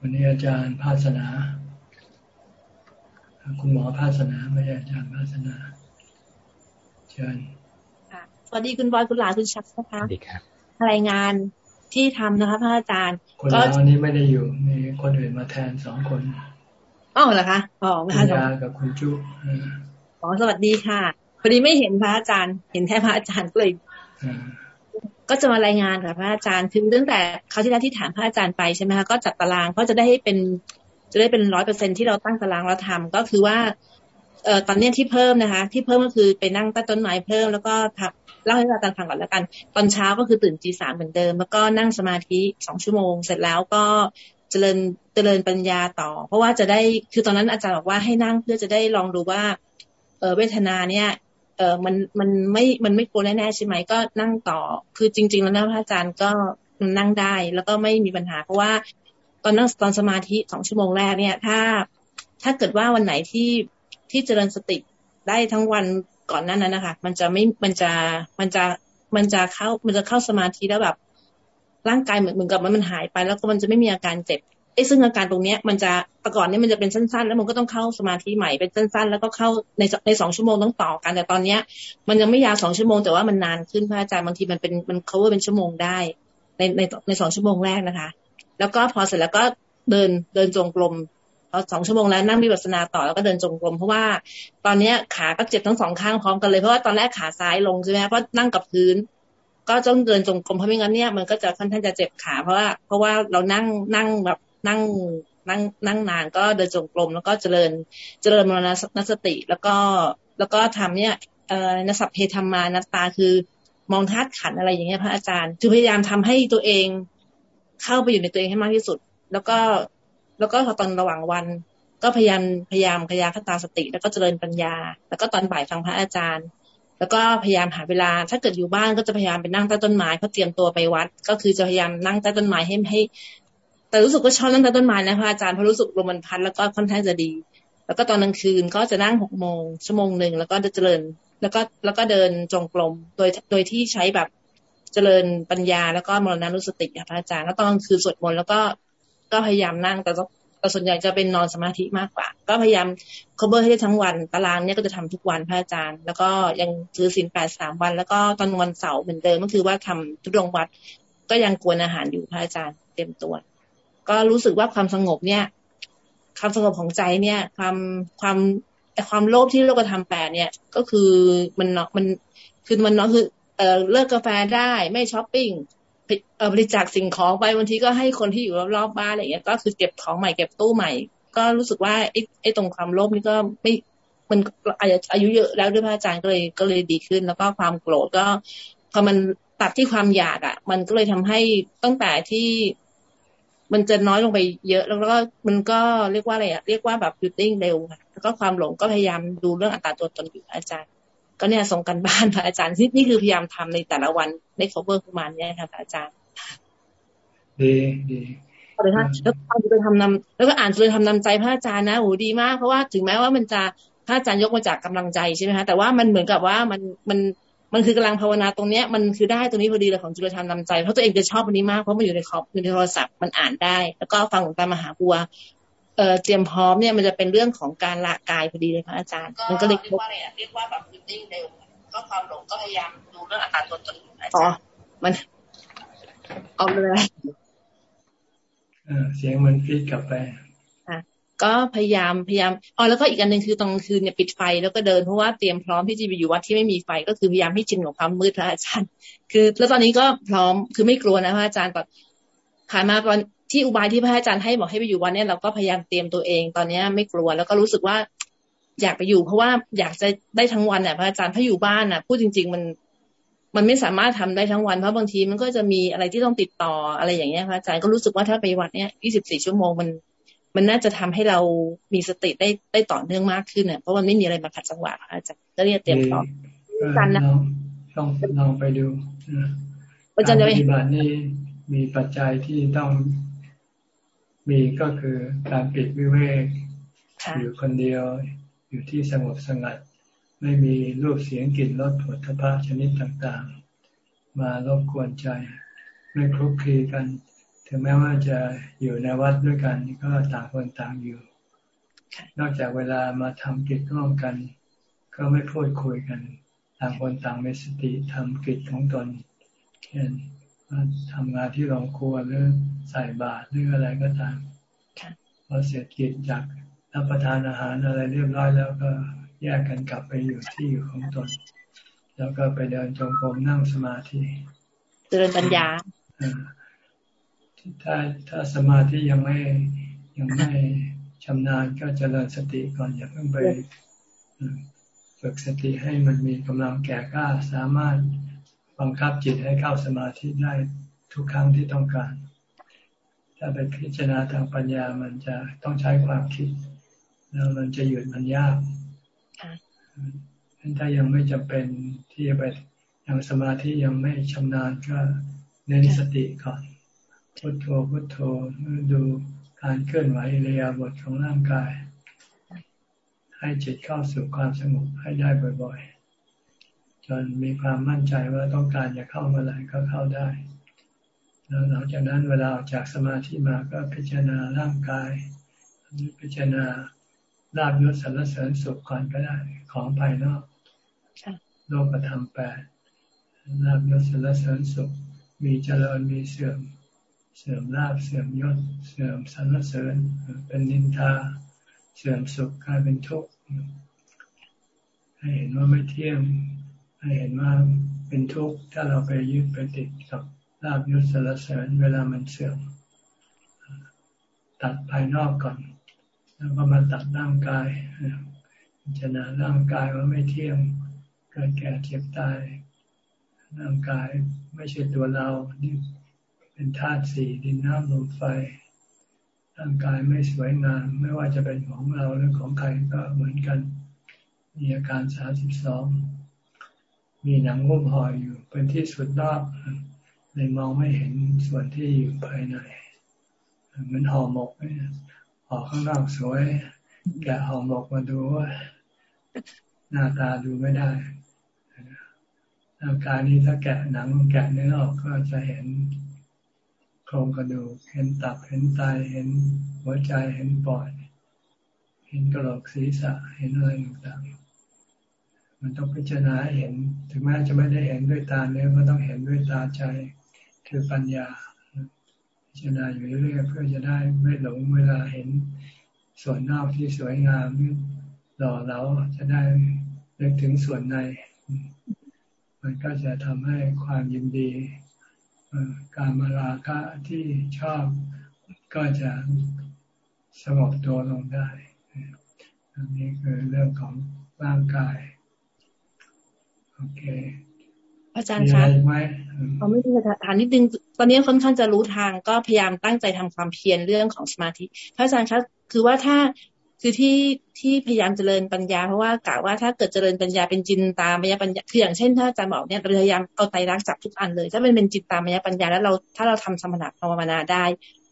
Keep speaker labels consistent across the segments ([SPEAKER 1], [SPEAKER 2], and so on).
[SPEAKER 1] วันนี้อาจารย์ภาสนา คุณหมอภาสนาไม่ใช่อาจารย์ภาสนา เชิญ
[SPEAKER 2] สวัสดีคุณบอยคุณหลาคุณชักนะคะสวัสดีครับรายงานที่ทำนะคะพระอาจารย์
[SPEAKER 1] คนเราอันนี้ไม่ได้อยู่มีคนอื่นมาแทนสองคน
[SPEAKER 2] อ๋อเหรอคะอ๋อ
[SPEAKER 1] คุณยากับคุณจุ๊
[SPEAKER 2] อ๋อสวัสดีค่ะพอดีไม่เห็นพระอาจารย์ เห็นแค่พระอาจารย์ก็เลย ก็จะมารายงานค่ะพระอาจารย์คือตั้งแต่เขาที่แล้วที่ถามพระอาจารย์ไปใช่ไหมคะก็จัดตารางก็จะได้ให้เป็น จะได้เป็นร้อยเปอร์เซ็นที่เราตั้งตารางเราทำก็คือว่าเอ่อตอนนี้ที่เพิ่มนะคะ ที่เพิ่มก็คือไปนั่งใต้ต้นไม้เพิ่มแล้วก็ทับเล่าให้อาจารย์ฟังก่อนแล้วกัน ตอนเช้าก็คือตื่นจีสามเหมือนเดิม แล้วก็นั่งสมาธิสองชั่วโมง เสร็จแล้วก็เจริญเจริญปัญญาต่อ เพราะว่าจะได้คือตอนนั้นอาจารย์บอกว่าให้นั่งเพื่อจะได้ลองดูว่า เออเวทนาเนี่ย เออมันมันไม่มันไม่กลัวแน่ๆใช่ไหมก็นั่งต่อ คือจริง ๆ แล้วนะพระอาจารย์ก็นนั่งได้ แล้วก็ไม่มีปัญหา เพราะว่าตอนนั่งตอนสมาธิสองชั่วโมงแรกเนี่ย ถ้าถ้าเกิดว่าวันไหนที่ที่เจริญสติได้ทั้งวันก่อนนั้นนั้นนะคะ มันจะไม่มันจะมันจะมันจะเข้ามันจะเข้าสมาธิแล้วแบบร่างกายเหมือนเหมือนกับมันมันหายไป แล้วก็มันจะไม่มีอาการเจ็บ ไอ้ซึ่งอาการตรงเนี้ยมันจะแต่ก่อนนี้มันจะเป็นสั้นๆ แล้วมันก็ต้องเข้าสมาธิใหม่เป็นสั้นๆ แล้วก็เข้าในในสองชั่วโมงต้องต่อกัน แต่ตอนเนี้ย มันยังไม่ยาวสองชั่วโมงแต่ว่ามันนานขึ้นพระอาจารย์บางทีมันเป็นมัน cover เป็นชั่วโมงได้ ในในในสองชั่วโมงแรกนะคะ แล้วก็พอเสร็จแล้วก็เดินเดินจงกรมพอสองชั่วโมงแล้วนั่งวิปัสสนาต่อแล้วก็เดินจงกรมเพราะว่าตอนเนี้ยขาก็เจ็บทั้งสองข้างพร้อมกันเลยเพราะว่าตอนแรกขาซ้ายลงใช่ไหมเพราะนั่งกับพื้นก็ต้องเดินจงกรมเพราะไม่งั้นเนี่ยมันก็จะค่อนข้างจะเจ็บขาเพราะว่าเพราะว่าเรานั่งนั่งแบบ นั่งนั่งนั่งนานก็เดินจงกรมแล้วก็เจริญเจริญมรณสติ แล้วก็แล้วก็ทำเนี่ยเอ่อนสัพเพธรรมานัตตาคือ มองธาตุขันอะไรอย่างเงี้ยพระอาจารย์คือพยายามทำให้ตัวเองเข้าไปอยู่ในตัวเองให้มากที่สุด แล้วก็แล้วก็พอตอนระหว่างวัน ก็พยายามพยายามพยายามคตาสติ แล้วก็เจริญปัญญา แล้วก็ตอนบ่ายฟังพระอาจารย์ แล้วก็พยายามหาเวลา ถ้าเกิดอยู่บ้านก็จะพยายามไปนั่งใต้ต้นไม้เพราะเตรียมตัวไปวัด ก็คือจะพยายามนั่งใต้ต้นไม้ให้ให้ แต่รู้สึกว่าชอบนั่งใต้ต้นไม้นะพระอาจารย์เพราะรู้สึกลมมันพัดแล้วก็ค่อนข้างจะดี แล้วก็ตอนกลางคืนก็จะนั่งหกโมงชั่วโมงหนึ่งแล้วก็จะเจริญ แล้วก็แล้วก็เดินจงกรมโดยโดยที่ใช้แบบเจริญปัญญาแล้วก็มรณะรู้สติค่ะพระอาจารย์แล้วตอนกลางคืนสวดมนต์แล้วก็ก็พยายามนั่งแต่แต่ส่วนใหญ่จะเป็นนอนสมาธิมากกว่า ก็พยายาม cover ให้ได้ทั้งวัน ตารางเนี้ยก็จะทำทุกวันพระอาจารย์ แล้วก็ยังถือศีลแปดสามวัน แล้วก็ตอนวันเสาร์เหมือนเดิมก็คือว่าทำทุดงวัด ก็ยังกวนอาหารอยู่พระอาจารย์เต็มตัว ก็รู้สึกว่าความสงบเนี่ย ความสงบของใจเนี่ย ความความความโลภที่โลกธรรมแปดเนี่ย ก็คือมันเนาะมันคือมันเนาะคือเออเลิกกาแฟได้ไม่ช้อปปิ้งบริจาคสิ่งของไปบางทีก็ให้คนที่อยู่รอบๆบ้านอะไรเงี้ย ก็คือเก็บของใหม่เก็บตู้ใหม่ ก็รู้สึกว่าไอ้ไอ้ตรงความโลภนี่ก็ไม่มันอายุอายุเยอะแล้วด้วยพระอาจารย์ก็เลยก็เลยดีขึ้น แล้วก็ความโกรธก็พอมันตัดที่ความอยากอะ มันก็เลยทำให้ตั้งแต่ที่ มันจะน้อยลงไปเยอะ แล้วก็มันก็เรียกว่าอะไรอะเรียกว่าแบบหยุดนิ่งเร็วค่ะแล้วก็ความหลงก็พยายามดูเรื่องอัตราตัวตนอยู่อาจารย์ ก็เนี่ยส่งกันบ้านค่ะอาจารย์นี่นี่คือพยายามทำในแต่ละวันใน cover ประมาณนี้ค่ะอาจารย์
[SPEAKER 1] ดีดี
[SPEAKER 2] เลยค่ะแล้วฟังจะทำนำแล้วก็อ่านจะทำนำใจพระอาจารย์นะโอ้ดีมากเพราะว่าถึงแม้ว่ามันจะพระอาจารย์ยกมาจากกำลังใจใช่ไหมคะแต่ว่ามันเหมือนกับว่ามันมัน มันคือกำลังภาวนาตรงเนี้ยมันคือได้ตรงนี้พอดีเลยของจุลธรรมนำใจเพราะตัวเองจะชอบอันนี้มากเพราะมันอยู่ในคอมอยู่ในโทรศัพท์มันอ่านได้ แล้วก็ฟังของตามมหาบัวเอ่อเตรียมพร้อมเนี่ยมันจะเป็นเรื่องของการละกายพอดีเลยพระอาจารย์ มันก็เรียกว่าอะไรเรียกว่าแบบนิ่งเร็วก็ความหลงก็พยายามดูเรื่องอาการตัวตนอาจารย์มันเอาเลย
[SPEAKER 1] เสียงมันฟีดกลับไป
[SPEAKER 2] ก็พยายามพยายามอ๋อแล้วก็อีกอันหนึ่งคือตอนคืนเนี่ยปิดไฟแล้วก็เดินเพราะว่าเตรียมพร้อมที่จะไปอยู่วัดที่ไม่มีไฟก็คือพยายามให้ชินกับความมืดพระอาจารย์ คือ แล้วตอนนี้ก็พร้อมคือไม่กลัวนะพระอาจารย์แบบผ่านมาตอนที่อุบายที่พระอาจารย์ให้บอกให้ไปอยู่วันนี้เราก็พยายามเตรียมตัวเองตอนนี้ไม่กลัวแล้วก็รู้สึกว่าอยากไปอยู่เพราะว่าอยากจะได้ทั้งวันเนี่ยพระอาจารย์ถ้าอยู่บ้านน่ะพูดจริง ๆ มันมันไม่สามารถทำได้ทั้งวันเพราะบางทีมันก็จะมีอะไรที่ต้องติดต่ออะไรอย่างเงี้ยพระอาจารย์ก็รู้สึกว่าถ้าไปวัดเนี้ย24 ชั่วโมงมัน มันน่าจะทำให้เรามีสติได้ได้ต่อเนื่องมากขึ้นเนี่ยเพราะมันไม่มีอะไรมาขัดจังหวะอาจารย์ก็เรียกเตรียมต่อ
[SPEAKER 1] กันนะต้องลองไปดูการปฏิบัตินี่มีปัจจัยที่ต้องมีก็คือการปิดวิเวกอยู่คนเดียวอยู่ที่สงบสงัด ไม่มีรูปเสียงกลิ่นรสผลทพะชนิดต่างๆ มารบกวนใจ ไม่คลุกคลีกัน ถึงแม้ว่าจะอยู่ในวัดด้วยกันก็ต่างคนต่างอยู่ นอกจากเวลามาทำกิจร่วมกัน ก็ไม่พูดคุยกัน ต่างคนต่างมีสติทำกิจของตนเช่นทำงานที่โรงครัวหรือใส่บาตรหรืออะไรก็ตามพอเสร็จกิจจากรับประทานอาหารอะไรเรียบร้อยแล้วก็แยกกันกลับไปอยู่ที่อยู่ของตน แล้วก็ไปเดินจงกรมนั่งสมาธิ
[SPEAKER 2] เจริญปัญญา
[SPEAKER 1] ถ้าถ้าสมาธิยังไม่ยังไม่ชำนาญก็จเจริญสติก่อนอย่าเพิ่งไปฝึกสติให้มันมีกำลังแก่กล้าสามารถบังคับจิตให้เข้าสมาธิได้ทุกครั้งที่ต้องการ ถ้าไปพิจารณาทางปัญญามันจะต้องใช้ความคิด แล้วมันจะหยุดมันยากถ้ายังไม่จำเป็นที่จะไปยังสมาธิยังไม่ชำนาญก็เน้นสติก่อน พุทโธพุทโธดูการเคลื่อนไหวเรียบทของร่างกาย ให้จิตเข้าสู่ความสงบให้ได้บ่อยๆ จนมีความมั่นใจว่าต้องการจะเข้าเมื่อไหร่ก็เข้าได้ แล้วหลังจากนั้นเวลาออกจากสมาธิมาก็พิจารณาร่างกายพิจารณาลาบยศสรรเสริญสุขก่อนก็ได้ของภายนอกโลกธรรมแปดลาบยศสรรเสริญสุขมีเจริญมีเสื่อม เสื่อมลาบเสื่อมยศ เสื่อมสรรเสริญ เป็นนินทา เสื่อมสุขกลายเป็นทุกข์ให้เห็นว่าไม่เที่ยงให้เห็นว่าเป็นทุกข์ถ้าเราไปยึดไปติดกับลาบยศสรรเสริญเวลามันเสื่อมตัดภายนอกก่อน แล้วก็มาตัดร่างกายพิจารณาร่างกายว่าไม่เที่ยงเกิดแก่เจ็บตายร่างกายไม่ใช่ตัวเรานี่ เป็นธาตุสี่ดินน้ำลมไฟ ร่างกายไม่สวยงามไม่ว่าจะเป็นของเราหรือของใครก็เหมือนกัน มีอาการสาสิบสองมีหนังหุ้มห่ออยู่ เป็นที่สุดรอบเลยมองไม่เห็นส่วนที่อยู่ภายในเหมือนห่อหมกห่อข้างนอกสวยแกะห่อหมกมาดูว่าหน้าตาดูไม่ได้ร่างกายนี้ถ้าแกะหนังแกะเนื้อออกก็จะเห็น โครงกระดูก เห็นตับ เห็นไต เห็นหัวใจ เห็นปอด เห็นกระโหลกศีรษะ เห็นอะไรต่างๆ มันต้องพิจารณาเห็น ถึงแม้จะไม่ได้เห็นด้วยตาเนื้อก็ต้องเห็นด้วยตาใจ คือปัญญา พิจารณาอยู่เรื่อยๆเพื่อจะได้ไม่หลงเวลาเห็นส่วนนอกที่สวยงามหล่อเหลาจะได้เลึกถึงส่วนใน มันก็จะทำให้ความยินดี การมาราคะที่ชอบก็จะสงบตัวลงได้อันนี้คือเรื่องของร่างกาย โอเค
[SPEAKER 2] อาจารย์คะเขาไม่ได้ถามนิดนึง ตอนนี้ค่อนข้างจะรู้ทางก็พยายามตั้งใจทำความเพียรเรื่องของสมาธิพระอาจารย์คะคือว่าถ้า คือที่ที่พยายามเจริญปัญญาเพราะว่ากะว่าถ้าเกิดเจริญปัญญาเป็นจินตามยปัญญาคืออย่างเช่นถ้าอาจารย์บอกเนี่ยเราพยายามเอาไตรักจับทุกอันเลย ถ้าเป็นเป็นจิตตามยปัญญาแล้วเราถ้าเราทำสมถะภาวนาได้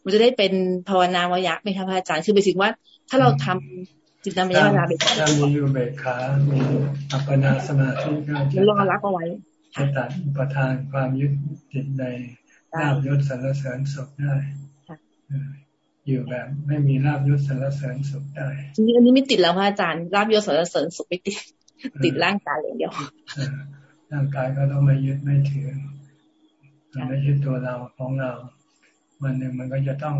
[SPEAKER 2] มันจะได้เป็นภาวนาวายะไหมคะพระอาจารย์คือไปถึงว่า ถ้าเราทำจิตตามยปัญญาเป็น
[SPEAKER 1] ถ้ามีอยู่เบกขามีอัปปนาสมาธิก็
[SPEAKER 2] จะรอรับเอาไว้
[SPEAKER 1] จะตัดประทานความยึดติดในลาบยศสรรเสริญสุขได้ อยู่แบบไม่มีลาบยศสรรเสริญสุขได้
[SPEAKER 2] จริงๆอันนี้ไม่ติดแล้วพระอาจารย์ลาบยศสรรเสริญสุขไม่ติด ติดร่างกายอย่างเดียว
[SPEAKER 1] ร่างกายก็ต้องไม่ยึดไม่ถือมันไม่ใช่ตัวเราของเรา วันหนึ่งมันก็จะต้อง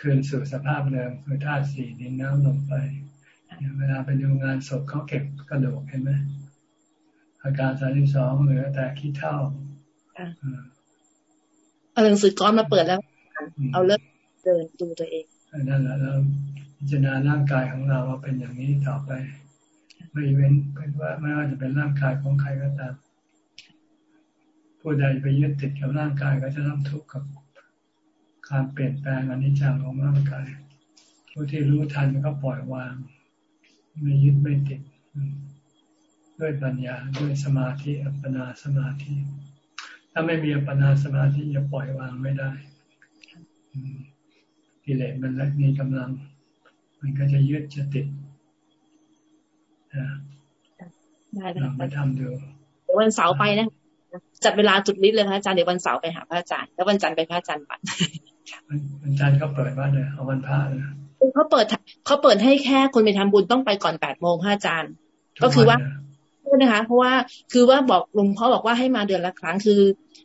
[SPEAKER 1] คืนสู่สภาพเดิมคือธาตุสี่ดินน้ำลมไฟเวลาไปดูงานศพเขาเก็บกระดูกเห็นไหมอาการสามสิบสองเหลือแต่ขี้เท่า
[SPEAKER 2] เอาหนังสือก้อนมาเปิดแล้ว เอาเลิก เดินดูตัวเอง
[SPEAKER 1] นั่นแหละแล้วพิจารณาร่างกายของเราว่าเป็นอย่างนี้ต่อไปไม่เว้นเป็นว่าไม่ว่าจะเป็นร่างกายของใครก็ตามผู้ใดไปยึดติดกับร่างกายก็จะต้องทุกข์กับการเปลี่ยนแปลงอนิจจังของร่างกาย ผู้ที่รู้ทันก็ปล่อยวาง ไม่ยึดไม่ติด ด้วยปัญญาด้วยสมาธิอัปปนาสมาธิ ถ้าไม่มีอัปปนาสมาธิจะปล่อยวางไม่ได้ กิเลสมันมีกำลัง มันก็จะยึดจะติดได้ลองไปทำดู
[SPEAKER 2] เดี๋ยววันเสาร์ไปนะจัดเวลาจุดนิดเลยพระอาจารย์เดี๋ยววันเสาร์ไปหาพระอาจารย์แล้ววันจันทร์ไปพระอาจารย์ปัน
[SPEAKER 1] วันจันทร์เขาเปิดว่าเนี่ยเอาวันพระเลย
[SPEAKER 2] เขาเปิดเขาเปิดให้แค่คนไปทำบุญต้องไปก่อนแปดโมงพระอาจารย์ ก็คือว่านะคะ เพราะว่าคือว่าบอกหลวงพ่อบอกว่าให้มาเดือนละครั้งคือ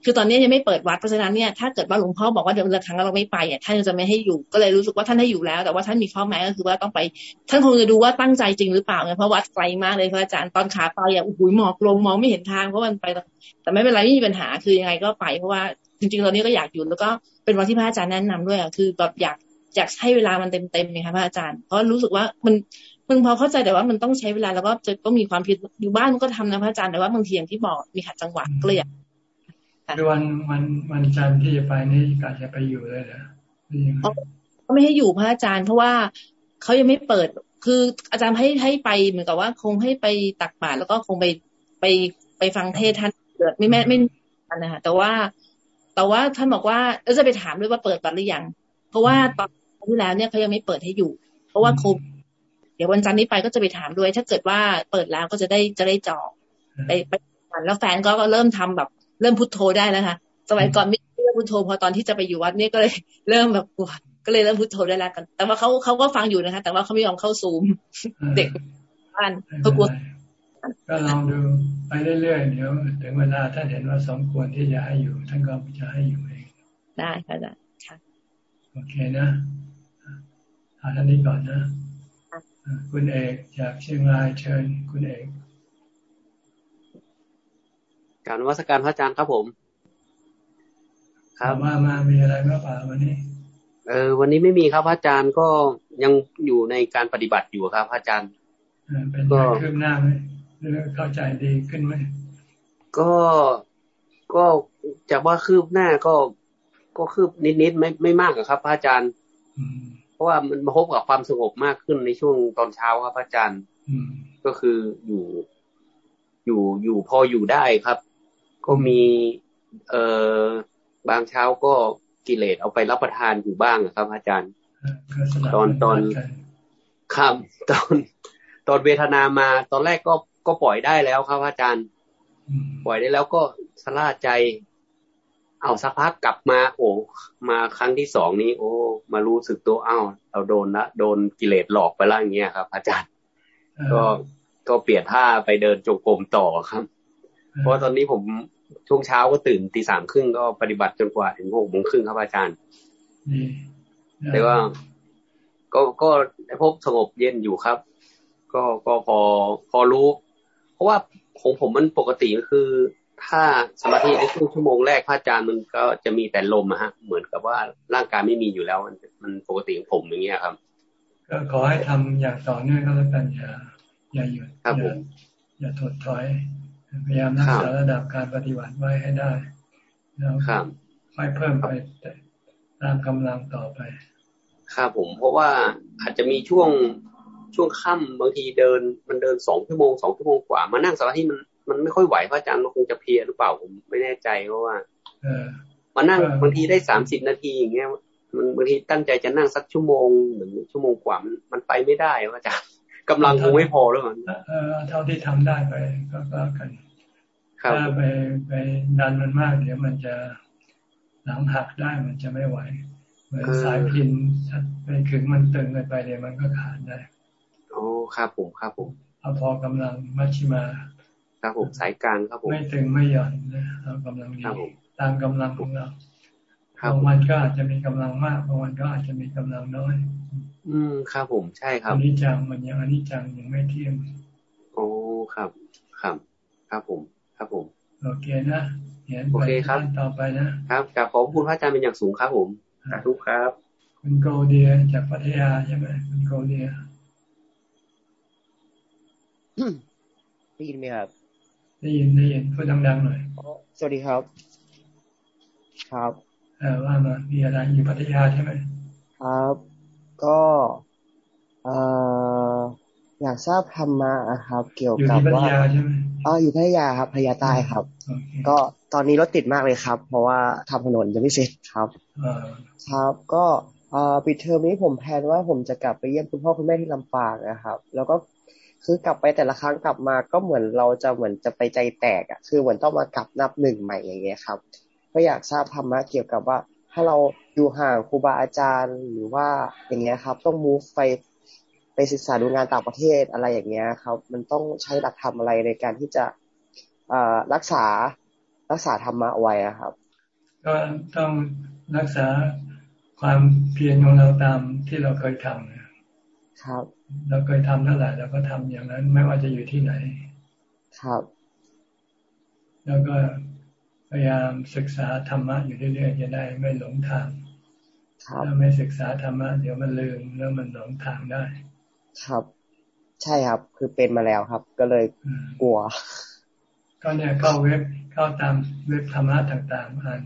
[SPEAKER 2] คือตอนนี้ยังไม่เปิดวัดเพราะฉะนั้นเนี่ยถ้าเกิดว่าหลวงพ่อบอกว่าเดือนละครั้งเราไม่ไปอะท่านจะไม่ให้อยู่ก็เลยรู้สึกว่าท่านให้อยู่แล้ว แต่ว่าท่านมีข้อแม้ก็คือว่าต้องไป ท่านคงจะดูว่าตั้งใจจริงหรือเปล่าไงเพราะวัดไกลมากเลยพระอาจารย์ตอนขาไปอะโอ้โหหมอกลงมองไม่เห็นทางเพราะมันไป แต่ไม่เป็นไรไม่มีปัญหาคือยังไงก็ไปเพราะว่าจริงๆตอนนี้ก็อยากอยู่แล้วก็เป็นวันที่พระอาจารย์แนะนำด้วยอะคือแบบอยากอยากให้เวลามันเต็มๆไงคะพระอาจารย์เพราะรู้สึกว่ามันมึงพอเข้าใจแต่ว่ามันต้องใช้เวลาแล้วก็จะก็มีความผิดอยู่บ้านมันก็ทำนะพระอาจารย์แต่ว่าบางทีอย่างที่บอกมีขัดจังหวะเกลีย
[SPEAKER 1] คือวันวันวันจันทร์ที่จะไปนี่กาจะไปอยู่เลยเหรอ
[SPEAKER 2] เขาไม่ให้อยู่พระอาจารย์ เพราะว่าเขายังไม่เปิด คืออาจารย์ให้ให้ไปเหมือนกับว่า คงให้ไปตักบาตรแล้วก็คงไปไปไปฟังเทศท่านเกิดไม่แม่ไม่นะคะแต่ว่า แต่ว่าท่านบอกว่าจะไปถามด้วยว่าเปิดบัตรหรือยัง เพราะว่าตอนที่แล้วเนี่ยเขายังไม่เปิดให้อยู่ เพราะว่าโควิดเดี๋ยววันจันทร์นี้ไปก็จะไปถามด้วย ถ้าเกิดว่าเปิดแล้วก็จะได้จะได้จองไปไปแล้วแฟนก็เริ่มทำแบบ เริ่มพุทโธได้แล้วค่ะสมัยก่อนไม่เริ่มพุทโธพอตอนที่จะไปอยู่วัดนี่ก็เลยเริ่มแบบกลัวก็เลยเริ่มพุทโธได้แล้วกัน แต่ว่าเขาเขาก็ฟังอยู่นะคะ แต่ว่าเขาไม่ยอมเข้าซูม เด็กบ้านเขากลัว
[SPEAKER 1] ก็ลองดูไปเรื่อยๆเดี๋ยวถึงเวลาถ้าเห็นว่าสมควรที่จะให้อยู่ท่านก็จะให้อยู่เอง
[SPEAKER 2] ได้ค่ะได้ค่ะ
[SPEAKER 1] โอเคนะเอาท่านนี้ก่อนนะ คุณเอกจากเชียงรายเชิญ คุณเอก
[SPEAKER 3] การวัสการพระอาจารย์ครับผม
[SPEAKER 1] ครับมามามีอะไรมาป่าวันนี้
[SPEAKER 3] เออ วันนี้ไม่มีครับพระอาจารย์ก็ยังอยู่ในการปฏิบัติอยู่ครับพระอาจารย์
[SPEAKER 1] เป็นก็คืบหน้าไหมหรือเข้าใจดีขึ้นไหม
[SPEAKER 3] ก็ก็จะว่าคืบหน้าก็ก็คืบนิดๆไม่ไม่มากครับ พระอาจารย์เพราะว่ามันมาพบกับความสงบมากขึ้นในช่วงตอนเช้าครับอาจารย์ก็คืออยู่ อยู่อยู่พออยู่ได้ครับ ก็มีเอ่อบางเช้าก็กิเลสเอาไปรับประทานอยู่บ้างครับ อาจารย์ ตอนตอนครับตอนตอนเวทนามา ตอนแรกก็ก็ปล่อยได้แล้วครับอาจารย์ ปล่อยได้แล้วก็สลาใจ เอาสักพักกลับมา โอ้มาครั้งที่สองนี้ โอ้ มารู้สึกตัวอ้าวเราโดนละโดนกิเลสหลอกไปแล้วอย่างเงี้ยครับ อาจารย์ ก็ก็เปลี่ยนท่าไปเดินจงกรมต่อครับ เพราะตอนนี้ผม ช่วงเช้าก็ตื่นตีสามครึ่งก็ปฏิบัติจนกว่าถึงหกโมงครึ่งครับอาจารย์แต่ว่าก็ก็พบสงบเย็นอยู่ครับ ก็ก็พอพอรู้ เพราะว่าของผมมันปกติก็คือ ถ้าสมาธิในครึ่งชั่วโมงแรกพระอาจารย์มันก็จะมีแต่ลมอะฮะ เหมือนกับว่าร่างกายไม่มีอยู่แล้ว มันมันปกติของผมอย่างเงี้ยครับ
[SPEAKER 1] ก็ขอให้ทำอย่างต่อเนื่องก็แล้วกันอย่าอย่าหยุด
[SPEAKER 3] อย่า
[SPEAKER 1] อย่าถดถอย พยายามรักษาระดับการปฏิบัติไว้ให้ได้แล้วค่อยเพิ่มไปตามกำลังต่อไป
[SPEAKER 3] ครับผม เพราะว่าอาจจะมีช่วงช่วงค่ำบางทีเดิน มันเดินสองชั่วโมงสองชั่วโมงกว่า มานั่งสมาธิมันมันไม่ค่อยไหวพระอาจารย์มันคงจะเพียหรือเปล่าผมไม่แน่ใจเพราะว่ามานั่งบางทีได้สามสิบนาทีอย่างเงี้ยมันบางทีตั้งใจจะนั่งสักชั่วโมงหนึ่งชั่วโมงกว่ามันมันไปไม่ได้พระอาจารย์กำลังคงไม่พอแล้วมัน
[SPEAKER 1] เออเท่าที่ทำได้ไปก็ก็กัน ถ้าไปไปดันมันมากเดี๋ยวมันจะหลังหักได้มันจะไม่ไหว เหมือนสายพินไปขึงมันตึงไปเดี๋ยวมันก็ขาดได้
[SPEAKER 3] โอ้ครับผมครับผม
[SPEAKER 1] เอาพอกำลังมัชชิมา
[SPEAKER 3] ครับผมสายกลางครับผม
[SPEAKER 1] ไม่ตึงไม่หย่อนนะเรากำลังดีตามกำลังของเราบางวันก็อาจจะมีกำลังมากบางวันก็อาจจะมีกำลังน้อย
[SPEAKER 3] อืมครับผมใช่ครับอั
[SPEAKER 1] นนี้จังมันยังอันนี้จังยังไม่เที่ยง
[SPEAKER 3] โอ้ครับครับครับผม ครับผม
[SPEAKER 1] โอเคนะเห็น
[SPEAKER 3] โอเคครับ
[SPEAKER 1] ต่อไปนะ
[SPEAKER 3] ครับกลับขอบคุณพระอาจารย์เป็นอย่างสูงครับผมสาธุครับ
[SPEAKER 1] คุณโกเดียจากพัทยาใช่ไหมคุณโกเดีย
[SPEAKER 4] ได้ยินไหมครับ
[SPEAKER 1] ได้ยินได้ยินพูดดังๆหน่อย
[SPEAKER 4] สวัสดีครับ ครับ
[SPEAKER 1] เออว่ามามีอะไรอยู่พัทยาใช่ไหม
[SPEAKER 4] ครับ ก็เอ่อ อยากทราบธรรมะครับ เกี่ยวกับว่าอยู่พัทยาใช่ไหมอ๋ออยู่พัทยาครับพัทยาใต้ครับ ก็ตอนนี้รถติดมากเลยครับ เพราะว่าทำถนนยังไม่เสร็จครับครับ ก็ปิดเทอมนี้ผมแพนว่าผมจะกลับไปเยี่ยมคุณพ่อคุณแม่ที่ลำปางนะครับ แล้วก็คือกลับไปแต่ละครั้งกลับมาก็เหมือนเราจะเหมือนจะไปใจแตกอะ คือเหมือนต้องมากลับนับหนึ่งใหม่อย่างเงี้ยครับ ก็อยากทราบธรรมะเกี่ยวกับว่า ถ้าเราอยู่ห่างครูบาอาจารย์หรือว่าอย่างเงี้ยครับ ต้องมูฟไป ไปศึกษาดูงานต่างประเทศอะไรอย่างเงี้ยครับ มันต้องใช้หลักธรรมอะไรในการที่จะรักษารักษาธรรมะไว้ครับ
[SPEAKER 1] ก็ต้องรักษาความเพียรของเราตามที่เราเคยทำ
[SPEAKER 4] ครับ
[SPEAKER 1] เราเคยทำเท่าไหร่เราก็ทำอย่างนั้น ไม่ว่าจะอยู่ที่ไหน
[SPEAKER 4] ครับ
[SPEAKER 1] แล้วก็พยายามศึกษาธรรมะอยู่เรื่อยๆจะได้ไม่หลงทางถ้าไม่ศึกษาธรรมะเดี๋ยวมันลืมแล้วมันหลงทางได้
[SPEAKER 4] ครับ ใช่ครับ คือเป็นมาแล้วครับ ก็เลยกลัว
[SPEAKER 1] ก็เนี่ยเข้าเว็บเข้าตามเว็บธรรมะต่างๆ อ่าน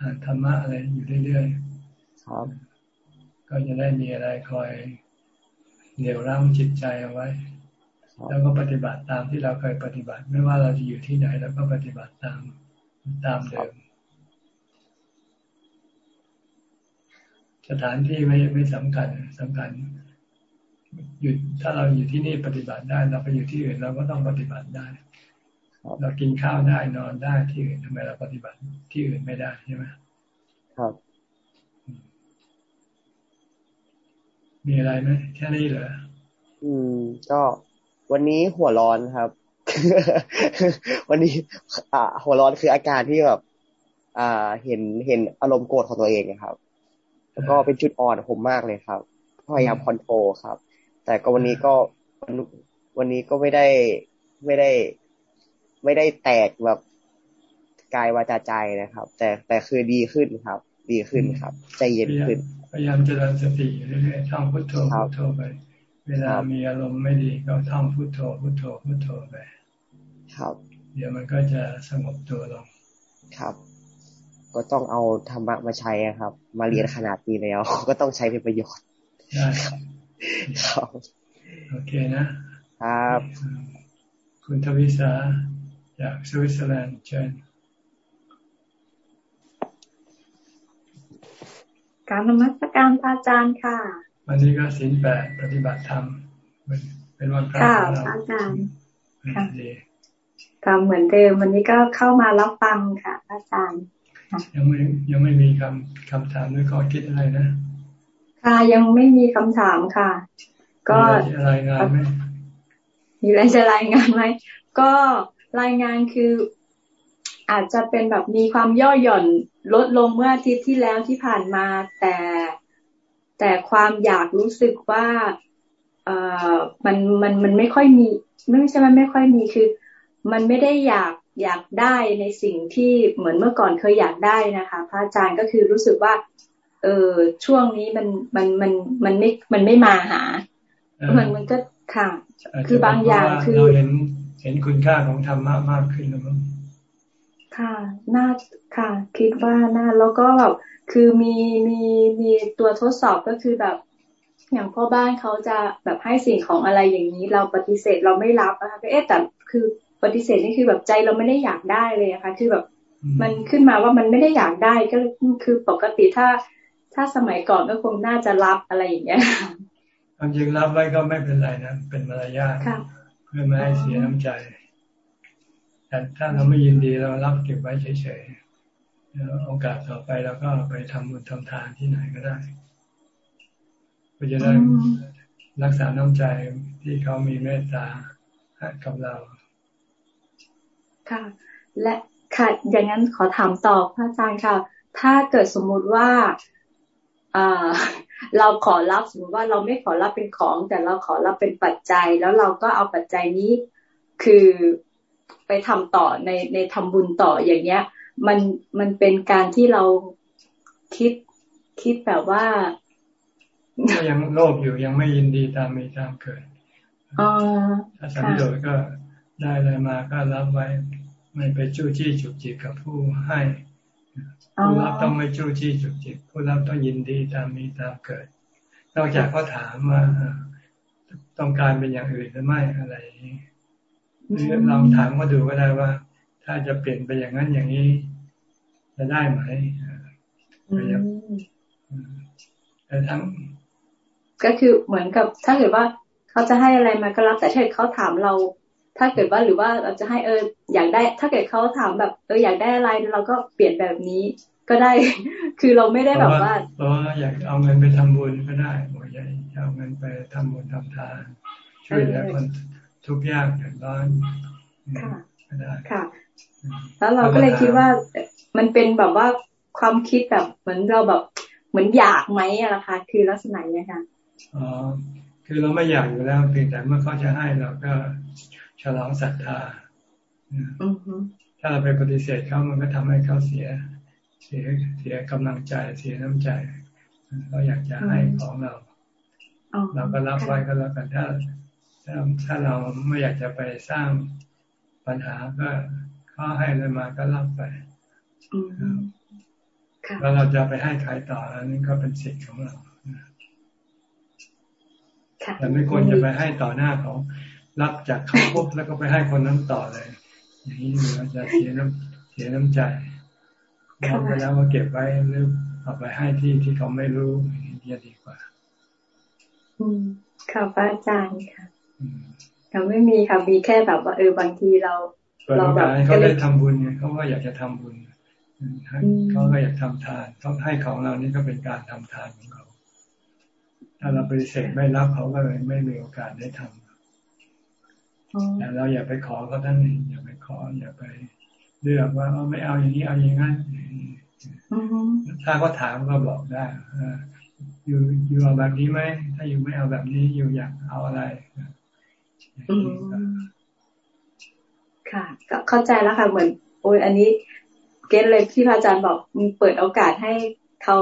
[SPEAKER 1] อ่านธรรมะอะไรอยู่เรื่อยๆ
[SPEAKER 4] ครับ
[SPEAKER 1] ก็จะได้มีอะไรคอยเหนี่ยวรั้งจิตใจเอาไว้ แล้วก็ปฏิบัติตามที่เราเคยปฏิบัติ ไม่ว่าเราจะอยู่ที่ไหนแล้วก็ปฏิบัติตามตามเดิมสถานที่ไม่ไม่สำคัญสำคัญ อยู่ถ้าเราอยู่ที่นี่ปฏิบัติได้ เราไปอยู่ที่อื่นเราก็ต้องปฏิบัติได้ เรากินข้าวได้นอนได้ที่อื่นทำไมเราปฏิบัติที่อื่นไม่ได้ใช่ไหม
[SPEAKER 4] ครับ
[SPEAKER 1] มีอะไรไหมแค่นี้เหรอ
[SPEAKER 4] อืม ก็วันนี้หัวร้อนครับ วันนี้ อ่า หัวร้อนคืออาการที่แบบ อ่า เห็นเห็นอารมณ์โกรธของตัวเองครับ แล้วก็เป็นจุดอ่อนผมมากเลยครับพยายามคอนโทรลครับ แต่ก็วันนี้ก็วันนี้ก็ไม่ได้ไม่ได้ ไม่ได้แตกแบบกายวาจาใจนะครับ แต่แต่คือดีขึ้นครับ ดีขึ้นครับ ใจเย็นขึ้น
[SPEAKER 1] พยายามเจริญสติเรื่อยๆท่องพุทโธพุทโธไป เวลามีอารมณ์ไม่ดีก็ท่องพุทโธพุทโธพุทโธไป
[SPEAKER 4] ครับ
[SPEAKER 1] เดี๋ยวมันก็จะสงบตัวลง
[SPEAKER 4] ครับ ก็ต้องเอาธรรมะมาใช้ครับ มาเรียนขนาดนี้แล้ว ก็ต้องใช้เป็นประโยชน์
[SPEAKER 1] ได้
[SPEAKER 4] ครับ
[SPEAKER 1] โอเคนะครับ คุณทวิสาจากสวิตเซอร์แลนด์เชิญ
[SPEAKER 5] การนมัสการพระอาจารย์ค่ะ
[SPEAKER 1] วันนี้ก็สินแปดปฏิบัติธรรมเป็นวันพระ
[SPEAKER 5] ค่ะพระอาจารย์ค่ะทำเหมือนเดิมวันนี้ก็เข้ามารับฟังค่ะพระอาจารย์
[SPEAKER 1] ยังไม่ยังไม่มีคำคำถามด้วยข้อคิดอะไรนะ
[SPEAKER 5] ค่ะยังไม่มีคำถามค่ะ ก็
[SPEAKER 1] รายงานไหม
[SPEAKER 5] มีอะไรจะรายงานไหมก็รายงานคือ อาจจะเป็นแบบมีความย่อหย่อนลดลงเมื่ออาทิตย์ที่แล้วที่ผ่านมา แต่แต่ความอยากรู้สึกว่าเอ่อมันมันมันไม่ค่อยมีไม่ใช่มันไม่ค่อยมีคือ มันไม่ได้อยากอยากได้ในสิ่งที่เหมือนเมื่อก่อนเคยอยากได้นะคะ พระอาจารย์ก็คือรู้สึกว่า เออช่วงนี้มันมันมันมันไม่มันไม่มาหา มันมันก็ค่ะ คือบางอย่างคือ
[SPEAKER 1] เราเห็นเห็นคุณค่าของธรรมะมากขึ้นแล้วมั้ง
[SPEAKER 5] ค่ะน่าค่ะ คิดว่าน่าแล้วก็แบบคือมีมีมีตัวทดสอบก็คือแบบ อย่างพ่อบ้านเขาจะแบบให้สิ่งของอะไรอย่างนี้ เราปฏิเสธเราไม่รับนะคะก็เอ๊ะแต่คือปฏิเสธนี่คือแบบใจเราไม่ได้อยากได้เลยะคะ คือแบบมันขึ้นมาว่ามันไม่ได้อยากได้ก็คือปกติถ้า ถ้าสมัยก่อนก็คงน่าจะรับอะไรอย่างเงี้ย
[SPEAKER 1] ความจริงรับไว้ก็ไม่เป็นไรนะเป็นมารยาทพื่อไม่ให้เสียน้ำใจ แต่ถ้าเราไม่ยินดีเรารับเก็บไว้เฉยๆโอกาสต่อไปเราก็ไปทำบุญทำทานที่ไหนก็ได้เพื่อจะได้รักษาน้ำใจที่เขามีเมตตากับเรา
[SPEAKER 5] ค่ะ และค่ะอย่างนั้นขอถามตอบพระอาจารย์ค่ะ ถ้าเกิดสมมุติว่า เราขอรับสมมติว่าเราไม่ขอรับเป็นของ แต่เราขอรับเป็นปัจจัย แล้วเราก็เอาปัจจัยนี้คือไปทำต่อในในทำบุญต่ออย่างเงี้ย มันมันเป็นการที่เราคิดคิดแบบว่า
[SPEAKER 1] ก็ยังโลภอยู่ยังไม่ยินดีตามมีตามเกิดถ้าสันโดษก็ได้อะไรมาก็รับไว้ ไม่ไปจู้จี้จุกจิกกับผู้ให้ ผู้รับต้องไม่จู้จี้จุกจิกผู้รับต้องยินดีตามมีตามเกิด นอกจากเขาถามว่าต้องการเป็นอย่างอื่นหรือไม่อะไรหรือลองถามมาดูก็ได้ว่า ถ้าจะเปลี่ยนไปอย่างนั้นอย่างนี้ จะได้ไหมแต่ทั้ง
[SPEAKER 5] ก็คือเหมือนกับถ้าเกิดว่าเขาจะให้อะไรมาก็รับแต่ถ้าเขาถามเรา ถ้าเกิดว่าหรือว่าเราจะให้เอออยากได้ ถ้าเกิดเขาถามแบบเอออยากได้อะไรเราก็เปลี่ยนแบบนี้ก็ก็ได้ คือเราไม่ได้แบบว่า
[SPEAKER 1] เพราะว่าอยากเอาเงินไปทำบุญก็ได้บอกอยากเอาเงินไปทำบุญทำทานช่วยเหลือคนทุกข์ยากเดือดร้อนก็ได้
[SPEAKER 5] ค่ะ แล้วเราก็เลยคิดว่ามันเป็นแบบว่าความคิดแบบเหมือนเราแบบเหมือนอยากไหมอะนะคะคือลักษณะนี้ค่ะ
[SPEAKER 1] อ๋อคือเราไม่อยากอยู่แล้วเพียงแต่เมื่อเขาจะให้เราก็ ฉลองศรัทธาถ้าเราไปปฏิเสธเขามันก็ทำให้เขาเสีย เสียเสียกำลังใจเสียน้ำใจ เราอยากจะให้ของเรา เราก็รับไว้ก็แล้วกันถ้าถ้าถ้าเราไม่อยากจะไปสร้างปัญหาก็เขาให้เลยมาก็รับไปแล้วเราจะไปให้ใครต่ออันนี้ก็เป็นสิทธิ์ของเราแต่ไม่ควรจะไปให้ต่อหน้าเขา รับจากเขาปุ๊บแล้วก็ไปให้คนนั้นต่อเลย อย่างนี้เราจะเสียน้ำเสียน้ำใจรับไปแล้วมาเก็บไว้หรือเอาไปให้ที่ที่เขาไม่รู้อย่างนี้จะดีกว่า
[SPEAKER 5] อืมค่ะพระอาจารย์ค่ะเราไม่มีค่ะมีแค่แบบว่าเออบางทีเรา
[SPEAKER 1] เราแบบเขาได้ทำบุญไงเขาก็อยากจะทำบุญเขาก็อยากทำทานต้องให้ของเรานี่ก็เป็นการทำทานของเขาถ้าเราไปเสกไม่รับเขาก็เลยไม่มีโอกาสได้ทำ แต่เราอย่าไปขอเขาท่านเองอย่าไปขอ อย่าไปเลือกว่าเอาไม่เอาอย่างนี้เอาอย่างนั้นถ้าก็ถามก็บอกได้อยู่อยู่เอาแบบนี้ไหมถ้าอยู่ไม่เอาแบบนี้อยู่อยากเอาอะไร
[SPEAKER 5] ค่ะ ก็เข้าใจแล้วค่ะเหมือน โอ้ยอันนี้ เก็ตเลยที่พระอาจารย์บอกมีเปิดโอกาสให้เขา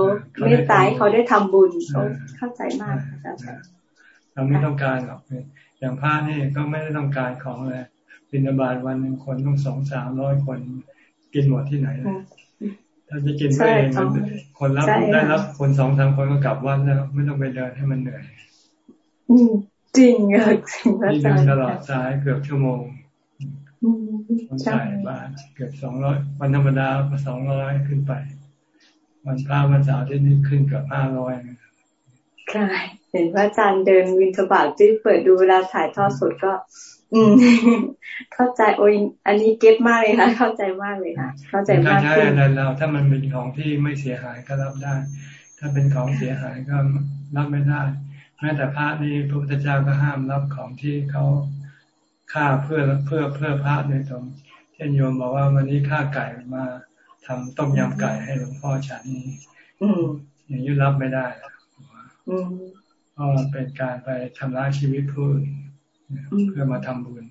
[SPEAKER 5] เมตตาเขาได้ทำบุญเขาเข้าใจมากอาจารย์
[SPEAKER 1] เราไม่ต้องการหรอก อย่างพระนี่ก็ไม่ได้ต้องการของเลยบินาบาตวันหนึ่งคนต้องสองสามร้อยคนกินหมดที่ไหนถ้าจะกินไปเองคนรับได้รับคนสองสามคนก็กลับวันแล้ว ไม่ต้องไปเดินให้มันเหนื่อย
[SPEAKER 5] จริงอะจริง
[SPEAKER 1] อาจารย์ตลอดสายเกือบชั่วโมงคนใส่บาทเกือบสองร้อยวันธรรมดาสองร้อยขึ้นไป วันพระวันเสาร์ที่นี่ขึ้นเกือบห้าร้อย
[SPEAKER 5] ค่ะเห็นว่าอาจารย์เดินวินทบาทที่เปิดดูเวลาถ่ายทอดสดก็ อืม เข้าใจโอ้ยอันนี้เก็ตมากเลยค่ะ เข้าใจมากเลยค่ะ เข้าใจมากขึ้น
[SPEAKER 1] เราถ้ามันเป็นของที่ไม่เสียหายก็รับได้ ถ้าเป็นของเสียหายก็รับไม่ได้แม้แต่พระนี่พระพุทธเจ้าก็ห้ามรับของที่เขาฆ่าเพื่อเพื่อเพื่อพระโดยตรงเช่นโยมบอกว่าวันนี้ฆ่าไก่มาทำต้มยำไก่ให้หลวงพ่อฉันนี่อย่างนี้รับไม่ได้ เพราะเป็นการไปทำร้ายชีวิตผู้อื่นเพื่อมาทำบุญ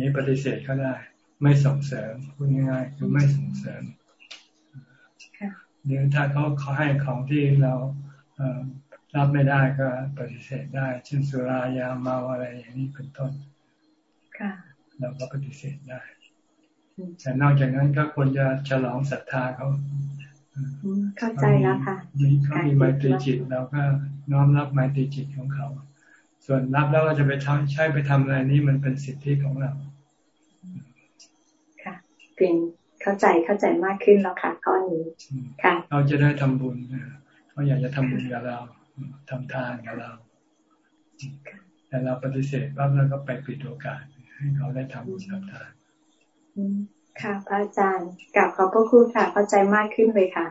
[SPEAKER 1] นี้ปฏิเสธก็ได้ ไม่ส่งเสริมพูดง่ายๆคือไม่ส่งเสริมหรือถ้าเขาเขาให้ของที่เรารับไม่ได้ก็ปฏิเสธได้เช่นสุรายาเมาอะไรอย่างนี้เป็นต้นเราก็ปฏิเสธได้แต่นอกจากนั้นก็ควรจะฉลองศรัทธาเขา
[SPEAKER 5] เข้าใจแล้วค่ะ
[SPEAKER 1] มีเขามีไมตรีจิตเราก็น้อมรับไมตรีจิตของเขา ส่วนรับแล้วเราจะไปทำใช้ไปทำอะไรนี้มันเป็นสิทธิของเรา
[SPEAKER 5] ค่ะเป็นเข้าใจเข้าใจมากขึ้นแล้วค่ะข้อนี้ค่ะ
[SPEAKER 1] เราจะได้ทำบุญเขาอยากจะทำบุญกับเราทำทานกับเรา แต่เราปฏิเสธปั๊บแล้วก็ไปปิดโอกาสให้เขาได้ทำบุญทำทาน
[SPEAKER 5] ค่ะพระอาจารย์กลับขอบพระคุณค่ะเข้าใจมากขึ้นเลยค่ะ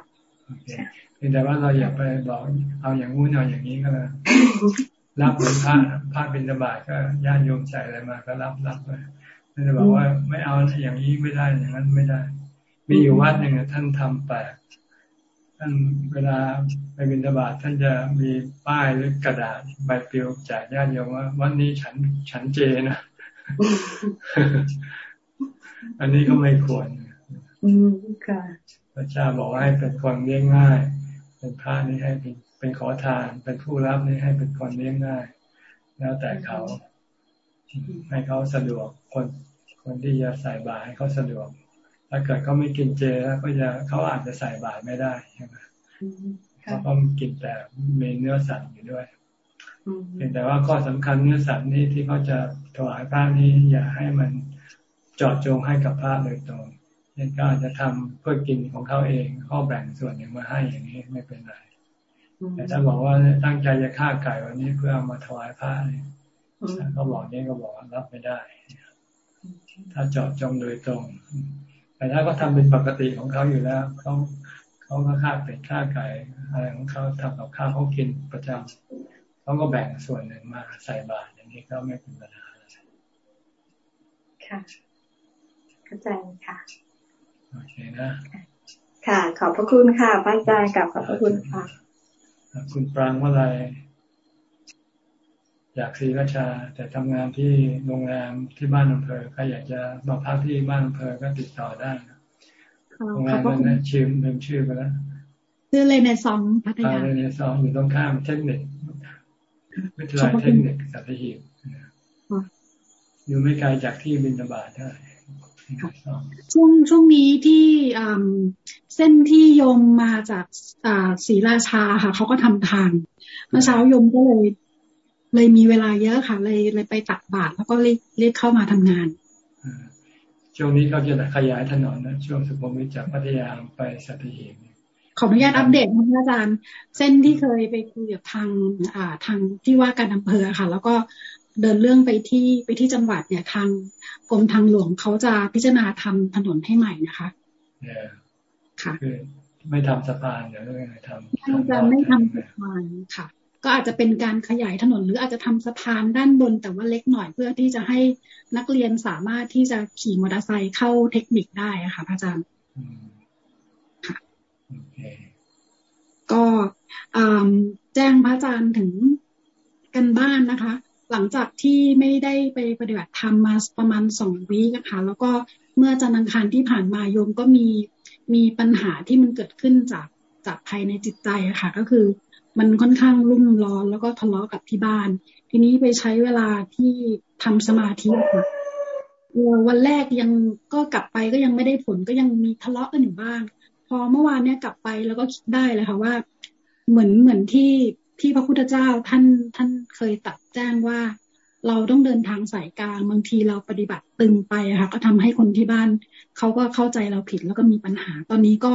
[SPEAKER 1] เพียงแต่ว่าเราอย่าไปบอกเอาอย่างงู้นเอาอย่างนี้ก็เลยรับเหมือนผ้าผ้าเป็นบาทก็ญาติโยมใส่อะไรมาก็รับรับไปไม่ได้บอกว่าไม่เอาอย่างนี้ไม่ได้อย่างนั้นไม่ได้ มีอยู่วัดหนึ่งท่านทำแปลกท่านเวลาไปบิณฑบาตท่านจะมีป้ายหรือกระดาษใบปลิวแจกญาติโยมว่าวันนี้ฉันฉันเจนะ อันนี้ก็ไม่ควร
[SPEAKER 5] อืมค่ะ
[SPEAKER 1] พระเจ้าบอกว่าให้เป็นคนเลี้ยงง่าย เป็นพระนี่ให้เป็นเป็นขอทาน เป็นผู้รับนี่ให้เป็นคนเลี้ยงง่าย แล้วแต่เขา ให้เขาสะดวกคนคนที่จะใส่บาตรให้เขาสะดวก ถ้าเกิดเขาไม่กินเจแล้วก็จะเขาอาจจะใส่บาตรไม่ได้ใช่ไหมเขาต้องกินแต่มีเนื้อสัตว์อยู่ด้วยเพียงแต่ว่าข้อสำคัญเนื้อสัตว์นี้ที่เขาจะถวายพระนี้อย่าให้มัน จอดจงให้กับพระโดยตรงยันก็อาจจะทำเพื่อกินของเขาเองเขาแบ่งส่วนหนึ่งมาให้อย่างนี้ไม่เป็นไร แต่ถ้าบอกว่าตั้งใจจะฆ่าไก่วันนี้เพื่อเอามาถวายพระเนี่ยเขาบอกนี่ก็บอกรับไม่ได้ ถ้าจอดจงโดยตรง แต่ถ้าเขาทาเป็นปกติของเขาอยู่แล้วเขาเขเขาก็ฆ่าเป็ดฆ่าไก่อะไรของเขาทำกับข้าวเขากินประจำเขาก็แบ่งส่วนหนึ่งมาใส่บาตรอย่างนี้ก็ไม่เป็นปัญหา
[SPEAKER 5] ค่ะ เข้าใจค่ะ
[SPEAKER 1] โอเคนะ
[SPEAKER 5] ค่ะ ขอบพระคุณค่ะพระอาจารย์กับขอบพระคุณค่ะ
[SPEAKER 1] คุณปรางว่าอะไรอยากศรีราชา แต่ทำงานที่โรงแรมที่บ้านอำเภอใครอยากจะมาพักที่บ้านอำเภอก็ติดต่อได้โรงแรมนั้นชื่อหนึ่งชื่อไปแล้ว
[SPEAKER 6] ชื่อเลยในซองพัทยา
[SPEAKER 1] เลยในซองอยู่ตรงข้ามเทคนิควิทยาลัยเทคนิคสัตหีบอยู่ไม่ไกลจากที่บินตบาทได้
[SPEAKER 6] ช่วงช่วงนี้ที่เส้นที่โยมมาจากศรีราชาค่ะเขาก็ทำทางเมื่อเช้าโยมก็เลยเลยมีเวลาเยอะค่ะ เลยเลยไปตักบาตรแล้วก็เรียกเรียกเข้ามาทำงาน
[SPEAKER 1] ช่วงนี้เขาจะขยายถนนนะช่วงสุขุมวิทจากพัทยาไปสัตหีบ
[SPEAKER 6] ขออนุญาตอัปเดตค่ะอาจารย์ เส้นที่เคยไปคุยกับทางอ่าทางที่ว่าการอำเภอค่ะ แล้วก็ เดินเรื่องไปที่ไปที่จังหวัดเนี่ยทางกรมทางหลวงเขาจะพิจารณาทำถนนให้ใหม่นะคะ
[SPEAKER 1] ค่ะคือไม่ทำสะพานเดี๋ยวไม่ทำ
[SPEAKER 6] จะไม่ทำสะพานค่ะ ก็อาจจะเป็นการขยายถนนหรืออาจจะทำสะพานด้านบนแต่ว่าเล็กหน่อยเพื่อที่จะให้นักเรียนสามารถที่จะขี่มอเตอร์ไซค์เข้าเทคนิคได้ค่ะพระอาจารย์ค่ะก็แจ้งพระอาจารย์ถึงกันบ้านนะคะ หลังจากที่ไม่ได้ไปปฏิบัติธรรมมาประมาณสองวีนะคะแล้วก็เมื่อจันทร์อังคารที่ผ่านมาโยมก็มีมีปัญหาที่มันเกิดขึ้นจากจากภายในจิตใจอะค่ะ ก็คือมันค่อนข้างรุ่มร้อนแล้วก็ทะเลาะกับที่บ้าน ทีนี้ไปใช้เวลาที่ทำสมาธิค่ะวันแรกยังก็กลับไปก็ยังไม่ได้ผลก็ยังมีทะเลาะกันอยู่บ้าง พอเมื่อวานเนี้ยกลับไปแล้วก็คิดได้เลยค่ะว่า เหมือนเหมือนที่ ที่พระพุทธเจ้าท่านท่านเคยตัดแจ้งว่า เราต้องเดินทางสายกลางบางทีเราปฏิบัติตึงไปค่ะ ก็ทำให้คนที่บ้านเขาก็เข้าใจเราผิดแล้วก็มีปัญหา ตอนนี้ก็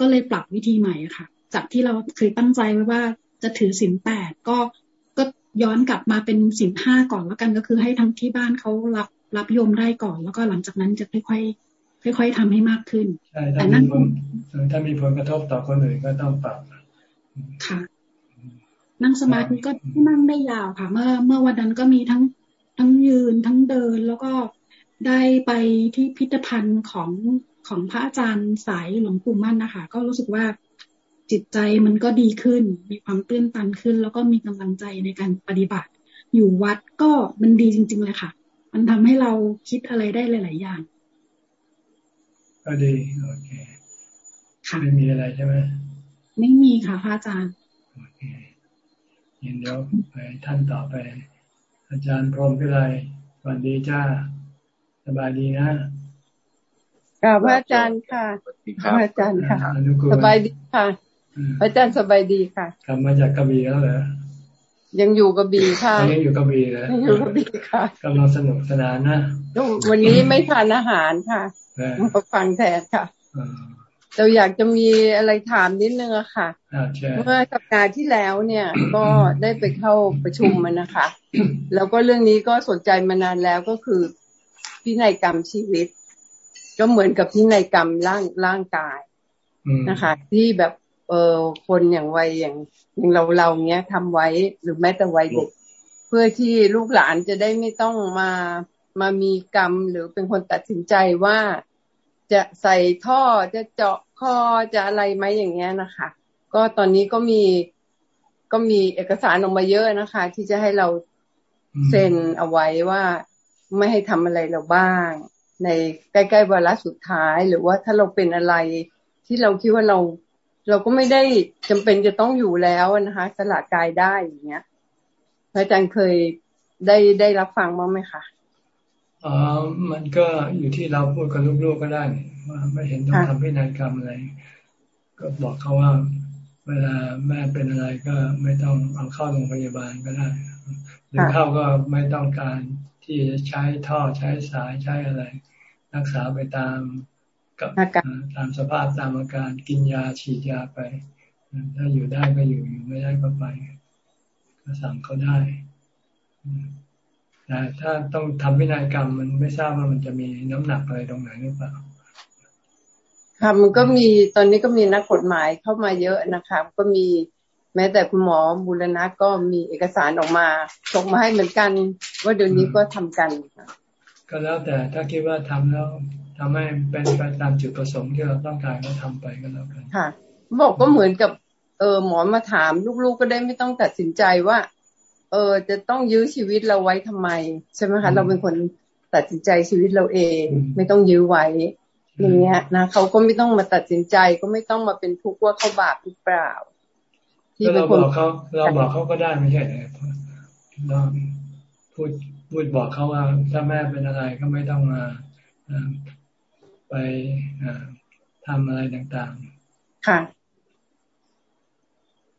[SPEAKER 6] ก็เลยปรับวิธีใหม่ค่ะ จากที่เราเคยตั้งใจไว้ว่าจะถือสินแปดก็ก็ย้อนกลับมาเป็นสินห้าก่อนแล้วกันก็คือให้ทั้งที่บ้านเขารับรับโยมได้ก่อน แล้วก็หลังจากนั้นจะค่อยๆค่อย ๆทำให้มากขึ้น
[SPEAKER 1] แต่นั่นถ้ามีผลกระทบต่อคนอื่นก็ต้องปรับ
[SPEAKER 6] ค่ะ นั่งสมาธิก็นั่งได้ยาวค่ะ เมื่อเมื่อวันนั้นก็มีทั้งทั้งยืนทั้งเดินแล้วก็ได้ไปที่พิพิธภัณฑ์ของของพระอาจารย์สายหลวงปู่มั่นนะคะ ก็รู้สึกว่าจิตใจมันก็ดีขึ้น มีความตื้นตันขึ้น แล้วก็มีกำลังใจในการปฏิบัติ อยู่วัดก็มันดีจริง ๆ เลยค่ะ มันทำให้เราคิดอะไรได้หลาย ๆ อย่าง
[SPEAKER 1] ก็ดี โอเค ไม่มีอะไรใช่ไหม
[SPEAKER 6] ไม่มีค่ะพระอาจารย์ โอเค
[SPEAKER 1] เดี๋ยวไปท่านต่อไป อาจารย์พรหมพิไลสวัสดีจ้า สบายดีนะ
[SPEAKER 7] ค่ะพระอาจารย์ค่ะพระอาจารย์ค่ะ สบายดีค่ะ พระอาจารย์สบายดีค่ะ
[SPEAKER 1] กลับมาจากกระบี่แล้วเหรอ
[SPEAKER 7] ยังอยู่กระบี่ค่ะ
[SPEAKER 1] ยังอยู่กระบี่เลย
[SPEAKER 7] ยังอยู่กระบี่ค่ะ
[SPEAKER 1] กำลังสนุกสนานนะ
[SPEAKER 7] วันนี้ไม่ทานอาหารค่ะมาฟังแทนค่ะ เราอยากจะมีอะไรถามนิดนึงอะค่ะ เมื่อสัปดาห์ที่แล้วเนี่ย ก็ได้ไปเข้าประชุมมันนะคะ แล้วก็เรื่องนี้ก็สนใจมานานแล้วก็คือพินัยกรรมชีวิต ก็เหมือนกับพินัยกรรมร่างร่างกายนะคะ ที่แบบเออคนอย่างวัยอย่างอย่างเราเราเนี้ยทำไว้หรือแม้แต่วัยเด็ก เพื่อที่ลูกหลานจะได้ไม่ต้องมามามีกรรมหรือเป็นคนตัดสินใจว่า จะใส่ท่อจะเจาะคอจะอะไรไหมอย่างเงี้ยนะคะ ก็ตอนนี้ก็มีก็มีเอกสารออกมาเยอะนะคะ ที่จะให้เราเซ็นเอาไว้ว่าไม่ให้ทำอะไรเราบ้าง ในใกล้ๆวาระสุดท้าย หรือว่าถ้าเราเป็นอะไรที่เราคิดว่าเรา เราก็ไม่ได้จำเป็นจะต้องอยู่แล้วนะคะสละกายได้อย่างเงี้ยอาจารย์เคยได้ได้รับฟังบ้างไหมคะ
[SPEAKER 1] อ๋อมันก็อยู่ที่เราพูดกับลูกๆก็ได้ว่าไม่เห็นต้องทำพินัยกรรมอะไร ก็บอกเขาว่า เวลาแม่เป็นอะไรก็ไม่ต้องเอาเข้าโรงพยาบาลก็ได้ หรือเข้าก็ไม่ต้องการที่จะใช้ท่อใช้สายใช้อะไร รักษาไปตามกับตามสภาพตามอาการกินยาฉีดยาไป ถ้าอยู่ได้ก็อยู่อยู่ไม่ได้ก็ไป ก็สั่งเขาได้ แต่ถ้าต้องทำวินัยกรรมมันไม่ทราบว่ามันจะมีน้ำหนักอะไรตรงไหนหรือเปล่า
[SPEAKER 7] ค่ะมันก็มีตอนนี้ก็มีนักกฎหมายเข้ามาเยอะนะคะก็มีแม้แต่คุณหมอบุรณะก็มีเอกสารออกมาส่งมาให้เหมือนกัน ว่าเดี๋ยวนี้ก็ทำกัน
[SPEAKER 1] ก็แล้วแต่ถ้าคิดว่าทำแล้วทำให้เป็นไปตามจุดประสงค์ที่เราต้องการก็ทำไปก็แล้วกัน
[SPEAKER 7] ค่ะ บอกก็เหมือนกับเออหมอมาถามลูกๆก็ได้ไม่ต้องตัดสินใจว่า เออ จะต้องยื้อชีวิตเราไว้ทำไม ใช่ไหมคะ เราเป็นคนตัดสินใจชีวิตเราเอง ไม่ต้องยื้อไว้อย่างเงี้ยนะเขาก็ไม่ต้องมาตัดสินใจก็ไม่ต้องมาเป็นทุกข์ว่าเขาบาปหรือเปล่า
[SPEAKER 1] ที่เราบอกเขาเราบอกเขาก็ได้ไม่ใช่เหรอเราพูดพูดบอกเขาว่าถ้าแม่เป็นอะไรก็ไม่ต้องมาไปทำอะไรต่าง
[SPEAKER 7] ๆ ค่ะ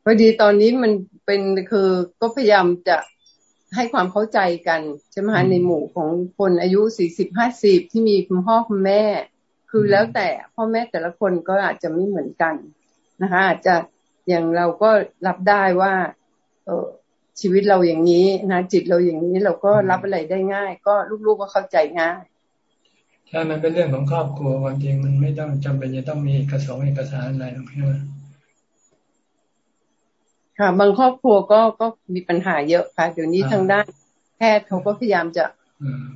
[SPEAKER 7] พอดีตอนนี้มัน เป็นคือก็พยายามจะให้ความเข้าใจกันใช่ไหมคะในหมู่ของคนอายุสี่สิบห้าสิบที่มีคุณพ่อคุณแม่ คือแล้วแต่พ่อแม่แต่ละคนก็อาจจะไม่เหมือนกันนะคะ อาจจะอย่างเราก็รับได้ว่า เออชีวิตเราอย่างนี้นะจิตเราอย่างนี้เราก็รับอะไรได้ง่าย ก็ลูกๆก็เข้าใจง่าย
[SPEAKER 1] ใช่มันเป็นเรื่องของครอบครัวความจริงมันไม่ต้องจำเป็นจะต้องมีเอกสารเอกสารอะไรหรอกใช่ไหม
[SPEAKER 7] ค่ะ บางครอบครัวก็ก็มีปัญหาเยอะค่ะเดี๋ยวนี้ทางด้านแพทย์เขาก็พยายามจะ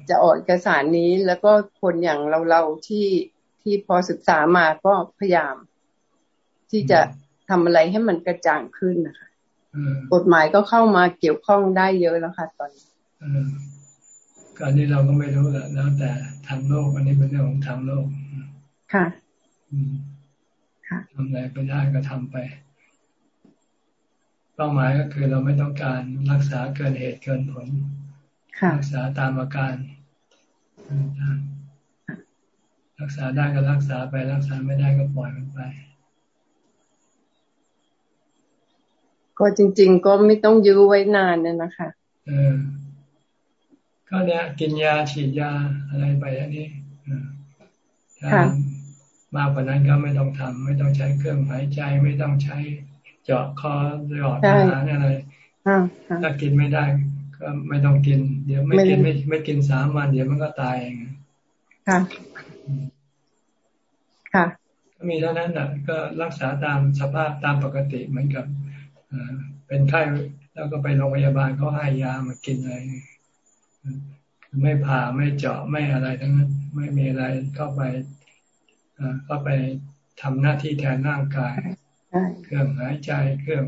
[SPEAKER 7] จะออกเอกสารนี้ แล้วก็คนอย่างเราเราที่ที่พอศึกษามาก็พยายาม ที่จะทำอะไรให้มันกระจ่างขึ้นนะคะกฎหมายก็เข้ามาเกี่ยวข้องได้เยอะแล้วค่ะ ตอนนี้
[SPEAKER 1] การนี้เราก็ไม่รู้แหละแล้วแต่ทางโลกอันนี้เป็นเรื่องของทางโลก
[SPEAKER 7] ค่ะ
[SPEAKER 1] ทำอะไรไปได้ก็ทำไป เป้าหมายก็คือเราไม่ต้องการรักษาเกินเหตุเกินผลรักษาตามอาการรักษาได้ก็รักษาไปรักษาไม่ได้ก็ปล่อยมันไป
[SPEAKER 7] ก็จริง ๆ ก็ไม่ต้องยื้อไว้นานเนี่ยนะคะ
[SPEAKER 1] เออก็เนี่ยกินยาฉีดยาอะไรไปอันนี้ถ้ามากกว่านั้นก็ไม่ต้องทำไม่ต้องใช้เครื่องหายใจ ไม่ต้องใช้ เจาะคอหลอดอาหารอะไรถ้ากินไม่ได้ ก็ไม่ต้องกิน เดี๋ยวไม่กินไม่ไม่กินสามวันเดี๋ยวมันก็ตายเอง
[SPEAKER 7] ค่ะ ค่ะ
[SPEAKER 1] ก็มีเท่านั้นแหละก็รักษาตามสภาพตามปกติเหมือนกับเป็นไข้แล้วก็ไปโรงพยาบาลเขาให้ยามากินอะไรไม่ผ่าไม่เจาะไม่อะไรทั้งนั้น ไม่มีอะไรเข้าไปเข้าไปทำหน้าที่แทนร่างกาย เครื่องหายใจเครื่อง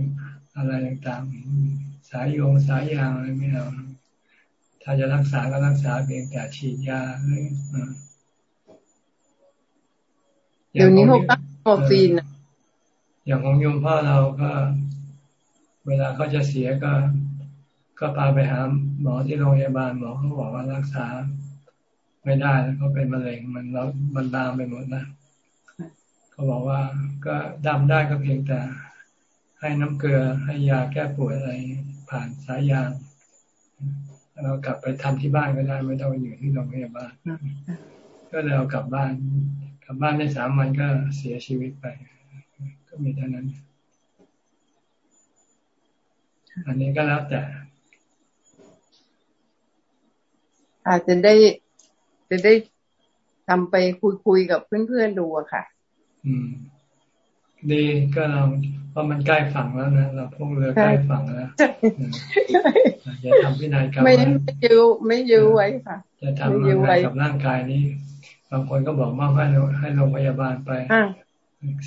[SPEAKER 1] อะไรต่างๆ สายโยงสายยางอะไรไม่เอาถ้าจะรักษาก็รักษาเพียงแต่ฉีดยาเลย
[SPEAKER 7] เดี๋ยวนี้พวกโมฟีน
[SPEAKER 1] อย่างของโยมพ่อเราก็ เวลาเขาจะเสียก็ ก็พาไปหาหมอที่โรงพยาบาลหมอเขาบอกว่ารักษา ไม่ได้แล้วเขาเป็นมะเร็งมันแล้วมันลามไปหมดนะ เขาบอกว่าก็ดำได้ก็เพียงแต่ ให้น้ำเกลือให้ยาแก้ปวดอะไรผ่านสายยางเรากลับไปทำที่บ้านก็ได้ไม่ต้องอยู่ที่โรงพยาบาลก็เลยเอากลับบ้าน กลับบ้านได้สามวันก็เสียชีวิตไป ก็มีเท่านั้น อันนี้ก็แล้วแต่
[SPEAKER 7] อาจจะได้จะได้ทำไปคุยคุยกับเพื่อนๆดูอะค่ะ
[SPEAKER 1] อืม ดีก็เราเพราะมันใกล้ฝั่งแล้วนะเราพวกเรือใกล้ฝั่งแล้วจะทำพินัยกรรม
[SPEAKER 7] ไม่ไม่ยื้อไม่ยื้อไว้ค่ะ
[SPEAKER 1] จะทำอะไรกับร่างกายนี้บางคนก็บอกมากให้ให้โรงพยาบาลไป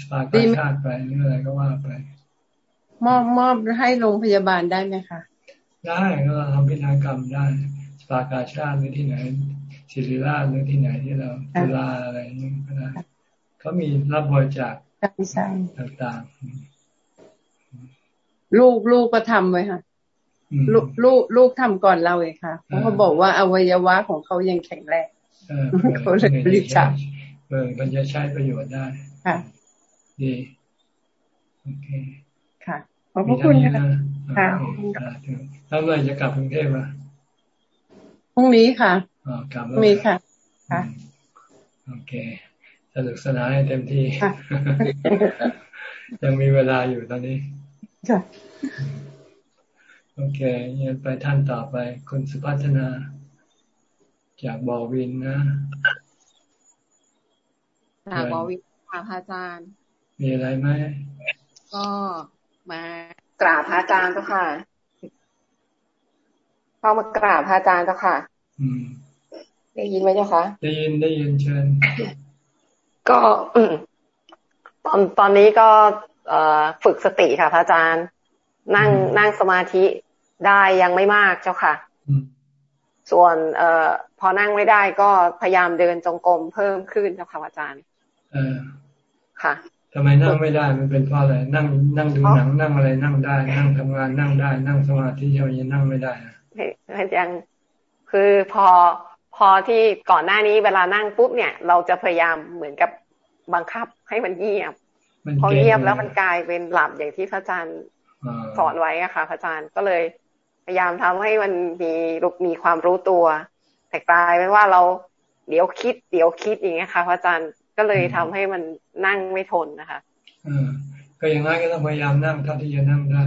[SPEAKER 1] สปาการชาติไปหรืออะไรก็ว่าไป
[SPEAKER 7] มอบมอบให้โรงพยาบาลได้ไหมคะ
[SPEAKER 1] ได้เราทำพิธีกรรมได้สปากาชาติหรือที่ไหนศิริราชหรือที่ไหนที่เราจุฬาอะไรนี่ก็ได้ เขามีรับบริจาคต่าง
[SPEAKER 7] ๆ ลูกลูกก็ทำไว้ค่ะ ลูกลูกลูกทำก่อนเราเองค่ะเพราะเขาบอกว่าอวัยวะของเขายังแข็งแรงเขาเลยบริจาค
[SPEAKER 1] เออมันจะใช้ประโยชน์ได้
[SPEAKER 7] ค่ะ
[SPEAKER 1] ดีโอเค
[SPEAKER 7] ค่ะขอบพระคุณค่ะค่ะ
[SPEAKER 1] แล้วเมื่อจะกลับกรุงเทพอะ
[SPEAKER 7] พรุ่งนี้ค่ะ
[SPEAKER 1] อ๋อกลับ
[SPEAKER 7] พรุ่งนี้ค่ะค่ะ
[SPEAKER 1] โอเค สนุกสนานให้เต็มที่ ยังมีเวลาอยู่ตอนนี้
[SPEAKER 7] ค่ะ
[SPEAKER 1] โอเคยังไปท่านต่อไป คุณสุพัฒนาจากบอวินนะ
[SPEAKER 8] จากบอวิน
[SPEAKER 9] ค่ะพระอาจารย์
[SPEAKER 1] มีอะไรไหม
[SPEAKER 9] ก็มากราบพระอาจารย์เจ้าค่ะเข้ามากราบพระอาจารย์เจ้าค่ะ
[SPEAKER 1] อืม
[SPEAKER 9] ได้ยินไหมเจ้าคะ
[SPEAKER 1] ได้ยินได้ยินเชิญ
[SPEAKER 9] ก็ตอนตอนนี้ก็เอฝึกสติค่ะพระอาจารย์ นั่งนั่งสมาธิได้ยังไม่มากเจ้าค่ะ ส่วนเออพอนั่งไม่ได้ก็พยายามเดินจงกรมเพิ่มขึ้นเจ้าค่ะอาจารย์
[SPEAKER 1] เออ
[SPEAKER 9] ค่ะ
[SPEAKER 1] ทำไมนั่งไม่ได้มันเป็นเพราะอะไรนั่งนั่งดูหนังนั่งอะไรนั่งได้ นั่งทำงานนั่งได้ นั่งสมาธิยังนั่งไม่ได้
[SPEAKER 9] ยังคือพอ พอที่ก่อนหน้านี้เวลานั่งปุ๊บเนี่ย เราจะพยายามเหมือนกับบังคับให้มันเงียบพอเงียบแล้วมันกลายเป็นหลับอย่างที่พระอาจารย์สอนไว้อะค่ะพระอาจารย์ก็เลยพยายามทำให้มันมีรูปมีความรู้ตัว แต่กลายเป็นว่าเราเดี๋ยวคิด เดี๋ยวคิดอย่างเงี้ยค่ะพระอาจารย์ก็เลยทำให้มันนั่งไม่ทนนะคะ
[SPEAKER 1] อก็อย่างนั้นก็ต้องพยายามนั่งเท่าที่จะนั่งได้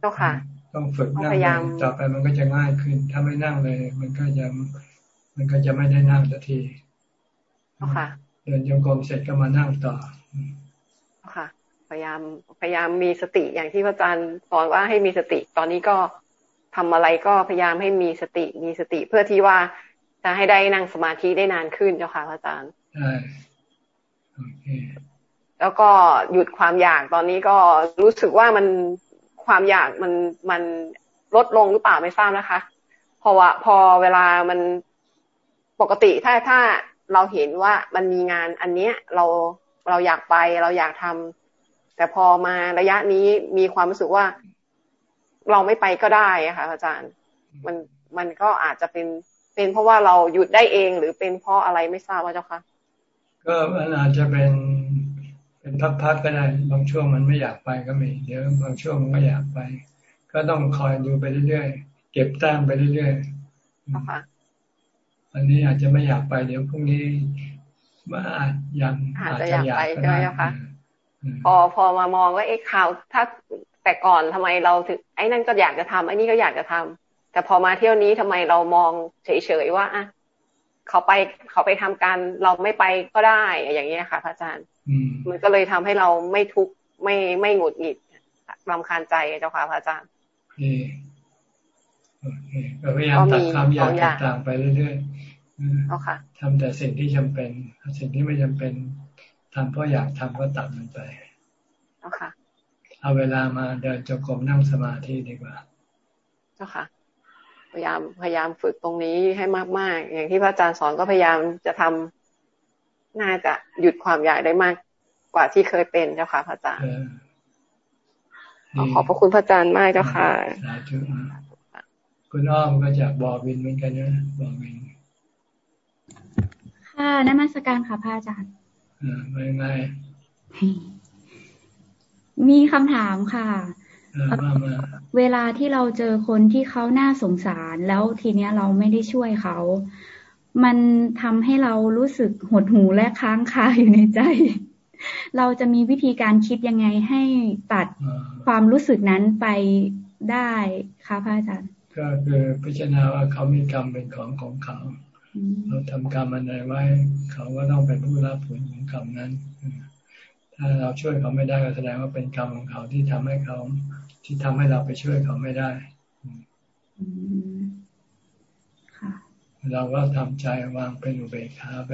[SPEAKER 9] เจ้าค่ะ
[SPEAKER 1] ต้องฝึกนั่งต่อไปมันก็จะง่ายขึ้น ถ้าไม่นั่งเลย มันก็จะ มันก็จะไม่ได้นั่งสักที
[SPEAKER 9] ค่ะ
[SPEAKER 1] เดินโยกมเสร็จก็มานั่งต่อ
[SPEAKER 9] ค่ะ พยายามพยายามมีสติอย่างที่พระอาจารย์สอนว่าให้มีสติ ตอนนี้ก็ทำอะไรก็พยายามให้มีสติมีสติเพื่อที่ว่าจะให้ได้นั่งสมาธิได้นานขึ้นเจ้าค่ะพระอาจารย์
[SPEAKER 1] ใช่โอเค
[SPEAKER 9] แล้วก็หยุดความอยากตอนนี้ก็รู้สึกว่ามันความอยากมันมันลดลงหรือเปล่าไม่ทราบนะคะ เพราะว่าพอเวลามัน ปกติถ้าถ้าเราเห็นว่ามันมีงานอันเนี้ยเราเราอยากไปเราอยากทำแต่พอมาระยะนี้มีความรู้สึกว่า เราไม่ไปก็ได้อะค่ะอาจารย์ มันมันก็อาจจะเป็นเป็นเพราะว่าเราหยุดได้เองหรือเป็นเพราะอะไรไม่ทราบว่าเจ้าค่ะ
[SPEAKER 1] ก็มันอาจจะเป็นเป็นพักๆก็ได้บางช่วงมันไม่อยากไปก็มี เดี๋ยวบางช่วงมันก็อยากไป ก็ต้องคอยดูไปเรื่อยๆเก็บแต้มไปเรื่อยๆ อันนี้อาจจะไม่อยากไปเดี๋ยวพรุ่งนี้ว่าอาจยัง
[SPEAKER 9] อาจจะอยากไปใช่ไหมคะพอพอมามองว่าเอ๊ะข่าว ถ้าแต่ก่อนทำไมเราถึงไอ้นั่นก็อยากจะทำไอ้นี่ก็อยากจะทำแต่พอมาเที่ยวนี้ทำไมเรามองเฉยๆว่าอะเขาไปเขาไปทำการเราไม่ไปก็ได้อย่างเงี้ยค่ะพระอาจารย์มันก็เลยทำให้เราไม่ทุกข์ไม่ไม่หงุดหงิดรำคาญใจเจ้าค่ะพระอาจารย์
[SPEAKER 1] พยายามตัดความอยากต่างๆไปเรื่อยๆ ทำแต่สิ่งที่จำเป็น สิ่งที่ไม่จำเป็นทำเพราะอยากทำก็ตัดมันไปเอาเวลามาเดินจงกรมนั่งสมาธิดีกว่า
[SPEAKER 9] เจ้าค่ะ พยายามพยายามฝึกตรงนี้ให้มาก ๆ อย่างที่พระอาจารย์สอนก็พยายามจะทำน่าจะหยุดความอยากได้มากกว่าที่เคยเป็นเจ้าค่ะพระอาจารย์ขอบพระคุณพระอาจารย์มากเจ้าค่ะ
[SPEAKER 1] คุณอ้อมก็จากบอวินเหมือนกันนะบอวิน
[SPEAKER 8] ค่ะนมัสการค่ะพระอาจารย์
[SPEAKER 1] อ่าไม่ไม่
[SPEAKER 8] มีคำถามค่ะ เวลาที่เราเจอคนที่เขาน่าสงสาร แล้วทีเนี้ยเราไม่ได้ช่วยเขา มันทำให้เรารู้สึกหดหูและค้างคาอยู่ในใจ เราจะมีวิธีการคิดยังไงให้ตัดความรู้สึกนั้นไปได้คะพระอาจารย์
[SPEAKER 1] ก็คือพิจารณาว่าเขามีกรรมเป็นของของเขา เราทำกรรมอะไรไว้ เขาก็ต้องเป็นผู้รับผลของกรรมนั้นถ้าเราช่วยเขาไม่ได้ก็แสดงว่าเป็นกรรมของเขาที่ทำให้เขา ที่ทำให้เราไปช่วยเขาไม่ได้เราก็ทำใจวางเป็นอุเบกขาไป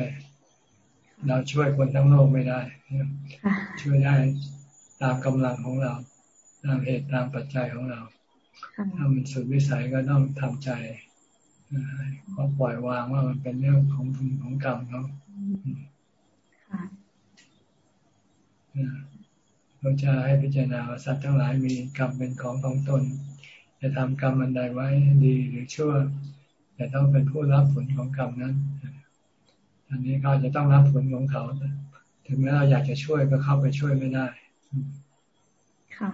[SPEAKER 1] เราช่วยคนทั้งโลกไม่ได้ช่วยได้ตามกำลังของเรา ตามเหตุตามปัจจัยของเรา ถ้ามันสุดวิสัยก็ต้องทำใจ ก็ปล่อยวางว่ามันเป็นเรื่องของบุญของกรรมเขาเราจะให้พิจารณาสัตว์ทั้งหลายมีกรรมเป็นของของตน จะทำกรรมอันใดไว้ดีหรือชั่วแต่ต้องเป็นผู้รับผลของกรรมนั้น อันนี้เขาจะต้องรับผลของเขา ถึงแม้เราอยากจะช่วยก็เข้าไปช่วยไม่ได้
[SPEAKER 8] ค่ะ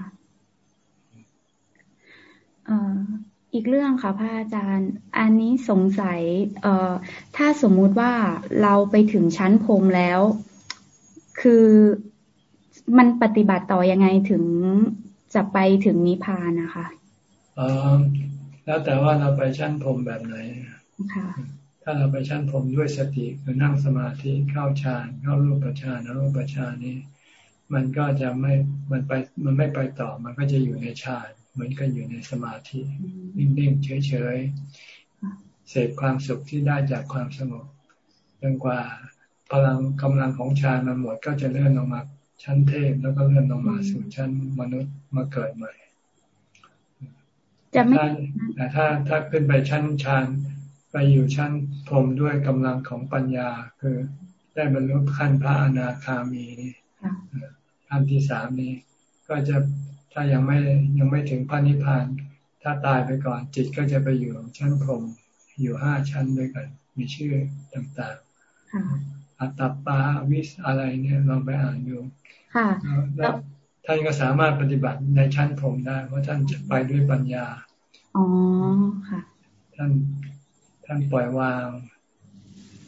[SPEAKER 8] อีกเรื่องค่ะพระอาจารย์ อันนี้สงสัย เอ่อ ถ้าสมมุติว่าเราไปถึงชั้นพรมแล้ว คือมันปฏิบัติต่อยังไงถึงจะไปถึงนิพพานนะคะ
[SPEAKER 1] อ๋อแล้วแต่ว่าเราไปชั้นพรมแบบไหน
[SPEAKER 8] ค่ะ
[SPEAKER 1] ถ้าเราไปชั้นผมด้วยสติคือนั่งสมาธิเข้าฌานเข้ารูปฌานอรูปฌานนี้ มันก็จะไม่มันไปมันไม่ไปต่อมันก็จะอยู่ในฌาน เหมือนกันอยู่ในสมาธิ นิ่งๆเฉยๆเสพความสุขที่ได้จากความสงบจนกว่าพลังกำลังของฌานมันหมดก็จะเลื่อนลงมาชั้นเทพแล้วก็เลื่อนลงมาสู่ชั้นมนุษย์มาเกิดใหม่จะไม่แต่ถ้าถ้าขึ้นไปชั้นฌานไปอยู่ชั้นพรมด้วยกำลังของปัญญา คือได้บรรลุขั้นพระอนาคามีนี่ขั้นที่สามนี้ ก็จะ ถ้ายังไม่ยังไม่ถึงพระนิพพาน ถ้าตายไปก่อนจิตก็จะไปอยู่ชั้นพรมอยู่ห้าชั้นด้วยกัน มีชื่อต่างๆอัตตปาวิสอะไรเนี่ยลองไปอ่านดูแล้วท่านก็สามารถปฏิบัติในชั้นพรมได้ เพราะท่านจะไปด้วยปัญญา
[SPEAKER 8] อ๋อค่ะ
[SPEAKER 1] ท่านท่านปล่อยวาง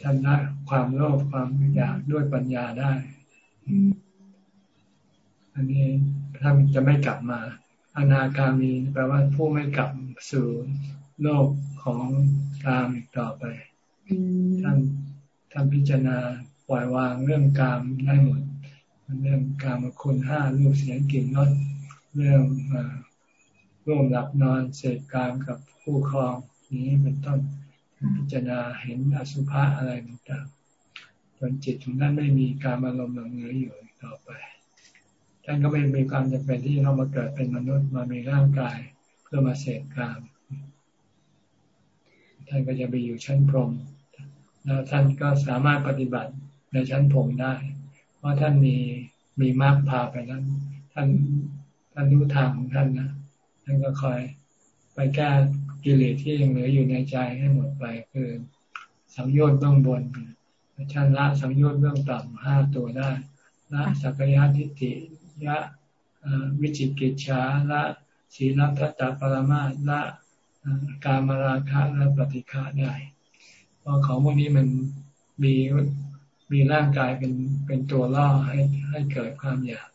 [SPEAKER 1] ท่านละความโลภความอยากด้วยปัญญาได้ อันนี้ท่านจะไม่กลับมา อนาคามีแปลว่าผู้ไม่กลับสู่โลกของกามอีกต่อไปท่านท่านพิจารณาปล่อยวางเรื่องกามได้หมดเรื่องการมาคุณห้ารูปเสียงกลิ่นรสเรื่องร่วมหลับนอนเสพกามกับผู้ครองนี้เป็นต้นพิจารณาเห็นอสุภะอะไรต่างๆจนจิตของท่านไม่มีการอารมณ์หลงเหลืออยู่ต่อไป ท่านก็ไม่มีความจำเป็นที่ต้องมาเกิดเป็นมนุษย์มามีร่างกายเพื่อมาเสพกามท่านก็จะไปอยู่ชั้นพรหมแล้วท่านก็สามารถปฏิบัติในชั้นพรหมได้ เพราะท่านมีมีมากพาไปนั้น ท่านท่านรู้ทางของท่านนะท่านก็คอยไปแก้กิเลสที่ยังเหลืออยู่ในใจให้หมดไป คือสังโยชน์เบื้องบนท่านละสังโยชน์เบื้องต่ำห้าตัวได้ละสักยะทิฏฐิ ยะวิจิกิจฉาละศีลพัตตปรมาละการมาราคะและปฏิฆาได้เพราะของพวกนี้มันมีมีร่างกายเป็นเป็นตัวล่อให้ให้เกิดความอยาก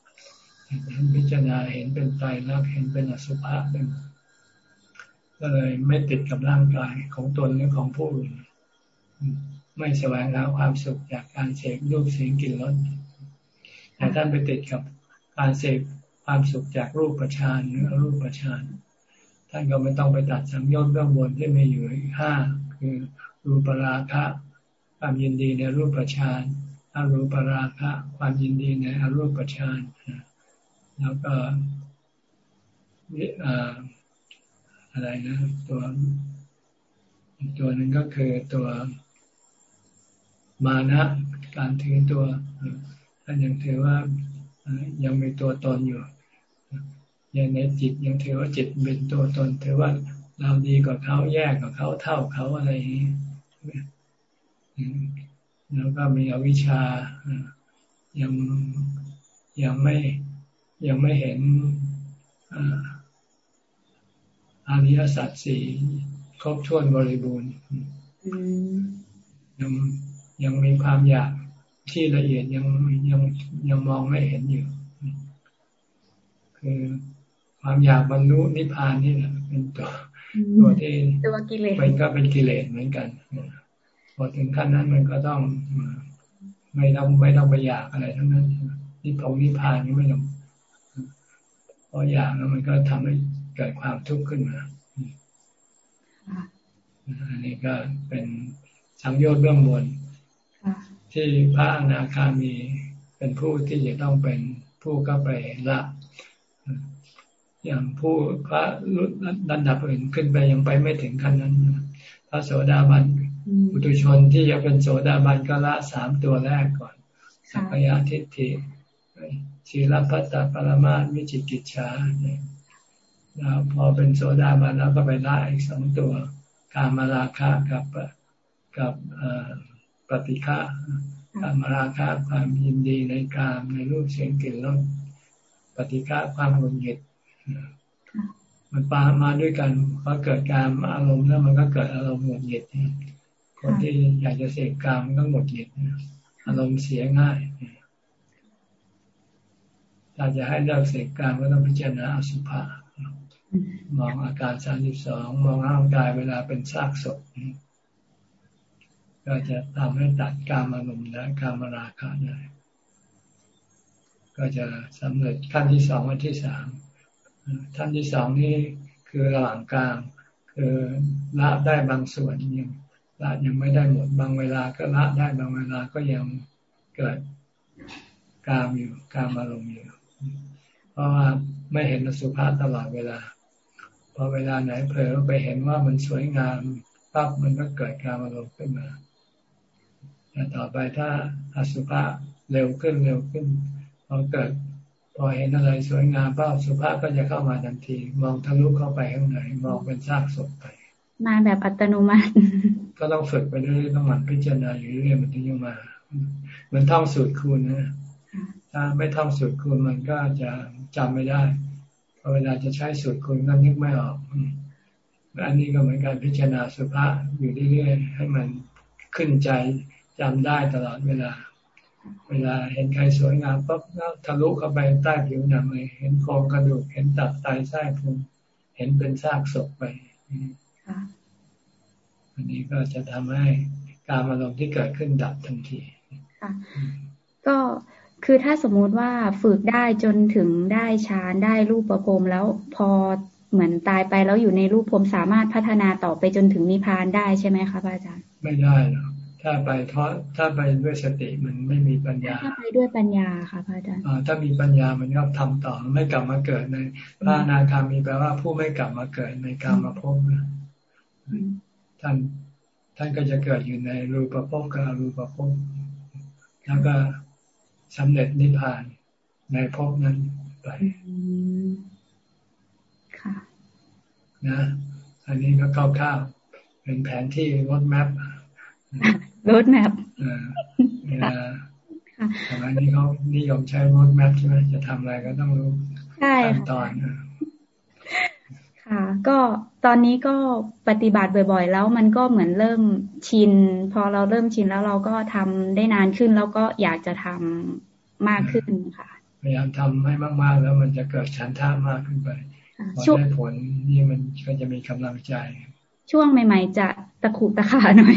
[SPEAKER 1] ท่านพิจารณาเห็นเป็นไตรลักษณ์เห็นเป็นอสุภะเป็นก็เลยไม่ติดกับร่างกายของตนหรือของผู้อื่น ไม่แสวงหาความสุขจากการเสพรูปเสียงกลิ่นรสแต่ท่านไปติดกับ การเสพความสุขจากรูปประชานหรือรูปประชานท่านก็ไม่ต้องไปตัดสังโยชน์เบื้องบนที่มีอยู่ห้าคือรูปราคะความยินดีในรูปฌานอรูปราคะความยินดีในอรูปฌานแล้วก็อะไรนะ ตัวตัวหนึ่งก็คือตัวมานะการถือตัวท่านยังถือว่า ยังมีตัวตนอยู่ยังในจิตยังถือว่าจิตเป็นตัวตนถือว่าเราดีกว่าเขาแย่กว่าเขาเท่าเขาอะไรอย่างนี้แล้วก็มีอวิชชายังยังไม่ยังไม่เห็นอริยสัจสี่ครบถ้วนบริบูรณ์ยังยังมีความอยาก ที่ละเอียดยังยังยังมองไม่เห็นอยู่ คือความอยากบรรลุนิพพานนี่แหละเป็นตัวตัวที่
[SPEAKER 8] ตัวกิเลส
[SPEAKER 1] เป็นก็เป็นกิเลสเหมือนกันพอถึงขั้นนั้นมันก็ต้องไม่ต้องไม่ต้องไปอยากอะไรทั้งนั้นนิพพานนิพพานนี่ไม่ต้องพออยากแล้วมันก็ทำให้เกิดความทุกข์ขึ้นมาอันนี้ก็เป็นสังโยชน์เบื้องบน ที่พระอนาคามีเป็นผู้ที่จะต้องเป็นผู้ก็ไปละ อย่างผู้พระรุ่นดับอื่นขึ้นไปยังไปไม่ถึงขั้นนั้น พระโสดาบันปุถุชนที่จะเป็นโสดาบันก็ละสามตัวแรกก่อนสักยะทิฏฐิชีลพัตตปรมามิจิกิจชาแล้วพอเป็นโสดาบันแล้วก็ไปละอีกสองตัว การมาราคะกับกับ ปฏิฆะการมาราคะความยินดีในกามในรูปเสียงกลิ่นรสปฏิฆะความหงุดหงิดมันปามาด้วยกันพอเกิดการอารมณ์แล้วมันก็เกิดอารมณ์หงุดหงิดคนที่อยากจะเสกกามก็หงุดหงิดอารมณ์เสียง่ายถ้าจะให้เลิกเสกกามก็ต้องพิจารณาอสุภะมองอาการสามสิบสองมองร่างกายเวลาเป็นซากศพ ก็จะทำให้ตัดการอารมณ์และการมาราคะได้ก็จะสำเร็จขั้นที่สองวันที่สามขั้นที่สองนี่คือระหว่างกลางคือละได้บางส่วนยังละยังไม่ได้หมดบางเวลาก็ละได้บางเวลาก็ยังเกิดกามอยู่กามอารมณ์อยู่เพราะว่าไม่เห็นสุภาพตลอดเวลาพอเวลาไหนเผลอไปเห็นว่ามันสวยงามปั๊บมันก็เกิดการอารมณ์ขึ้นมา แต่ต่อไปถ้าอสุภะเร็วขึ้นเร็วขึ้นพอเกิดพอเห็นอะไรสวยงามปั๊บสุภาพก็จะเข้ามาทันที มองทะลุเข้าไปข้างในมองเป็นซากศพไป
[SPEAKER 8] มาแบบอัตโนมัติ
[SPEAKER 1] ก็ต้องฝึกไปเรื่อยๆต้องหมั่นพิจารณาอยู่เรื่อยๆมันถึงจะมาเหมือนท่องสูตรคูณนะถ้าไม่ท่องสูตรคูณมันก็จะจำไม่ได้พอเวลาจะใช้สูตรคูณก็นึกไม่ออกอันนี้ก็เหมือนการพิจารณาสุภาพอยู่เรื่อยๆให้มันขึ้นใจ จำได้ตลอดเวลา เวลาเห็นใครสวยงามปั๊บก็ทะลุเข้าไปใต้ผิวหนังเลยเห็นโครงกระดูกเห็นตับไตไส้พุงเห็นเป็นซากศพไปอันนี้ก็จะทำให้การอารมณ์ที่เกิดขึ้นดับทันที
[SPEAKER 8] ค่ะก็คือถ้าสมมุติว่าฝึกได้จนถึงได้ฌานได้รูปประพรมแล้วพอเหมือนตายไปแล้วอยู่ในรูปพรมสามารถพัฒนาต่อไปจนถึงนิพพานได้ใช่ไหมคะอาจารย์
[SPEAKER 1] ไม่ได้หรอก ถ้าไปเพราะถ้าไปด้วยสติมันไม่มีปัญญา
[SPEAKER 8] ถ้าไปด้วยปัญญาค่ะอาจารย์
[SPEAKER 1] ถ้ามีปัญญามันก็ทำต่อไม่กลับมาเกิดในพระนาคามีแปลว่าผู้ไม่กลับมาเกิดในกามาภพนะท่านท่านก็จะเกิดอยู่ในรูปภพกับอรูปภพแล้วก็สำเร็จนิพพานในภพนั้นไป
[SPEAKER 8] ค่ะ
[SPEAKER 1] นะ อันนี้ก็คร่าวๆเป็นแผนที่รถแมพ
[SPEAKER 8] รถแมพ
[SPEAKER 1] เวลาสมัยนี้เขานิยมใช้รถแมพใช่ไหมจะทำอะไรก็ต้องรู้ขั้นตอน
[SPEAKER 8] ค่ะ ก็ตอนนี้ก็ปฏิบัติบ่อย ๆ แล้วมันก็เหมือนเริ่มชิน พอเราเริ่มชินแล้วเราก็ทำได้นานขึ้น แล้วก็อยากจะทำมากขึ้นค่ะ
[SPEAKER 1] พยายามทำให้มาก ๆ แล้วมันจะเกิดฉันท่ามากขึ้นไปพอได้ผลนี่มันก็จะมีกำลังใจ
[SPEAKER 8] ช่วงใหม่ ๆ จะตะขุตะขาหน่อย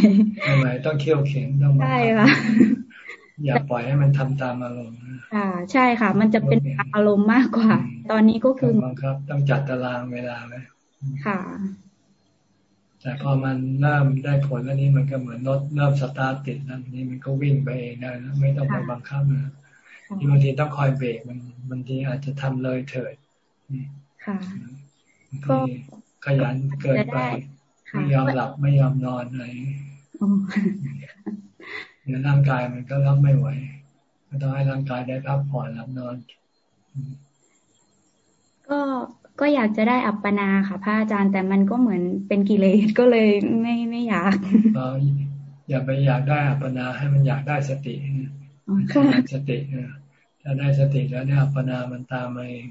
[SPEAKER 1] ใหม่ๆต้องเคี่ยวเข็นต้อง
[SPEAKER 8] ใช่ค่ะ
[SPEAKER 1] อย่าปล่อยให้มันทำตามอารมณ์
[SPEAKER 8] ค่ะ ใช่ค่ะ มันจะเป็นอารมณ์มากกว่า ตอนนี้ก็คือ
[SPEAKER 1] บังคับ ต้องจัดตารางเวลาไว้
[SPEAKER 8] ค่ะ
[SPEAKER 1] แต่พอมันเริ่มได้ผลแล้วนี้มันก็เหมือนรถเริ่มสตาร์ทติดแล้วนี่มันก็วิ่งไปเองได้แล้วไม่ต้องไปบังคับนะที่บางทีต้องคอยเบรกมันบางทีอาจจะทำเลยเถิด
[SPEAKER 8] ค่ะ
[SPEAKER 1] ก็ขยันเกินไป ไม่ยอมหลับไม่ยอมนอนอะไรเดี๋ยวร่างกายมันก็รับไม่ไหวก็ต้องให้ร่างกายได้พักผ่อนหลับนอน
[SPEAKER 8] ก็ก็อยากจะได้อัปปนาค่ะพระอาจารย์แต่มันก็เหมือนเป็นกิเลสก็เลยไม่ไม่อยาก
[SPEAKER 1] อย่าไปอยากได้อัปปนาให้มันอยากได้สติสติถ้าได้สติแล้วเนี่ยอัปปนามันตามมาเอง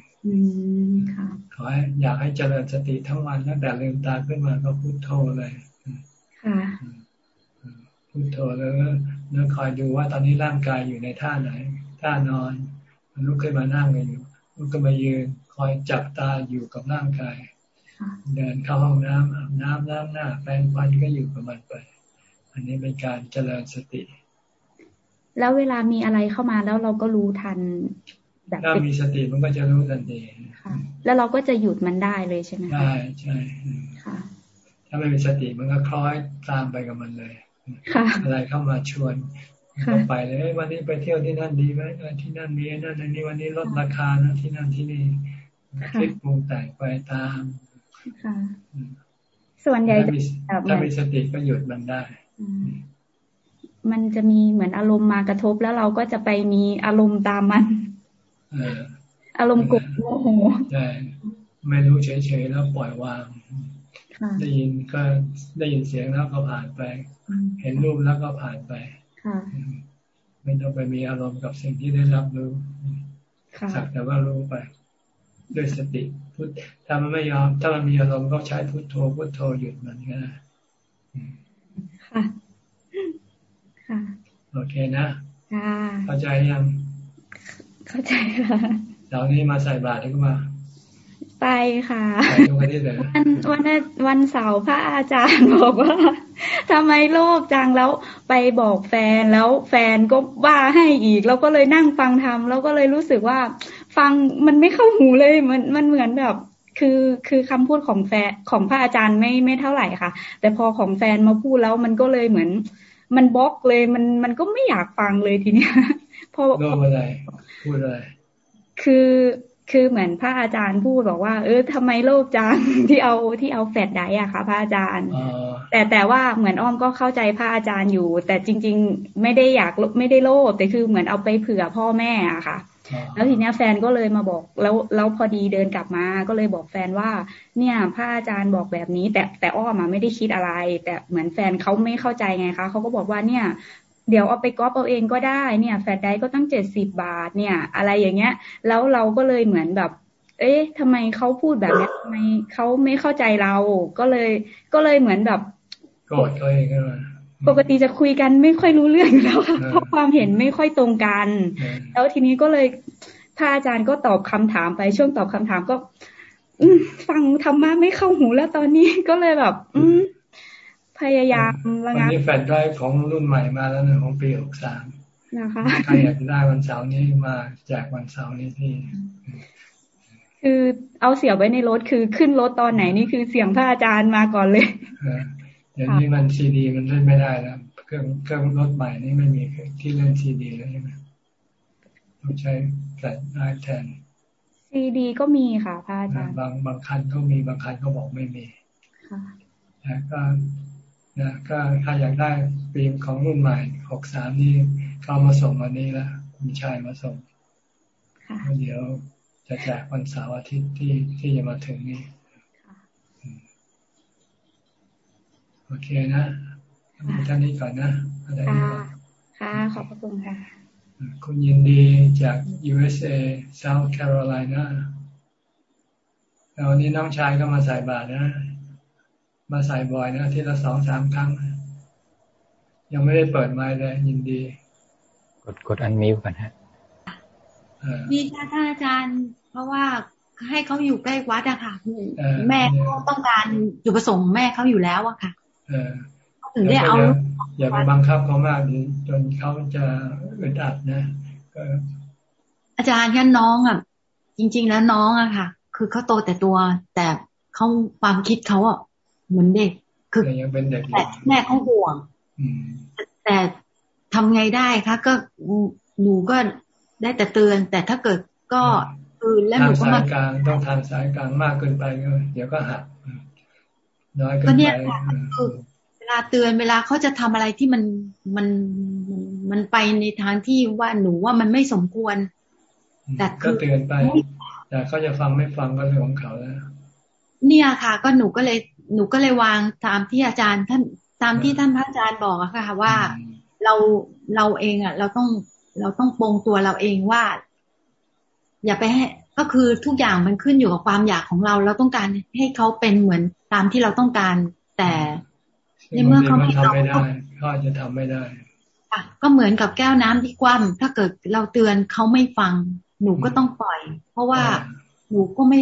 [SPEAKER 1] ขอให้อยากให้เจริญสติทั้งวันแล้วแต่ลืมตาขึ้นมาก็พุโทโธเลยพุโทโธแล้วแล้วคอยดูว่าตอนนี้ร่างกายอยู่ในท่าไหน ท่านอนลุกขึ้นมานั่งอยู่ลุกขึ้นมายืนคอยจับตาอยู่กับร่างกาย เดินเข้าห้องน้ำอาบน้ำล้างหน้าแปรงฟันก็อยู่กับมันไป อันนี้เป็นการเจริญสติ
[SPEAKER 8] แล้วเวลามีอะไรเข้ามาแล้วเราก็รู้ทัน
[SPEAKER 1] แบบถ้ามีสติมันก็จะรู้ทันที
[SPEAKER 8] แล้วเราก็จะหยุดมันได้เลยใช่ไหม
[SPEAKER 1] ใช่ใช่ค่ะ ถ้าไม่มีสติมันก็คล้อยตามไปกับมันเลย
[SPEAKER 8] ค่ะ
[SPEAKER 1] อะไรเข้ามาชวนก็ไปเลยวันนี้ไปเที่ยวที่นั่นดีไหมที่นั่นมีนั่นนี่วันนี้ลดราคานะที่นั่นที่นี่คิดปรุงแต่งไปตาม
[SPEAKER 8] ค่ะส่วนใหญ่
[SPEAKER 1] ถ้ามีสติก็หยุดมันได้
[SPEAKER 8] มันจะมีเหมือนอารมณ์มากระทบแล้วเราก็จะไปมีอารมณ์ตามมัน อารมณ์กดโมโห
[SPEAKER 1] ใช่ไม่รู้เฉยๆแล้วปล่อยวางได้ยินก็ได้ยินเสียงแล้วก็ผ่านไป เห็นรูปแล้วก็ผ่านไปไม่ต้องไปมีอารมณ์กับสิ่งที่ได้รับรู้สักแต่ว่ารู้ไป ด้วยสติพุทถ้ามันไม่ยอม ถ้ามันมีอารมณ์ก็ใช้พุทโธพุทโธหยุดมันก็ได้
[SPEAKER 8] ค่ะ ค่ะ
[SPEAKER 1] โอเคนะเข้าใจยัง
[SPEAKER 8] เข้าใจค่ะ
[SPEAKER 1] เดี๋ยวนี้มาใส่บาตรดีกว่า
[SPEAKER 8] ไปค่ะ
[SPEAKER 1] วันนี้เลย
[SPEAKER 8] วันวันวันเสาร์พระอาจารย์บอกว่าทำไมโลภจังแล้วไปบอกแฟนแล้วแฟนก็ว่าให้อีก แล้วก็เลยนั่งฟังทำแล้วก็เลยรู้สึกว่า ฟังมันไม่เข้าหูเลยมันมันเหมือนแบบ คือคือคำพูดของแฟนของพระอาจารย์ไม่ไม่เท่าไหร่ค่ะ แต่พอของแฟนมาพูดแล้วมันก็เลยเหมือน มันบล็อกเลยมันมันก็ไม่อยากฟังเลยทีเนี้ย
[SPEAKER 1] พอโลอะไรพูดอะไร
[SPEAKER 8] คือคือเหมือนพระอาจารย์พูดบอกว่า เออทำไมโลภจังที่เอาที่เอาแฟดไดอะค่ะพระอาจารย์ แต่แต่ว่าเหมือนอ้อมก็เข้าใจพระอาจารย์อยู่ แต่จริง ๆ ไม่ได้อยากไม่ได้โลภแต่คือเหมือนเอาไปเผื่อพ่อแม่อะค่ะ แล้วทีนี้แฟนก็เลยมาบอกแล้วแล้วพอดีเดินกลับมาก็เลยบอกแฟนว่า เนี่ยพระอาจารย์บอกแบบนี้ แต่แต่อ้อมาไม่ได้คิดอะไร แต่เหมือนแฟนเขาไม่เข้าใจไงคะเขาก็บอกว่าเนี่ย เดี๋ยวเอาไปก๊อปเอาเองก็ได้เนี่ย แฟดได้ก็ตั้งเจ็ดสิบบาทเนี่ย อะไรอย่างเงี้ย แล้วเราก็เลยเหมือนแบบ เอ๊ะทำไมเขาพูดแบบนี้ทำไมเขาไม่เข้าใจเราก็เลย ก็เลยเหมือนแบบ
[SPEAKER 1] โกรธตัวเองก็
[SPEAKER 8] ปกติจะคุยกันไม่ค่อยรู้เรื่องอยู่แล้วค่ะเพราะความเห็นไม่ค่อยตรงกัน แล้วทีนี้ก็เลยพระอาจารย์ก็ตอบคำถามไปช่วงตอบคำถามก็ฟังธรรมะไม่เข้าหูแล้วตอนนี้ก็เลยแบบ อื พยายาม
[SPEAKER 1] ระงับวันนี้แฟนไดรฟ์ของรุ่นใหม่มาแล้วนะของปีหกสามนะคะใครอยากได้วันเสาร์นี้มาแจกวันเสาร์นี้ที่
[SPEAKER 8] คือเอาเสียบไว้ในรถคือขึ้นรถตอนไหนนี่คือเสียงพระอาจารย์มาก่อนเลย
[SPEAKER 1] เดี๋ยวนี้มันซีดีมันเล่นไม่ได้แล้วเครื่องเครื่องรถใหม่นี่ไม่มีที่เล่นซีดีแล้วใช่ไหมต้องใช้แฟลชไดรฟ์แทน
[SPEAKER 8] ซีดีก็มีค่ะพระอาจารย์
[SPEAKER 1] บางบางคันก็มีบางคันก็บอกไม่มีค่ะแล้วก็ นะก็ถ้าอยากได้ฟิล์มของรุ่นใหม่หกสามนี่เขามาส่งวันนี้แล้วมีชายมาส่งเดี๋ยวจะแจกวันเสาร์อาทิตย์ที่ที่จะมาถึงนี่โอเคนะท่านนี้ก่อนนะอะไร
[SPEAKER 8] นี้ก่อนค่ะ ขอบพระคุณค่ะ
[SPEAKER 1] คุณยินดีจาก USA South Carolina แล้ววันนี้น้องชายก็มาใส่บาตรนะ มาใส่บ่อยนะทีละสองสามครั้ง ยังไม่ได้เปิดไม้เลย ยินดี
[SPEAKER 10] กดกดอันมิวกันฮะ
[SPEAKER 11] มีค่ะท่านอาจารย์ เพราะว่าให้เขาอยู่ใกล้วัดอะค่ะแม่ก็ต้องการจุดประสงค์แม่เขาอยู่แล้วอะค่ะถึงได้เอา
[SPEAKER 1] อย่าไปบังคับเขามากจนเขาจะอึดอัดนะ
[SPEAKER 11] อาจารย์แค่น้องอะจริง ๆ แล้วน้องอะค่ะ คือเขาโตแต่ตัว แต่เขาความคิดเขาอะ เหมือนเด็ก
[SPEAKER 1] คือยังเป็นเด็ก
[SPEAKER 11] แต่แม่เขาห่วงแต่ทำไงได้คะก็หนูก็ได้แต่เตือน แต่ถ้าเกิดก็คือแล้วหนูก็
[SPEAKER 1] มาสายกลางต้องทางสายกลางมากเกินไปก็เดี๋ยวก็หักน้อยเกินไป
[SPEAKER 11] เวลาเตือนเวลาเขาจะทำอะไรที่มันมันมันไปในทางที่ว่าหนูว่ามันไม่สมควร
[SPEAKER 1] แต่ก็เตือนไป แต่เขาจะฟังไม่ฟังก็เรื่องของเขาแล้ว
[SPEAKER 11] เนี่ยค่ะ ก็หนูก็เลย หนูก็เลยวางตามที่อาจารย์ท่านตามที่ท่านพระอาจารย์บอกอะค่ะ ว่าเราเราเองอะเราต้องเราต้องปรงตัวเราเองว่า อย่าไปให้ก็คือทุกอย่างมันขึ้นอยู่กับความอยากของเรา เราต้องการให้เขาเป็นเหมือนตามที่เราต้องการ แต่
[SPEAKER 1] ในเมื่อเขาไม่ทำไม่ได้เขาจะทำไม่ได้
[SPEAKER 11] ก็เหมือนกับแก้วน้ำที่คว่ำถ้าเกิดเราเตือนเขาไม่ฟัง หนูก็ต้องปล่อย เพราะว่าหนูก็ไม่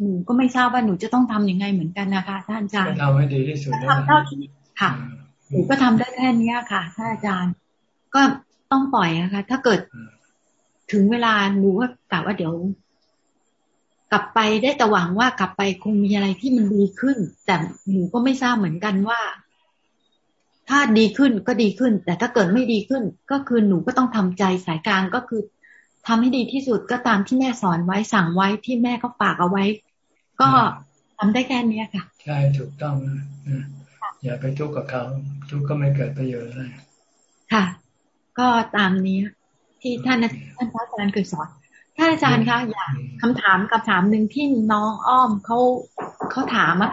[SPEAKER 11] หนูก็ไม่ทราบว่าหนูจะต้องทํำยังไงเหมือนกันนะคะท่านอาจารย์
[SPEAKER 1] ทำให้ดีที่สุด
[SPEAKER 11] ทำเท่าที่ค่ะหนูก็ทำได้แค่นี้ค่ะท่านอาจารย์ ก็ต้องปล่อยนะคะ ถ้าเกิดถึงเวลาหนูว่ากะว่าเดี๋ยว กลับไปได้แต่หวังว่ากลับไปคงมีอะไรที่มันดีขึ้น แต่หนูก็ไม่ทราบเหมือนกันว่า ถ้าดีขึ้นก็ดีขึ้น แต่ถ้าเกิดไม่ดีขึ้น ก็คือหนูก็ต้องทำใจสายกลางก็คือทำให้ดีที่สุดก็ตามที่แม่สอนไว้สั่งไว้ที่แม่เขาฝากเอาไว้ ก็ทำได้แค่นี้ค่ะ
[SPEAKER 1] ใช่ถูกต้องนะอย่าไปทุกข์กับเขาทุกข์ก็ไม่เกิดประโยชน์เลย
[SPEAKER 11] ค่ะ ก็ตามนี้ที่ท่านท่านพระอาจารย์เคยสอนท่านอาจารย์คะอยากคำถามกับถามหนึ่งที่น้องอ้อมเขาเขาถามอะ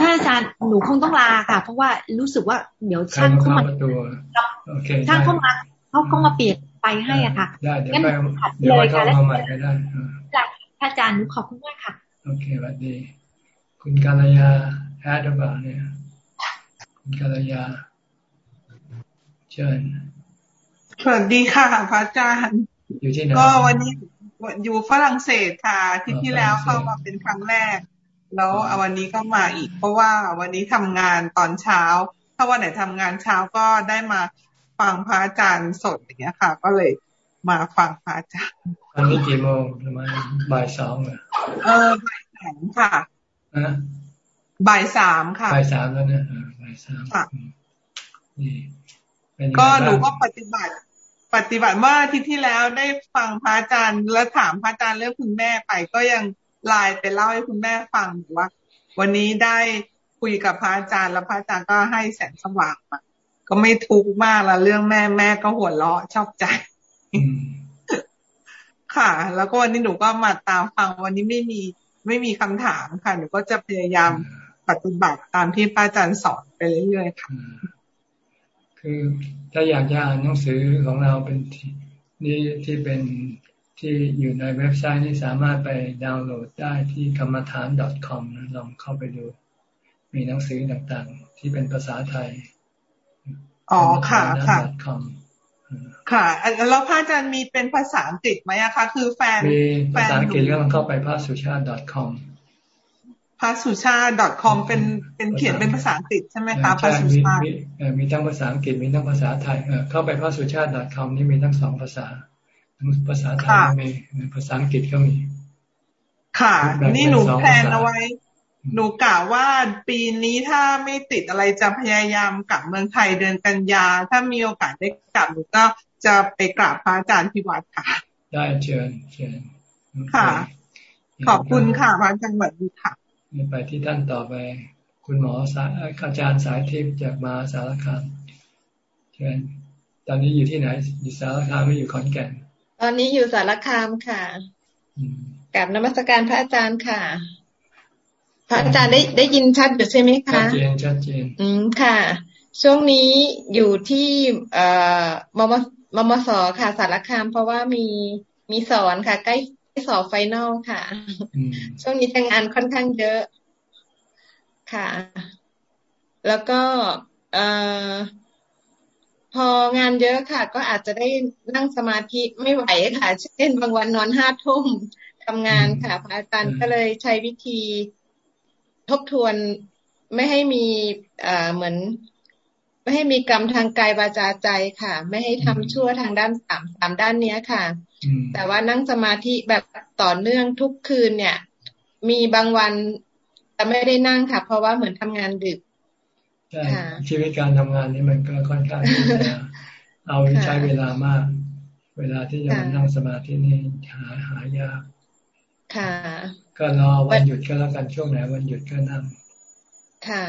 [SPEAKER 11] ท่านอาจารย์หนูคงต้องลาค่ะ เพราะว่ารู้สึกว่าเดี๋ยวช่างเข้ามาช่างเข้ามาเขาก็มาเปลี่ยนไปให้อะค่ะ
[SPEAKER 1] ได้เดี๋ยวไปเดี๋ยวไปเข้ามาใหม่ก็ได้
[SPEAKER 11] จากอาจารย์หนูขอบคุณมากค่ะ
[SPEAKER 1] โอเคสวัสดี คุณกาลยาแอดหรือเปล่าเนี่ย คุณกาลยา เชิญ
[SPEAKER 12] สวัสดีค่ะพระอาจารย์
[SPEAKER 1] อยู่ที่ไหน
[SPEAKER 12] ก็วันนี้อยู่ฝรั่งเศสค่ะที่ที่แล้วเข้ามาเป็นครั้งแรก แล้ววันนี้ก็มาอีก เพราะว่าวันนี้ทำงานตอนเช้า ถ้าวันไหนทำงานเช้าก็ได้มาฟังพระอาจารย์สดอย่างเงี้ยค่ะ ก็เลย มาฟังพระอาจารย์
[SPEAKER 1] อันนี้กี่โมงประมาณบ่ายสองเหรอ
[SPEAKER 12] เออบ่ายสามค่ะบ่ายสามค่ะ
[SPEAKER 1] บ่ายสามแล้วเนี่ยบ่ายสาม
[SPEAKER 12] ก็หนูก็ปฏิบัติ ปฏิบัติเมื่ออาทิตย์ที่แล้วได้ฟังพระอาจารย์ แล้วถามพระอาจารย์เรื่องคุณแม่ไป ก็ยังไลน์ไปเล่าให้คุณแม่ฟังว่า วันนี้ได้คุยกับพระอาจารย์ แล้วพระอาจารย์ก็ให้แสงสว่างมาก็ไม่ทุกข์มากละเรื่องแม่แม่ก็หัวเราะชอบใจ ค่ะ แล้วก็วันนี้หนูก็มาตามฟัง วันนี้ไม่มีไม่มีคำถามค่ะ หนูก็จะพยายามปฏิบัติตามที่พระอาจารย์สอนไปเรื่อยๆค่ะ
[SPEAKER 1] คือถ้าอยากจะอ่านหนังสือของเราเป็นนี่ที่เป็นที่อยู่ในเว็บไซต์นี่สามารถไปดาวน์โหลดได้ที่กรรมฐาน .com นะลองเข้าไปดู มีหนังสือต่างๆ ที่เป็นภาษาไทย
[SPEAKER 12] อ๋อค่ะค่ะ ค่ะแล้วพระอาจารย์มีเป็นภาษาอังกฤษไหมอะคะคือแฟน
[SPEAKER 1] มีภาษาอังกฤษก็ลองเข้าไปพระสุชาติ .com
[SPEAKER 12] พระสุชาติ .com เป็นเป็นเขียนเป็นภาษาอังกฤษใช่ไหมคะพระสุชาติ
[SPEAKER 1] มีทั้งภาษาอังกฤษมีทั้งภาษาไทยเข้าไปพระสุชาติ .com นี่มีทั้งสองภาษาภาษาไทยมีภาษาอังกฤษก็มี
[SPEAKER 12] ค่ะ นี่หนูแพลนเอาไว้ หนูกล่าวว่าปีนี้ถ้าไม่ติดอะไรจะพยายามกลับเมืองไทยเดือนกันยา ถ้ามีโอกาสได้กลับหนูก็จะไปกราบพระอาจารย์ที่วัดค่ะ
[SPEAKER 1] ได้เชิญเชิญ
[SPEAKER 12] ค่ะ ขอบคุณค่ะพระอาจารย์สวัสดีค่ะ
[SPEAKER 1] ไปที่ท่านต่อไป คุณหมอสายอาจารย์สายทิพย์จากมาสารคามเชิญตอนนี้อยู่ที่ไหนอยู่สารคามไม่อยู่ขอนแก่น
[SPEAKER 13] ตอนนี้อยู่สารคามค่ะกับนมัสการพระอาจารย์ค่ะ พระอาจารย์ได้ได้ยินชัดอยู่ใช่ไหมคะชัด
[SPEAKER 1] เจนชัดเจน
[SPEAKER 13] อืมค่ะ ช่วงนี้อยู่ที่เอ่อมมมมสค่ะสารคาม เพราะว่ามีมีสอนค่ะ ใกล้สอบไฟนอลค่ะ ช่วงนี้ทำงานค่อนข้างเยอะค่ะ แล้วก็เอ่อพองานเยอะค่ะ ก็อาจจะได้นั่งสมาธิไม่ไหวค่ะ เช่นบางวันนอนห้าทุ่มทำงานค่ะพระอาจารย์ก็เลยใช้วิธี ทบทวนไม่ให้มีเอ่อเหมือน ไม่ให้มีกรรมทางกายวาจาใจค่ะ ไม่ให้ทำชั่วทางด้านสามสามด้านเนี้ยค่ะ แต่ว่านั่งสมาธิแบบต่อเนื่องทุกคืนเนี่ย มีบางวันแต่ไม่ได้นั่งค่ะ เพราะว่าเหมือนทำงานดึก
[SPEAKER 1] ใช่ชีวิตการทำงานนี้มันก็ค่อนข้างที่จะเอาใช้เวลามาก เวลาที่จะมานั่งสมาธินี่หาหายาก
[SPEAKER 13] ค่ะ
[SPEAKER 1] ก็รอวันหยุดก็แล้วกันช่วงไหนวันหยุดก็นั่ง
[SPEAKER 13] ค่ะ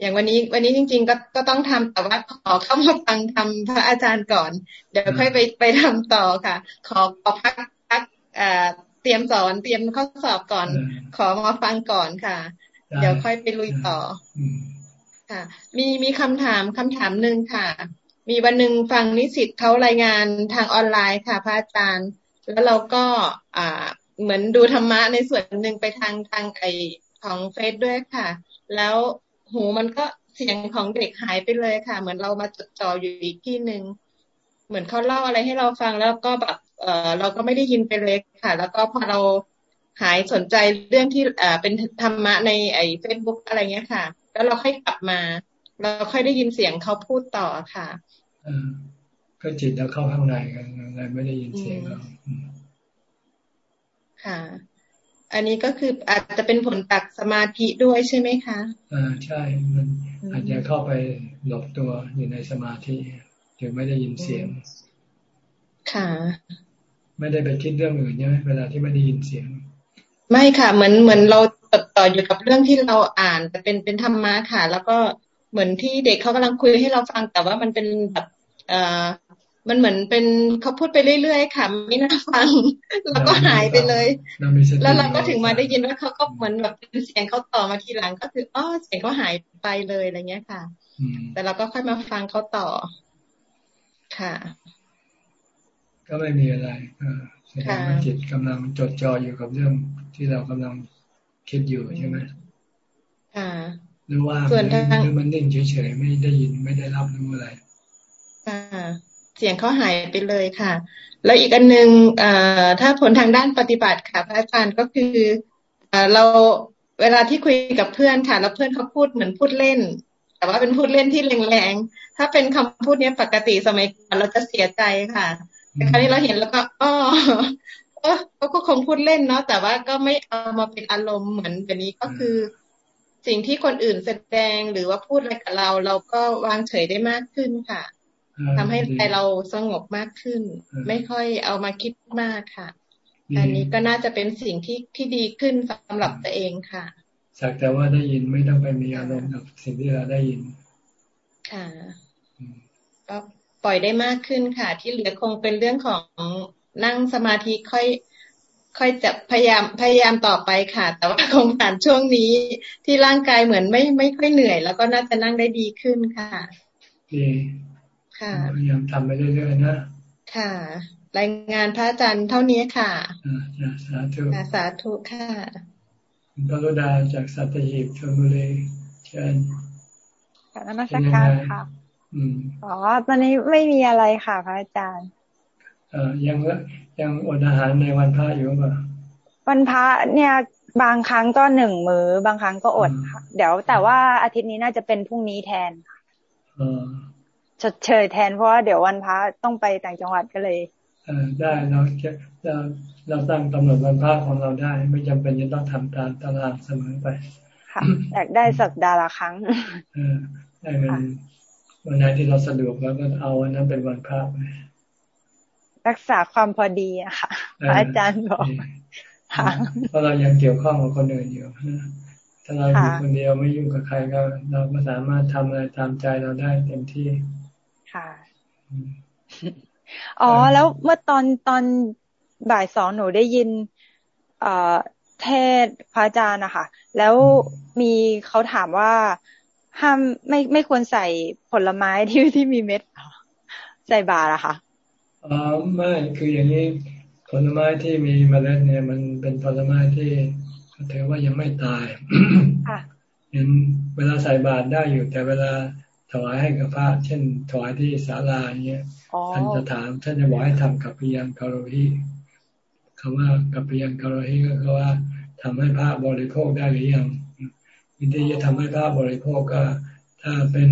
[SPEAKER 13] อย่างวันนี้ วันนี้จริง ๆ ก็ก็ต้องทำแต่ว่าขอเข้ามาฟังทำพระอาจารย์ก่อน เดี๋ยวค่อยไปไปทำต่อค่ะ ขอขอพักพักเตรียมสอนเตรียมข้อสอบก่อน ขอมาฟังก่อนค่ะ เดี๋ยวค่อยไปลุยต่อค่ะ มีมีคำถามคำถามหนึ่งค่ะ มีวันหนึ่งฟังนิสิตเขารายงานทางออนไลน์ค่ะ พระอาจารย์ แล้วเราก็อ่า เหมือนดูธรรมะในส่วนหนึ่งไปทางทางไอของเฟซด้วยค่ะ แล้วหูมันก็เสียงของเด็กหายไปเลยค่ะ เหมือนเรามาจดจ่ออยู่อีกที่หนึ่งเหมือนเขาเล่าอะไรให้เราฟังแล้วก็แบบเออเราก็ไม่ได้ยินไปเลยค่ะ แล้วก็พอเราหายสนใจเรื่องที่อ่าเป็นธรรมะในไอเฟซบุ๊กอะไรเงี้ยค่ะ แล้วเราค่อยกลับมา เราค่อยได้ยินเสียงเขาพูดต่อค่ะ
[SPEAKER 1] ก็จิตเราเข้าข้างในกันเลยไม่ได้ยินเสียงเขา
[SPEAKER 13] ค่ะ อันนี้ก็คืออาจจะเป็นผลตักสมาธิด้วยใช่ไหมคะ
[SPEAKER 1] อ่าใช่มันอาจจะเข้าไปหลบตัวอยู่ในสมาธิถึงไม่ได้ยินเสียง
[SPEAKER 13] ค่ะ
[SPEAKER 1] ไม่ได้ไปคิดเรื่องอื่นใช่ไหมเวลาที่ไม่ได้ยินเสียง
[SPEAKER 13] ไม่ค่ะ เหมือนเหมือนเราต่อต่ออยู่กับเรื่องที่เราอ่าน แต่เป็นเป็นธรรมะค่ะ แล้วก็เหมือนที่เด็กเขากำลังคุยให้เราฟังแต่ว่ามันเป็นแบบเอ่อ มันเหมือนเป็นเขาพูดไปเรื่อยๆค่ะ ไม่น่าฟัง แล้วก็หายไปเลย แล้วเราก็ถึงมาได้ยินว่าเขาก็เหมือนแบบเป็นเสียงเขาต่อมาทีหลังก็คืออ๋อเสียงเขาหายไปเลยอะไรเงี้ยค่ะ แต่เราก็ค่อยมาฟังเขาต่อ ค่ะ
[SPEAKER 1] ก็ไม่มีอะไรแสดงว่าจิตกำลังจดจ่ออยู่กับเรื่องที่เรากำลังคิดอยู่ใช่ไหม
[SPEAKER 13] ค่ะ
[SPEAKER 1] หรือว่าหรือมันนิ่งเฉยๆไม่ได้ยินไม่ได้รับรู้อะไร
[SPEAKER 13] ค่ะ เสียงเขาหายไปเลยค่ะ แล้วอีกอันหนึ่งถ้าผลทางด้านปฏิบัติค่ะพระอาจารย์ก็คือเราเวลาที่คุยกับเพื่อนค่ะ แล้วเพื่อนเขาพูดเหมือนพูดเล่น แต่ว่าเป็นพูดเล่นที่แรงๆถ้าเป็นคำพูดนี้ปกติสมัยก่อนเราจะเสียใจค่ะแต่คราวนี้เราเห็นแล้วก็อ๋อเออเขาก็คงพูดเล่นเนาะแต่ว่าก็ไม่เอามาเป็นอารมณ์เหมือนแบบนี้ก็คือ สิ่งที่คนอื่นแสดงหรือว่าพูดอะไรกับเรา เราก็วางเฉยได้มากขึ้นค่ะ ทำให้ใจเราสงบมากขึ้น ไม่ค่อยเอามาคิดมากค่ะ อันนี้ก็น่าจะเป็นสิ่งที่ที่ดีขึ้นสำหรับตัวเองค่ะ
[SPEAKER 1] สักแต่ว่าได้ยินไม่ต้องไปมีอารมณ์กับสิ่งที่เราได้ยิน
[SPEAKER 13] ค่ะก็ปล่อยได้มากขึ้นค่ะ ที่เหลือคงเป็นเรื่องของนั่งสมาธิค่อย ค่อยจะพยายามพยายามต่อไปค่ะ แต่ว่าคงผ่านช่วงนี้ที่ร่างกายเหมือนไม่ไม่ค่อยเหนื่อย แล้วก็น่าจะนั่งได้ดีขึ้นค่ะ
[SPEAKER 1] ดี ค่ะพยายามทำไปเรื่อยๆนะ
[SPEAKER 13] ค่ะ รายงานพระอาจารย์เท่านี้ค่ะ
[SPEAKER 1] อ่าสาธุ
[SPEAKER 13] สาธุค่ะ
[SPEAKER 1] พระรุดาจากสัตหีบชลบุรีเชิญ
[SPEAKER 14] การนมัสการค่ะอ๋อ ตอนนี้ไม่มีอะไรค่ะ พระอาจารย์
[SPEAKER 1] เอ่อยังยังอดอาหารในวันพระอยู่ป่ะ
[SPEAKER 14] วันพระเนี่ยบางครั้งก็หนึ่งมือ้อบางครั้งก็อดค่ะ เดี๋ยวแต่ว่าอาทิตย์นี้น่าจะเป็นพรุ่งนี้แทนค่ะ ชดเชยแทนเพราะว่าเดี๋ยววันพระต้องไปต่างจังหวัดก็เลย
[SPEAKER 1] เออได้เราเราเราตั้งกำหนดวันพระของเราได้ ไม่จำเป็นจะต้องทำตามตารางเสมอไป
[SPEAKER 14] ค่ะอยากได้สัปดาห์ละครั้ง
[SPEAKER 1] เออได้เป็นวันไหนที่เราสะดวกแล้วก็เอาวันนั้นเป็นวันพระไป
[SPEAKER 14] รักษาความพอดีอะค่ะอาจารย์บอก
[SPEAKER 1] เพราะเรายังเกี่ยวข้องกับคนอื่นอยู่ถ้าเราอยู่คนเดียวไม่ยุ่งกับใครก็ เราก็สามารถทำอะไรตามใจเราได้เต็มที่
[SPEAKER 14] ค่ะ อ๋อ แล้วเมื่อตอนตอนบ่ายสองหนูได้ยิน เอ่อเทศพระอาจารย์นะคะแล้วมีเขาถามว่าห้ามไม่ไม่ควรใส่ผลไม้ที่ที่มีเม็ดใส่บาตรอะค่ะ
[SPEAKER 1] อ๋อไม่คืออย่างนี้ผลไม้ที่มีเมล็ดเนี่ย มันเป็นผลไม้ที่ถือว่ายังไม่ตายค่ะเห็นเวลาใส่บาตรได้อยู่ แต่เวลา ถวายให้กับพระ เช่น ถวายที่ศาลาเงี้ยท่านจะถามท่านจะบอกให้ทำกับพิยังคารหีคำว่ากับพิยังคารหีก็คือว่าทำให้พระบริโภคได้หรือยังวิธีจะทำให้พระบริโภคก็ ถ้าเป็น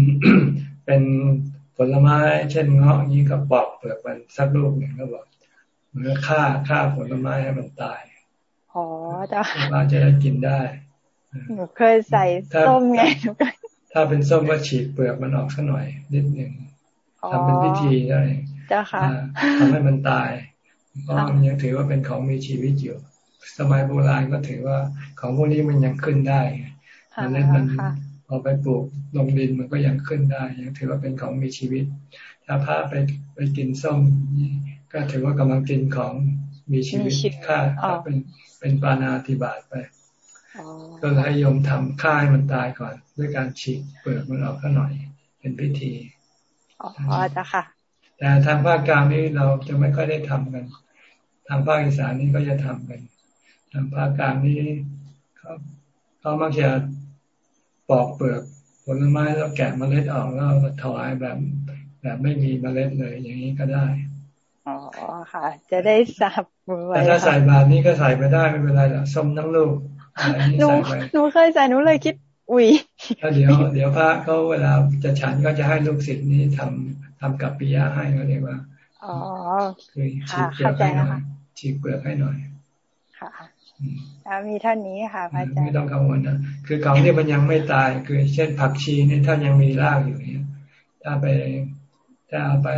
[SPEAKER 1] เป็นผลไม้ เช่นเงาะนี้ก็ปอกเปลือกมันสักลูกหนึ่งก็บอกเมื่อฆ่าฆ่าผลไม้ให้มันตาย
[SPEAKER 14] อ๋อจ้ะ
[SPEAKER 1] ว่าจะได้กินได้
[SPEAKER 14] หนูเคยใส่ส้มไง
[SPEAKER 1] ถ้าเป็นส้มก็ฉีกเปลือกมันออกสักหน่อย นิดหนึ่งทำเป็นพิธีได้
[SPEAKER 14] จ้ะค่ะ
[SPEAKER 1] ทำให้มันตายเพราะมันยังถือว่าเป็นของมีชีวิตอยู่ สมัยโบราณก็ถือว่าของพวกนี้มันยังขึ้นได้มันเล่นมันพอไปปลูกลงดินมันก็ยังขึ้นได้ ยังถือว่าเป็นของมีชีวิต ถ้าพระไปไปกินส้มก็ถือว่ากำลังกินของมีชีวิตค่าเป็นเป็นปานาธิบาตไป ก็เลยให้โยมทำค่ายมันตายก่อน ด้วยการฉีกเปลือกมันออกก็หน่อย เป็นพิธี
[SPEAKER 14] อ๋อจ้ะค่ะ
[SPEAKER 1] แต่ทางภาคกลางนี้เราจะไม่ค่อยได้ทำกัน ทางภาคอีสานนี้ก็จะทำกันทางภาคกลางนี้เขาเขามักจะปอกเปลือกผลไม้แล้วแกะเมล็ดออกแล้วถวายแบบแบบไม่มีเมล็ดเลยอย่างนี้ก็ได้
[SPEAKER 14] อ๋อค่ะ จะได้สับ
[SPEAKER 1] แต่ถ้าใส่บาทนี้ก็ใส่ไปได้ไม่เป็นไรหรอกส้มทั้งลูก
[SPEAKER 14] หนูหนูเคยใส่หนูเลยคิดอุ้ย
[SPEAKER 1] ถ้าเดี๋ยวเดี๋ยวพระเขาเวลาจะฉันก็จะให้ลูกศิษย์นี้ทำทำกับปิยะให้เขาเรียกว่า
[SPEAKER 14] อ๋อ
[SPEAKER 1] คือฉีกเปลือกให้หน่อยฉีกเปลือกให้หน่อย
[SPEAKER 14] ค่ะมีเท่านี้ค่ะพระอาจารย์ไม่
[SPEAKER 1] ต้องกังวลนะคือของที่มันยังไม่ตาย คือ เช่นผักชีนี่ถ้ายังมีรากอยู่เนี่ย ถ้าไปถ้าไป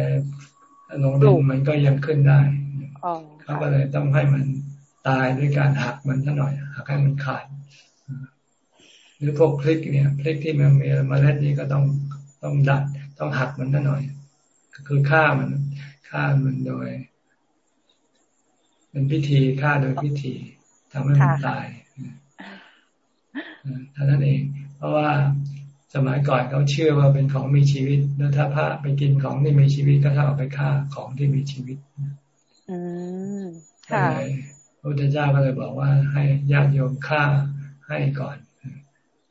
[SPEAKER 1] ลงดินมันก็ยังขึ้นได้เขาก็เลยต้องให้มัน ตายด้วยการหักมันซะหน่อยหักให้มันขาด หรือพวกพลิกเนี่ยพลิกที่มันมีเมล็ดนี้ก็ต้องต้องดัด ต้องหักมันซะหน่อย คือฆ่ามันฆ่ามันโดยเป็นพิธีฆ่าโดยพิธีทำให้มันตายเท่านั้นเอง เพราะว่าสมัยก่อนเขาเชื่อว่าเป็นของมีชีวิต แล้วถ้าพระไปกินของที่มีชีวิตก็เท่ากับไปฆ่าของที่มีชีวิต
[SPEAKER 14] อืมค่ะ
[SPEAKER 1] พระพุทธเจ้าก็เลยบอกว่าให้ญาติโยมฆ่าให้ก่อน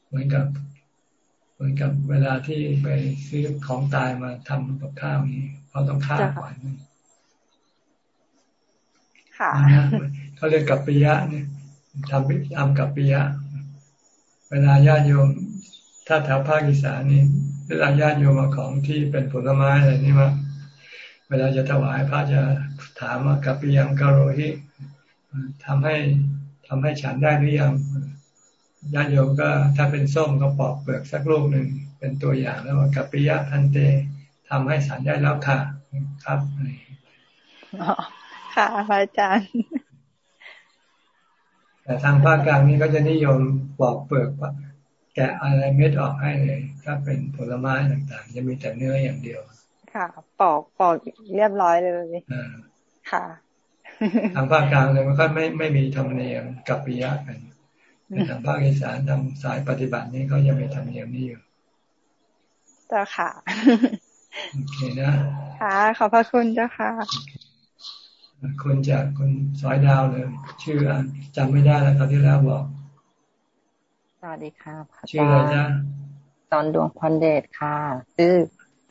[SPEAKER 1] เหมือนกับ เหมือนกับเวลาที่ไปซื้อของตายมาทำกับข้าวนี้เขาต้องฆ่าก่อน
[SPEAKER 14] ค่ะ
[SPEAKER 1] เขาเรียกกับปิยะเนี่ยทำทำกับปิยะ เวลาญาติโยม ถ้าแถวภาคอีสานนี่เวลาญาติโยมมาของที่เป็นผลไม้อะไรนี่มาเวลาจะถวายพระจะถามว่ากับปิยังกโรหิ ทำให้ทำให้ฉันได้หรือยังญาติโยมก็ถ้าเป็นส้มก็ปอกเปลือกสักลูกหนึ่งเป็นตัวอย่างแล้วว่ากัปปิยะพันเตทำให้ฉันได้แล้วค่ะ ครับ
[SPEAKER 14] ค่ะพระอาจารย์
[SPEAKER 1] แต่ทางภาคกลางนี้ก็จะนิยมปอกเปลือกแกะอะไรเม็ดออกให้เลย ถ้าเป็นผลไม้ต่างๆ จะมีแต่เนื้ออย่างเดียว
[SPEAKER 14] ค่ะ ปอกปอกเรียบร้อยเลยค่ะ
[SPEAKER 1] ทางภาคกลางเลยมันก็ไม่ไม่มีธรรมเนียมกับปิยะกันแต่ทางภาคอีสานทางสายปฏิบัตินี้เขายังมีธรรมเนียมนี้อยู่
[SPEAKER 14] เจ้าค่ะ
[SPEAKER 1] โอเคนะ
[SPEAKER 14] ค่ะขอบพระคุณเจ้าค่ะ
[SPEAKER 1] คนจากคนสอยดาวเลย ชื่อจำไม่ได้แล้วตอนที่แล้วบอก
[SPEAKER 15] สวัสดีค่ะ
[SPEAKER 1] ชื่ออะไรจ๊ะ
[SPEAKER 15] สอนดวงพรเดชค่ะชื่อ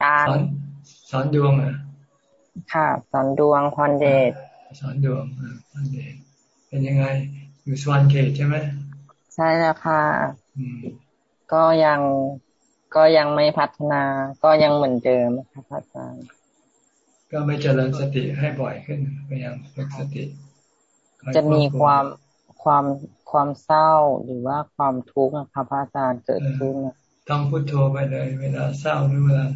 [SPEAKER 15] การ
[SPEAKER 1] สอนดวงอะ
[SPEAKER 15] ค่ะ สอนดวงพรเดช
[SPEAKER 1] สอนดวงพรเดชเป็นยังไง อยู่สวรรค์เขตใช่ไหม
[SPEAKER 15] ใช่แล้วค่ะก็ยังก็ยังไม่พัฒนา ก็ยังเหมือนเดิมครับอาจารย์
[SPEAKER 1] ก็ไม่เจริญสติให้บ่อยขึ้นพยายามฝึกสติ
[SPEAKER 15] จะมีความความความเศร้าหรือว่าความทุกข์ครับอาจารย์เกิดขึ้น
[SPEAKER 1] ต้องพุโทโธไปเลย เวลาเศร้าหรือเวลา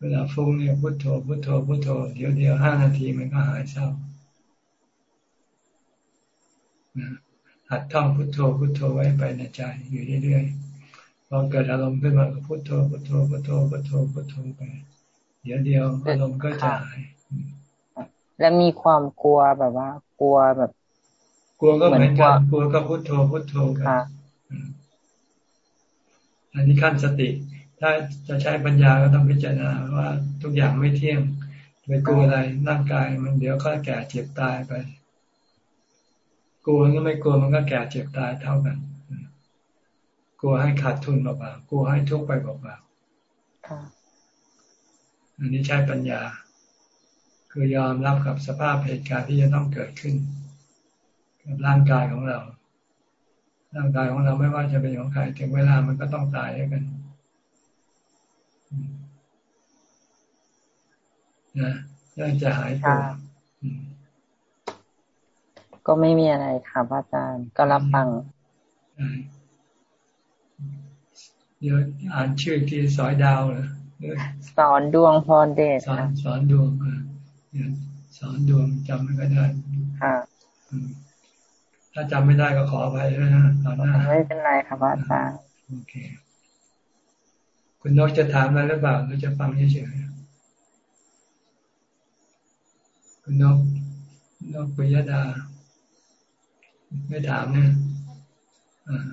[SPEAKER 1] เวลาฟุ้งเนี่ยพุโทโธพุโทโธพุโทโธเดี๋ยวเดียวห้านาทีมันก็หายเศร้า หัดท่องพุโทโธพุโทโธไว้ไปในใจอยู่เรื่อยๆพอเกิดอารมณ์ขึ้นมาก็พุโทโธพุโทโธพุโทโธพุโทโธพุโทโธไป เดี๋ยวเดียวอารมณ์ก็จะหาย
[SPEAKER 15] แล้วมีความกลัวแบบว่า กลัวแบบ
[SPEAKER 1] กลัวก็เหมือนกันกลัวก็พุโทโธพุโทโธไปอันนี้ขั้นสติ ถ้าจะใช้ปัญญาก็ต้องพิจารณาว่าทุกอย่างไม่เที่ยงไปกลัวอะไรร่างกายมันเดี๋ยวก็แก่เจ็บตายไป กลัวก็ไม่กลัวมันก็แก่เจ็บตายเท่ากัน กลัวให้ขาดทุนเปล่าๆกลัวให้ทุกข์ไปเปล่าๆอันนี้ใช้ปัญญา คือยอมรับกับสภาพเหตุการณ์ที่จะต้องเกิดขึ้น กับร่างกายของเรา ร่างกายของเราไม่ว่าจะเป็นของใครถึงเวลามันก็ต้องตายด้วยกันนะยังจะหายตัว
[SPEAKER 15] ก็ไม่มีอะไรค่ะพระอาจารย์ก็รับฟัง
[SPEAKER 1] เดี๋ยวอ่านชื่อที่สอยดาวเลย
[SPEAKER 15] สอนดวงพรเดช
[SPEAKER 1] สอนสอนดวงสอนดวงจำไม่ได้ค่ะถ้าจำไม่ได้ก็ขออภัยด้วยนะตอนหน้า
[SPEAKER 15] ไม่เป็นไรครับอาจารย์
[SPEAKER 1] โอเค คุณนกจะถามอะไรหรือเปล่าหรือจะฟังเฉยๆคุณนกนกปิยดา ไม่ถามนี่ยอ่า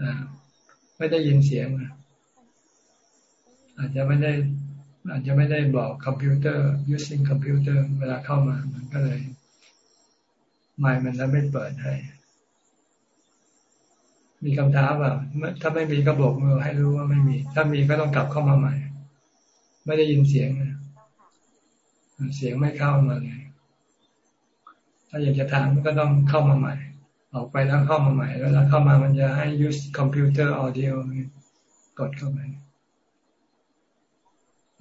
[SPEAKER 1] อ่าไม่ได้ยินเสียงอะอาจจะไม่ได้ อาจจะไม่ได้บอกคอมพิวเตอร์ using คอมพิวเตอร์เวลาเข้ามามันก็เลยไม่มันแล้วไม่เปิดให้ มีคำถามแบบถ้าไม่มีก็โบกมือให้รู้ว่าไม่มี ถ้ามีก็ต้องกลับเข้ามาใหม่ ไม่ได้ยินเสียงเสียงไม่เข้ามาเลย ถ้าอยากจะถามก็ต้องเข้ามาใหม่ ออกไปแล้วเข้ามาใหม่ แล้วเข้ามามันจะให้ use computer audio กดเข้าไป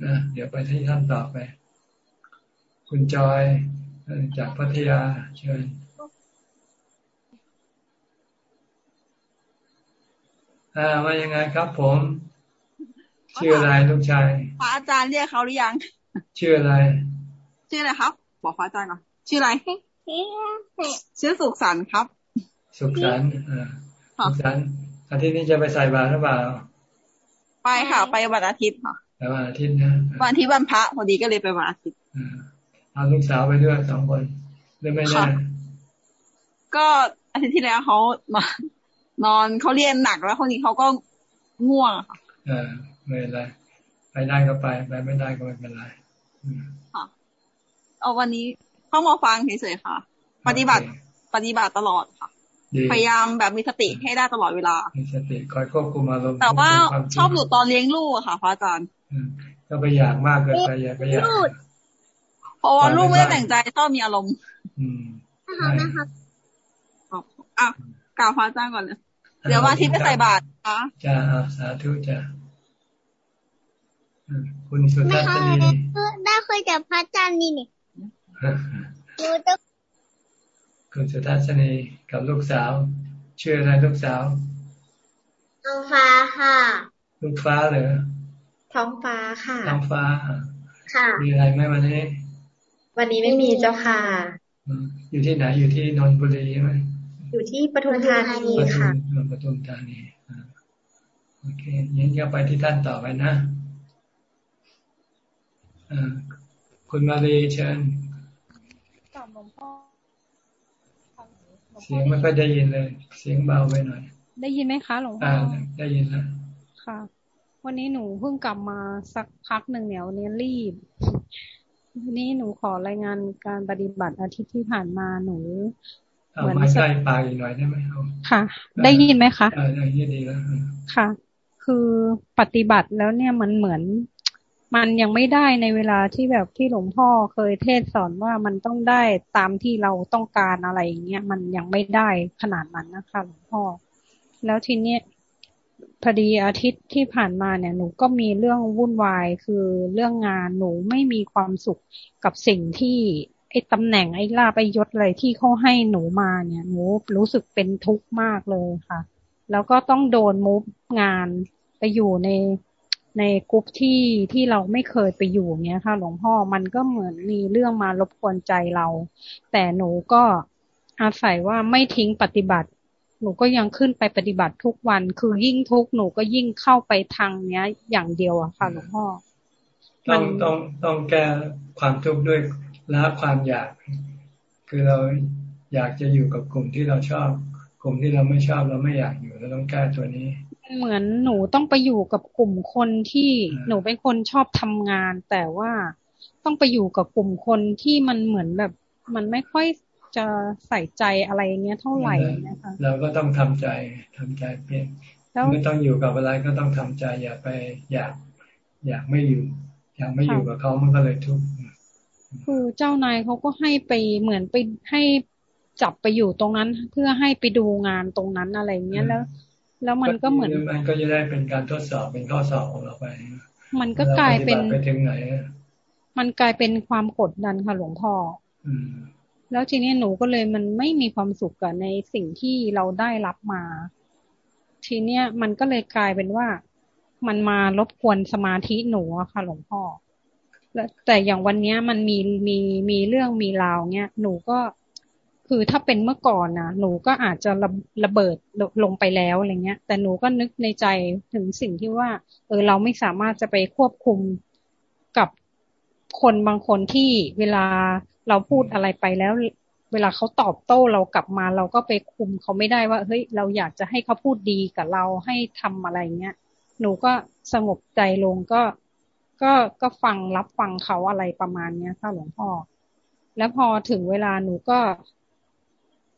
[SPEAKER 1] นะเดี๋ยวไปที่ท่านต่อไป คุณจอยจากพัทยาเชิญอ่าว่ายังไงครับผมชื่ออะไรลูกชาย
[SPEAKER 16] พระอาจารย์เรียกเขาหรือยัง
[SPEAKER 1] ชื่ออะไร
[SPEAKER 16] ชื่ออะไรครับ บอกพระอาจารย์ก่อนชื่ออะไร ชื่อสุขสันครับ
[SPEAKER 1] สุขสันอ่าสุขสันอาทิตย์นี้จะไปใส่บาตรหรือเปล่า
[SPEAKER 16] ไปค่ะ ไปวันอาทิตย์ค่ะ
[SPEAKER 1] ไปวันอาทิตย์นะ
[SPEAKER 16] วันที่วันพระพอดีก็เลยไปวันอาทิตย์
[SPEAKER 1] เอาลูกสาวไปด้วยสองคนได้ไม่แน่
[SPEAKER 16] ก็อาทิตย์ที่แล้วเขานอนนอนเขาเรียนหนักแล้วคนนี้เขาก็ง่วงค่ะ
[SPEAKER 1] เออไม่เป็นไรไปได้ก็ไป ไปไม่ได้ก็ไม่เป็นไร
[SPEAKER 16] ค่ะเอาวันนี้ เข้ามาฟังเฉยๆค่ะ ปฏิบัติปฏิบัติตลอดค่ะ พยายามแบบมีสติให้ได้ตลอดเวลา
[SPEAKER 1] มีสติคอยควบคุมอารมณ์
[SPEAKER 16] แต่ว่าชอบหลุดตอนเลี้ยงลูกอะค่ะพระอาจารย์
[SPEAKER 1] ก็ไปอยากมากเกินไปอยากไปอยาก
[SPEAKER 16] เพราะว่าลูกไม่ได้แต่งใจชอบมีอารมณ์
[SPEAKER 1] อืม
[SPEAKER 16] นะครับอะกล่าวพระอาจารย์ก่อนเลยเดี๋ยววันอาทิตย์ไปใส่บาตร
[SPEAKER 1] นะจ้าสาธุจ้าคุณสุทัศนี
[SPEAKER 17] ได้คุยกับพระอาจารย์นี่นี่
[SPEAKER 1] คุณสุทัศนีกับลูกสาว ชื่ออะไรลูกสาว
[SPEAKER 17] ท้องฟ้าค่ะ
[SPEAKER 1] ลูกฟ้าเหรอ
[SPEAKER 17] ท้องฟ้าค่ะ
[SPEAKER 1] ท้องฟ้า
[SPEAKER 17] ค่ะ
[SPEAKER 1] มีอะไรไหมวันนี้
[SPEAKER 17] วันนี้ไม่มีเจ้าค่ะ
[SPEAKER 1] อยู่ที่ไหนอยู่ที่นนทบุรีใช่ไหม
[SPEAKER 17] อยู่ที่ปทุมธานีค่ะ
[SPEAKER 1] ปทุมธานีโอเคงั้นก็ไปที่ท่านต่อไปนะคุณมาลีเชิญ เสียงไม่ค่อยได้ยินเลย เสียงเบาไปหน่อย
[SPEAKER 18] ได้ยินไหมคะหลวงพ่
[SPEAKER 1] อได้ยินแล้ว
[SPEAKER 18] ค่ะ วันนี้หนูเพิ่งกลับมาสักพักหนึ่งเนี่ยวันนี้รีบวันนี้หนูขอรายงานการปฏิบัติอาทิตย์ที่ผ่านมาหนู
[SPEAKER 1] เหมือนใกล้ปลายหน่อยได้ไหม
[SPEAKER 18] ค่ะ ได้ยินไหมคะ
[SPEAKER 1] ได้ยินดีแล้ว
[SPEAKER 18] ค่ะ คือปฏิบัติแล้วเนี่ยมันเหมือน มันยังไม่ได้ในเวลาที่แบบที่หลวงพ่อเคยเทศสอนว่ามันต้องได้ตามที่เราต้องการอะไรอย่างเงี้ยมันยังไม่ได้ขนาดนั้นนะคะหลวงพ่อ แล้วทีเนี้ยพอดีอาทิตย์ที่ผ่านมาเนี่ยหนูก็มีเรื่องวุ่นวายคือเรื่องงานหนูไม่มีความสุขกับสิ่งที่ไอ้ตำแหน่งไอ้ลาบไอ้ยศอะไรที่เขาให้หนูมาเนี่ยหนูรู้สึกเป็นทุกข์มากเลยค่ะ แล้วก็ต้องโดนมุฟงานไปอยู่ใน ในกลุ่มที่ที่เราไม่เคยไปอยู่เนี้ยค่ะ หลวงพ่อมันก็เหมือนมีเรื่องมารบกวนใจเรา แต่หนูก็อาศัยว่าไม่ทิ้งปฏิบัติ หนูก็ยังขึ้นไปปฏิบัติทุกวัน คือยิ่งทุกหนูก็ยิ่งเข้าไปทางเนี้ย อย่างเดียวอะค่ะ หลวงพ่อ
[SPEAKER 1] ต้องต้องต้องแก้ความทุกข์ด้วยละความอยาก คือเราอยากจะอยู่กับกลุ่มที่เราชอบ กลุ่มที่เราไม่ชอบเราไม่อยากอยู่เราต้องแก้ตัวนี้
[SPEAKER 18] เหมือนหนูต้องไปอยู่กับกลุ่มคนที่หนูเป็นคนชอบทำงาน แต่ว่าต้องไปอยู่กับกลุ่มคนที่มันเหมือนแบบ มันไม่ค่อยจะใส่ใจอะไรเงี้ยเท่าไหร่นะคะ
[SPEAKER 1] เราก็ต้องทำใจทำใจเพียงไม่ต้องอยู่กับอะไรก็ต้องทำใจอย่าไปอยากอยากไม่อยู่ อยากไม่อยู่กับเขามันก็เลยทุกข์
[SPEAKER 18] คือเจ้านายเขาก็ให้ไปเหมือนไปให้จับไปอยู่ตรงนั้น เพื่อให้ไปดูงานตรงนั้นอะไรเงี้ยแล้ว แล้วมันก็เหมือน
[SPEAKER 1] มันก็จะได้เป็นการทดสอบเป็นข้อสอบของเราไป
[SPEAKER 18] มันก็กลายเป็น
[SPEAKER 1] ไปถึงไหน
[SPEAKER 18] มันกลายเป็นความกดดันค่ะหลวงพ่อแล้วทีนี้หนูก็เลยมันไม่มีความสุขกับในสิ่งที่เราได้รับมา ทีเนี้ยมันก็เลยกลายเป็นว่ามันมารบกวนสมาธิหนูอะค่ะ หลวงพ่อแต่อย่างวันเนี้ยมันมีมีมีเรื่องมีราวเนี้ยหนูก็ คือถ้าเป็นเมื่อก่อนนะหนูก็อาจจะระระเบิดลงไปแล้วอะไรเงี้ย แต่หนูก็นึกในใจถึงสิ่งที่ว่า เออเราไม่สามารถจะไปควบคุมกับคนบางคนที่เวลาเราพูดอะไรไปแล้ว เวลาเขาตอบโต้เรากลับมา เราก็ไปคุมเขาไม่ได้ว่า เฮ้ย เราอยากจะให้เขาพูดดีกับเราให้ทำอะไรเงี้ยหนูก็สงบใจลงก็ก็ก็ฟังรับฟังเขาอะไรประมาณเนี้ยค่ะหลวงพ่อแล้วพอถึงเวลาหนูก็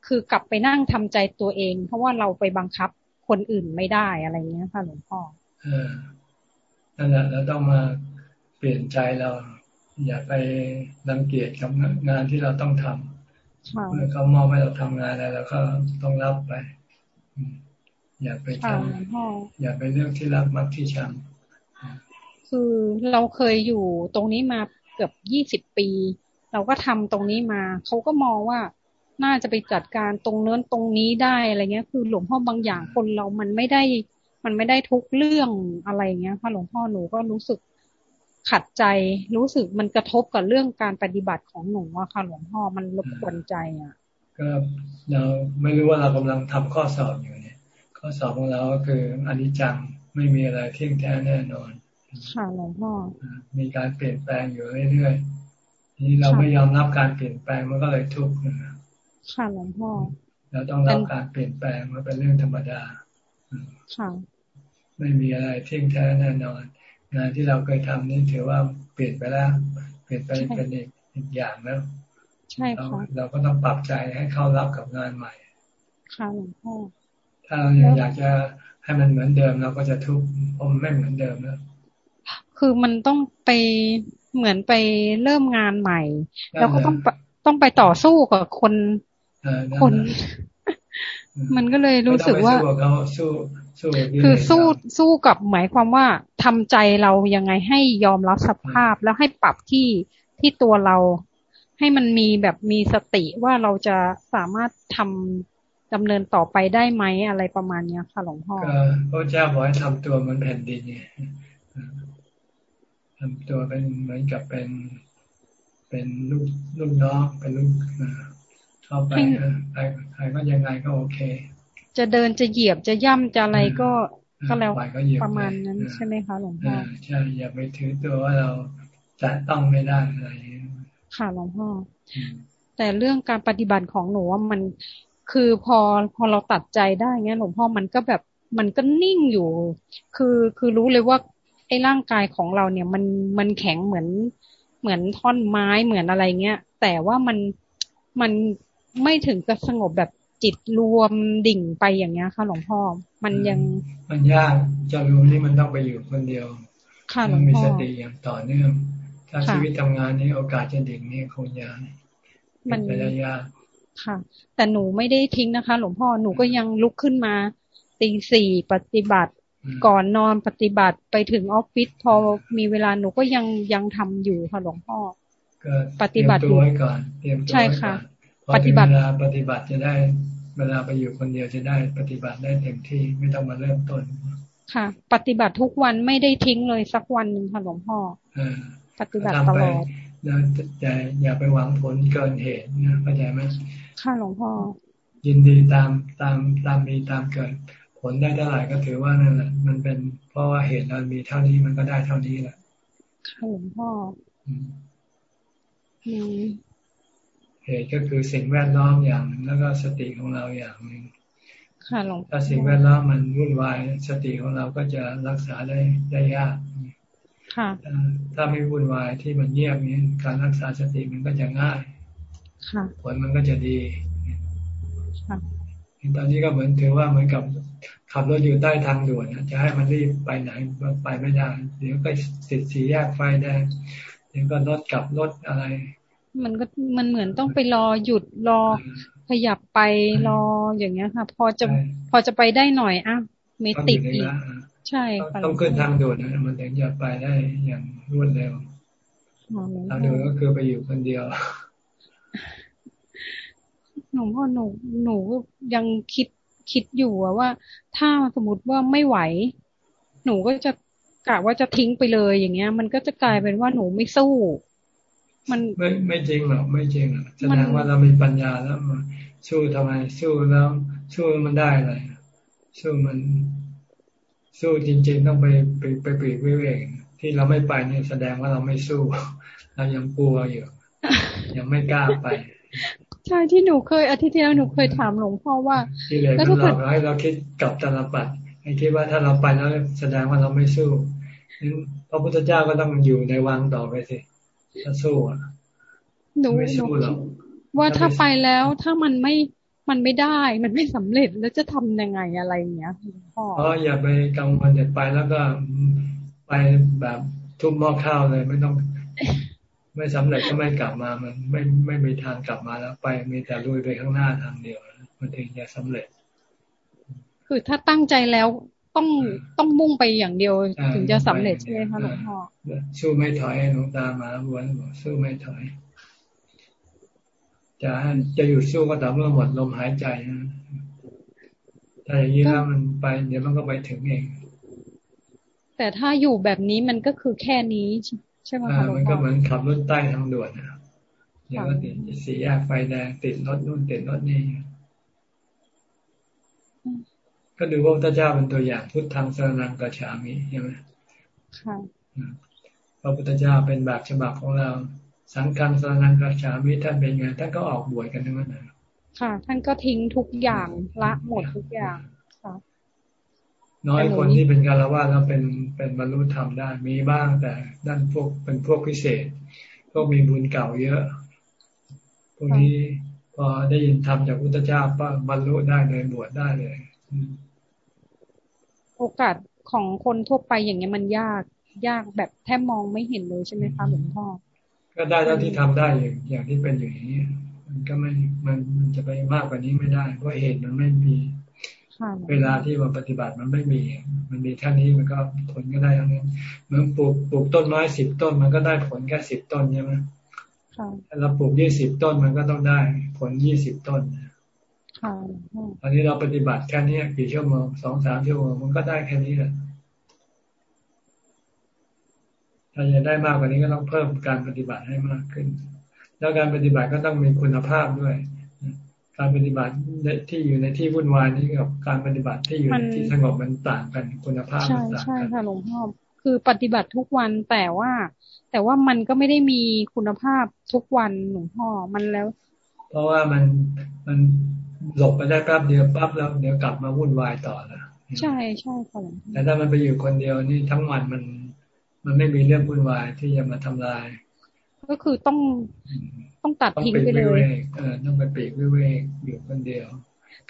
[SPEAKER 18] คือกลับไปนั่งทำใจตัวเอง เพราะว่าเราไปบังคับคนอื่นไม่ได้อะไรเงี้ยค่ะหลวงพ่อ
[SPEAKER 1] เออนั่นแหละเราต้องมาเปลี่ยนใจเรา อย่าไปรังเกียจกับงานที่เราต้องทำเมื่อเขามอบให้เราทำงานอะไรเราก็ต้องรับไป อย่าไปทำอย่าไปเรื่องที่รักมักที่ชัง
[SPEAKER 18] คือเราเคยอยู่ตรงนี้มาเกือบยี่สิบปี เราก็ทำตรงนี้มา เขาก็มองว่า น่าจะไปจัดการตรงเนื้อตรงนี้ได้อะไรเงี้ย คือหลวงพ่อบางอย่างคนเรามันไม่ได้ มันไม่ได้ทุกเรื่องอะไรเงี้ยค่ะหลวงพ่อหนูก็รู้สึกขัดใจ รู้สึกมันกระทบกับเรื่องการปฏิบัติของหนูอะค่ะ หลวงพ่อมันรบกวนใจอะ
[SPEAKER 1] ก็เราไม่รู้ว่าเรากำลังทำข้อสอบอยู่เนี่ย ข้อสอบของเราก็คืออนิจจังไม่มีอะไรเที่ยงแท้แน่นอน
[SPEAKER 18] ค่ะหลวงพ่อ
[SPEAKER 1] มีการเปลี่ยนแปลงอยู่เรื่อยๆนี่เราไม่ยอมรับการเปลี่ยนแปลงมันก็เลยทุกข์
[SPEAKER 18] ค่ะหลวงพ่อ
[SPEAKER 1] เราต้องรับการเปลี่ยนแปลงมันเป็นเรื่องธรรมดา
[SPEAKER 18] ค่ะ
[SPEAKER 1] ไม่มีอะไรเที่ยงแท้แน่นอน งานที่เราเคยทำนี่ถือว่าเปลี่ยนไปแล้ว เปลี่ยนไปเป็นอีกอีกอย่างแล้ว
[SPEAKER 18] ใช่ค่ะ
[SPEAKER 1] เราก็ต้องปรับใจให้เข้ารับกับงานใหม่
[SPEAKER 18] ค่ะหลวงพ่อ
[SPEAKER 1] ถ้าเรายังอยากจะให้มันเหมือนเดิมเราก็จะทุกข์เพราะมันไม่เหมือนเดิมแล้ว
[SPEAKER 18] คือมันต้องไปเหมือนไปเริ่มงานใหม่ แล้วก็ต้องต้องไปต่อสู้กับคน คนมันก็เลยรู้สึกว่าคือสู้สู้กับหมายความว่าทำใจเรายังไงให้ยอมรับสภาพแล้วให้ปรับที่ที่ตัวเรา ให้มันมีแบบมีสติว่าเราจะสามารถทำดำเนินต่อไปได้ไหมอะไรประมาณเนี้ยค่ะหลวงพ่อ
[SPEAKER 1] ก็พระเจ้าบอกให้ทำตัวเหมือนแผ่นดินเนี่ยทำตัวเป็นเหมือนกับเป็น เป็นลูกลูกน้องเป็นลูก เข้าไปใครใครก็ยังไงก็โอเค
[SPEAKER 18] จะเดินจะเหยียบจะย่ำจะอะไรก็ก็แล้วประมาณนั้นใช่ไหมคะหลวงพ่อ
[SPEAKER 1] ใช่อย่าไปถือตัวว่าเราจะต้องไม่ได้อะไร
[SPEAKER 18] ค่ะหลวงพ่อ แต่เรื่องการปฏิบัติของหนูว่ามันคือพอพอเราตัดใจได้เงี้ยหลวงพ่อมันก็แบบมันก็นิ่งอยู่ คือคือรู้เลยว่าไอ้ร่างกายของเราเนี่ย มันมันแข็งเหมือนเหมือนท่อนไม้เหมือนอะไรเงี้ยแต่ว่ามันมัน ไม่ถึงกับสงบแบบจิตรวมดิ่งไปอย่างเงี้ยค่ะหลวงพ่อ มันยัง
[SPEAKER 1] มันยากจะรู้นี่มันต้องไปอยู่คนเดียว
[SPEAKER 18] ค่ะหลวงพ่อ
[SPEAKER 1] มีสติอย่างต่อเนื่อง ถ้าชีวิตทำงานนี้โอกาสจะดิ่งนี่คงยากมันไปได้ยาก
[SPEAKER 18] ค่ะ แต่หนูไม่ได้ทิ้งนะคะ หลวงพ่อหนูก็ยังลุกขึ้นมาตีสี่ปฏิบัติ ก่อนนอนปฏิบัติไปถึงออฟฟิศพอมีเวลาหนูก็ยังยังทำอยู่ค่ะหลวงพ่อ
[SPEAKER 1] ปฏิบัติตัวไว้ก่อนเตรียมตัวไว้ก่อน ปฏิบัติเวลาปฏิบัติจะได้ เวลาไปอยู่คนเดียวจะได้ปฏิบัติได้เต็มที่ไม่ต้องมาเริ่มต้น
[SPEAKER 18] ค่ะ ปฏิบัติทุกวันไม่ได้ทิ้งเลยสักวันหนึ่งค่ะหลวงพ่อปฏิบัติตลอด
[SPEAKER 1] แล้วจะอย่าไปหวังผลเกินเหตุนะเข้าใจไหม
[SPEAKER 18] ค่ะหลวงพ่อ
[SPEAKER 1] ยินดีตามตามตามมีตามเกิด ผลได้เท่าไหร่ก็ถือว่านั่นแหละมันเป็นเพราะว่าเหตุเรามีเท่านี้มันก็ได้เท่านี้แหละ
[SPEAKER 18] ค่ะหลวงพ่อ
[SPEAKER 1] เหตุก็คือสิ่งแวดล้อมอย่างหนึ่งแล้วก็สติของเราอย่างหนึ่ง
[SPEAKER 18] ค่ะหลวง
[SPEAKER 1] ถ้าสิ่งแวดล้อมมันวุ่นวายสติของเราก็จะรักษาได้ได้ยาก
[SPEAKER 18] ค่ะ
[SPEAKER 1] ถ้าไม่วุ่นวายที่มันเงียบนี้การรักษาสติมันก็จะง่าย
[SPEAKER 18] ค่ะ
[SPEAKER 1] ผลมันก็จะดีตอนนี้ก็เหมือนถือว่าเหมือนกับขับรถอยู่ใต้ทางด่วนจะให้มันรีบไปไหนไปไม่ได้เดี๋ยวก็ติดสีแยกไฟแดงเดี๋ยวก็รถกลับรถอะไร
[SPEAKER 18] มันก็มันเหมือนต้องไปรอหยุดรอขยับไปรออย่างเงี้ยค่ะ พอจะพอจะไปได้หน่อยอะไม่ติดอีก ใช่
[SPEAKER 1] ต้องขึ้นทางด่วนนะมันถึงจะไปได้อย่างรวดเร็วทางด่วนก็คือไปอยู่คนเดียว
[SPEAKER 18] หนูพ่อหนูหนูยังคิดคิดอยู่ว่า ถ้าสมมติว่าไม่ไหว หนูก็จะกะว่าจะทิ้งไปเลยอย่างเงี้ย มันก็จะกลายเป็นว่าหนูไม่สู้ มัน
[SPEAKER 1] ไม่ไม่จริงหรอกไม่จริงอะแสดงว่าเรามีปัญญาแล้วมาสู้ทำไมสู้แล้ว สู้มันได้อะไรสู้มัน สู้จริง ๆ ต้องไปไปไปปีกวิเวกที่เราไม่ไปเนี่ยแสดงว่าเราไม่สู้ เรายังกลัวอยู่ ยังไม่กล้าไป
[SPEAKER 18] ใช่ที่หนูเคยอาทิตย์ที่แล้วหนูเคยถามหลวงพ่อว่า
[SPEAKER 1] แล้วถ้าเกิดให้เราคิดกับตาลปัดให้คิดว่าถ้าเราไปแล้วแสดงว่าเราไม่สู้นั้นพระพุทธเจ้าก็ต้องอยู่ในวังต่อไปสิ ถ้าสู้อะ
[SPEAKER 18] หนูไม่สู้หรอกว่าถ้าไปแล้วถ้ามันไม่มันไม่ได้มันไม่สำเร็จแล้วจะทำยังไงอะไรเงี้ยพ่อ
[SPEAKER 1] อ๋ออย่าไปกังวลอย่าไปแล้วก็ไปแบบทุ่มหม้อข้าวเลยไม่ต้อง ไม่สำเร็จก็ไม่กลับมามันไม่ไม่มีทางกลับมาแล้ว ไปมีแต่ลุยไปข้างหน้าทางเดียวมันถึงจะสำเร็จ
[SPEAKER 18] คือถ้าตั้งใจแล้ว ต้องต้องมุ่งไปอย่างเดียว ถึงจะสำเร็จใช่ไหมคะหลวงพ่อ
[SPEAKER 1] สู้ไม่ถอยหลวงตามาวนบอกสู้ไม่ถอย จะจะหยุดสู้ก็แต่เมื่อหมดลมหายใจนะถ้าอย่างนี้แล้วมันไป เดี๋ยวมันก็ไปถึงเอง
[SPEAKER 18] แต่ถ้าอยู่แบบนี้มันก็คือแค่นี้ ใช่ไหมคะ
[SPEAKER 1] มันก็เหมือนขับรถใต้ทางด่วนนะอย่างว่าติดสีแยกไฟแดงติดรถนู่นติดรถนี่ ก็ดูว่าพระเจ้าเป็นตัวอย่างพุทธังสรนังกัจฉามิใช่ไหม
[SPEAKER 18] ค่ะ
[SPEAKER 1] พระพุทธเจ้าเป็นแบบฉบับของเรา สังฆังสรนังกัจฉามิท่านเป็นไงท่านก็ออกบวชกันทั้งนั้น
[SPEAKER 18] ค่ะ ท่านก็ทิ้งทุกอย่างละหมดทุกอย่างค่ะ
[SPEAKER 1] น้อยคนที่เป็นการละว่าแล้วเป็นเป็นบรรลุธรรมได้มีบ้างแต่ด้านพวกเป็นพวกพิเศษ พวกมีบุญเก่าเยอะพวกนี้พอได้ยินธรรมจากพุทธเจ้าก็บรรลุได้เลยบวชได้เลย
[SPEAKER 18] โอกาสของคนทั่วไปอย่างเงี้ยมันยากยากแบบแทบมองไม่เห็นเลยใช่ไหมคะหลวงพ่อ
[SPEAKER 1] ก็ได้เท่าที่ทำได้อย่างอย่างที่เป็นอยู่อย่างนี้ มันก็ไม่มันมันจะไปมากกว่านี้ไม่ได้ เพราะเหตุมันไม่มีเวลาที่มาปฏิบัติมันไม่มี มันมีแค่นี้มันก็ผลก็ได้ทั้งนั้นเหมือนปลูกปลูกต้นไม้สิบต้น มันก็ได้ผลแค่สิบต้นใช่ไหมถ้าเราปลูกยี่สิบต้นมันก็ต้องได้ผลยี่สิบต้น ตอนนี้เราปฏิบัติแค่นี้กี่ชั่วโมงสองสามชั่วโมงมันก็ได้แค่นี้แหละถ้าจะได้มากกว่านี้ก็ต้องเพิ่มการปฏิบัติให้มากขึ้น แล้วการปฏิบัติก็ต้องมีคุณภาพด้วย การปฏิบัติที่อยู่ในที่วุ่นวายนี้กับการปฏิบัติที่อยู่ในที่สงบมันต่างกันคุณภาพมันต่างกันใช่
[SPEAKER 18] ค่ะหลวงพ่อคือปฏิบัติทุกวันแต่ว่า แต่ว่ามันก็ไม่ได้มีคุณภาพทุกวันหลวงพ่อมันแล้ว
[SPEAKER 1] เพราะว่ามันมัน หลบไปได้แป๊บเดียวปั๊บแล้วเดี๋ยวกลับมาวุ่นวายต่อแล้ว
[SPEAKER 18] ใช่ใช่ค่ะ
[SPEAKER 1] แต่ถ้ามันไปอยู่คนเดียวนี่ทั้งวันมันมันไม่มีเรื่องวุ่นวายที่จะมาทำลาย
[SPEAKER 18] ก็คือต้องต้องตัดทิ้งไปเลย
[SPEAKER 1] เออต้องไปปีกวิเวกอยู่คนเดียว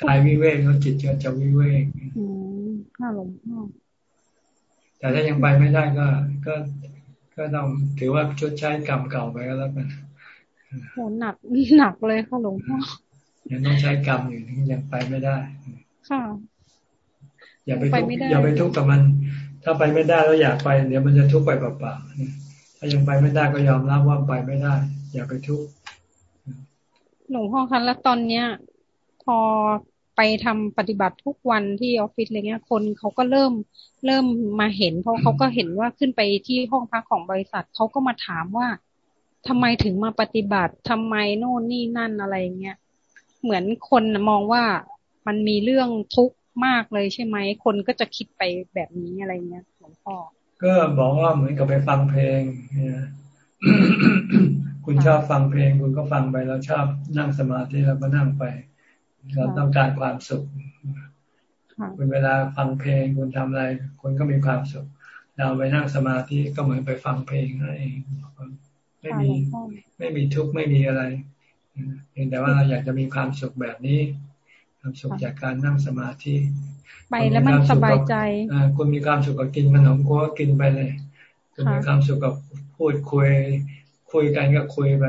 [SPEAKER 1] กายวิเวกแล้วจิตก็จะวิเวก
[SPEAKER 18] อืมค่ะหลวงพ่อ
[SPEAKER 1] แต่ถ้ายังไปไม่ได้ก็ ก็ก็ต้องถือว่าชดใช้กรรมเก่าไปก็แล้วกัน
[SPEAKER 18] โหหนักหนักเลยค่ะหลวงพ่อ
[SPEAKER 1] ยังต้องใช้กรรมอยู่ถึงยังไปไม่ได้
[SPEAKER 18] ค่ะ
[SPEAKER 1] อย่าไปทุกอย่าไปทุกข์กับมัน ถ้าไปไม่ได้แล้วอยากไปเดี๋ยวมันจะทุกข์ไปเปล่าๆถ้ายังไปไม่ได้ก็ยอมรับว่าไปไม่ได้ อย่าไปทุกข์
[SPEAKER 18] หลวงพ่อคะแล้วตอนเนี้ย พอไปทำปฏิบัติทุกวันที่ออฟฟิศอะไรเงี้ย คนเขาก็เริ่มเริ่มมาเห็น เพราะเขาก็เห็นว่าขึ้นไปที่ห้องพักของบริษัทเขาก็มาถามว่าทำไมถึงมาปฏิบัติทำไมโน่นนี่นั่นอะไรเงี้ย เหมือนคนมองว่ามันมีเรื่องทุกข์มากเลยใช่ไหม คนก็จะคิดไปแบบนี้อะไรเงี้ยหลวงพ่อ
[SPEAKER 1] ก็บอกว่าเหมือนกับไปฟังเพลงเนี่ยคุณชอบฟังเพลง คุณก็ฟังไปเราชอบนั่งสมาธิเราก็นั่งไป เราต้องการความสุขคุณเวลาฟังเพลงคุณทำอะไรคุณก็มีความสุข เราไปนั่งสมาธิก็เหมือนไปฟังเพลงนั่นเองไม่มีไม่มีทุกข์ไม่มีอะไร เพียงแต่ว่าเราอยากจะมีความสุขแบบนี้ความสุขจากการนั่งสมาธิ
[SPEAKER 18] ไปแล้วมันสบายใจ
[SPEAKER 1] คุณมีความสุขกับกินขนมก็กินไปเลยคุณมีความสุขกับพูดคุย คุยกันก็คุยไป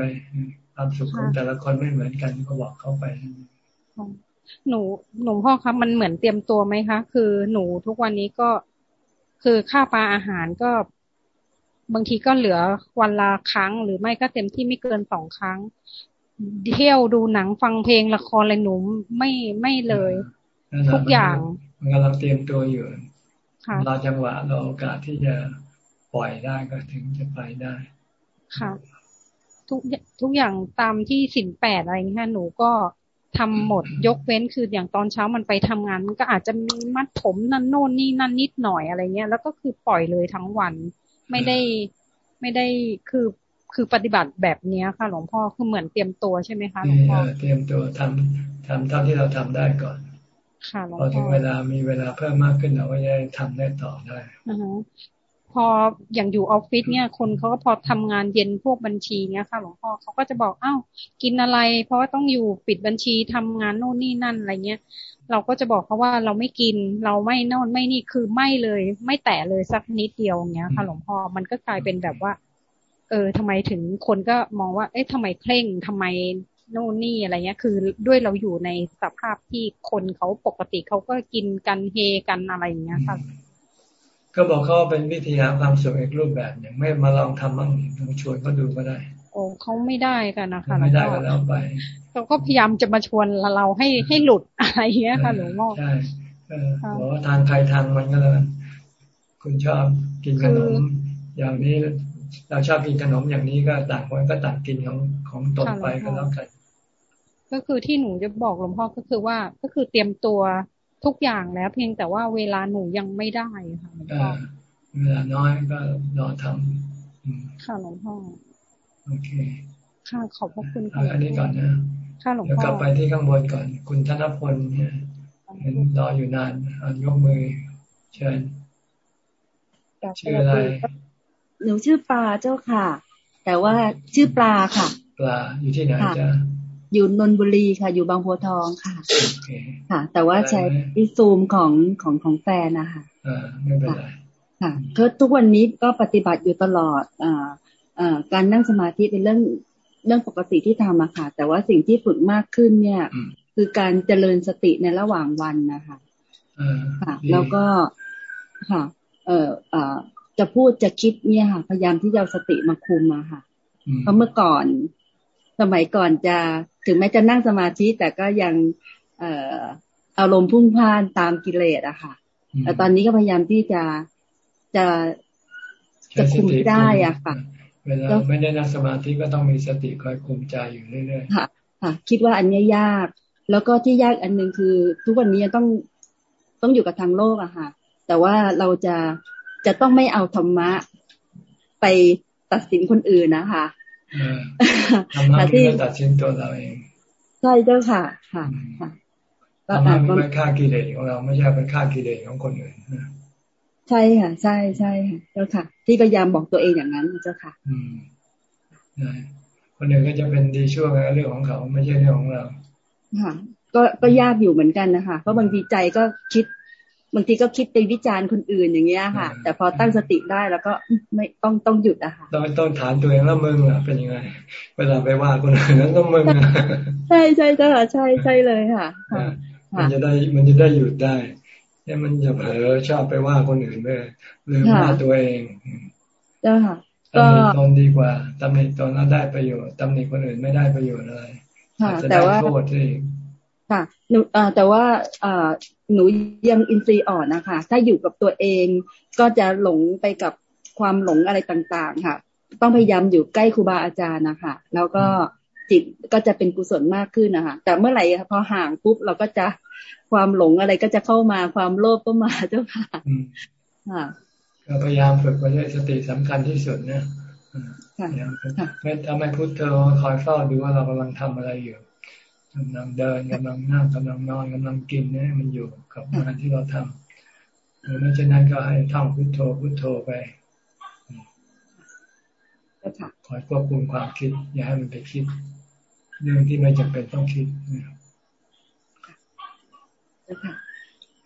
[SPEAKER 1] ความสุขของแต่ละคนไม่เหมือนกันก็บอกเขาไป
[SPEAKER 18] หนูหนูพ่อครับมันเหมือนเตรียมตัวไหมคะ คือหนูทุกวันนี้ก็คือค่าปลาอาหารก็ บางทีก็เหลือวันละครั้ง หรือไม่ก็เต็มที่ไม่เกินสองครั้ง เที่ยวดูหนังฟังเพลงละครอะไรหนูไม่ไม่เลย ทุกอย่าง
[SPEAKER 1] มันกำลังเตรียมตัวอยู่รอจังหวะรอโอกาสที่จะปล่อยได้ก็ถึงจะไปได้
[SPEAKER 18] ค่ะ ทุกทุกอย่างตามที่สินแปดอะไรเงี้ยหนูก็ทำหมดยกเว้นคืออย่างตอนเช้ามันไปทำงาน มันก็อาจจะมีมัดผมนั่นโน่นนี่นั่นนิดหน่อยอะไรเงี้ยแล้วก็คือปล่อยเลยทั้งวัน ไม่ได้ไม่ได้คือ คือปฏิบัติแบบนี้ค่ะ หลวงพ่อคือเหมือนเตรียมตัวใช่ไหมคะหลวงพ่อ
[SPEAKER 1] เตรียมตัวทำทำเท่าที่เราทำได้ก่อน
[SPEAKER 18] ค่ะ
[SPEAKER 1] พอถึงเวลามีเวลาเพิ่มมากขึ้นเราก็จะทำได้ต่อได้
[SPEAKER 18] อพออย่างอยู่ออฟฟิศเนี่ย คนเขาก็พอทำงานเย็นพวกบัญชีเนี่ยค่ะหลวงพ่อเขาก็จะบอกอ้าวกินอะไร เพราะว่าต้องอยู่ปิดบัญชีทำงานโน่นนี่นั่นอะไรเงี้ยเราก็จะบอกเขาว่าเราไม่กินเราไม่โน่นไม่นี่คือไม่เลย ไม่แตะเลยสักนิดเดียวเงี้ยค่ะหลวงพ่อมันก็กลายเป็นแบบว่า เออทำไมถึงคนก็มองว่า เอ๊ะทำไมเคร่งทำไมโน่นนี่อะไรเงี้ย คือด้วยเราอยู่ในสภาพที่คนเขาปกติเขาก็กินกันเฮกันอะไรอย่างเงี้ยครับ
[SPEAKER 1] ก็บอกเขาเป็นวิธีหาความสุขอีกรูปแบบอย่างไม่มาลองทำบ้างลองชวนเขาดูก็ได้
[SPEAKER 18] โอ้เขาไม่ได้กันนะคะ
[SPEAKER 1] ไม่ได้ก็แล้วไป
[SPEAKER 18] เขาก็พยายามจะมาชวนเราให้ให้หลุดอะไรเงี้ยค่ะหลวงพ่อ
[SPEAKER 1] ใช่บอกว่าทางใครทางมันก็แล้วคุณชอบกินขนมอย่างนี้ เราชอบกินขนมอย่างนี้ก็ต่างคนก็ต่างกินของของตนไปก็แล้วกัน
[SPEAKER 18] ก็คือที่หนูจะบอกหลวงพ่อก็คือว่าก็คือเตรียมตัวทุกอย่างแล้ว เพียงแต่ว่าเวลาหนูยังไม่ได้ค่ะหลวงพ่อ
[SPEAKER 1] เวลาน้อยก็รอทำ
[SPEAKER 18] ค่ะหลวงพ่อ
[SPEAKER 1] โอเค
[SPEAKER 18] ค่ะขอบพระคุณ
[SPEAKER 1] ค่ะอันนี้ก่อนนะ
[SPEAKER 18] ค่ะหลวงพ่อ
[SPEAKER 1] เดี๋ยวกลับไปที่ข้างบนก่อน คุณธนพลเนี่ยเห็นรออยู่นานยกมือ เชิญชื่ออะไร
[SPEAKER 19] หนูชื่อปลาเจ้าค่ะ แต่ว่าชื่อปลาค่ะ
[SPEAKER 1] ปลาอยู่ที่ไหนจ้ะ
[SPEAKER 19] อยู่นนบุรีค่ะ อยู่บางบัวทองค่ะค่ะ แต่ว่าใช้ที่ซูมของของของแฟนนะคะ
[SPEAKER 1] อ่าไม่เป็นไร
[SPEAKER 19] ค่ะก็ทุกวันนี้ก็ปฏิบัติอยู่ตลอดอ่าอ่าการนั่งสมาธิเป็นเรื่องเรื่องปกติที่ทำอะค่ะ แต่ว่าสิ่งที่ฝึกมากขึ้นเนี่ย คือการเจริญสติในระหว่างวันนะคะค่ะ แล้วก็ค่ะ เอ่ออ่า จะพูดจะคิดเนี่ยค่ะ พยายามที่จะสติมาคุมมาค่ะ เพราะเมื่อก่อน สมัยก่อนจะถึงแม้จะนั่งสมาธิแต่ก็ยัง เอ่ออารมณ์พุ่งพ่านตามกิเลสอะค่ะ แต่ตอนนี้ก็พยายามที่จะจะจะคุมได้อะค่ะ
[SPEAKER 1] เวลาไม่ได้นั่งสมาธิก็ต้องมีสติคอยคุมใจอยู่เรื่อย
[SPEAKER 19] ๆค่ะ ค่ะ คิดว่าอันนี้ยาก แล้วก็ที่ยากอันหนึ่งคือ ทุกวันนี้ต้องต้องอยู่กับทางโลกอะค่ะ แต่ว่าเราจะ จะต้องไม่เอาธรรมะไปตัดสินคนอื่นนะคะ
[SPEAKER 1] ธรรมะที่ตัดสินตัวเราเอง
[SPEAKER 19] ใช่เจ้าค่ะค่ะ ค่ะ
[SPEAKER 1] ธรรมะไม่ฆ่ากิเลสของเราไม่ใช่เป็นฆ่ากิเลสของคนอื่น
[SPEAKER 19] ใช่ค่ะ ใช่ใช่ค่ะเจ้าค่ะ ที่พยายามบอกตัวเองอย่างนั้นเจ้าค่ะ
[SPEAKER 1] อืมคนอื่นก็จะเป็นดีชั่วเรื่องของเขาไม่ใช่เรื่องของเรา
[SPEAKER 19] ค่ะก็ก็ยากอยู่เหมือนกันนะคะเพราะบางทีใจก็คิด บางทีก็คิดไปวิจารณ์คนอื่นอย่างเงี้ยค่ะ แต่พอตั้งสติได้แล้วก็ไม่ต้องต้องหยุดอะค่ะ
[SPEAKER 1] ต้องต้องถามตัวเองแล้วมึงอะเป็นยังไง เวลาไปว่าคนอื่นแล้วต้องมึง
[SPEAKER 19] ใช่ใช่จ้ะใช่ใช่เลยค่ะ
[SPEAKER 1] มันจะได้มันจะได้หยุดได้เนี่ยมันอย่าเผลอชอบไปว่าคนอื่นเลยลืมว่าตัวเอง
[SPEAKER 19] เจ้าค่ะ
[SPEAKER 1] ตำหนิตนดีกว่าตำหนิตนแล้วได้ประโยชน์ตำหนิคนอื่นไม่ได้ประโยชน์อะไร
[SPEAKER 19] จะได้โทษเองค่ะหนูแต่ว่า หนูยังอินทรีย์อ่อนนะคะ ถ้าอยู่กับตัวเองก็จะหลงไปกับความหลงอะไรต่างๆ ค่ะ ต้องพยายามอยู่ใกล้ครูบาอาจารย์นะคะ แล้วก็จิตก็จะเป็นกุศลมากขึ้นนะคะ แต่เมื่อไหร่พอห่างปุ๊บเราก็จะความหลงอะไรก็จะเข้ามาความโลภก็มาเจ้าค่ะ
[SPEAKER 1] ค่ะก็พยายามฝึกไว้ด้วยสติสำคัญที่สุดเนี่ยพยายามไม่ทำให้พุทธเธอคอยเฝ้าดูว่าเรากำลังทำอะไรอยู่ กำลังเดินกำลังนั่งกำลังนอนกำลังกินเนี่ยมันอยู่กับงานที่เราทำหรือไม่เช่นนั้นก็ให้ท่องพุทโธพุทโธไปคอยควบคุมความคิด อย่าให้มันไปคิด เรื่องที่ไม่จำเป็นต้องคิด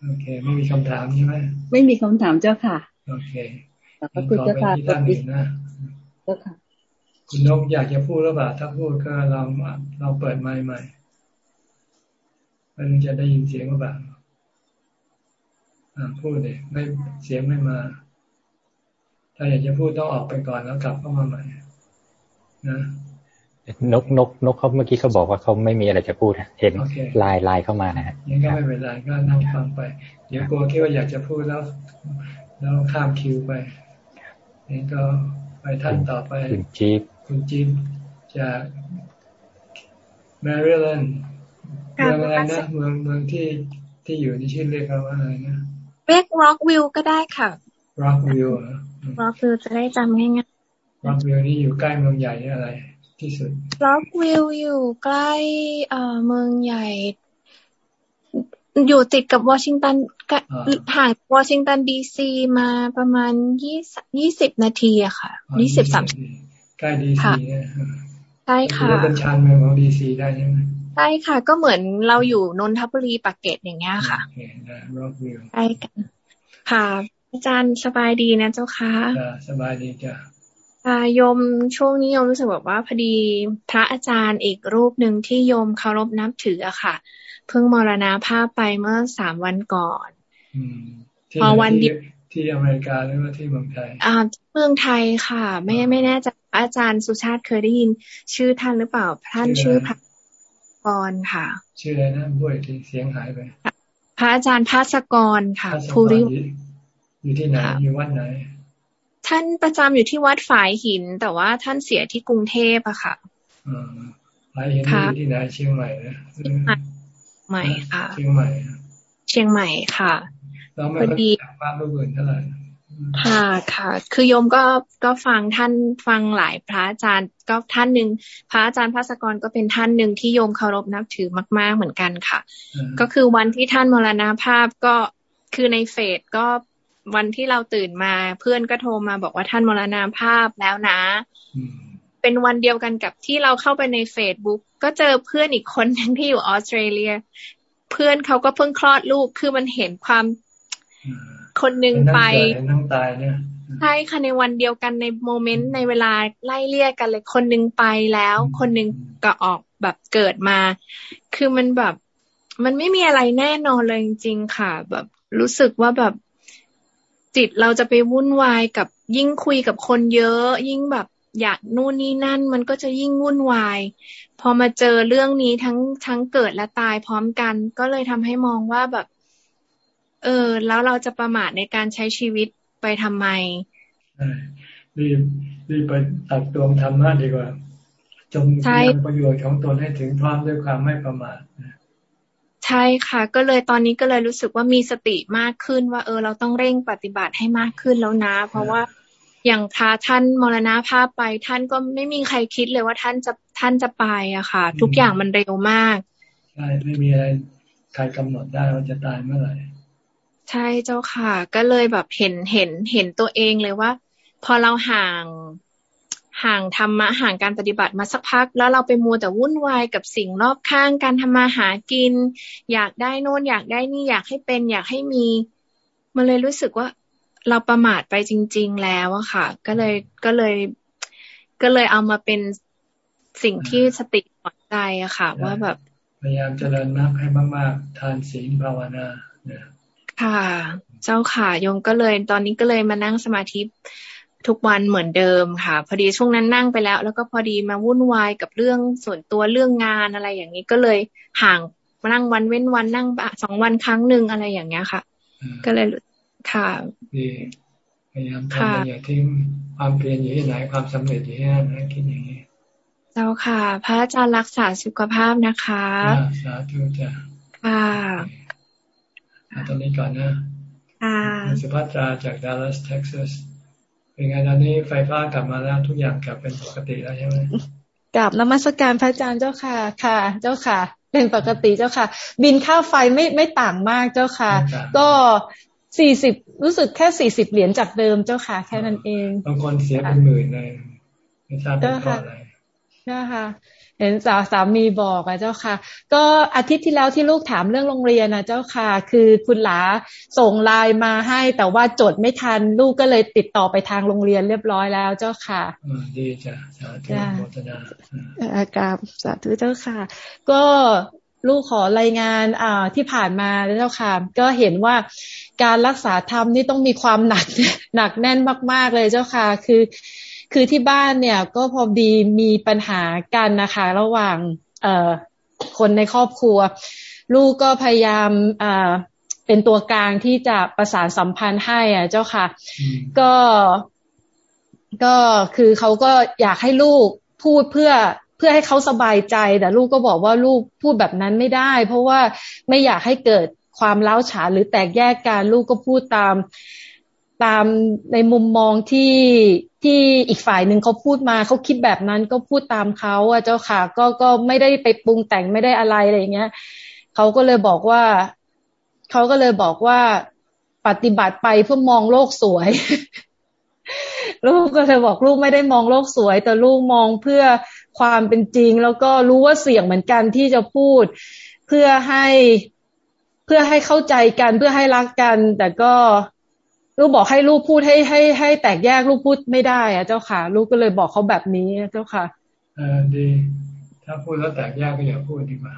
[SPEAKER 1] โอเค ไม่มีคำถามใช่ไหม
[SPEAKER 19] ไม่มีคำถามเจ้าค่ะ
[SPEAKER 1] โอเค
[SPEAKER 19] ขอบคุณเจ้าค่ะ
[SPEAKER 1] ท่านอื่นนะเจ้าค่ะ คุณนกอยากจะพูดหรือเปล่าถ้าพูดก็เราเราเปิดไมค์ใหม่ มันจะได้ยินเสียงหรือเปล่าพูดเลยไม่เสียงไม่มา ถ้าอยากจะพูดต้องออกไปก่อนแล้วกลับเข้ามาใหม่ นะ
[SPEAKER 10] นกนกนกเขาเมื่อกี้เขาบอกว่าเขาไม่มีอะไรจะพูดเห็นลายลายเข้ามานะฮะ
[SPEAKER 1] ยังก็ไม่เป็นไรก็นั่งฟังไป เดี๋ยวกลัวคิดว่าอยากจะพูดแล้ว แล้วข้ามคิวไปนี่ก็ไปท่านต่อไป
[SPEAKER 10] คุณจี๊บ
[SPEAKER 1] คุณจี๊บจากแมริแลนด์ เมืองอะไรนะเมืองเมืองที่ที่อยู่ที่ชื่อเรียกว่าอะไรนะ
[SPEAKER 20] เรียกร็อกวิวก็ได้ค่ะRockville Rockville จะได้จำง่าย
[SPEAKER 1] ๆ Rockville นี่อยู่ใกล้เมืองใหญ่อะไร ที่สุด
[SPEAKER 20] Rockville อยู่ใกล้เอ่อเมืองใหญ่ อยู่ติดกับวอชิงตันห่างวอชิงตันดีซีมาประมาณยี่ยี่สิบนาทีอะค่ะยี่สิบสาม
[SPEAKER 1] ใกล้ดีซี
[SPEAKER 20] ใช่ค่ะ
[SPEAKER 1] เป็นชานเมืองของดีซีได้ใช่ไหม
[SPEAKER 20] ใช่ค่ะ ก็เหมือนเราอยู่นนทบุรีปากเกร็ดอย่างเงี้ยค่ะใช่กันค่ะ อาจารย์สบายดีนะเจ้าค่ะ
[SPEAKER 1] สบายดีจ้ะ
[SPEAKER 20] โยมช่วงนี้โยมรู้สึกแบบว่าพอดีพระอาจารย์อีกรูปหนึ่งที่โยมเคารพนับถืออะค่ะ เพิ่งมรณาภาพไปเมื่อสามวันก่อน
[SPEAKER 1] พอวันดีที่อเมริกาหรือว่าที่เมืองไทย
[SPEAKER 20] อ่าเมืองไทยค่ะ ไม่ไม่แน่ใจอาจารย์สุชาติเคยได้ยินชื่อท่านหรือเปล่าท่านชื่อพระ กรค่ะ
[SPEAKER 1] ชื่ออะไรนะบุ้ยที่เสียงหายไป
[SPEAKER 20] พระอาจารย์ภาสกรค่ะภูริ
[SPEAKER 1] อยู่ที่ไหนอยู่วัดไหน
[SPEAKER 20] ท่านประจำอยู่ที่วัดฝายหิน แต่ว่าท่านเสียที่กรุงเทพอะค่ะ
[SPEAKER 1] ฝายหินอยู่ที่ไหนเชียงใหม่นะ
[SPEAKER 20] ใหม่ค่ะ
[SPEAKER 1] เชียงใหม่
[SPEAKER 20] เชียงใหม่ค่ะ
[SPEAKER 1] เราไม่ค่อยบ้านรูปอื่นเท่าไหร่
[SPEAKER 20] ค่ะค่ะ คือโยมก็ก็ฟังท่านฟังหลายพระอาจารย์ก็ท่านหนึ่งพระอาจารย์พระสกรก็เป็นท่านหนึ่งที่โยมเคารพนับถือมาก ๆเหมือนกันค่ะ ก็คือวันที่ท่านมรณาภาพก็คือในเฟซก็วันที่เราตื่นมาเพื่อนก็โทรมาบอกว่าท่านมรณาภาพแล้วนะ เป็นวันเดียวกันกับที่เราเข้าไปในเฟซบุ๊กก็เจอเพื่อนอีกคนนึงที่อยู่ออสเตรเลีย เพื่อนเขาก็เพิ่งคลอดลูกคือมันเห็นความ คนหนึ่งไป
[SPEAKER 1] นั่งตายเนี่ย
[SPEAKER 20] ใช่ค่ะในวันเดียวกันในโมเมนต์ในเวลาไล่เลี่ยกันเลย คนหนึ่งไปแล้ว คนหนึ่งก็ออกแบบเกิดมา คือมันแบบ มันไม่มีอะไรแน่นอนเลยจริงๆค่ะ แบบรู้สึกว่าแบบจิตเราจะไปวุ่นวายกับยิ่งคุยกับคนเยอะ ยิ่งแบบอยากนู่นนี่นั่น มันก็จะยิ่งวุ่นวาย พอมาเจอเรื่องนี้ทั้งทั้งเกิดและตายพร้อมกัน ก็เลยทำให้มองว่าแบบ เออ แล้วเราจะประมาทในการใช้ชีวิตไปทำไม
[SPEAKER 1] รีบรีบไปตัดตวงธรรมะดีกว่าจงทำประโยชน์ของตนให้ถึงพร้อมด้วยความไม่ประมาท
[SPEAKER 20] ใช่ค่ะ ก็เลยตอนนี้ก็เลยรู้สึกว่ามีสติมากขึ้นว่า เออ เราต้องเร่งปฏิบัติให้มากขึ้นแล้วนะ เพราะว่าอย่างพระท่านมรณภาพไป ท่านก็ไม่มีใครคิดเลยว่าท่านจะท่านจะไปอะค่ะ ทุกอย่างมันเร็วมาก
[SPEAKER 1] ใช่ไม่มีอะไรใครกำหนดได้ว่าจะตายเมื่อไหร่
[SPEAKER 20] ใช่เจ้าค่ะ ก็เลยแบบเห็นเห็นเห็นตัวเองเลยว่า พอเราห่างห่างธรรมะห่างการปฏิบัติมาสักพัก แล้วเราไปมัวแต่วุ่นวายกับสิ่งรอบข้างการทำมาหากิน อยากได้โน่นอยากได้นี่อยากให้เป็น อยากให้มีมันเลยรู้สึกว่าเราประมาทไปจริง ๆ แล้วอะค่ะ ก็เลยก็เลย ก็เลยเอามาเป็นสิ่งที่สติหอนใจอะค่ะ ว่าแบบ
[SPEAKER 1] พยายามเจริญมากให้มาก ๆ ทานศีลภาวนาเนี่ย
[SPEAKER 20] ค่ะ เจ้าค่ะโยมก็เลย ตอนนี้ก็เลยมานั่งสมาธิทุกวันเหมือนเดิมค่ะ พอดีช่วงนั้นนั่งไปแล้ว แล้วก็พอดีมาวุ่นวายกับเรื่องส่วนตัวเรื่องงานอะไรอย่างนี้ก็เลยห่างมานั่งวันเว้นวันนั่งสองวันครั้งหนึ่งอะไรอย่างเงี้ยค่ะ ก็เลยค่ะ
[SPEAKER 1] ดีพยายามทำอย่าทิ้งความเพียรอยู่ที่ไหนความสำเร็จอยู่ที่นั่นนะคิดอย่างนี้
[SPEAKER 20] เจ้าค่ะ พระอาจารย์รักษาสุขภาพนะคะ
[SPEAKER 1] สาธุจ้ะ
[SPEAKER 20] ค่ะ
[SPEAKER 1] ตอนนี้ก่อนนะค่ะสุภัตราจากดัลลัสเท็กซัสเป็นไงตอนนี้ไฟฟ้ากลับมาแล้วทุกอย่างกลับเป็นปกติแล้วใช่ไหม
[SPEAKER 21] กลับนมัสการพระอาจารย์เจ้าค่ะค่ะ เจ้าค่ะ เป็นปกติเจ้าค่ะ บินค่าไฟไม่ไม่ต่างมากเจ้าค่ะ ก็สี่สิบรู้สึกแค่สี่สิบเหรียญจากเดิมเจ้าค่ะ แค่นั้นเอง
[SPEAKER 1] บางคนเสียเป็นหมื่นเลยไม่ทราบเป็นเพราะอะไร
[SPEAKER 21] เจ้าค่ะ เห็นสาสามีบอกอะเจ้าค่ะ ก็อาทิตย์ที่แล้วที่ลูกถามเรื่องโรงเรียนนะเจ้าค่ะ คือคุณหลาส่งไลน์มาให้ แต่ว่าจดไม่ทันลูกก็เลยติดต่อไปทางโรงเรียนเรียบร้อยแล้วเจ้าค่ะ
[SPEAKER 1] ดีจ้ะสาธุโมทนา
[SPEAKER 21] อากาศสาธุเจ้าค่ะ ก็ลูกขอรายงานอ่าที่ผ่านมาเจ้าค่ะ ก็เห็นว่าการรักษาธรรมนี่ต้องมีความหนักหนักแน่นมาก ๆเลยเจ้าค่ะ คือ คือที่บ้านเนี่ยก็พอดีมีปัญหากันนะคะ ระหว่างเอ่อคนในครอบครัว ลูกก็พยายามอ่าเป็นตัวกลางที่จะประสานสัมพันธ์ให้อะเจ้าค่ะ ก็ก็คือเขาก็อยากให้ลูกพูดเพื่อเพื่อให้เขาสบายใจ แต่ลูกก็บอกว่าลูกพูดแบบนั้นไม่ได้ เพราะว่าไม่อยากให้เกิดความเล้าฉานหรือแตกแยกกันลูกก็พูดตาม ตามในมุมมองที่ที่อีกฝ่ายหนึ่งเขาพูดมาเขาคิดแบบนั้นก็พูดตามเขาอะเจ้าค่ะ ก็ก็ไม่ได้ไปปรุงแต่งไม่ได้อะไรอะไรเงี้ยเขาก็เลยบอกว่าเขาก็เลยบอกว่าปฏิบัติไปเพื่อมองโลกสวย ลูกก็เลยบอกลูกไม่ได้มองโลกสวย แต่ลูกมองเพื่อความเป็นจริง แล้วก็รู้ว่าเสี่ยงเหมือนกันที่จะพูด เพื่อให้เพื่อให้เข้าใจกันเพื่อให้รักกัน แต่ก็ ลูกบอกให้ลูกพูดให้ให้ให้แตกแยกลูกพูดไม่ได้อะเจ้าค่ะ ลูกก็เลยบอกเขาแบบนี้เจ้าค่ะ
[SPEAKER 1] เออดี ถ้าพูดแล้วแตกแยกก็อย่าพูดดีกว่า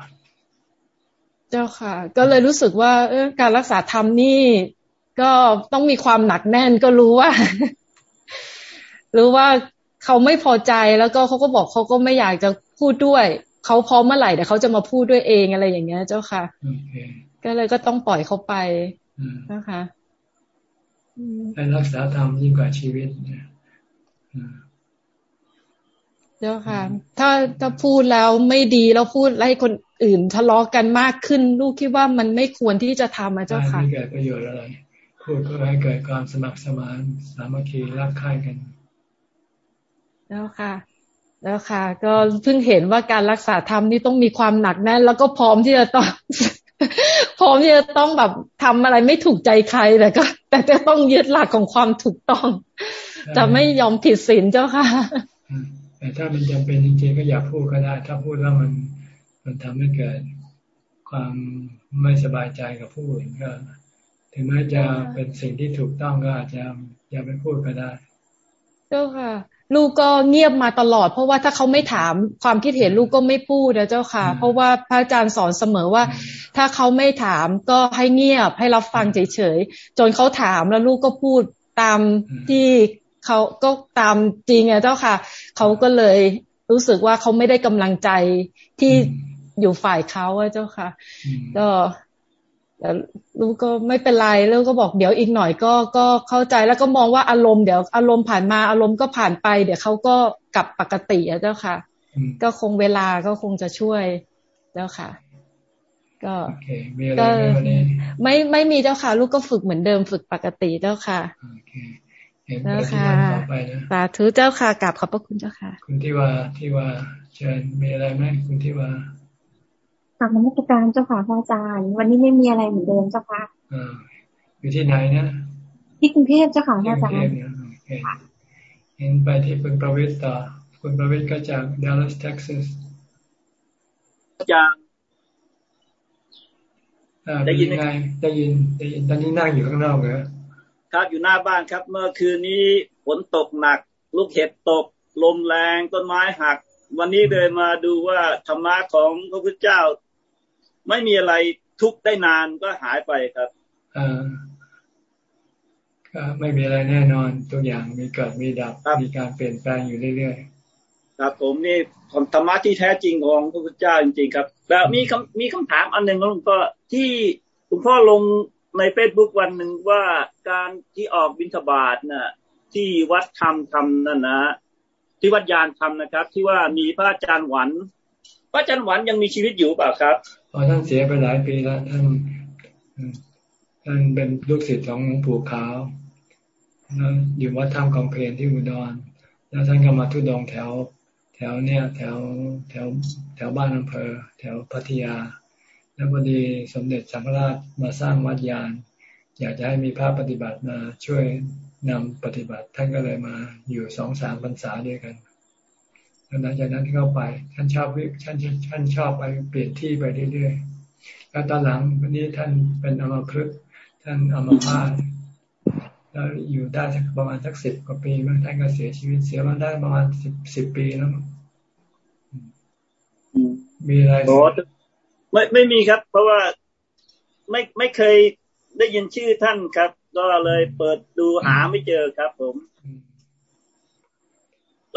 [SPEAKER 21] เจ้าค่ะ ก็เลยรู้สึกว่าเออการรักษาธรรมนี่ก็ต้องมีความหนักแน่นก็รู้ว่า รู้ว่าเขาไม่พอใจแล้วก็เขาก็บอกเขาก็ไม่อยากจะพูดด้วย เขาพร้อมเมื่อไหร่เดี๋ยวเขาจะมาพูดด้วยเองอะไรอย่างเงี้ย เจ้าค่ะก็เลยก็ต้องปล่อยเขาไปนะคะ
[SPEAKER 1] ให้รักษาธรรมยิ่งกว่าชีวิตเนี่ย
[SPEAKER 21] เจ้าค่ะ ถ้าถ้าพูดแล้วไม่ดีแล้วพูดให้คนอื่นทะเลาะกันมากขึ้น ลูกคิดว่ามันไม่ควรที่จะทำอะเจ้าค่ะ
[SPEAKER 1] ไม่เกิดประโยชน์อะไร พูดเพื่อให้เกิดความสมัครสมานสามัคคีรักใคร่กัน
[SPEAKER 21] แล้วค่ะ แล้วค่ะ ก็เพิ่งเห็นว่าการรักษาธรรมนี่ต้องมีความหนักแน่นแล้วก็พร้อมที่จะต้อง พร้อมที่จะต้องแบบทำอะไรไม่ถูกใจใครแต่ก็ แต่จะต้องยึดหลักของความถูกต้อง จะไม่ยอมผิดศีลเจ้าค่ะ
[SPEAKER 1] แต่ถ้ามันจำเป็นจริงๆก็อย่าพูดก็ได้ ถ้าพูดแล้วมัน มันทำให้เกิดความไม่สบายใจกับผู้อื่นก็ถึงแม้จะเป็นสิ่งที่ถูกต้องก็อาจจะอย่าไปพูดก็ได้
[SPEAKER 21] เจ้าค่ะ ลูกก็เงียบมาตลอด เพราะว่าถ้าเขาไม่ถามความคิดเห็นลูกก็ไม่พูดนะเจ้าค่ะ เพราะว่าพระอาจารย์สอนเสมอว่า ถ้าเขาไม่ถามก็ให้เงียบให้รับฟังเฉยๆจนเขาถามแล้วลูกก็พูดตามที่เขาก็ตามจริงอะเจ้าค่ะ เขาก็เลยรู้สึกว่าเขาไม่ได้กำลังใจที่อยู่ฝ่ายเขาอะเจ้าค่ะ ก็ แต่ลูกก็ไม่เป็นไรลูกก็บอกเดี๋ยวอีกหน่อยก็ก็เข้าใจแล้วก็มองว่าอารมณ์เดี๋ยวอารมณ์ผ่านมาอารมณ์ก็ผ่านไป เดี๋ยวเขาก็กลับปกติอะเจ้าค่ะ ก็คงเวลาก็คงจะช่วยเจ้าค่ะ ก็
[SPEAKER 1] ก็
[SPEAKER 21] ไม่ไม่มีเจ้าค่ะ ลูกก็ฝึกเหมือนเดิมฝึกปกติเจ้าค่ะเจ้าค่ะสาธุเจ้าค่ะกลับขอบพระคุณเจ้าค่ะ
[SPEAKER 1] คุณที่ว่าที่ว่าเชิญมีอะไรไหมคุณที่ว่า
[SPEAKER 22] ฝากนมัสการเจ้าค่ะพระอาจารย์ วันนี้ไม่มีอะไรเหมือนเดิมเจ้าค่ะ
[SPEAKER 1] อยู่ที่ไหนนะ
[SPEAKER 22] ที่กรุงเทพเจ้าค่ะพระอาจารย์
[SPEAKER 1] เห็นไปที่คุณประวิตรต่อคุณประวิตรก็จากดัลลัสเท็กซัส
[SPEAKER 23] จาก
[SPEAKER 1] ได้ยินไงได้ยินได้ยินตอนนี้นั่งอยู่ข้างนอกเหรอ
[SPEAKER 23] ครับอยู่หน้าบ้านครับ เมื่อคืนนี้ฝนตกหนัก ลูกเห็บตก ลมแรงต้นไม้หัก วันนี้เลยมาดูว่าธรรมะของพระพุทธเจ้า ไม่มีอะไรทุกได้นานก็หายไปครับ
[SPEAKER 1] อ่าก็ไม่มีอะไรแน่นอนตัวอย่างมีเกิดมีดับมีการเปลี่ยนแปลงอยู่เรื่อย
[SPEAKER 23] ๆครับผมนี่ของธรรมะที่แท้จริงของพระพุทธเจ้าจริงๆครับ แล้วมีคำมีคำถามอันหนึ่งหลวงพ่อที่หลวงพ่อลงในเฟซบุ๊กวันหนึ่งว่าการที่ออกบิณฑบาตน่ะ ที่วัดธรรมธรรมนั่นนะที่วัดยานธรรมนะครับ ที่ว่ามีพระอาจารย์หวัน พระอาจารย์หวันยังมีชีวิตอยู่เปล่าครับ
[SPEAKER 1] พอท่านเสียไปหลายปีแล้วท่านท่านเป็นลูกศิษย์ของหลวงปู่ขาวแล้วอยู่วัดถ้ำกองเพลนที่อุดร แล้วท่านก็มาทุดงแถว แถวเนี่ยแถวแถวแถวบ้านอำเภอ แถวพัทยา แล้วพอดีสมเด็จสังฆราชมาสร้างวัดยาน อยากจะให้มีภาพปฏิบัติมาช่วยนำปฏิบัติท่านก็เลยมาอยู่สองสามพรรษาด้วยกัน หลังจากนั้นที่เข้าไปท่านชอบท่านท่านชอบไปเปลี่ยนที่ไปเรื่อยๆแล้วตอนหลังวันนี้ท่านเป็นอมพฤกษ์ท่านอมพาตแล้วอยู่ได้สักประมาณสักสิบกว่าปีมั้งท่านก็เสียชีวิตเสียมาได้ประมาณสิบสิบปีแล้วมีอะไร
[SPEAKER 23] ไม่ไม่มีครับ เพราะว่าไม่ไม่เคยได้ยินชื่อท่านครับ ก็เลยเปิดดูหาไม่เจอครับ ผม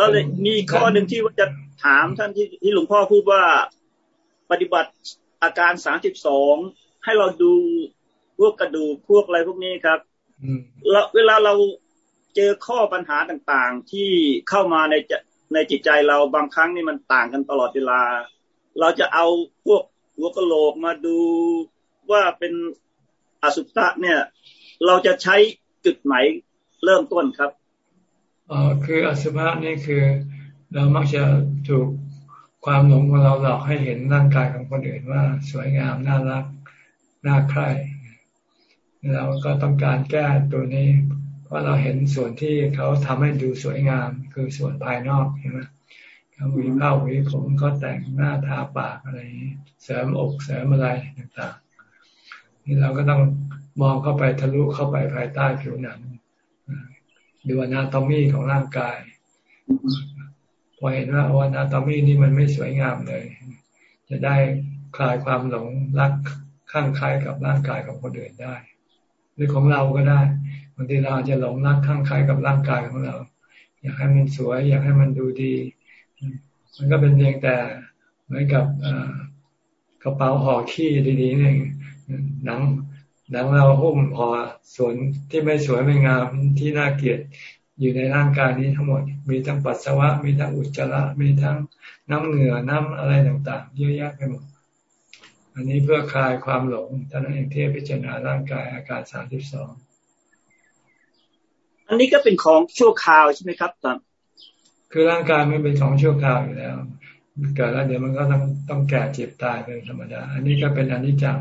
[SPEAKER 23] ก็เลยมีข้อหนึ่งที่ว่าจะถามท่านที่ที่หลวงพ่อพูดว่าปฏิบัติอาการสามสิบสองให้เราดูพวกกระดูกพวกอะไรพวกนี้ครับแล้วเวลาเราเจอข้อปัญหาต่างๆ ที่เข้ามาในในจิตใจเราบางครั้งนี่มันต่างกันตลอดเวลา เราจะเอาพวกหัวกะโหลกมาดูว่าเป็นอสุภะเนี่ย เราจะใช้จุดไหนเริ่มต้นครับ
[SPEAKER 1] อ๋อคืออสุภะนี่คือเรามักจะถูกความหลงของเราหลอกให้เห็นร่างกายของคนอื่นว่าสวยงามน่ารักน่าใคร่เราก็ต้องการแก้ตัวนี้ เพราะเราเห็นส่วนที่เขาทำให้ดูสวยงาม คือส่วนภายนอกเห็นไหมเขาหวีผ้าหวีผมก็แต่งหน้าทาปากอะไรเสริมอกเสริมอะไรต่างๆนี่เราก็ต้องมองเข้าไปทะลุเข้าไปภายใต้ผิวหนัง ดูอนาโตมีของร่างกายพอเห็นว่าอนาโตมีนี่มันไม่สวยงามเลย จะได้คลายความหลงรักข้างใครกับร่างกายของคนอื่นได้ หรือของเราก็ได้บางทีเราจะหลงรักข้างใครกับร่างกายของเรา อยากให้มันสวย อยากให้มันดูดี มันก็เป็นเพียงแต่เหมือนกับกระเป๋าห่อขี้ดีๆนี่หนัง ดังเราหุ้มห่อส่วนที่ไม่สวยไม่งามที่น่าเกลียดอยู่ในร่างกายนี้ทั้งหมด มีทั้งปัสสาวะ มีทั้งอุจจาระ มีทั้งน้ำเหงื่อน้ำอะไรต่างๆ เยอะแยะไปหมด อันนี้เพื่อคลายความหลงท่านเองที่พิจารณาร่างกายอาการสามสิบสอง
[SPEAKER 23] อันนี้ก็เป็นของชั่วคราวใช่ไหมครับท่าน
[SPEAKER 1] คือร่างกายไม่เป็นของชั่วคราวอยู่แล้วเกิดแล้วเดี๋ยวมันก็ต้องต้องแก่เจ็บตายเป็นธรรมดา อันนี้ก็เป็นอนิจจัง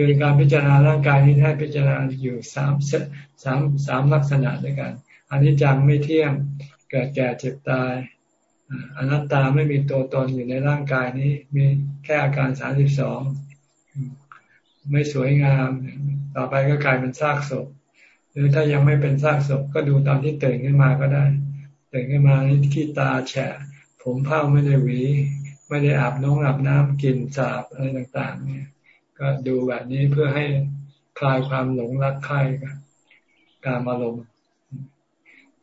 [SPEAKER 1] คือการพิจารณาร่างกายนี้ให้พิจารณาอยู่สามสามสามลักษณะด้วยกันอันนี้จังไม่เที่ยงเกิดแก่เจ็บตายอนัตตาไม่มีตัวตนอยู่ในร่างกายนี้ มีแค่อาการสามสิบสองไม่สวยงาม ต่อไปก็กลายเป็นซากศพ หรือถ้ายังไม่เป็นซากศพก็ดูตอนที่ตื่นขึ้นมาก็ได้ตื่นขึ้นมานี่ขี้ตาแฉะ ผมเผ้าไม่ได้หวี ไม่ได้อาบน้องอาบน้ำกินสาบอะไรต่าง ๆ เนี่ย ก็ดูแบบนี้เพื่อให้คลายความหลงรักใครการอารมณ์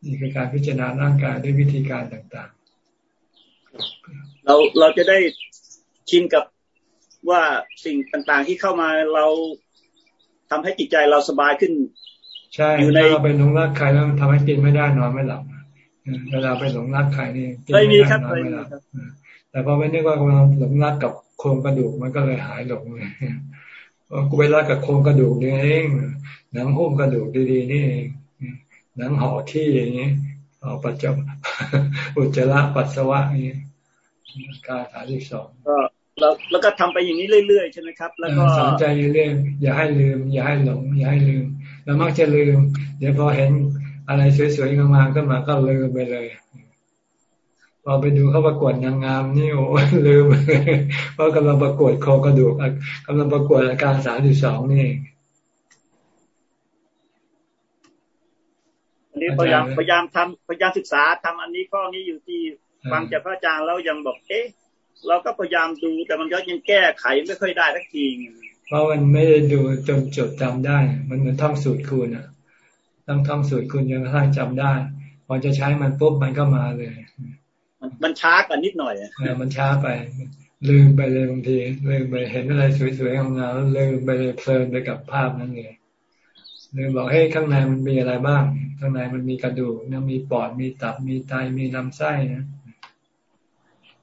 [SPEAKER 1] นี่คือการพิจารณาร่างกายด้วยวิธีการต่าง
[SPEAKER 23] ๆ เราเราจะได้ชินกับว่าสิ่งต่างๆที่เข้ามาเราทำให้จิตใจเราสบายขึ้น
[SPEAKER 1] ใช่ถ้าเราไปหลงรักใครแล้วทำให้กินไม่ได้นอนไม่หลับเวลาไปหลงรักใครนี่กินไม่ได้นอนไม่หลับ แต่พอไม่นึกว่าเราหลงรักกับโครงกระดูกมันก็เลยหายหลงเลยกูไปรักกับโครงกระดูกนี่เองหนังหุ้มกระดูกดีๆนี่เองหนังห่อที่อย่างนี้เอาปัจจุอุจจาระปัสสาวะอย่างนี้การฐานที่สอง
[SPEAKER 23] ก็เราแล้วก็ทำไปอย่างนี้เรื่อยๆใช่ไหมครับ แล้วก็
[SPEAKER 1] สอนใจเรื่อยๆอย่าให้ลืม อย่าให้หลง อย่าให้ลืม แล้วมักจะลืม เดี๋ยวพอเห็นอะไรสวยๆงามๆขึ้นมาก็ลืมไปเลย พอไปดูเขาประกวดนางงามนี่โอ้ลืมเพราะกำลังประกวดโคกระดูกกำลังประกวดอาการสามสิบสองนี่
[SPEAKER 23] อันนี้พยายามพยายามทำพยายามศึกษาทำอันนี้ข้อนี้อยู่ที่ฟังจากพระอาจารย์แล้วยังบอกเอ๊ะเราก็พยายามดูแต่มันก็ยังแก้ไขไม่ค่อยได้ทักที
[SPEAKER 1] เพราะมันไม่ได้ดูจนจดจำได้ มันเหมือนท่องสูตรคูณอะต้องท่องสูตรคูณจนกระทั่งจำได้ พอจะใช้มันปุ๊บมันก็มาเลย
[SPEAKER 23] มันช้ากว่านิดหน่อยอะ
[SPEAKER 1] มันช้าไป ลืมไปเลยบางทีลืมไปเห็นอะไรสวยๆงามๆแล้วลืมไปเลยเพลินไปกับภาพนั้นเลยลืมบอกเฮ้ยข้างในมันมีอะไรบ้าง ข้างในมันมีกระดูกนะมีปอดมีตับมีไตมีลำไส้นะ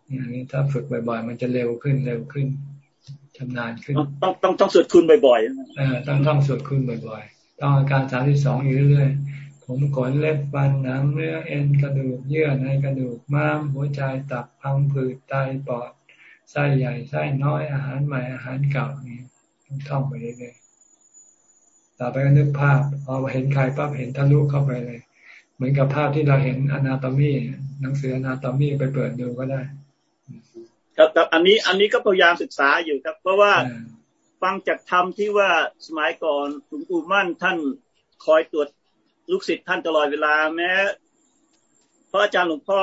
[SPEAKER 1] อย่างนี้ถ้าฝึกบ่อยๆ มันจะเร็วขึ้นเร็วขึ้นชำนาญขึ้น
[SPEAKER 23] ต้องต้องต้องสวดคุณบ่อย
[SPEAKER 1] ๆเออต้องต้องสวดคุณบ่อยๆ ต้องอาการสามที่สองอยู่เรื่อยๆ ผมขนเล็บฟันหนังเนื้อเอ็นกระดูกเยื่อในกระดูกม้ามหัวใจตับพังผืดไตปอดไส้ใหญ่ไส้น้อยอาหารใหม่อาหารเก่านี่ต้องท่องไปเรื่อยๆต่อไปก็นึกภาพพอเห็นใครปั๊บเห็นทะลุเข้าไปเลย เหมือนกับภาพที่เราเห็นอนาโตมีหนังสืออนาโตมีไปเปิดดูก็ได้
[SPEAKER 23] ครับครับอันนี้อันนี้ก็พยายามศึกษาอยู่ครับ เพราะว่าฟังจากธรรมที่ว่าสมัยก่อนหลวงปู่มั่นท่านคอยตรวจ ลูกศิษย์ท่านตลอดเวลาแม้พระอาจารย์หลวงพ่อ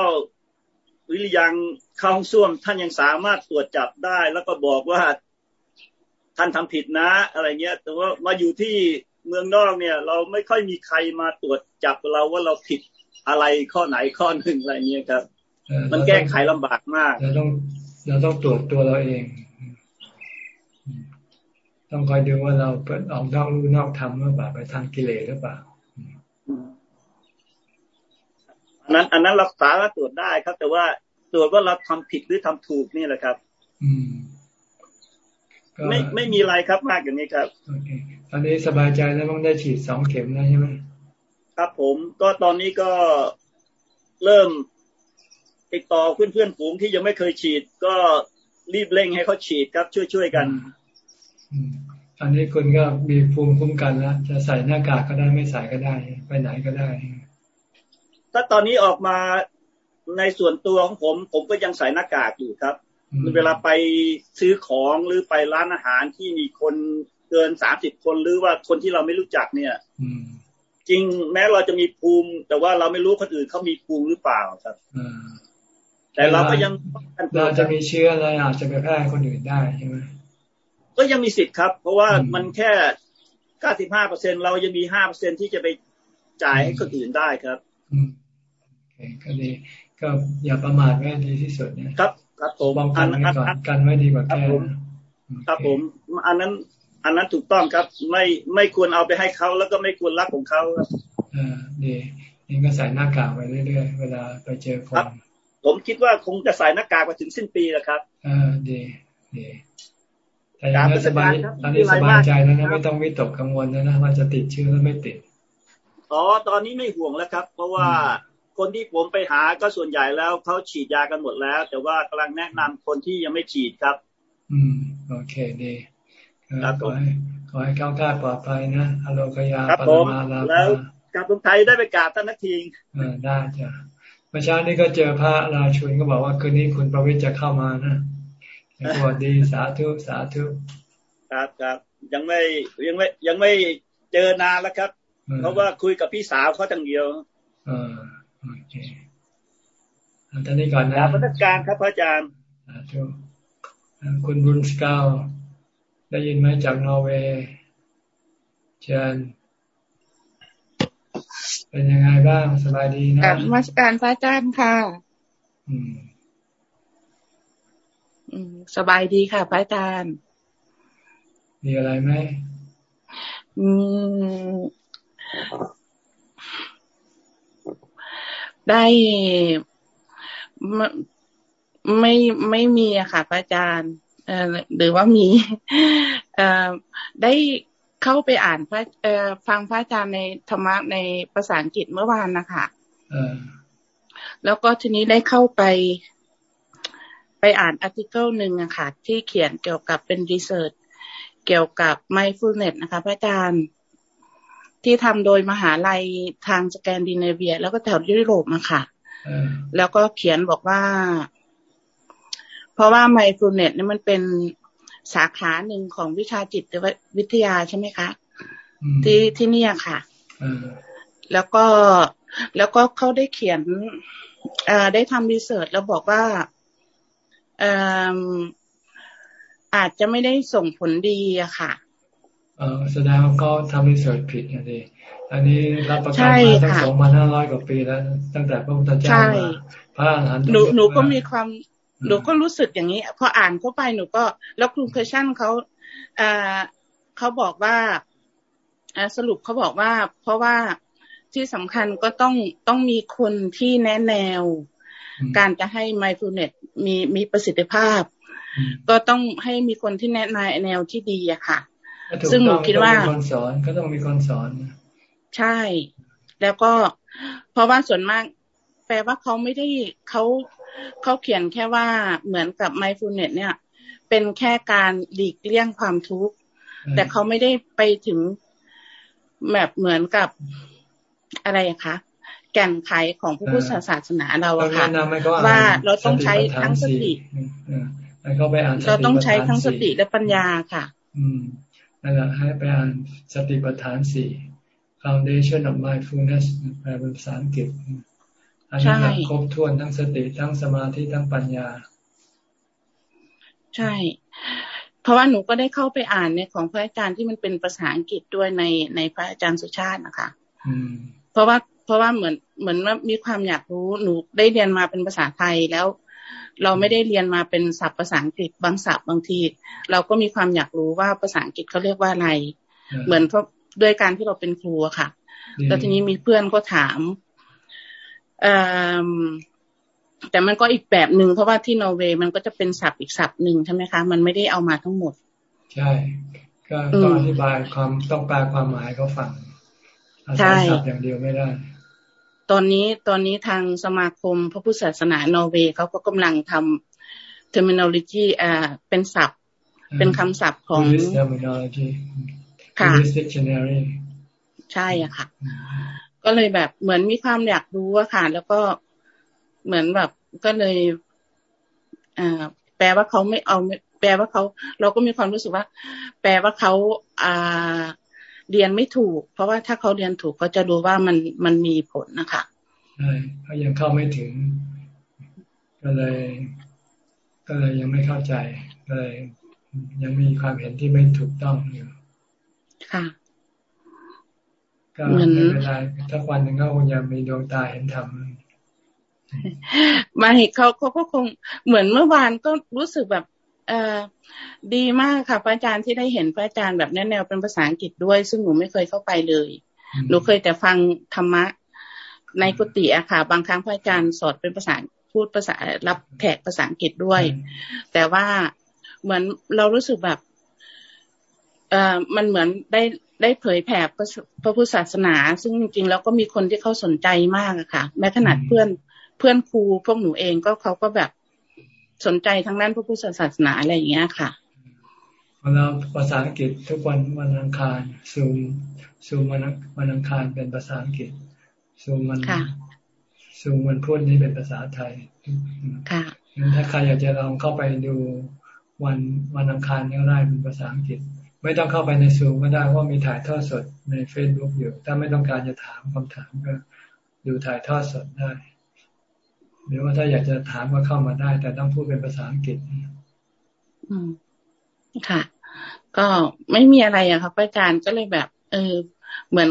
[SPEAKER 23] วิริยังเข้าห้องส้วม ท่านยังสามารถตรวจจับได้ แล้วก็บอกว่าท่านทำผิดนะ อะไรเงี้ย แต่ว่ามาอยู่ที่เมืองนอกเนี่ย เราไม่ค่อยมีใครมาตรวจจับเราว่าเราผิดอะไรข้อไหนข้อหนึ่งอะไรเงี้ยครับ มันแก้ไขลำบากมาก
[SPEAKER 1] เราต้องเราต้องตรวจตัวเราเอง ต้องคอยดูว่าเราเปิดออกนอกรู้นอกทำหรือเปล่าไปทางกิเลสหรือเปล่า
[SPEAKER 23] อันนั้น อันนั้นเราสามารถตรวจได้ครับ แต่ว่าตรวจว่าเราทำผิดหรือทำถูกนี่แหละครับ อืมไม่ไม่มีอะไรครับมากอย่างนี้ครับ
[SPEAKER 1] โอเคตอนนี้สบายใจแล้วต้องได้ฉีดสองเข็มแล้วใช่ไหม
[SPEAKER 23] ครับผมก็ตอนนี้ก็เริ่มติดต่อเพื่อนเพื่อนฝูงที่ยังไม่เคยฉีด ก็รีบเร่งให้เขาฉีดครับช่วยช่วยกัน
[SPEAKER 1] อันนี้คุณก็มีภูมิคุ้มกันแล้วจะใส่หน้ากากก็ได้ไม่ใส่ก็ได้ ไปไหนก็ได้
[SPEAKER 23] ถ้าตอนนี้ออกมาในส่วนตัวของผม ผมก็ยังใส่หน้ากากอยู่ครับเวลาไปซื้อของหรือไปร้านอาหารที่มีคนเกินสามสิบคนหรือว่าคนที่เราไม่รู้จักเนี่ยจริงแม้เราจะมีภูมิ แต่ว่าเราไม่รู้คนอื่นเขามีภูมิหรือเปล่าครับแต่เราก็ยัง
[SPEAKER 1] เราจะมีเชื้ออะไรอาจจะไปแพร่คนอื่นได้ใช่ไหม
[SPEAKER 23] ก็ยังมีสิทธิ์ครับ เพราะว่ามันแค่เก้าสิบห้าเปอร์เซ็นเรายังมีห้าเปอร์เซ็นที่จะไปจ่ายให้คนอื่นได้ครับ
[SPEAKER 1] อืมก็ดีก็อย่าประมาทไว้ดีที่สุดเนี่ย
[SPEAKER 23] ครับ ครับผม
[SPEAKER 1] ป้องกันไว้ก่อนกันไว้ดีกว่าแก้
[SPEAKER 23] ครับผม อันนั้น อันนั้นถูกต้องครับ ไม่ไม่ควรเอาไปให้เขาแล้วก็ไม่ควรรักของเขาครับ
[SPEAKER 1] อ่าดีนี่ก็ใส่หน้ากากไปเรื่อยๆเวลาไปเจอคน
[SPEAKER 23] ผมคิดว่าคงจะใส่หน้ากากไปถึงสิ้นปีแล้วครับ
[SPEAKER 1] อ่าดีดี แต่ยังไม่สบายตอนนี้สบายใจแล้วนะไม่ต้องวิตกกังวลแล้วนะว่าจะติดเชื้อหรือไม่ติด
[SPEAKER 23] อ๋อตอนนี้ไม่ห่วงแล้วครับ เพราะว่าคนที่ผมไปหาก็ส่วนใหญ่แล้วเขาฉีดยากันหมดแล้ว แต่ว่ากำลังแนะนำคนที่ยังไม่ฉีดครับ
[SPEAKER 1] อืมโอเคดีขอให้ขอให้ก้าวกล้าปลอดภัยนะอโลกยา
[SPEAKER 23] ปรมาลาแล้วกลับตรงไทยได้ไปกราบท่านนักทีง
[SPEAKER 1] เออได้จ้ะเมื่อเช้านี้ก็เจอพระราชุนก็บอกว่าคืนนี้คุณประวิทย์จะเข้ามานะ สวัสดีสาธุสาธุ
[SPEAKER 23] ครับครับยังไม่ยังไม่ยังไม่เจอนานแล้วครับ เพราะว่าคุยกับพี่สาวเขาตั้งเดียว
[SPEAKER 1] อ่าโอเคท่านนี้ก่อนนะ
[SPEAKER 23] พระการครับพระอาจารย์
[SPEAKER 1] คุณบุญสกาวได้ยินไหมจากนอร์เวย์เชิญเป็นยังไงบ้างสบายดีนะ
[SPEAKER 24] มาสการพระอาจารย์ค่ะ
[SPEAKER 1] อืม
[SPEAKER 24] อืม สบายดีค่ะพระอาจารย์
[SPEAKER 1] มีอะไรไหม
[SPEAKER 24] อืม ได้ไม่ไม่ไม่มีอะค่ะพระอาจารย์เออหรือว่ามี เอ่อได้เข้าไปอ่านพระเอ่อฟังพระอาจารย์ในธรรมะในภาษาอังกฤษเมื่อวานนะคะแล้วก็ทีนี้ได้เข้าไป ไปอ่านอาร์ติเคิลหนึ่งอะค่ะ ที่เขียนเกี่ยวกับเป็นรีเสิร์ชเกี่ยวกับ mindfulness นะคะพระอาจารย์ที่ทำโดยมหาลัยทางสแกนดิเนเวีย แล้วก็แถวยุโรปมาค่ะแล้วก็เขียนบอกว่า เพราะว่า mindfulness นี่มันเป็นสาขาหนึ่งของวิชาจิตวิทยาใช่ไหมคะ ที่ที่นี่ค่ะแล้วก็แล้วก็เขาได้เขียนได้ทำ research แล้วบอกว่า อาจจะไม่ได้ส่งผลดีอะค่ะ
[SPEAKER 1] เออแสดงว่าเขาทำ research ผิดอย่างนี้อันนี้รับประกันมาตั้งสองพันห้าร้อยกว่าปีแล้ว ตั้งแต่พระพุทธเจ้ามาพระอรหันต์
[SPEAKER 24] หนูหนูก็มีความหนูก็รู้สึกอย่างนี้พออ่านเข้าไปหนูก็แล้ว conclusion เขาอ่าเขาบอกว่าสรุปเขาบอกว่า เพราะว่าที่สำคัญก็ต้องต้องมีคนที่แนะแนว การจะให้ mindfulness มีมีประสิทธิภาพ ก็ต้องให้มีคนที่แนะนำแนวที่ดีอะค่ะ ซึ่งหนูคิดว่า
[SPEAKER 1] คนสอนก็ต้องมีคนสอน
[SPEAKER 24] ใช่ แล้วก็เพราะว่าส่วนมาก แปลว่าเขาไม่ได้เขาเขาเขียนแค่ว่าเหมือนกับ mindfulness เนี่ย เป็นแค่การหลีกเลี่ยงความทุกข์แต่เขาไม่ได้ไปถึงแบบเหมือนกับอะไรคะ แก่นไขของพระพุทธศาสนาเราอะค่ะว่าเราต้องใช้ทั้งสติเราต้องใช้ทั้งสติและปัญญาค่ะ
[SPEAKER 1] อืมนั่นแหละให้ไปอ่านสติปัฏฐานสี่ foundation of mindfulness แปลเป็นภาษาอังกฤษอันนี้ครบถ้วนทั้งสติทั้งสมาธิทั้งปัญญา
[SPEAKER 24] ใช่ เพราะว่าหนูก็ได้เข้าไปอ่านในของพระอาจารย์ที่มันเป็นภาษาอังกฤษด้วยในในพระอาจารย์สุชาตินะคะเพราะว่าเพ ราะว่าเหมือนเหมือนว่ามีความอยากรู้หนูได้เรียนมาเป็นภาษาไทยแล้ว เราไม่ได้เรียนมาเป็นศัพท์ภาษาอังกฤษบางศัพท์บางที เราก็มีความอยากรู้ว่าภาษาอังกฤษเขาเรียกว่าอะไร เหมือนเพราะด้วยการที่เราเป็นครูค่ะ แล้วทีนี้มีเพื่อนก็ถามแต่มันก็อีกแบบหนึ่งเพราะว่าที่นอร์เวย์มันก็จะเป็นศัพท์อีกศัพท์หนึ่งใช่ไหมคะ มันไม่ได้เอามาทั้งหมด
[SPEAKER 1] ใช่ ก็ต้องอธิบายความต้องแปลความหมายเขาฟังใช่ศัพท์อย่างเดียวไม่ได้
[SPEAKER 24] ตอนนี้ตอนนี้ทางสมาคมพระพุทธศาสนานอร์เวย์เขาก็กำลังทำ terminology อ่าเป็นศัพท์ เป็นคำศัพท์ของ
[SPEAKER 1] terminology
[SPEAKER 24] ค่ะ
[SPEAKER 1] dictionary
[SPEAKER 24] ใช่อะค่ะ ก็เลยแบบเหมือนมีความอยากรู้อะค่ะ แล้วก็เหมือนแบบก็เลยอ่าแปลว่าเขาไม่เอาแปลว่าเขา เราก็มีความรู้สึกว่า แปลว่าเขาอ่า เรียนไม่ถูก เพราะว่าถ้าเขาเรียนถูกเขาจะรู้ว่ามันมันมีผลนะคะ
[SPEAKER 1] ใช่เขายังเข้าไม่ถึง ก็เลย ก็เลยยังไม่เข้าใจก็เลยยังมีความเห็นที่ไม่ถูกต้องอยู่
[SPEAKER 24] ค่ะ
[SPEAKER 1] ก็ไม่เป็นไรถ้าวันหนึ่งก็คงจะมีดวงตาเห็นธรรม
[SPEAKER 24] มาเห็นเขาเขาก็คงเหมือนเมื่อวานก็รู้สึกแบบ เออดีมากค่ะพระอาจารย์ที่ได้เห็นพระอาจารย์แบบแนแนวเป็นภาษาอังกฤษด้วย ซึ่งหนูไม่เคยเข้าไปเลย หนูเคยแต่ฟังธรรมะ ในกุฏิอะค่ะ บางครั้งพระอาจารย์สอนเป็นภาษาพูดภาษารับแขกภาษาอังกฤษด้วย แต่ว่าเหมือนเรารู้สึกแบบ เอ่อมันเหมือนได้ได้เผยแผ่พระพุทธศาสนา ซึ่งจริงๆแล้วก็มีคนที่เขาสนใจมากอะค่ะ แม้ขนาดเพื่อนเพื่อนครูพวกหนูเองก็เขาก็แบบ สนใจทางด้านพระพุทธศาสนาอะไรอย่างเงี้ยค่ะ
[SPEAKER 1] เราภาษาอังกฤษทุกวันวันอังคารซูมซูมวันวันอังคารเป็นภาษาอังกฤษซูมมันซูมวันพุธนี้เป็นภาษาไทย
[SPEAKER 24] ค่ะ
[SPEAKER 1] ถ้าใครอยากจะลองเข้าไปดูวันวันอังคารก็ได้เป็นภาษาอังกฤษ ไม่ต้องเข้าไปในซูมก็ได้เพราะมีถ่ายทอดสดในเฟซบุ๊กอยู่ ถ้าไม่ต้องการจะถามคำถามก็ดูถ่ายทอดสดได้ หรือว่าถ้าอยากจะถามก็เข้ามาได้ แต่ต้องพูดเป็นภาษาอังกฤษ
[SPEAKER 24] อืมค่ะ ก็ไม่มีอะไรอะครับอาจารย์ก็เลยแบบ เออ เหมือน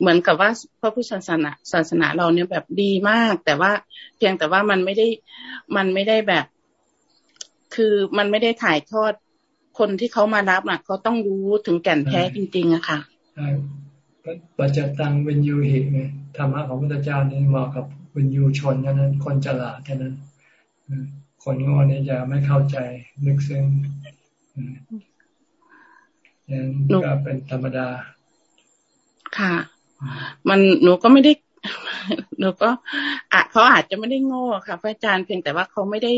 [SPEAKER 24] เหมือนกับว่าพระพุทธศาสนาศาสนาเราเนี่ยแบบดีมาก แต่ว่าเพียงแต่ว่ามันไม่ได้มันไม่ได้แบบ คือมันไม่ได้ถ่ายทอดคนที่เขามารับอะเขาต้องรู้ถึงแก่นแท้จริงๆอะค่ะ
[SPEAKER 1] ใช่ปัจจตังวินยูหิไงธรรมะของพระพุทธเจ้านี่เหมาะกับ วินยูชนนั้น คนจลาดแค่นั้นคนโง่นี่จะไม่เข้าใจลึกซึ้งยังก็เป็นธรรมดา
[SPEAKER 24] ค่ะ มันหนูก็ไม่ได้หนูก็อะเขาอาจจะไม่ได้โง่ค่ะพระอาจารย์เพียงแต่ว่าเขาไม่ได้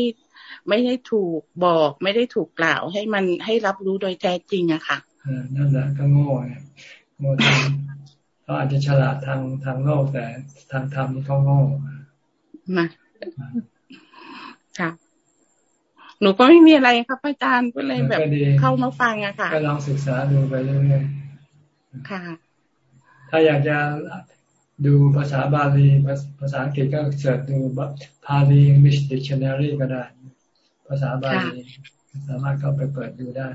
[SPEAKER 24] ไม่ได้ถูกบอก ไม่ได้ถูกกล่าว ให้มันให้รับรู้โดยแท้จริงอะค่ะ
[SPEAKER 1] นั่นแหละก็โง่ไงโง่ทาง เขาอาจจะฉลาดทางทางโลกแต่ทางธรรมนี่เขาโง่
[SPEAKER 24] มาค่ะ หนูก็ไม่มีอะไรครับอาจารย์ก็เลยแบบเข้ามาฟังอะค่ะ
[SPEAKER 1] ก็ลองศึกษาดูไปเรื่อยๆค่ะ ถ้าอยากจะดูภาษาบาลีภาษาอังกฤษก็เสิร์ชดูพาลี English Dictionary ก็ได้ ภาษาบาลีสามารถเข้าไปเปิดดูได้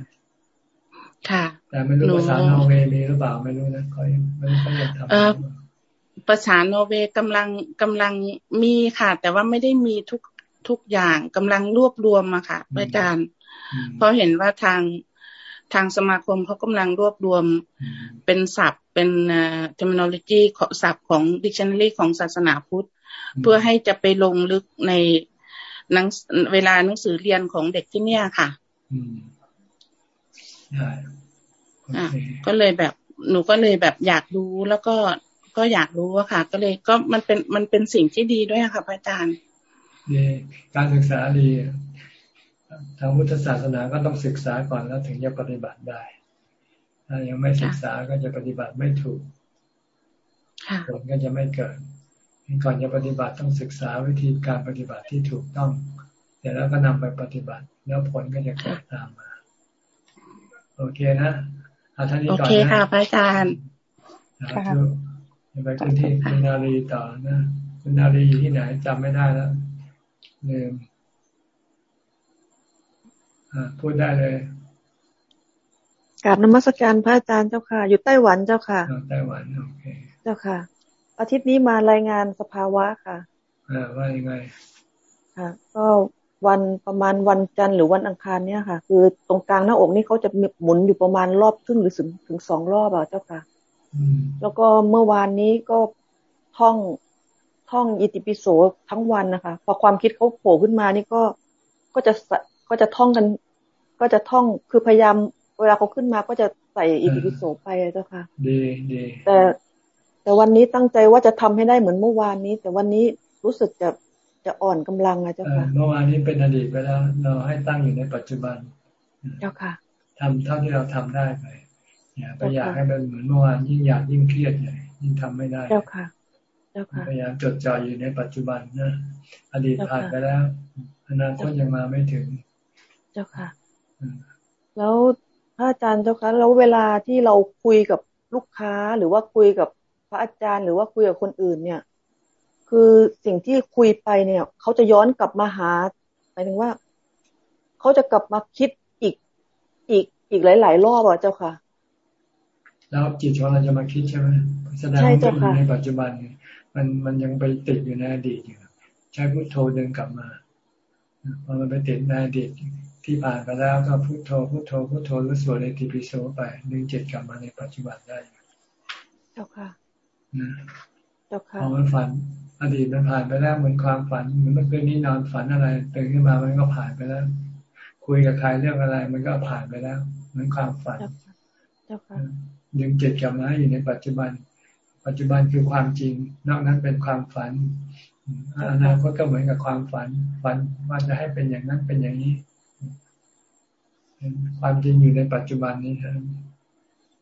[SPEAKER 24] ค่ะ
[SPEAKER 1] แต่ไม่รู้ภาษานอร์เวย์มีหรือเปล่าไม่รู้นะเขาไม่รู้เขาอยากทำ
[SPEAKER 24] ภาษานอร์เวย์กำลังกำลังมีค่ะ แต่ว่าไม่ได้มีทุกทุกอย่างกำลังรวบรวมมาค่ะอาจารย์เพราะเห็นว่าทางทางสมาคมเขากำลังรวบรวมเป็นศัพท์เป็น terminology ของศัพท์ของ dictionary ของศาสนาพุทธ เพื่อให้จะไปลงลึกในหนังเวลาหนังสือเรียนของเด็กที่เนี่ยค่ะอ่า ก็เลยแบบ หนูก็เลยแบบอยากรู้แล้วก็ก็อยากรู้อะค่ะ ก็เลยก็มันเป็นมันเป็นสิ่งที่ดีด้วยค่ะพระอาจารย์
[SPEAKER 1] ดีการศึกษาดีทางพุทธศาสนาก็ต้องศึกษาก่อนแล้วถึงจะปฏิบัติได้ ถ้ายังไม่ศึกษาก็จะปฏิบัติไม่ถูกผลก็จะไม่เกิดก่อนจะปฏิบัติต้องศึกษาวิธีการปฏิบัติที่ถูกต้องเสร็จแล้วก็นำไปปฏิบัติ แล้วผลก็จะเกิดตามมา โอเคนะเอาท่านนี้ก่อนนะโอเค
[SPEAKER 24] ค่ะพระอาจารย์
[SPEAKER 1] ค่ะไปคุณที่คุณนาลีต่อนะคุณนาลีอยู่ที่ไหนจำไม่ได้แล้วลืมพูดได้เลย
[SPEAKER 25] กราบนมัสการพระอาจารย์เจ้าค่ะ อยู่ไต้หวันเจ้าค่ะ
[SPEAKER 1] ไต้หวันโอเค
[SPEAKER 25] เจ้าค่ะ อาทิตย์นี้มารายงานสภาวะค่ะ
[SPEAKER 1] อ่าว่ายังไง
[SPEAKER 25] ค่ะก็ วันประมาณวันจันทร์หรือวันอังคารเนี่ยค่ะ คือตรงกลางหน้าอกนี่เขาจะหมุนอยู่ประมาณรอบครึ่งหรือถึงถึงสองรอบอะเจ้าค่ะแล้วก็เมื่อวานนี้ก็ท่องท่องอิติปิโสทั้งวันนะคะ พอความคิดเขาโผล่ขึ้นมานี่ก็ก็จะก็จะท่องกัน ก็จะท่องคือพยายามเวลาเขาขึ้นมาก็จะใส่อิติปิโสไปเจ้าค่ะ
[SPEAKER 1] ดีดี
[SPEAKER 25] แต่แต่วันนี้ตั้งใจว่าจะทำให้ได้เหมือนเมื่อวานนี้ แต่วันนี้รู้สึกจะ จะอ่อนกำลังอะเจ้าค่ะ
[SPEAKER 1] เมื่อวานนี้เป็นอดีตไปแล้ว เราให้ตั้งอยู่ในปัจจุบัน
[SPEAKER 25] เจ้าค่ะ
[SPEAKER 1] ทำเท่าที่เราทำได้ไปอย่าไปอยากให้มันเหมือนเมื่อวานยิ่งอยากยิ่งเครียดใหญ่ยิ่งทำไม่ได้
[SPEAKER 25] เจ้าค่ะเจ้าค่ะ
[SPEAKER 1] พยายามจดจ่ออยู่ในปัจจุบันนะอดีตผ่านไปแล้ว อนาคตยังมาไม่ถึง
[SPEAKER 25] เจ้าค่ะ แล้วพระอาจารย์เจ้าค่ะแล้วเวลาที่เราคุยกับลูกค้าหรือว่าคุยกับพระอาจารย์ หรือว่าคุยกับคนอื่นเนี่ย คือสิ่งที่คุยไปเนี่ย เขาจะย้อนกลับมาหาหมายถึงว่า เขาจะกลับมาคิดอีกอีกอีกหลาย ๆ รอบอะเจ้าค่ะ
[SPEAKER 1] แล้วจิตของเราจะมาคิดใช่ไหมแสดงว่าอยู่ในปัจจุบันมันมันยังไปติดอยู่ในอดีตอยู่ใช้พุทโธเดินกลับมาพอมันไปติดในอดีตที่ผ่านไปแล้วก็พุโทโธพุโทโธพุโทโธหรือสวดในติปิโสไปดึงจิตกลับมาในปัจจุบันได้
[SPEAKER 25] เจ้าค่ะ
[SPEAKER 1] เจ้าค่ะพอมันฝัน อดีตมันผ่านไปแล้วเหมือนความฝันเหมือนเมื่อคืนนี้นอนฝันอะไรตื่นขึ้นมามันก็ผ่านไปแล้ว คุยกับใครเรื่องอะไร มันก็ผ่านไปแล้ว เหมือนความฝัน
[SPEAKER 25] เจ้าค่ะ
[SPEAKER 1] ดึงจิตกลับมาอยู่ในปัจจุบัน ปัจจุบันคือความจริง นอกนั้นเป็นความฝันอนาคตก็เหมือนกับความฝัน ฝันว่าจะให้เป็นอย่างนั้นเป็นอย่างนี้ ความจริงอยู่ในปัจจุบันนี้ครับ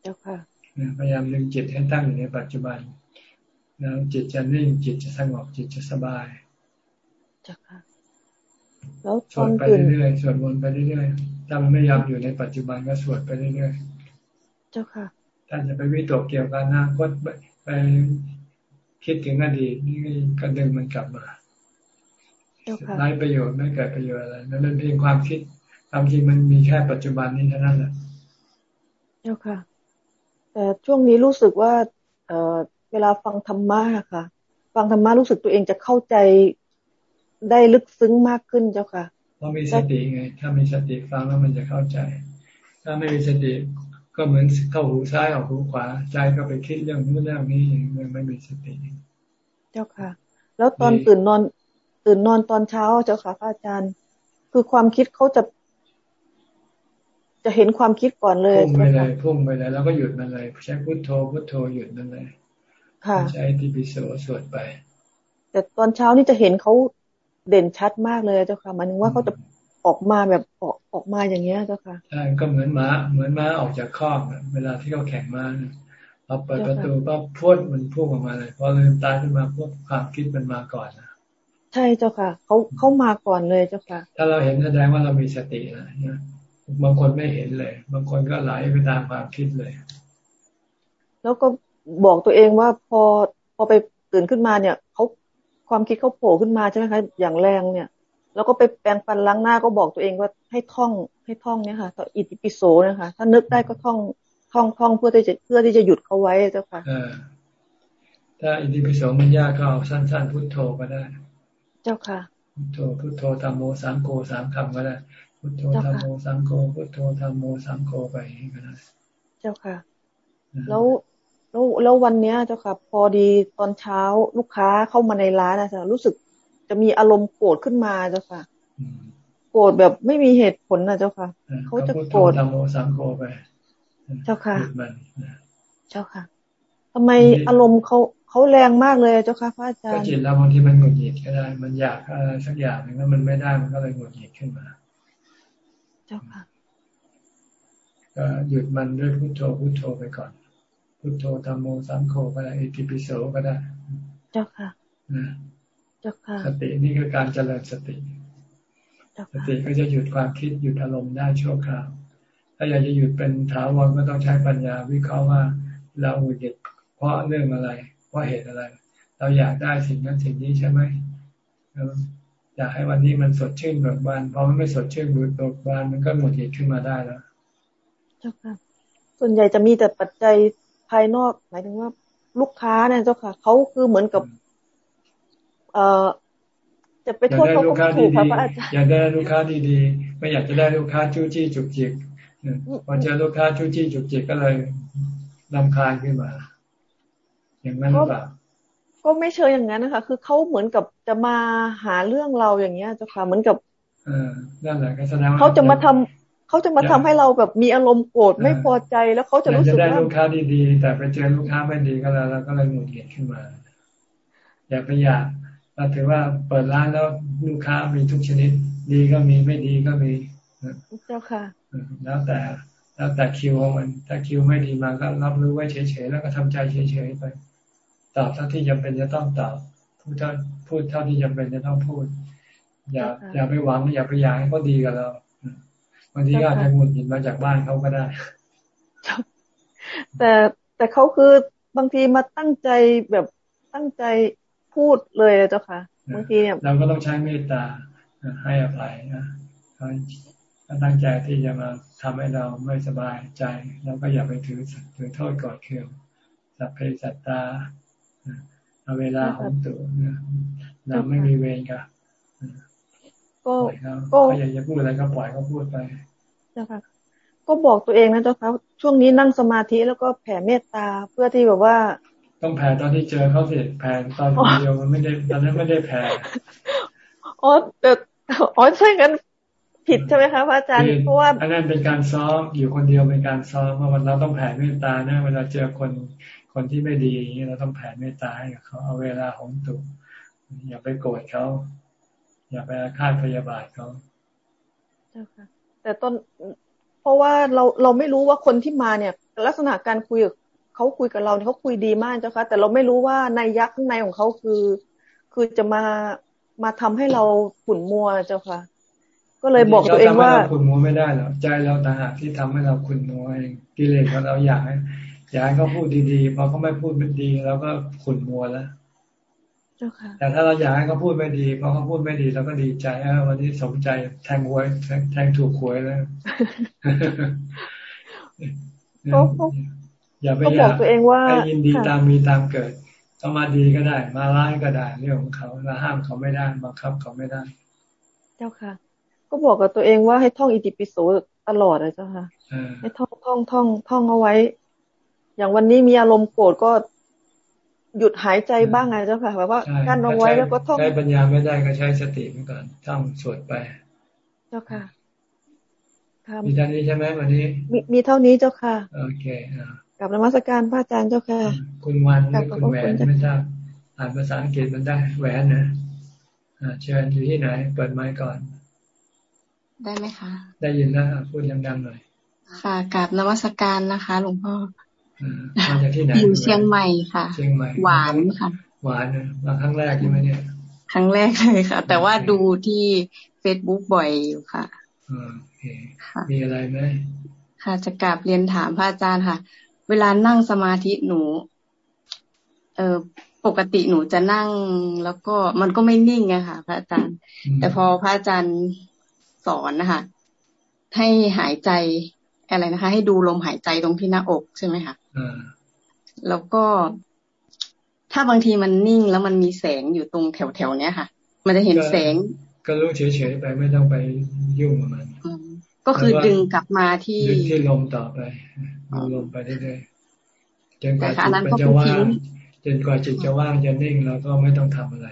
[SPEAKER 25] เจ้าค่ะ
[SPEAKER 1] พยายามดึงจิตให้ตั้งอยู่ในปัจจุบัน แล้วจิตจะนิ่งจิตจะสงบจิตจะสบาย
[SPEAKER 25] เจ้าค่ะแล้ว
[SPEAKER 1] สวดไปเรื่อยๆสวดมนต์ไปเรื่อยๆถ้ามันไม่ยอมอยู่ในปัจจุบันก็สวดไปเรื่อย
[SPEAKER 25] เจ้าค่ะ
[SPEAKER 1] ท่านจะไปวิตกเกี่ยวกับอนาคตไปคิดถึงอดีตนี่ก็ดึงมันกลับมาไร้ประโยชน์ไม่เกิดประโยชน์อะไรนั่นเป็นเพียงความคิดความจริงมันมีแค่ปัจจุบันนี้เท่านั้นแหละ
[SPEAKER 25] เจ้าค่ะ แต่ช่วงนี้รู้สึกว่า เออ เวลาฟังธรรมะค่ะ ฟังธรรมะรู้สึกตัวเองจะเข้าใจได้ลึกซึ้งมากขึ้นเจ้าค่ะ
[SPEAKER 1] เพราะมีสติไง ถ้ามีสติฟังแล้วมันจะเข้าใจ ถ้าไม่มีสติก็เหมือนเข้าหูซ้ายออกหูขวาใจก็ไปคิดเรื่องนู้นเรื่องนี้มันไม่มีสติ
[SPEAKER 25] เจ้าค่ะ แล้วตอนตื่นนอนตื่นนอนตอนเช้าเจ้าค่ะพระอาจารย์ คือความคิดเขาจะ จะเห็นความคิดก่อนเลย
[SPEAKER 1] พุ่งไปเลยพุ่งไปเลยแล้วก็หยุดมันเลย ใช้พุทโธพุทโธหยุดมันเลย
[SPEAKER 25] ค่ะ
[SPEAKER 1] ใช้ที่ปิโสสวดไป
[SPEAKER 25] แต่ตอนเช้านี่จะเห็นเขาเด่นชัดมากเลยเจ้าค่ะมันนึกว่าเขาจะออกมาแบบออกออกมาอย่างเงี้ยเจ้าค่ะ
[SPEAKER 1] ใช่ก็เหมือนม้า เหมือนม้าออกจากคอกเวลาที่เขาแข่งม้าเราเปิดประตูก็พุ่งมันพุ่งออกมาเลยพอลืมตาขึ้นมาพวกความคิดมันมาก่อนนะ
[SPEAKER 25] ใช่เจ้าค่ะเขาเขามาก่อนเลยเจ้าค่ะ
[SPEAKER 1] ถ้าเราเห็นแสดงว่าเรามีสตินะบางคนไม่เห็นเลย บางคนก็ไหลไปตามความคิดเลย
[SPEAKER 25] แล้วก็ บอกตัวเองว่าพอพอไปตื่นขึ้นมาเนี่ยเขาความคิดเขาโผล่ขึ้นมาใช่ไหมคะอย่างแรงเนี่ย แล้วก็ไปแปรงฟันล้างหน้าก็บอกตัวเองว่าให้ท่องให้ท่องเนี่ยค่ะต่ออิติปิโสนะคะ ถ้านึกได้ก็ท่องท่องท่องเพื่อที่จะเพื่อที่จะหยุดเขาไว้เจ้าค่ะ
[SPEAKER 1] ถ้าอิติปิโสมันยากก็เอาสั้น ๆ พุทโธก็ได้
[SPEAKER 25] เจ้าค่ะ
[SPEAKER 1] พุทโธพุทโธธรรมโมสังโฆสามคำก็ได้ พุทโธธรรมโมสังโฆพุทโธธรรมโมสังโฆไปก็ได้
[SPEAKER 25] เจ้าค่ะ แล้ว แล้วแล้ววันเนี้ยเจ้าค่ะ พอดีตอนเช้าลูกค้าเข้ามาในร้านนะจ๊ะรู้สึกจะมีอารมณ์โกรธขึ้นมาเจ้าค่ะโกรธแบบไม่มีเหตุผลนะเจ้าค่ะเขาจะโกรธ
[SPEAKER 1] ธรรมโมสังโฆไป
[SPEAKER 25] เจ้าค่ะเจ้าค่ะทำไมอารมณ์เขาเขาแรงมากเลยเจ้าค่ะพระอาจารย์
[SPEAKER 1] ก็จิตเราบางทีมันหงุดหงิดก็ได้ มันอยากอะไรสักอย่างหนึ่งแล้วมันไม่ได้มันก็เลยหงุดหงิดขึ้นมา
[SPEAKER 25] เจ้าค่ะ
[SPEAKER 1] ก็หยุดมันด้วยพุทโธพุทโธไปก่อน พุทโธธรรมโมสังโฆก็ได้อิติปิโสก็ได้
[SPEAKER 25] เจ้าค่ะ
[SPEAKER 1] นะ
[SPEAKER 25] เจ้าค่ะ
[SPEAKER 1] สตินี่คือการเจริญสติ สติก็จะหยุดความคิดหยุดอารมณ์ได้ชั่วคราว ถ้าอยากจะหยุดเป็นถาวรก็ต้องใช้ปัญญาวิเคราะห์ว่าเราหงุดหงิดเพราะเรื่องอะไรเพราะเหตุอะไร เราอยากได้สิ่งนั้นสิ่งนี้ใช่ไหมอยากให้วันนี้มันสดชื่นเบิกบานพอมันไม่สดชื่นเบิกบานมันก็หงุดหงิดขึ้นมาได้แล้ว
[SPEAKER 25] เจ้าค่ะส่วนใหญ่จะมีแต่ปัจจัย ภายนอก หมายถึงว่า ลูกค้าเนี่ยเจ้าค่ะเขาคือเหมือนกับ เอ่อจะไปโทษเขาก็ถูกค่ะพระอาจารย์
[SPEAKER 1] อยากได้ลูกค้าดีๆ ไม่อยากจะได้ลูกค้าจู้จี้จุกจิกพอเจอลูกค้าจู้จี้จุกจิกก็เลยลำคาญขึ้นมา อย่างนั้นหรือเปล่า
[SPEAKER 25] ก็ไม่เชิงอย่างนั้นนะคะ คือเขาเหมือนกับจะมาหาเรื่องเราอย่างเงี้ยเจ้าค่ะเหมือนกับ
[SPEAKER 1] เออนั่นแหละก็แสดงว่า
[SPEAKER 25] เขาจะมาทำ เขาจะมาทำให้เราแบบมีอารมณ์โกรธไม่พอใจแล้วเขาจะรู้สึกว่า
[SPEAKER 1] ได้ลูกค้าดีๆ แต่ไปเจอลูกค้าไม่ดีก็แล้วเราก็เลยหงุดหงิดขึ้นมา อย่าไปอยากเราถือว่าเปิดร้านแล้วลูกค้ามีทุกชนิด ดีก็มีไม่ดีก็มี
[SPEAKER 25] เจ้าค่ะ
[SPEAKER 1] แล้วแต่แล้วแต่คิวมันถ้าคิวไม่ดีมาก็รับรู้ไว้เฉยๆแล้วก็ทำใจเฉยๆไปตอบเท่าที่จำเป็นจะต้องตอบพูดเท่าพูดเท่าที่จำเป็นจะต้องพูด อย่าอย่าไปหวังอย่าไปอยากให้เขาดีกับเรา บางทีอาจจะหงุดหงิดมาจากบ้านเขาก็ได้
[SPEAKER 25] แต่แต่เขาคือบางทีมาตั้งใจแบบตั้งใจพูดเลยเจ้าค่ะบางทีเนี่ย
[SPEAKER 1] เราก็ต้องใช้เมตตาให้อภัยนะเขาตั้งใจที่จะมาทำให้เราไม่สบายใจเราก็อย่าไปถือถือโทษกอดเคืองสัพเพสัตตาเอาเวลาของตัวเราไม่มีเวรกับ ก็ก็อยากจะพูดอะไรก็ปล่อยเขาพูดไป
[SPEAKER 25] เจ้าค่ะก็บอกตัวเองนะเจ้าค่ะช่วงนี้นั่งสมาธิแล้วก็แผ่เมตตาเพื่อที่แบบว่า
[SPEAKER 1] ต้องแผ่ตอนที่เจอเขาเสร็จแผ่ตอนเดียวมันไม่ได้ตอนนั้นไม่ได้แผ่
[SPEAKER 25] อ๋อแต่อ๋อใช่กันผิดใช่ไหมคะพระอาจารย์เพราะว่า
[SPEAKER 1] อันนั้นเป็นการซ้อมอยู่คนเดียวเป็นการซ้อมว่าวันเราต้องแผ่เมตตานะเวลาเจอคนคนที่ไม่ดีเราต้องแผ่เมตตาให้เขาเอาเวลาของตุอย่าไปโกรธเขา อย่าไปอาฆาตพยาบาทเขา
[SPEAKER 25] เจ้าค่ะ แต่ต้น เพราะว่าเราเราไม่รู้ว่าคนที่มาเนี่ย ลักษณะการคุยเขาคุยกับเราเขาคุยดีมากเจ้าค่ะ แต่เราไม่รู้ว่าในยักษ์ข้างในของเขาคือ คือจะมามาทำให้เราขุ่นมัวเจ้าค่ะ ก็เลยบอกตัวเองว่า
[SPEAKER 1] คุณมัวไม่ได้หรอกใจเราต่างหากที่ทำให้เราคุณมัวเองกิเลสของเราอยากให้อยากให้เขาพูดดีๆพอเขาไม่พูดไม่ดีเราก็ขุนมัวแล้ว แต่ถ้าเราอยากให้เขาพูดไม่ดีพอเขาพูดไม่ดีเราก็ดีใจวันนี้สมใจแทงหวยแทงถูกหวยแล้วอย่าไปอยากตัวเองว่าให้ยินดีตามมีตามเกิดเขามาดีก็ได้ มาร้ายก็ได้เรื่องของเขาเราห้ามเขาไม่ได้บังคับเขาไม่ได้
[SPEAKER 25] เจ้าค่ะ ก็บอกกับตัวเองว่าให้ท่องอิติปิโสตลอดเลยเจ้าค่ะให้ท่องท่องท่องท่องเอาไว้ อย่างวันนี้มีอารมณ์โกรธก็ หยุดหายใจบ้างไงเจ้าค่ะแบบว่ากั้นเอาไว้แล้วก็ท่อง
[SPEAKER 1] ใช้ปัญญาไม่ได้ก็ใช้สติเหมือนกันท่องสวดไป
[SPEAKER 25] เจ้าค่ะ
[SPEAKER 1] มีเท่านี้ใช่ไหมวันนี้
[SPEAKER 25] มีมีเท่านี้เจ้าค่ะ
[SPEAKER 1] โอเค
[SPEAKER 25] กับนมัสการพระอาจารย์เจ้าค่ะ
[SPEAKER 1] คุณวันคุณแหวนไม่ทราบอ่านภาษาอังกฤษมันได้แหวนนะเชิญอยู่ที่ไหนเปิดไมค์ก่อน
[SPEAKER 13] ได้ไหมคะ
[SPEAKER 1] ได้ยินนะพูดดังๆหน่อย
[SPEAKER 13] ค่ะกับนวัสการนะคะ หลวงพ่อ
[SPEAKER 1] มาจากที่ไหน
[SPEAKER 13] อยู่เชียงใหม่ค่ะ
[SPEAKER 1] เชียงใหม่
[SPEAKER 13] หวานค่ะ
[SPEAKER 1] หวานนะมาครั้งแรกใช่ไหมเนี่ย
[SPEAKER 13] ครั้งแรกเลยค่ะ แต่ว่าดูที่เฟซบุ๊กบ่อยอยู่ค่ะ
[SPEAKER 1] โอเคมีอะไรไหม
[SPEAKER 13] ค่ะจะกลับเรียนถามพระอาจารย์ค่ะ เวลานั่งสมาธิหนู เออปกติหนูจะนั่งแล้วก็มันก็ไม่นิ่งไงค่ะ พระอาจารย์ แต่พอพระอาจารย์สอนนะคะให้หายใจ อะไรนะคะ ให้ดูลมหายใจตรงที่หน้าอกใช่ไหมคะแล้วก็ ถ้าบางทีมันนิ่งแล้วมันมีแสงอยู่ตรงแถวแถวเนี้ยค่ะ มันจะเห็นแสง
[SPEAKER 1] ก็รู้เฉยๆไปไม่ต้องไปยุ่งกับมัน
[SPEAKER 13] ก็คือดึงกลับมาที่
[SPEAKER 1] ดึงที่ลมต่อไปดูลมไปเรื่อยๆจนกว่าจิตมันจะว่างจนกว่าจิตจะว่างจะนิ่งเราก็ไม่ต้องทำอะไร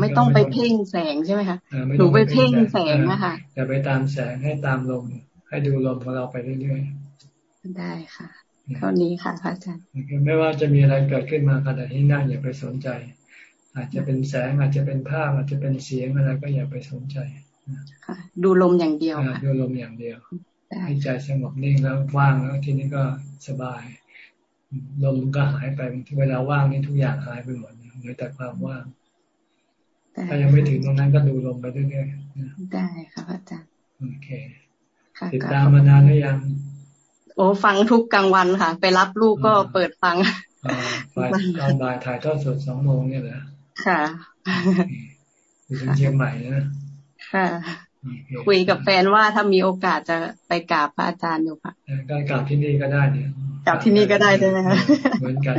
[SPEAKER 13] ไม่ต้องไปเพ่งแสงใช่ไหมคะหนูไปเพ่งแสงนะคะ
[SPEAKER 1] อย่าไปตามแสงให้ตามลม ให้ดูลมของเราไปเรื่อย
[SPEAKER 13] ๆ ได้ค่ะ เท่านี้ค่ะพระอาจารย์
[SPEAKER 1] ไม่ว่าจะมีอะไรเกิดขึ้นมาขณะที่นั่งอย่าไปสนใจ อาจจะเป็นแสงอาจจะเป็นภาพอาจจะเป็นเสียงอะไรก็อย่าไปสนใจ
[SPEAKER 13] ค่ะ ดูลมอย่างเดียว
[SPEAKER 1] ค่ะดูลมอย่างเดียวให้ใจสงบนิ่งแล้วว่างแล้วทีนี้ก็สบาย ลมก็หายไปเวลาว่างนี่ทุกอย่างหายไปหมดเหลือแต่ความว่างถ้ายังไม่ถึงตรงนั้นก็ดูลมไปเรื่อย
[SPEAKER 13] ๆได้ค่ะอาจารย์
[SPEAKER 1] โอเค ติดตามมานานหรือยัง
[SPEAKER 13] โอ้ฟังทุกกลางวันค่ะ ไปรับลูกก็เปิดฟัง
[SPEAKER 1] บ่ายตอนบ่ายถ่ายทอดสดสองโมงเนี่ยเหรอ
[SPEAKER 13] ค่ะ
[SPEAKER 1] อยู่เชียงใหม่นะ
[SPEAKER 13] ค่ะ คุยกับแฟนว่าถ้ามีโอกาสจะไปกราบพระอาจารย์อยู่ค่ะ
[SPEAKER 1] ก็กราบที่นี่ก็ได้เนี่ย
[SPEAKER 13] กราบที่นี่ก็ได้ใช่ไหมคะ
[SPEAKER 1] เหมือนกัน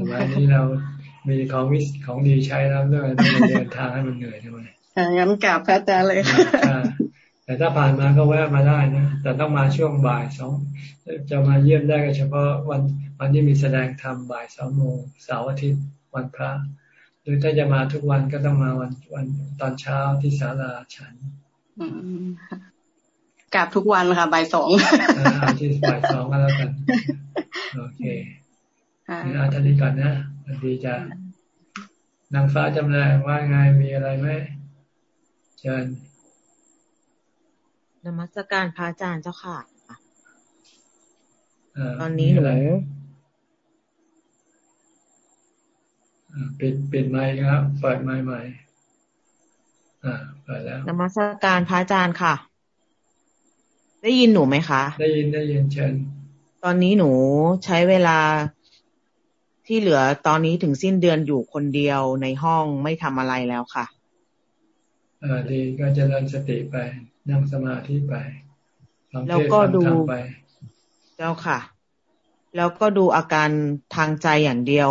[SPEAKER 1] สมัยนี้เรามีของวิสของดีใช้แล้วด้วยเดินทางให้มันเหนื่อยใช่ไหม
[SPEAKER 13] งั้นกราบพระอาจารย์เลยค่ะ
[SPEAKER 1] แต่ถ้าผ่านมาก็แวะมาได้นะ แต่ต้องมาช่วงบ่ายสองจะมาเยี่ยมได้ก็เฉพาะวันวันที่มีแสดงธรรมบ่ายสองโมงเสาร์อาทิตย์วันพระ หรือถ้าจะมาทุกวันก็ต้องมาวันวันตอนเช้าที่ศาลาฉัน
[SPEAKER 13] กลับทุกวันค่ะบ่ายสอง
[SPEAKER 1] อาที่บ่ายสองก็แล้วกัน โอเคนี่อาทานี้ก่อนนะดีจ้ะนางฟ้าจำแรงว่าไงมีอะไรไหมเชิญ
[SPEAKER 26] นมัสการพระอาจารย์เจ้าค่ะตอนนี้หนู
[SPEAKER 1] ปิดปิดไมค์ครับเปิดไมค์ใหม่ อ่าเปิดแล้ว
[SPEAKER 26] นมัสการพระอาจารย์ค่ะ ได้ยินหนูไหมคะ
[SPEAKER 1] ได้ยินได้ยินเชิญ
[SPEAKER 26] ตอนนี้หนูใช้เวลาที่เหลือตอนนี้ถึงสิ้นเดือนอยู่คนเดียวในห้องไม่ทำอะไรแล้วค่ะ
[SPEAKER 1] อ่าดีก็จะนั่งสติไป นั่งสมาธิไป
[SPEAKER 26] แล้วก็ดูเจ้าค่ะ แล้วก็ดูอาการทางใจอย่างเดียว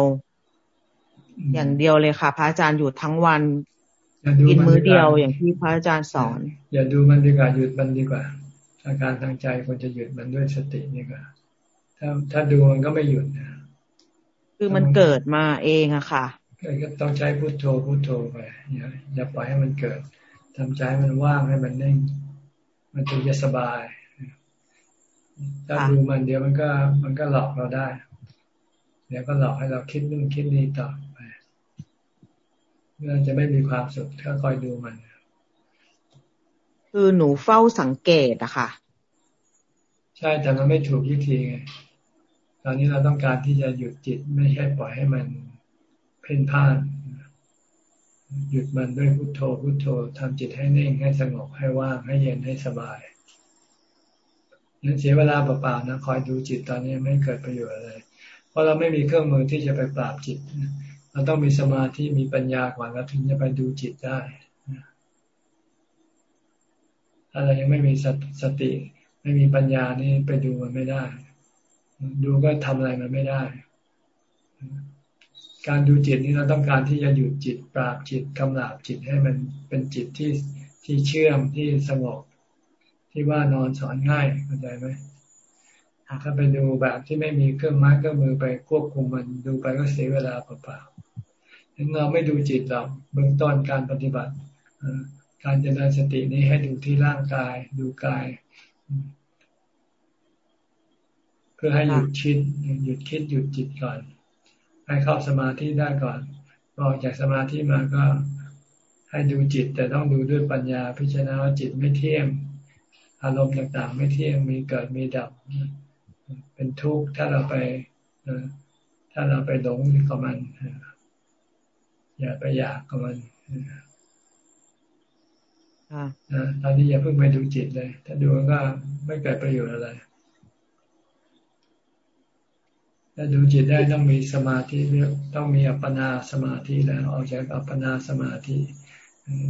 [SPEAKER 26] อย่างเดียวเลยค่ะ พระอาจารย์อยู่ทั้งวันกินมื้อเดียวอย่างที่พระอาจารย์สอน
[SPEAKER 1] อย่าดูมันดีกว่าหยุดมันดีกว่า อาการทางใจควรจะหยุดมันด้วยสตินี่ก็ถ้าถ้าดูมันก็ไม่หยุดนะ
[SPEAKER 26] คือมันเกิดมาเองอะค่ะ
[SPEAKER 1] ก็ต้องใช้พุโทโธพุโทโธไปอย่าอย่าปล่อยให้มันเกิดทำใจมันว่างให้มันนิ่ง มันถึงจะสบาย ถ้าดูมันเดียวมันก็ มันก็หลอกเราได้ เดี๋ยวก็หลอกให้เราคิดนู่นคิดนี่ต่อไปเราจะไม่มีความสุขถ้าคอยดูมัน
[SPEAKER 26] คือหนูเฝ้าสังเกตอะค่ะ
[SPEAKER 1] ใช่แต่มันไม่ถูกวิธีไงตอนนี้เราต้องการที่จะหยุดจิตไม่ใช่ปล่อยให้มันเพ่นพ่าน หยุดมันด้วยพุโทโธพุโทโธทำจิตให้นิ่งให้สงบให้ว่างให้เย็นให้สบายนั้นเสียเวลาเปล่าๆนะคอยดูจิตตอนนี้ไม่เกิดประโยชน์อะไรเพราะเราไม่มีเครื่องมือที่จะไปปราบจิตเราต้องมีสมาธิมีปัญญาก่อนแล้วถึงจะไปดูจิตได้ถ้าเรายังไม่มีสติ ไม่มีปัญญานี่ไปดูมันไม่ได้ ดูก็ทำอะไรมันไม่ได้ การดูจิตนี่เราต้องการที่จะหยุดจิตปราบจิตกำราบจิตให้มันเป็นจิตที่ที่เชื่อมที่สงบที่ว่านอนสอนง่ายเข้าใจไหมถ้าไปดูแบบที่ไม่มีเครื่องไม้เครื่องมือไปควบคุมมันดูไปก็เสียเวลาเปล่าๆถึงเราไม่ดูจิตเราเบื้องต้นการปฏิบัติการเจริญสตินี้ให้ดูที่ร่างกาย ดูกาย เพื่อให้หยุดคิดหยุดคิดหยุดจิตก่อน ให้เข้าสมาธิได้ก่อนออกจากสมาธิมาก็ให้ดูจิต แต่ต้องดูด้วยปัญญาพิจารณาว่าจิตไม่เที่ยงอารมณ์ต่างๆ ไม่เที่ยงมีเกิดมีดับ เป็นทุกข์ถ้าเราไปถ้าเราไปหลงกับมันอย่าไปอยากกับมันตอนนี้อย่าเพิ่งไปดูจิตเลย ถ้าดูก็ไม่เกิดประโยชน์อะไร ถ้าดูจิตได้ต้องมีสมาธิต้องมีอัปปนาสมาธิแล้วออกจากอัปปนาสมาธิ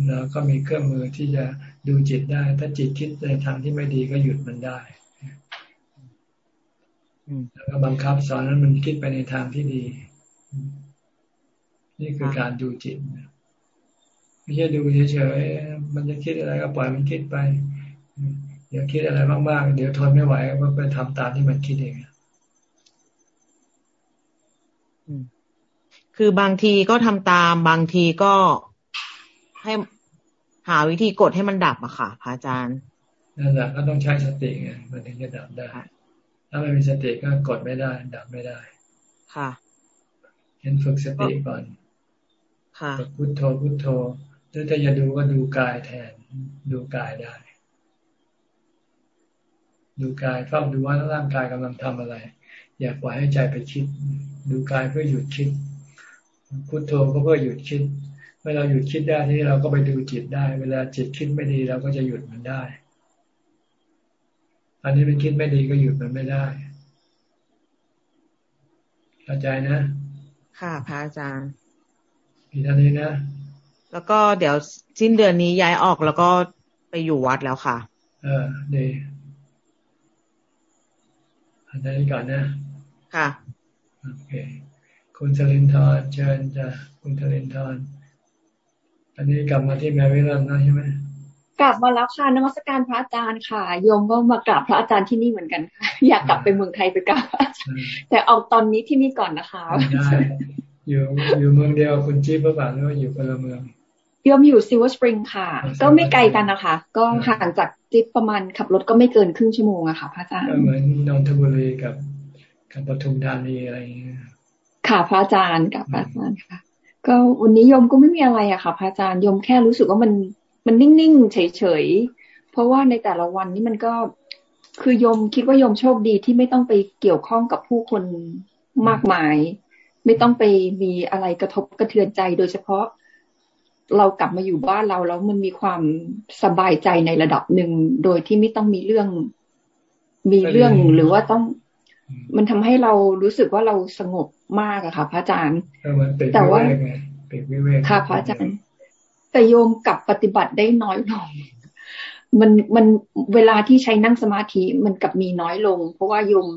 [SPEAKER 1] แล้วก็มีเครื่องมือที่จะดูจิตได้ ถ้าจิตคิดในทางที่ไม่ดีก็หยุดมันได้แล้วก็บังคับสอนนั้นมันคิดไปในทางที่ดี นี่คือการดูจิตไม่ใช่ดูเฉยๆมันจะคิดอะไรก็ปล่อยมันคิดไป เดี๋ยวคิดอะไรมากๆเดี๋ยวทนไม่ไหวก็ไปทำตามที่มันคิดเอง
[SPEAKER 26] คือบางทีก็ทำตาม บางทีก็ให้หาวิธีกดให้มันดับอะค่ะพระอาจารย์
[SPEAKER 1] นั่นแหละก็ต้องใช้สติไงมันถึงจะดับได้ ถ้าไม่มีสติก็กดไม่ได้ ดับไม่ได้
[SPEAKER 26] ค่ะ
[SPEAKER 1] เห็นฝึกสติก่อน
[SPEAKER 26] ค่ะ
[SPEAKER 1] พุทโธพุทโธหรือถ้าจะดูก็ดูกายแทน ดูกายได้ ดูกายเฝ้าดูว่าร่างกายกำลังทำอะไร อย่าปล่อยให้ใจไปคิด ดูกายเพื่อหยุดคิด พุทโธก็เพื่อหยุดคิดเวลาหยุดคิดได้นี่เราก็ไปดูจิตได้ เวลาจิตคิดไม่ดีเราก็จะหยุดมันได้ อันนี้มันคิดไม่ดีก็หยุดมันไม่ได้เข้าใจนะ
[SPEAKER 26] ค่ะพระอาจารย์
[SPEAKER 1] มีท่านี้นะ
[SPEAKER 26] แล้วก็เดี๋ยวสิ้นเดือนนี้ย้ายออกแล้วก็ไปอยู่วัดแล้วค่ะ
[SPEAKER 1] เออดีอันนี้ก่อนนะ
[SPEAKER 26] ค่ะ
[SPEAKER 1] โอเค คุณสลินทร์เชิญจ้ะคุณสลินทร์อันนี้กลับมาที่แมวิลันนะใช่ไหม
[SPEAKER 27] กลับมาแล้วค่ะนมัสการพระอาจารย์ค่ะโยมก็มากราบพระอาจารย์ที่นี่เหมือนกันค่ะ อยากกลับไปเมืองไทยไปกราบแต่เอาตอนนี้ที่นี่ก่อนนะคะ
[SPEAKER 1] ได้อยู่อยู่เมืองเดียวคุณจิ๊บหรือเปล่าหรือว่าอยู่คนละเมือง
[SPEAKER 27] โยมอยู่ Silver Spring ค่ะ ก็ไม่ไกลกันนะคะ ก็ห่างจากจิ๊บประมาณขับรถก็ไม่เกินครึ่งชั่วโมงอะค่ะพระอาจารย์
[SPEAKER 1] เหมือนนนทบุรีกับกับปทุมธานีอะไรอย่างเงี้ย
[SPEAKER 27] ค่ะพระอาจารย์กราบพระอาจารย์ค่ะ ก็วันนี้โยมก็ไม่มีอะไรอะค่ะ พระอาจารย์โยมแค่รู้สึกว่ามันมันนิ่งๆเฉยๆเพราะว่าในแต่ละวันนี้มันก็คือโยมคิดว่าโยมโชคดีที่ไม่ต้องไปเกี่ยวข้องกับผู้คนมากมาย ไม่ต้องไปมีอะไรกระทบกระเทือนใจ โดยเฉพาะเรากลับมาอยู่บ้านเราแล้วมันมีความสบายใจในระดับหนึ่งโดยที่ไม่ต้องมีเรื่อง มีเรื่องหรือว่าต้อง มันทำให้เรารู้สึกว่าเราสงบมากอะค่ะ พระอาจารย์
[SPEAKER 1] แต่ว่า
[SPEAKER 27] ค่ะพระอาจารย์ แต่โยมกับปฏิบัติได้น้อยลงมันมันเวลาที่ใช้นั่งสมาธิมันกับมีน้อยลง เพราะว่าโยม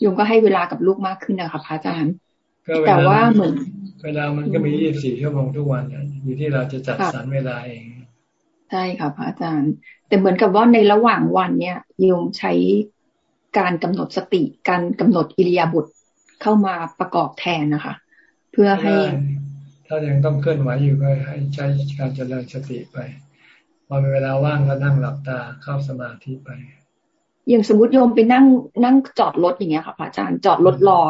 [SPEAKER 27] โยมก็ให้เวลากับลูกมากขึ้นนะคะพระอาจารย์แต่ว่าเหมือน
[SPEAKER 1] เวลามันก็มียี่สิบสี่ชั่วโมงทุกวันอยู่ที่เราจะจัดสรรเวลาเอง
[SPEAKER 27] ใช่ค่ะพระอาจารย์ แต่เหมือนกับว่าในระหว่างวันเนี่ยโยมใช้ การกำหนดสติ การกำหนดอิริยาบถเข้ามาประกอบแทนนะคะ เพื่อให้
[SPEAKER 1] ถ้ายังต้องเคลื่อนไหวอยู่ก็ให้ใช้การเจริญสติไปพอมีเวลาว่างก็นั่งหลับตาเข้าสมาธิไป
[SPEAKER 27] อย่างสมมติโยมไปนั่งนั่งจอดรถอย่างเงี้ยค่ะพระอาจารย์จอดรถรอ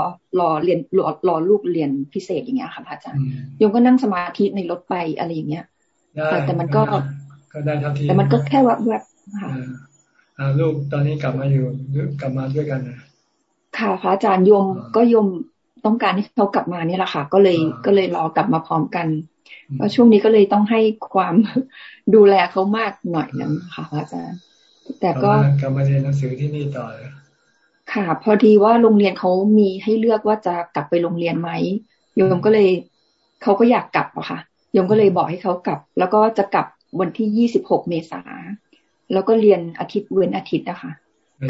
[SPEAKER 27] รอเรียนรอรอลูกเรียนพิเศษอย่างเงี้ยค่ะพระอาจารย์โยมก็นั่งสมาธิในรถไปอะไรอย่างเงี้ยแต่มันก็
[SPEAKER 1] ก็ได้เท่าที่
[SPEAKER 27] แต่มันก็แค่ว่าแบบค่ะ
[SPEAKER 1] ลูกตอนนี้กลับมาอยู่กลับมาด้วยกันนะ
[SPEAKER 27] ค่ะพระอาจารย์โยมก็โยมต้องการให้เขากลับมานี่แหละค่ะ ก็เลยก็เลยรอกลับมาพร้อมกันก็ช่วงนี้ก็เลยต้องให้ความดูแลเขามากหน่อยนึงค่ะอาจารย์ แต่ก็
[SPEAKER 1] กลับมาเรียนหนังสือที่นี่ต่อเลย
[SPEAKER 27] ค่ะ พอดีว่าโรงเรียนเขามีให้เลือกว่าจะกลับไปโรงเรียนไหมโยมก็เลยเขาก็อยากกลับอะค่ะโยมก็เลยบอกให้เขากลับ แล้วก็จะกลับวันที่ยี่สิบหกเมษา แล้วก็เรียนอาทิตย์เว้นอาทิตย์นะคะ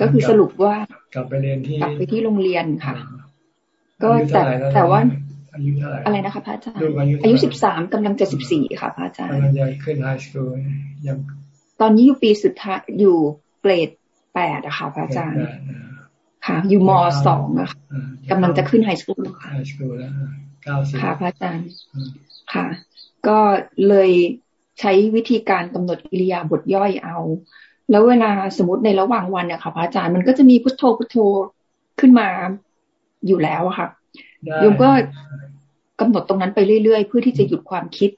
[SPEAKER 27] ก็คือสรุปว่า
[SPEAKER 1] กลับไปเรียนที่
[SPEAKER 27] กลับไปที่โรงเรียนค่ะ ก็แต่แต่ว่าอะไรนะคะพระอาจารย์อายุสิบสามกำลังจะสิบสี่ค่ะพระอาจารย์กำ
[SPEAKER 1] ลังจะขึ้นไฮสคูลยัง
[SPEAKER 27] ตอนนี้อยู่ปีสุดท้ายอยู่เกรดแปดอะค่ะพระอาจารย์ ค่ะ อยู่มสองอะค่ะกำลังจะขึ้นไฮสคูล
[SPEAKER 1] ค่ะไฮสคูลแล้วเก้าสิบ
[SPEAKER 27] ค่ะพระอาจารย์ ค่ะ ก็เลย ใช้วิธีการกำหนดอิริยาบถย่อยเอา แล้วเวลาสมมติในระหว่างวันเนี่ยค่ะพระอาจารย์มันก็จะมีพุทโธพุทโธขึ้นมาอยู่แล้วอะค่ะโยมก็กำหนดตรงนั้นไปเรื่อยๆ เพื่อที่จะหยุดความคิด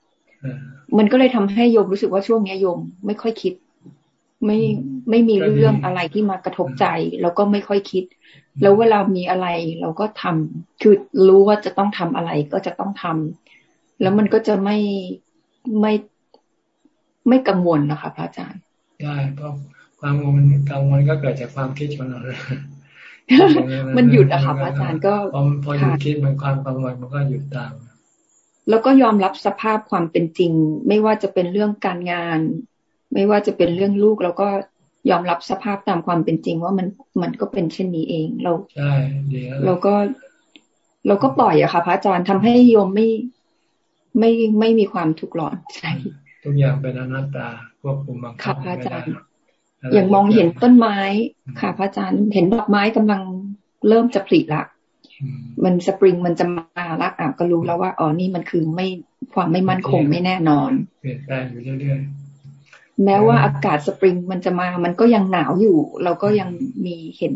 [SPEAKER 27] มันก็เลยทำให้โยมรู้สึกว่าช่วงนี้โยมไม่ค่อยคิด ไม่ไม่มีเรื่องอะไรที่มากระทบใจ แล้วก็ไม่ค่อยคิด แล้วเวลามีอะไรเราก็ทำคือรู้ว่าจะต้องทำอะไรก็จะต้องทำแล้วมันก็จะไม่ไม่ ไม่กังวลนะคะพระอาจารย์
[SPEAKER 1] ได้เพราะความกังวลกังวลก็เกิดจากความคิดของเรา
[SPEAKER 27] มันหยุดอะค่ะอาจารย์ก็
[SPEAKER 1] พอพอหยุดคิดมันความกังวลมันก็หยุดตาม
[SPEAKER 27] แล้วก็ยอมรับสภาพความเป็นจริง ไม่ว่าจะเป็นเรื่องการงาน ไม่ว่าจะเป็นเรื่องลูกแล้วก็ยอมรับสภาพตามความเป็นจริงว่ามันมันก็เป็นเช่นนี้เองเรา
[SPEAKER 1] ใช่
[SPEAKER 27] เราก็ เราก็ปล่อยอะค่ะ พระอาจารย์ทำให้โยมไม่ไม่ไม่มีความทุกข์ร้อนใจ
[SPEAKER 1] ทุกอย่างเป็นอนัตตาควบคุมบังคับ
[SPEAKER 27] ไม่ได้อย่างมองเห็นต้นไม้ค่ะพระอาจารย์เห็นดอกไม้กำลังเริ่มจะผลิละมันสปริงมันจะมาละอะก็รู้แล้วว่าอ๋อนี่มันคือไม่ความไม่มั่นคงไม่แน่นอน
[SPEAKER 1] เปลี่ยนแปลงอยู่เรื่อย
[SPEAKER 27] ๆแม้ว่าอากาศสปริงมันจะมา มันก็ยังหนาวอยู่ เราก็ยังมีเห็น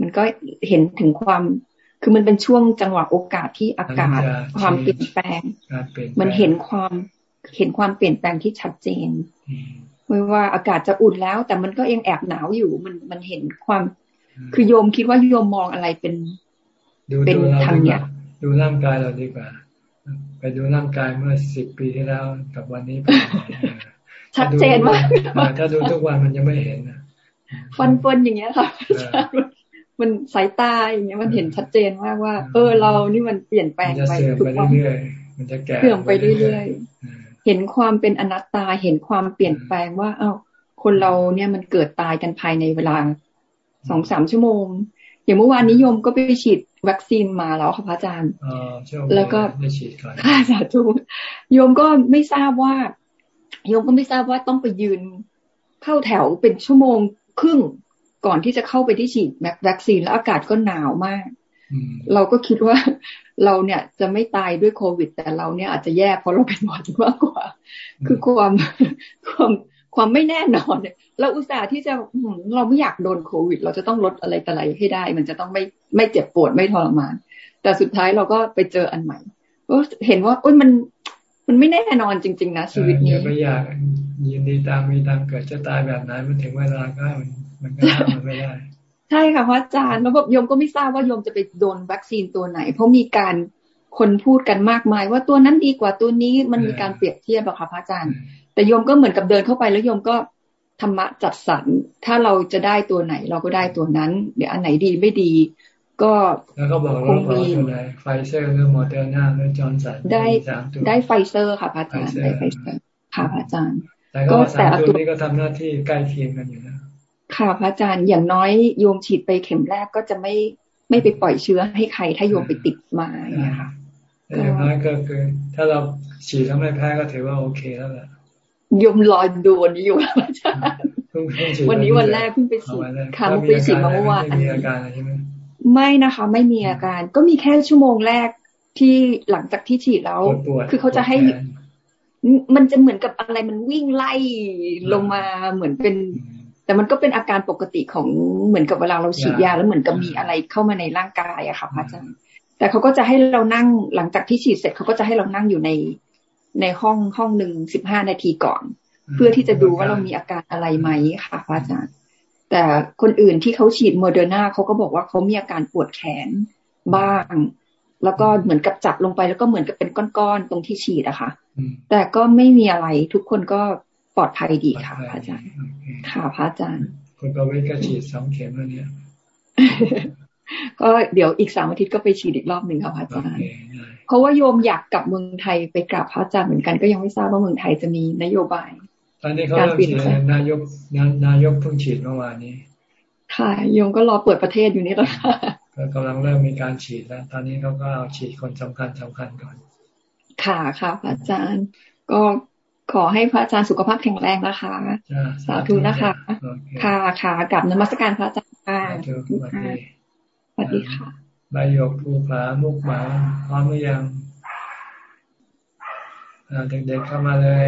[SPEAKER 27] มันก็เห็นถึงความ คือมันเป็นช่วงจังหวะโอกาสที่อากาศความเปลี่ยนแปลง มันเห็นความ เห็นความเปลี่ยนแปลงที่ชัดเจนไม่ว่าอากาศจะอุ่นแล้ว แต่มันก็ยังแอบหนาวอยู่มันมันเห็นความ คือโยมคิดว่าโยมมองอะไรเป็น
[SPEAKER 1] เป็นทางเนี้ยดูร่างกายเราดีกว่า ไปดูร่างกายเมื่อสิบปีที่แล้วกับวันนี้
[SPEAKER 27] ชัดเจนมาก
[SPEAKER 1] ถ้าดูทุกวันมันยังไม่เห็น
[SPEAKER 27] ฟันเฟินอย่างเงี้ยค่ะมันสายตาอย่างเงี้ยมันเห็นชัดเจนมากว่า เออเรานี่มันเปลี่ยนแปลงไป
[SPEAKER 1] ทุกวันมันจะแก่
[SPEAKER 27] เสื่อมไปเรื่อยๆ เห็นความเป็นอนัตตาเห็นความเปลี่ยนแปลงว่า เอ้า คนเราเนี่ยมันเกิดตายกันภายในเวลาสองสามชั่วโมง อย่างเมื่อวานนิยมก็ไปฉีดวัคซีนมาแล้วค่ะพระอาจารย์แล้วก็ค่ะสาธุโยมก็ไม่ทราบว่า โยมก็ไม่ทราบว่าต้องไปยืนเข้าแถวเป็นชั่วโมงครึ่งก่อนที่จะเข้าไปที่ฉีดวัคซีนแล้วอากาศก็หนาวมาก เราก็คิดว่า เราเนี่ยจะไม่ตายด้วยโควิด แต่เราเนี่ยอาจจะแย่เพราะเราเป็นหวัดมากกว่า คือความความความไม่แน่นอนเนี่ยเราอุตส่าห์ที่จะเราไม่อยากโดนโควิด เราจะต้องลดอะไรแต่อะไรให้ได้ มันจะต้องไม่ไม่เจ็บปวดไม่ทรมาน แต่สุดท้ายเราก็ไปเจออันใหม่ก็เห็นว่าโอ้ยมันมันไม่แน่นอนจริง ๆ นะชีวิตนี้
[SPEAKER 1] ไม่อยากยินดีตามมีตามเกิดจะตายแบบไหนมันถึงเวลาก็มันมันก็ทำมันไม่ได้ ใช่
[SPEAKER 27] ค่ะพระอาจารย์แล้วแบบโยมก็ไม่ทราบว่าโยมจะไปโดนวัคซีนตัวไหน เพราะมีการคนพูดกันมากมาย ว่าตัวนั้นดีกว่าตัวนี้มันมีการเปรียบเทียบอะค่ะพระอาจารย์ แต่โยมก็เหมือนกับเดินเข้าไปแล้วโยมก็ธรรมะจัดสรรถ้าเราจะได้ตัวไหน เราก็ได้ตัวนั้น เดี๋ยวอันไหนดีไม่ดี ก็
[SPEAKER 1] แล้วก็บอกว่ามีไฟเซอร์หรือโมเดอร์นาหรือจอห์นสัน
[SPEAKER 27] ได้ได้ไฟเซอร์ค่ะพระอาจารย์ได้ไฟเซอร์ค่ะพระอาจารย์
[SPEAKER 1] ก็แต่ตัวนี้ก็ทำหน้าที่ใกล้เคียงกันอยู่นะ
[SPEAKER 27] ค่ะพระอาจารย์อย่างน้อยโยมฉีดไปเข็มแรกก็จะไม่ไม่ไปปล่อยเชื้อให้ใคร ถ้าโยมไปติดมาเนี่ยค่ะ
[SPEAKER 1] อย่างน้อยก็คือ ถ้าเราฉีดแล้วไม่แพ้ก็ถือว่าโอเคแล้วแหละ
[SPEAKER 27] ยมรอดูวันนี้อยู่อาจารย์วันนี้วันแรกเพิ่งไปฉีดค่ะเพิ่งไปฉีดมาเมื่อวานไม่มีอาการใช่ไหมไม่นะคะ ไม่มีอาการ ก็มีแค่ชั่วโมงแรกที่หลังจากที่ฉีดแล้ว คือเขาจะให้ มันจะเหมือนกับอะไรมันวิ่งไล่ลงมาเหมือนเป็น แต่มันก็เป็นอาการปกติของเหมือนกับเวลาเราฉีดยาแล้วเหมือนกับมีอะไรเข้ามาในร่างกายอะค่ะพระอาจารย์แต่เขาก็จะให้เรานั่งหลังจากที่ฉีดเสร็จเขาก็จะให้เรานั่งอยู่ในในห้องห้องหนึ่งสิบห้านาทีก่อน เพื่อที่จะดูว่าเรามีอาการอะไรไหมค่ะพระอาจารย์ แต่คนอื่นที่เขาฉีดโมเดอร์นาเขาก็บอกว่าเขามีอาการปวดแขนบ้าง แล้วก็เหมือนกับจับลงไปแล้วก็เหมือนกับเป็นก้อนๆตรงที่ฉีดอะค่ะ แต่ก็ไม่มีอะไรทุกคนก็ ปลอดภัยดีค่ะพระอาจารย์ ค่ะพระอาจารย์
[SPEAKER 1] คุณประเวศก็ฉีดสองเข็มแล้วเนี่ย
[SPEAKER 27] ก็เดี๋ยวอีกสามอาทิตย์ก็ไปฉีดอีกรอบหนึ่งค่ะพระอาจารย์ เพราะว่าโยมอยากกลับเมืองไทยไปกราบพระอาจารย์เหมือนกันก็ยังไม่ทราบว่าเมืองไทยจะมีนโยบาย
[SPEAKER 1] ตอนนี้เขาเริ่มฉีดนายกนายกเพิ่งฉีดเมื่อวานนี้
[SPEAKER 27] ค่ะโยมก็รอเปิดประเทศอยู่นี่แหละค่ะ
[SPEAKER 1] ก็กำลังเริ่มมีการฉีดแล้ว ตอนนี้เขาก็เอาฉีดคนสำคัญสำคัญก่อน
[SPEAKER 27] ค่ะค่ะพระอาจารย์ ก็ ขอให้พระอาจารย์สุขภาพแข็งแรงนะคะ สาธุนะคะ ค่ะค่ะกับนมัสการพระอาจารย์ค่ะสวัสดีค่ะ
[SPEAKER 1] ใบหยกภูผามุกหมาพร้อมหรือยังเด็กๆเข้ามาเลย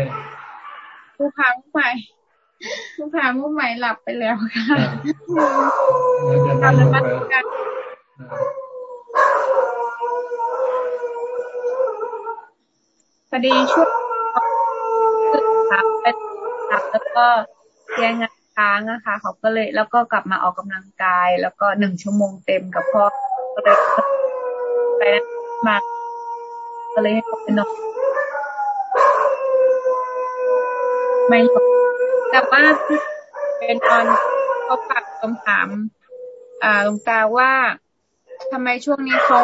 [SPEAKER 28] ภูผามุกใหม่ภูผามุกใหม่หลับไปแล้วค่ะทำนมัสการพอดีช่วง เป็นแล้วก็เรียนงานค้างนะคะเขาก็เลย แล้วก็กลับมาออกกำลังกาย แล้วก็หนึ่งชั่วโมงเต็มกับพ่อก็เลยไปมาก็เลยให้เขาไปนอนไม่แต่ว่าเป็นตอนเขาฝากคำถาม อ่าลงตาว่าทำไมช่วงนี้เขา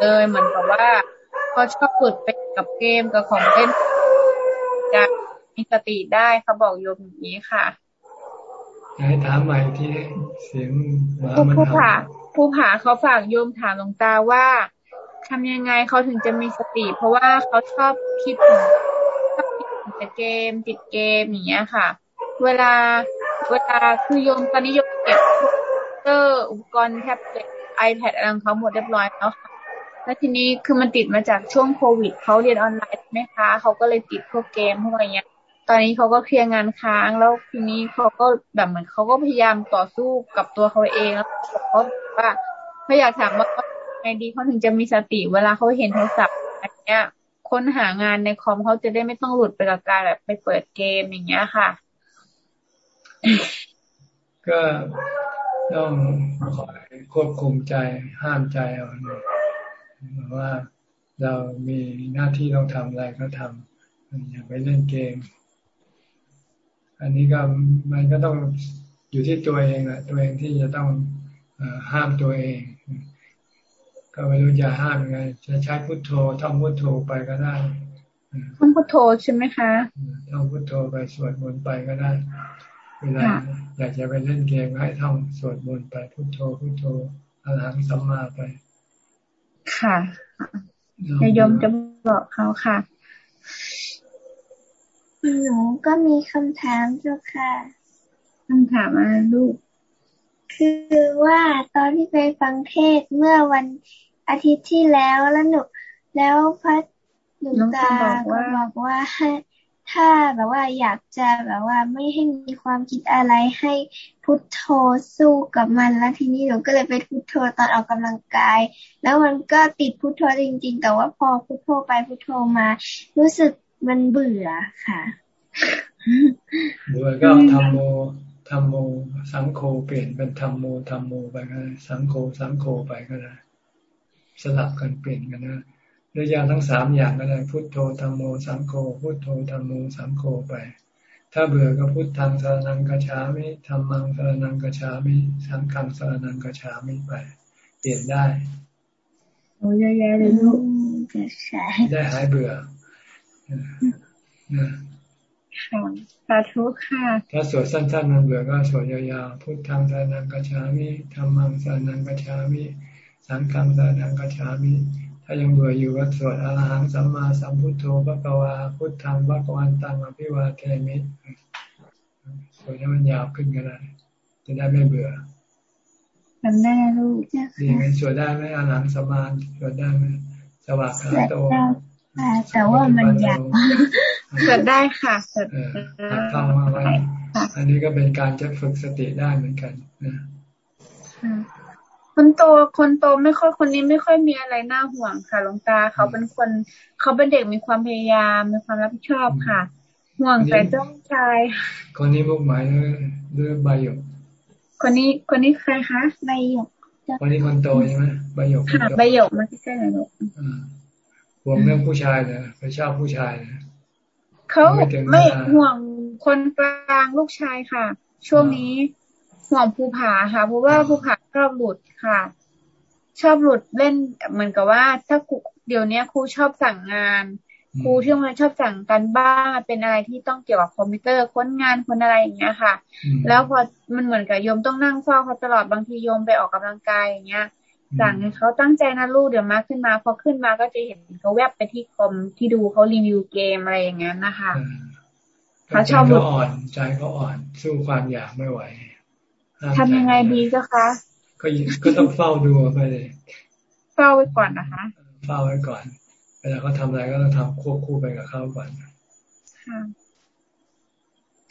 [SPEAKER 28] เลยเหมือนกับว่าเขาชอบฝึกไปกับเกมกับของเล่นจะ มีสติได้เขาบอกโยมอย่างนี้ค่ะ
[SPEAKER 1] ให้ถามใหม่ที่เสียง
[SPEAKER 28] ผู้ผ่าผู้ผ่าเขาฝากโยมถามหลวงตาว่าทำยังไงเขาถึงจะมีสติ เพราะว่าเขาชอบคิดถึงชอบคิดถึงแต่เกม ติดเกมอย่างเงี้ยค่ะ เวลาเวลาคือโยมตอนนี้โยมเก็บเตอร์อุปกรณ์แท็บเล็ตไอแพดอะไรของเขาหมดเรียบร้อยแล้วค่ะแล้วทีนี้คือมันติดมาจากช่วงโควิดเขาเรียนออนไลน์ไหมคะเขาก็เลยติดพวกเกมพวกอะไรเงี้ย ตอนนี้เขาก็เคลียร์งานค้าง แล้วทีนี้เขาก็แบบเหมือนเขาก็พยายามต่อสู้กับตัวเขาเองแล้วเขาว่าเขาอยากถามว่าไงดีเขาถึงจะมีสติเวลาเขาเห็นโทรศัพท์อันเนี้ยค้นหางานในคอมเขาจะได้ไม่ต้องหลุดไปกับการแบบไปเปิดเกมอย่างเงี้ยค่ะ
[SPEAKER 1] ก็ต้องคอยควบคุมใจห้ามใจเอาเนี่ยว่าเรามีหน้าที่ต้องทำอะไรก็ทำอย่าไปเล่นเกม อันนี้ก็มันก็ต้องอยู่ที่ตัวเองแหละตัวเองที่จะต้องห้ามตัวเอง ก็ไม่รู้จะห้ามยังไง จะใช้พุทโธท่องพุทโธไปก็ได้
[SPEAKER 28] ท่องพุทโธใช่ไหมคะ
[SPEAKER 1] ท่องพุทโธไปสวดมนต์ไปก็ได้ เวลาอยากจะไปเล่นเกมให้ท่องสวดมนต์ไปพุทโธพุทโธอรหังสัมมาไป
[SPEAKER 28] ค่ะนายมจะบอกเขาค่ะ
[SPEAKER 17] หนูก็มีคำถามเจ้าค่ะ
[SPEAKER 28] คำถามอะไรลูก
[SPEAKER 17] คือว่าตอนที่ไปฟังเทศเมื่อวันอาทิตย์ที่แล้วแล้วหนูแล้วพระหลวงตาก็บอกว่าถ้าแบบว่าอยากจะแบบว่าไม่ให้มีความคิดอะไรให้พุทโธสู้กับมันแล้วทีนี้หนูก็เลยไปพุทโธตอนออกกำลังกาย แล้วมันก็ติดพุทโธจริง ๆ แต่ว่าพอพุทโธไปพุทโธมา รู้สึก มันเบื่อค่ะ
[SPEAKER 1] เบื่อก็ทำโมทำโมสังโฆเปลี่ยนเป็นทำโมทำโมไปก็ได้สังโฆสังโฆไปก็ได้สลับกันเปลี่ยนกันนะหรืออย่างทั้งสามอย่างก็ได้พุทโธธรรมโมสังโฆพุทโธธรรมโมสังโฆไป ถ้าเบื่อก็พุทธังสรนังกชามิธรรมังสรนังกชามิสังฆังสรนังกชามิไป เปลี่ยนได้
[SPEAKER 28] โอ้ยแย่เลยลูก
[SPEAKER 1] ได้หายเบื่อ
[SPEAKER 28] สาธุค่ะ
[SPEAKER 1] ถ้าสวดสั้นๆมันเบื่อก็สวดยาวๆพุทธังสานังกัจฉามิธรรมังสานังกัจฉามิ สังฆังสานังกัจฉามิ ถ้ายังเบื่ออยู่ก็สวดอรหังสัมมาสัมพุทโธพระกวาพุทธังพระกวันตังอภิวาเทมิสวดให้มันยาวขึ้นก็ได้จะได้ไม่เบื่อ
[SPEAKER 28] ทำได้ลูก
[SPEAKER 1] ดีไหมสวดได้ไหมอรหังสัมมาสวดได้ไหมสวัสดิ์โต
[SPEAKER 28] แต่ว่ามันยากเกิดได้ค่ะเกิด
[SPEAKER 1] ทำมาไว้อันนี้ก็เป็นการจะฝึกสติได้เหมือนกันนะ
[SPEAKER 28] คนโตคนโตไม่ค่อยคนนี้ไม่ค่อยมีอะไรน่าห่วงค่ะหลวงตาเขาเป็นคนเขาเป็นเด็กมีความพยายามมีความรับผิดชอบค่ะ ห่วงแต่เจ้าชาย
[SPEAKER 1] คนนี้มุกหมายเรื่องใบหยก
[SPEAKER 28] คนนี้คนนี้ใครคะใบหยก
[SPEAKER 1] คนนี้คนโตใช่ไหมใบหยก
[SPEAKER 28] ค่ะใบหยกมันไม่ใช่ไหนหรอก
[SPEAKER 1] บ ห่วงเรื่องผู้ชายนะไปชอบผู้ชายนะ
[SPEAKER 28] เขาไม่ห่วงคนกลางลูกชายค่ะ ช่วงนี้ห่วงภูผาค่ะ เพราะว่าภูผาชอบหลุดค่ะ ชอบหลุดเล่นเหมือนกับว่า ถ้าเดี๋ยวนี้ครูชอบสั่งงานครูที่โรงเรียนชอบสั่งกันบ้านเป็นอะไรที่ต้องเกี่ยวกับคอมพิวเตอร์ค้นงานคนอะไรอย่างเงี้ยค่ะ แล้วพอมันเหมือนกับโยมต้องนั่งเฝ้าเขาตลอดบางทีโยมไปออกกำลังกายอย่างเงี้ย สั่งให้เขาตั้งใจนะลูกเดี๋ยวมาขึ้นมา พอขึ้นมาก็จะเห็นเขาแวบไปที่คอมที่ดูเขารีวิวเกมอะไรอย่างเงี้ยนะคะ
[SPEAKER 1] เขาชอบก็อ่อนใจก็อ่อนสู้ความอยากไม่ไหว
[SPEAKER 28] ทำยังไงดีเจ้าคะ
[SPEAKER 1] ก็ก็ต้องเฝ้าดูไปเลย
[SPEAKER 28] เฝ้าไว้ก่อนนะคะ
[SPEAKER 1] เฝ้าไว้ก่อนเวลาเขาทาอะไรก็ต้องทำควบคู่ไปกับเขาก่อน
[SPEAKER 28] ค่ะ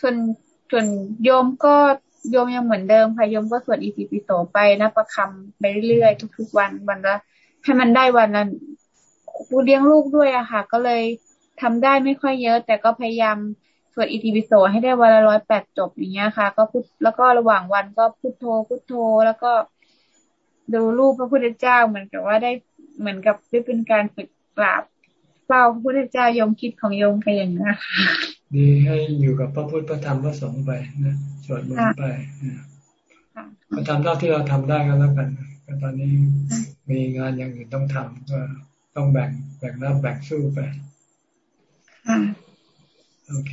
[SPEAKER 28] ส่วนส่วนโยมก็ โยมยังเหมือนเดิมค่ะโยมก็สวดอิติปิโสไปนะประคำไปเรื่อยๆทุก ๆ วันวันละให้มันได้วันละผู้เลี้ยงลูกด้วยอะค่ะ ก็เลยทำได้ไม่ค่อยเยอะ แต่ก็พยายามสวดอิติปิโสให้ได้วันละร้อยแปดจบอย่างเงี้ยค่ะ ก็พุทแล้วก็ระหว่างวันก็พุทโธพุทโธแล้วก็ดูรูปพระพุทธเจ้าเหมือนกับว่าได้เหมือนกับได้เป็นการฝึกกราบ เฝ้าพระพุทธเจ้ายมคิดของโยมไปอย่างนี้ค่ะ
[SPEAKER 1] ดีให้อยู่กับพระพุทธพระธรรมพระสงฆ์ไปนะสวดมนต์ไปก็ทำเท่าที่เราทำได้ก็แล้วกันก็ตอนนี้มีงานอย่างอื่นต้องทำก็ต้องแบ่งแบ่งรับแบ่งสู้ไป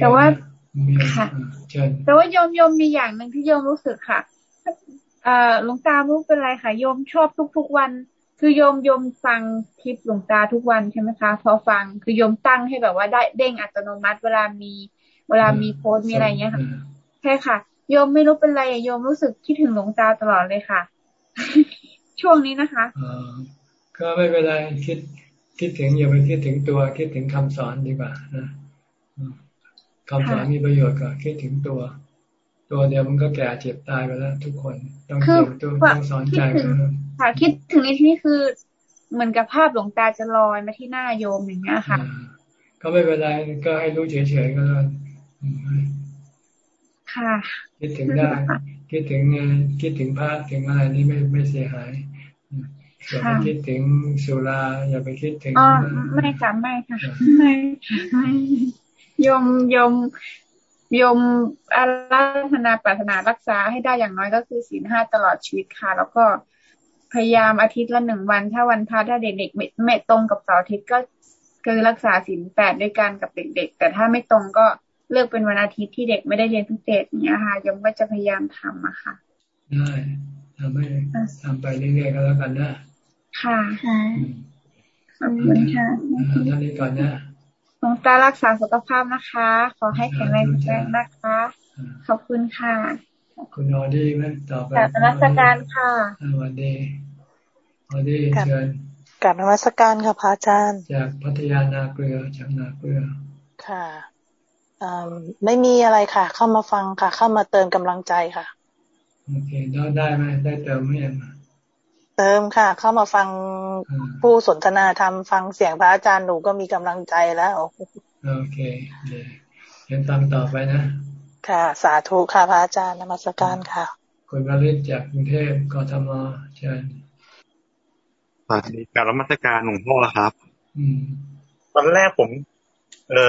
[SPEAKER 28] แต่ว่าค่ะแต่ว่าโยมโยมมีอย่างหนึ่งที่โยมรู้สึกค่ะเอ่อหลวงตารู้เป็นไรค่ะโยมชอบทุกๆวัน คือโยมโยมฟังคลิปหลวงตาทุกวันใช่ไหมคะ พอฟังคือโยมตั้งให้แบบว่าได้เด้งอัตโนมัติ เวลามี เวลามีโพสมีอะไรเงี้ยค่ะใช่ค่ะ โยมไม่รู้เป็นไรโยมรู้สึกคิดถึงหลวงตาตลอดเลยค่ะ ช่วงนี้นะคะ
[SPEAKER 1] อก็ไม่เป็นไรคิดคิดถึงอย่าไปคิดถึงตัว คิดถึงคำสอนดีกว่านะคำสอนมีประโยชน์ก็คิดถึงตัว ตัวเดียวมันก็แก่เจ็บตายไปแล้ว ทุกคนต้องเตรียมตัวต้องสอนใจ
[SPEAKER 28] ค่ะคิดถึงในที่นี้คือเหมือนกับภาพหลวงตาจะลอยมาที่หน้าโยมอย่างเงี้ยค่ะ
[SPEAKER 1] ก็ไม่เป็นไรก็ให้รู้เฉยๆก็แล้ว
[SPEAKER 28] ค่ะ
[SPEAKER 1] คิดถึงได้คิดถึงคิดถึงพระถึงอะไรนี่ไม่ไม่เสียหายอย่าไปคิดถึงสุราอย่าไปคิดถึง
[SPEAKER 28] อ๋อไม่ค่ะไม่ค่ะไม่ไม่ยมยมยมอาราธนาปรารถนารักษาให้ได้อย่างน้อยก็คือศีลห้าตลอดชีวิตค่ะ แล้วก็ พยายามอาทิตย์ละหนึ่งวัน ถ้าวันพระถ้าเด็กๆไม่ไม่ตรงกับเสาร์อาทิตย์ก็คือรักษาศีลแปดด้วยกันกับเด็ก ๆ แต่ถ้าไม่ตรงก็เลือกเป็นวันอาทิตย์ที่เด็กไม่ได้เรียนพิเศษเนี้ยค่ะยมก็จะพยายามทำอะค่ะ
[SPEAKER 1] ได้ทำให้ทำไปเรื่อยๆก็แล้วกันนะ
[SPEAKER 28] ค่ะขอบคุณค่ะ
[SPEAKER 1] ท่านนี้ก่อนนะ
[SPEAKER 28] หลวงตารักษาสุขภาพนะคะ ขอให้แข็งแรงแรงนะคะ ขอบคุณค่ะ
[SPEAKER 1] คุณออดี้ไหมต่อไป
[SPEAKER 28] กับนักการค่ะ
[SPEAKER 1] วันดีออดี้เชิญ
[SPEAKER 29] กับนวัตการค่ะพระอาจารย์
[SPEAKER 1] จากพัทยานาเกลือจากนาเกลือ
[SPEAKER 29] ค่ะไม่มีอะไรค่ะ เข้ามาฟังค่ะ เข้ามาเติมกำลังใจค่ะ
[SPEAKER 1] โอเคได้ได้ไหมได้เติมไหมยัง
[SPEAKER 29] เติมค่ะ เข้ามาฟังผู้สนทนาธรรมฟังเสียงพระอาจารย์หนูก็มีกำลังใจแล้ว
[SPEAKER 1] โอเคเดี๋ยวยังฟังต่อไปนะ
[SPEAKER 29] ค่ะ สาธุค่ะพระอาจารย์นมัสการค่ะ
[SPEAKER 1] คุณวริศจากกรุงเทพกทมเชิญ
[SPEAKER 30] สวัสดีการรัชการหลวงพ่อครับ
[SPEAKER 1] อืม
[SPEAKER 30] ตอนแรกผม เออ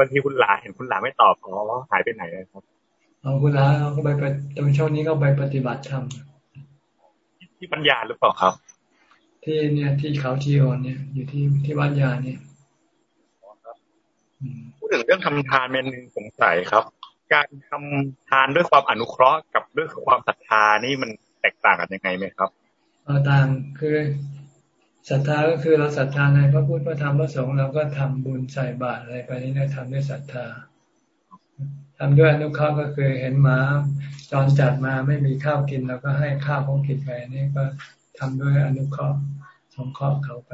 [SPEAKER 30] วันที่คุณหลาเห็นคุณหลาไม่ตอบอ๋อหายไปไหนครับ
[SPEAKER 1] เอาคุณหลาเขาไปไปตรงช่วงนี้ก็ไปปฏิบัติธรรม
[SPEAKER 30] ที่ปัญญาหรือเปล่าครับ
[SPEAKER 1] ที่เนี่ยที่เขาทีโอนเนี่ย อยู่ที่ที่วัดยาเนี่ย
[SPEAKER 30] พูดถึงเรื่องทำทานเมนหนึ่งสงสัยครับ การทำทานด้วยความอนุเคราะห์กับด้วยความศรัทธานี่มันแตกต่างกันยังไงไหมครับ
[SPEAKER 1] ต่างคือศรัทธาก็คือเราศรัทธาในพระพุทธพระธรรมพระสงฆ์เราก็ทำบุญใส่บาตรอะไรไปนี่เราทำด้วยศรัทธาทำด้วยอนุเคราะห์ก็คือเห็นหมาจรจัดมาไม่มีข้าวกินเราก็ให้ข้าวเขากินไปนี่ก็ทำด้วยอนุเคราะห์สงเคราะห์เขาไป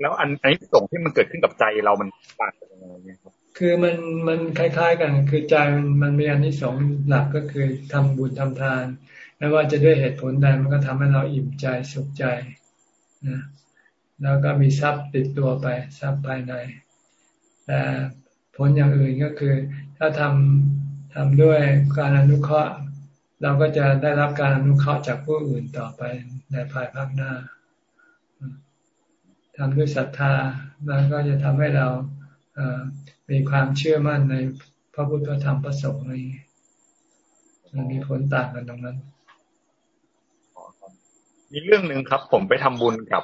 [SPEAKER 30] แล้วอันอันนี้ส่งที่มันเกิดขึ้นกับใจเรามันต่างกันยังไงครับ
[SPEAKER 1] คือมันมันคล้าย ๆ กัน คือใจมันมันมีอันที่สองหลักก็คือทำบุญทำทานไม่ว่าจะด้วยเหตุผลใดมันก็ทำให้เราอิ่มใจสุขใจนะแล้วก็มีทรัพย์ติดตัวไปทรัพย์ภายในแต่ผลอย่างอื่นก็คือ ถ้าทำทำด้วยการอนุเคราะห์ เราก็จะได้รับการอนุเคราะห์จากผู้อื่นต่อไปในภายภาคหน้าทำด้วยศรัทธาแล้วก็จะทำให้เราเมีความเชื่อมั่นในพระพุทธธรรมพระสงฆ์นี่มันมีผลต่างกันตรงนั้น
[SPEAKER 30] มีเรื่องหนึ่งครับ ผมไปทำบุญกับ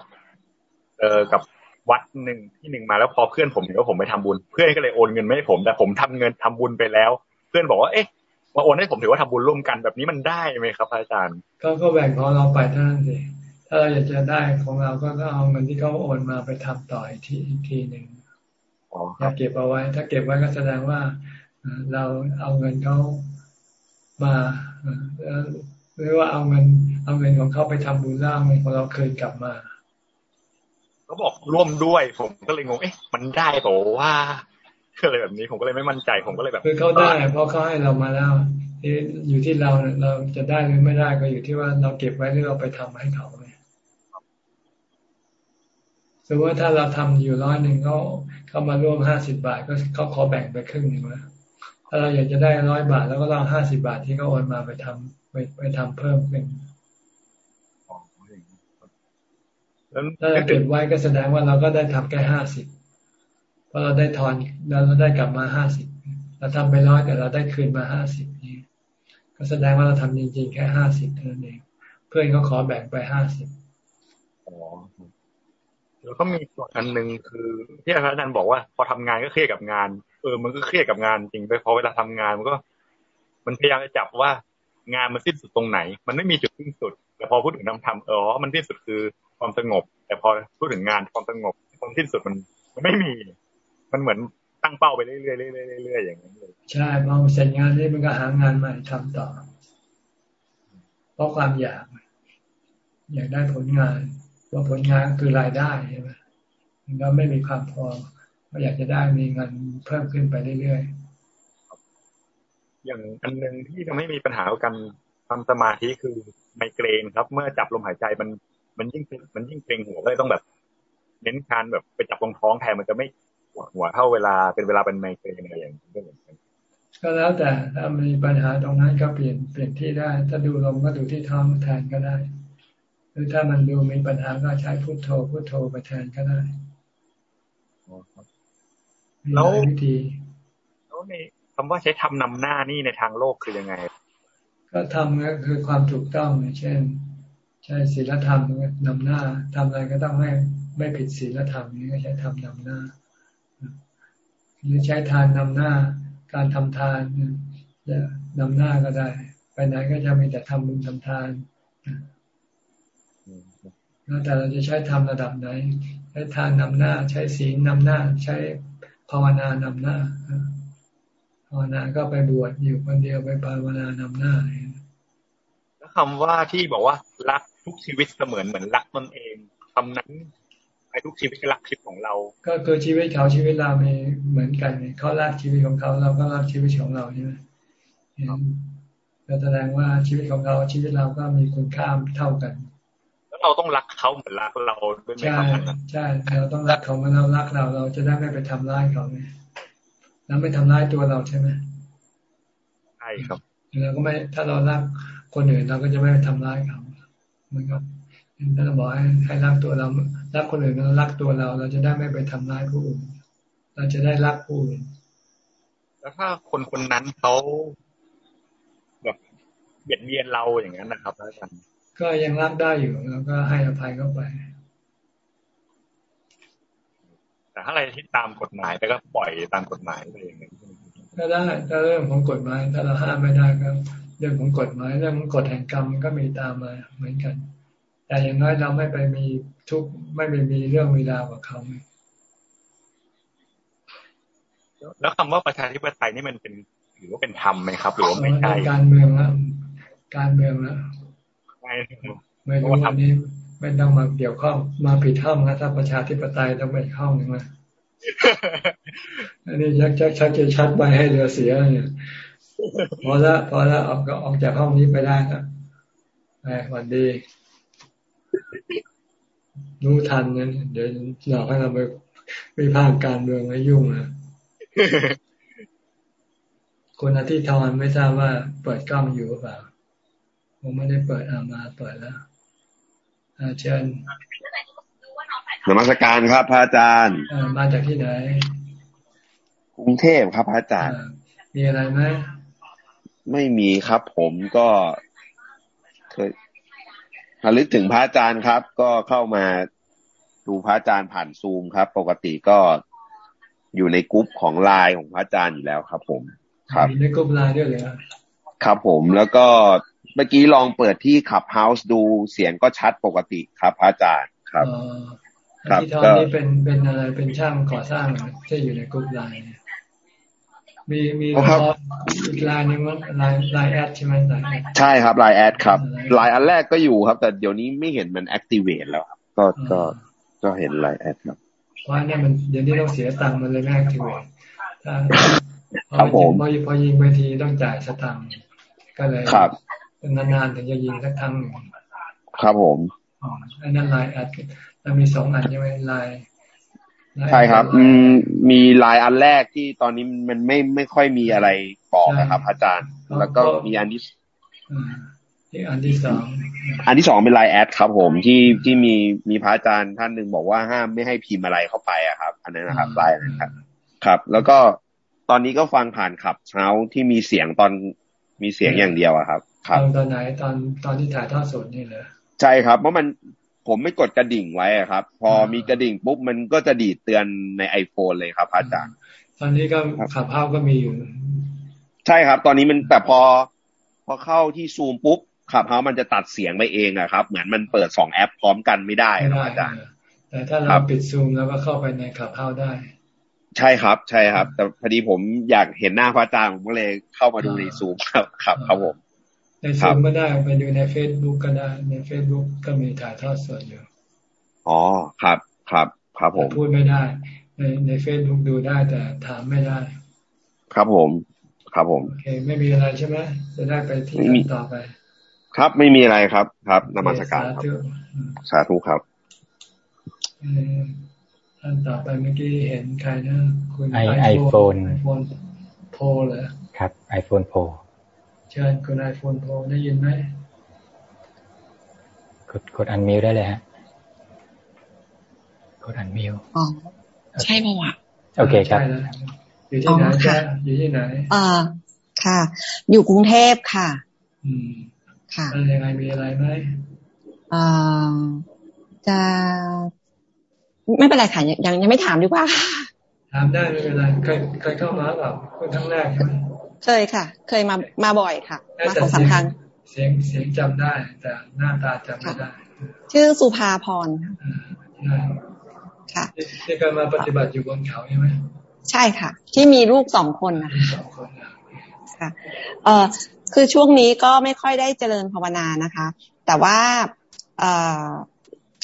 [SPEAKER 30] เออกับวัดหนึ่งที่หนึ่งมาแล้วพอเพื่อนผมเห็นว่าผมไปทำบุญ เพื่อนก็เลยโอนเงินไม่ให้ผม แต่ผมทำเงินทำบุญไปแล้ว เพื่อนบอกว่าเอ๊ะมาโอนให้ผมถือว่าทำบุญร่วมกันแบบนี้มันได้ไหมครับอาจารย์
[SPEAKER 1] ก็ก็แบ่งของเราไปเท่านั้นสิถ้าเราอยากจะได้ของเราก็ต้องเอาเงินที่เขาโอนมาไปทำต่ออีกทีอีกทีหนึ่ง อย่าเก็บเอาไว้ ถ้าเก็บไว้ก็แสดงว่าเราเอาเงินเขามาหรือว่าเอาเงิน เอาเงินของเขาไปทำบุญล่างเงินของเราคืนกลับมา
[SPEAKER 30] เขาบอกร่วมด้วย ผมก็เลยงงเอ๊ะ มันได้เปล่าว่าอะไรแบบนี้ผมก็เลยไม่มั่นใจผมก็เลยแบบ
[SPEAKER 1] คือเขาได้ เพราะเขาให้เรามาแล้วที่อยู่ที่เราเราจะได้หรือไม่ได้ก็อยู่ที่ว่าเราเก็บไว้หรือเราไปทำให้เขาไง สมมติว่าถ้าเราทำอยู่ร้อยหนึ่งเขาเขามาร่วมห้าสิบาทก็เขาขอแบ่งไปครึ่งหนึ่งแล้วถ้าเราอยากจะได้ร้อยบาท แล้วก็ต้องห้าสิบาทที่เขาโอนมาไปทำไปไปทำเพิ่มเป็นถ้าเราเก็บไว้ก็แสดงว่าเราก็ได้ทำแค่ห้าสิบเพราะเราได้ทอนแล้วเราได้กลับมาห้าสิบเราทำไปร้อยแต่เราได้คืนมาห้าสิบนี่ก็แสดงว่าเราทำจริงๆแค่ห้าสิบเท่านั้นเองเพื่อนก็ขอแบ่งไปห้าสิบ
[SPEAKER 30] แล้วก็มีส่วนอันหนึ่งคือที่อาจารย์บอกว่า พอทำงานก็เครียดกับงาน เออ มันก็เครียดกับงานจริงไปพอเวลาทำงานมันก็ มันพยายามจะจับว่างานมันสิ้นสุดตรงไหน มันไม่มีจุดสิ้นสุด แต่พอพูดถึงทำทำเออมันสิ้นสุดคือความสงบ แต่พอพูดถึงงานความสงบความสิ้นสุดมันมันไม่มี มันเหมือนตั้งเป้าไปเรื่อยๆเรื่อยๆเรื่อยๆอย่างนั้นเลย
[SPEAKER 1] ใช่พอเสร็จงานนี้มันก็หางานใหม่ทำต่อ เพราะความอยาก อยากได้ผลงาน ว่าผลงานคือรายได้ใช่ไหมมันก็ไม่มีความพอก็อยากจะได้มีเงินเพิ่มขึ้นไปเรื่อย
[SPEAKER 30] ๆ อย่างอันหนึ่งที่ทำให้มีปัญหาการทำสมาธิคือไมเกรนครับ เมื่อจับลมหายใจมันมันยิ่งมันยิ่งเกรงหัวก็เลยต้องแบบ เน้นการแบบไปจับตรงท้องแทนมันจะไม่ปวดหัวเท่าเวลาเป็นเวลาเป็นไมเกรนอะไรอย่างนี้ก็เหมือนกัน
[SPEAKER 1] ก็แล้วแต่ถ้ามีปัญหาตรงนั้นก็เปลี่ยนเปลี่ยนที่ได้ ถ้าดูลมก็ดูที่ท้องแทนก็ได้ หรือถ้ามันดูมีปัญหาก็ใช้พุทโธพุทโธไปแทนก็ได้
[SPEAKER 30] แล้ววิธีแล้วในคำว่าใช้ทำนำหน้านี่ในทางโลกคือยังไง
[SPEAKER 1] ก็ทำก็คือความถูกต้องเช่น ใช้ศีลธรรมนำหน้าทำอะไรก็ต้องให้ไม่ผิดศีลธรรมนี่ก็ใช้ทำนำหน้าหรือใช้ทานนำหน้า การทำทานจะนำหน้าก็ได้ ไปไหนก็จะมีแต่ทำบุญทำทาน แล้วแต่เราจะใช้ทำระดับไหน ใช้ทานนำหน้า ใช้ศีลนำหน้า ใช้ภาวนานำหน้าภาวนาก็ไปบวชอยู่คนเดียวไปภาวนานำหน้า
[SPEAKER 30] แล้วคำว่าที่บอกว่ารักทุกชีวิตเสมือนเหมือนรักตนเองคำนั้นไอ้ทุกชีวิตก็รักชีวิตของเรา
[SPEAKER 1] ก็คือชีวิตเขาชีวิตเรามีเหมือนกันเขารักชีวิตของเขาเราก็รักชีวิตของเราใช่ไหมก็แสดงว่าชีวิตของเราชีวิตเราก็มีคุณค่าเท่ากัน
[SPEAKER 30] แล้ว เราต้องรักเขาเหมือนรักเราด้วยไหม
[SPEAKER 1] ครับใช่ใช่เราต้องรักเขาเหมือนเรารักเรา เราจะได้ไม่ไปทำร้ายเขาไงแล้วไม่ทำร้ายตัวเราใช่ไหม
[SPEAKER 30] ใช่ครับ
[SPEAKER 1] เราก็ไม่ถ้าเรารักคนอื่นเราก็จะไม่ไปทำร้ายเขาเหมือนกับถ้าเราบอกให้ให้รักตัวเรารักคนอื่นเรารักตัวเรา เราจะได้ไม่ไปทำร้ายผู้อื่นเราจะได้รักผู้อื่น
[SPEAKER 30] แล้วถ้าคนคนนั้นเขาแบบเบียดเบียนเราอย่างนั้นนะครับอาจารย์
[SPEAKER 1] ก็ยังรักได้อยู่แล้วก็ให้อภัยเข้าไป
[SPEAKER 30] แต่ถ้าอะไรที่ตามกฎหมายแต่ก็ปล่อยตามกฎหมายไปอย่างนี้
[SPEAKER 1] ก็ได้ถ้าเรื่องของกฎหมายถ้าเราห้ามไม่ได้ก็เรื่องของกฎหมายเรื่องของกฎแห่งกรรมก็มีตามมาเหมือนกัน แต่อย่างน้อยเราไม่ไปมีทุกไม่ไปมีเรื่องเวลากับเขา
[SPEAKER 30] แล้วคำว่าประชาธิปไตยนี่มันเป็นหรือว่าเป็นธรรมไหมครับ หรือว่าไม่ใช่
[SPEAKER 1] การเมืองแล้วการเมืองแล้ว ไม่ไม่รู้วันนี้ไม่ต้องมาเกี่ยวข้องมาผิดห้องนะถ้าประชาธิปไตยต้องไปห้องหนึ่งนะอันนี้ยักชักชักจะชัดไปให้เรือเสียเนี่ยพอละพอละออกก็ออกจากห้องนี้ไปได้ครับไปวันดี รู้ทันนั้นเดี๋ยวหลอกให้เราไปไปพาการเมืองไม่ยุ่งนะคนอาทิตย์ทอนไม่ทราบว่าเปิดกล้องอยู่หรือเปล่า ผมไม่ได้เปิดอามาเปิดแล้วเชิญ
[SPEAKER 31] นมัสการครับพระอาจารย์
[SPEAKER 1] มาจากที่ไหน
[SPEAKER 31] กรุงเทพครับพระอาจารย์
[SPEAKER 1] มีอะไรไหม
[SPEAKER 31] ไม่มีครับ ผมก็เคยระลึกถึงพระอาจารย์ครับ ก็เข้ามาดูพระอาจารย์ผ่านซูมครับ ปกติก็อยู่ในกลุ่มของไลน์ของพระอาจารย์อยู่แล้วครับ ผม ครับ
[SPEAKER 1] ในกลุ่มไลน์ด้วยเลย
[SPEAKER 31] ครับผมแล้วก็ เมื่อกี้ลองเปิดที่ขับเฮาส์ดูเสียงก็ชัดปกติครับพระอาจารย์ครับ
[SPEAKER 1] ครับก็นี่เป็นเป็นอะไรเป็นช่างก่อสร้างที่อยู่ในกลุ่มไลน์มีมีอีกไลน์นึงว่าไลน์ไลน์แอดใช่ไหม
[SPEAKER 31] ใช่ครับไลน์แอดครับไลน์อันแรกก็อยู่ครับ แต่เดี๋ยวนี้ไม่เห็นมัน activate แล้วครับก็ก็ก็เห็นไลน์แอดครับ
[SPEAKER 1] ว่าเนี่ยมันเดี๋ยวนี้ต้องเสียตังค์มันเลยไม่ activate ถ้าพอยิงพอยิงไปทีต้องจ่ายสตังค์ก็เลย
[SPEAKER 31] ครับ
[SPEAKER 1] นานๆถึงจะยิงสักครั้ง
[SPEAKER 31] ครับผม
[SPEAKER 1] อันนั้นไลน์แอดแล้วมีสองอันใช่ไหมไลน์
[SPEAKER 31] ใช่ครับมีลายอันแรกที่ตอนนี้มันไม่ไม่ค่อยมีอะไรบอกนะครับ อาจารย์ แล้วก็มีอันที่
[SPEAKER 1] อันที่สอง
[SPEAKER 31] อันที่สองเป็นไลน์แอดครับ ผมที่ที่มีมีพระอาจารย์ท่านหนึ่งบอกว่าห้ามไม่ให้พิมพ์อะไรเข้าไปอะครับ อันนั้นนะครับไลน์นะครับ ครับ แล้วก็ตอนนี้ก็ฟังผ่านขับเช้าที่มีเสียงตอน มีเสียงอย่างเดียวอะครับ ครับ
[SPEAKER 1] ตอนไหนตอนตอนที่ถ่ายทอดสดนี่เหรอ
[SPEAKER 31] ใช่ครับ เพราะมันผมไม่กดกระดิ่งไว้ครับ พอมีกระดิ่งปุ๊บมันก็จะดีดเตือนในไอโฟนเลยครับอาจารย์
[SPEAKER 1] ตอนนี้ก็ขับภาพก็มีอยู่
[SPEAKER 31] ใช่ครับ ตอนนี้มันแต่พอ พอเข้าที่ซูมปุ๊บขับเฮามันจะตัดเสียงไปเองอะครับ เหมือนมันเปิดสองแอปพร้อมกันไม่ได้ครับอาจารย์
[SPEAKER 1] แต่ถ้าเราปิดซูมแล้วก็เข้าไปในขับเฮาได้
[SPEAKER 31] ใช่ครับ ใช่ครับ แต่พอดีผมอยากเห็นหน้าพระอาจารย์ผมก็เลยเข้ามาดูในซูมครับครับครับผม
[SPEAKER 1] ในซูมก็ได้ไปดูในเฟซบุ๊กก็ได้ในเฟซบุ๊กก็มีถ่ายทอดสดอยู่
[SPEAKER 31] อ๋อครับครับครับผม
[SPEAKER 1] พูดไม่ได้ ในในเฟซบุ๊กดูได้แต่ถามไม่ได้
[SPEAKER 31] ครับผม ครับผม
[SPEAKER 1] โอเคไม่มีอะไรใช่ไหมจะได้ไปที่ต่อไป
[SPEAKER 31] ครับไม่มีอะไรครับ ครับนมัสการครับ สาธุครับ
[SPEAKER 1] ท่านต่อไปเมื่อกี้เห็นใครนะคุณ
[SPEAKER 10] ไอไอโฟน
[SPEAKER 1] ไอโฟนโพรเหรอ
[SPEAKER 10] ครับไอโฟนโพร
[SPEAKER 1] เชิญคุณไอโฟนโปรได้ยินไหม
[SPEAKER 10] กดกดอันมิวได้เลยฮะกดอันมิว
[SPEAKER 32] อ๋อใช่ไหมวะ
[SPEAKER 10] โอเคครับ
[SPEAKER 1] อยู่ที่ไหนคะอยู่ที่ไหน
[SPEAKER 32] อ่าค่ะ อยู่กรุงเทพค่ะ
[SPEAKER 1] อืม
[SPEAKER 32] ค่ะ
[SPEAKER 1] ยังไงมีอะไรไหม
[SPEAKER 32] อ่าจะ ไม่เป็นไรค่ะยังยังไม่ถามดีกว่า
[SPEAKER 1] ถามได้ไม่เป็นไรเคยเคยเข้ามาแบบคนทั้งแรกใช่ไหม
[SPEAKER 32] เคยค่ะ เคยมามาบ่อยค่ะ มาสองสามครั้ง
[SPEAKER 1] เสียงเสียงจำได้ แต่หน้าตาจำไม่ได้
[SPEAKER 32] ชื่อสุภาพร
[SPEAKER 1] ค่ะที่การมาปฏิบัติอยู่บนเขาใช่ไหม
[SPEAKER 32] ใช่ค่ะ ที่มีลูกสองคนนะสองคนค่ะเอ่อคือช่วงนี้ก็ไม่ค่อยได้เจริญภาวนานะคะ แต่ว่าเอ่อ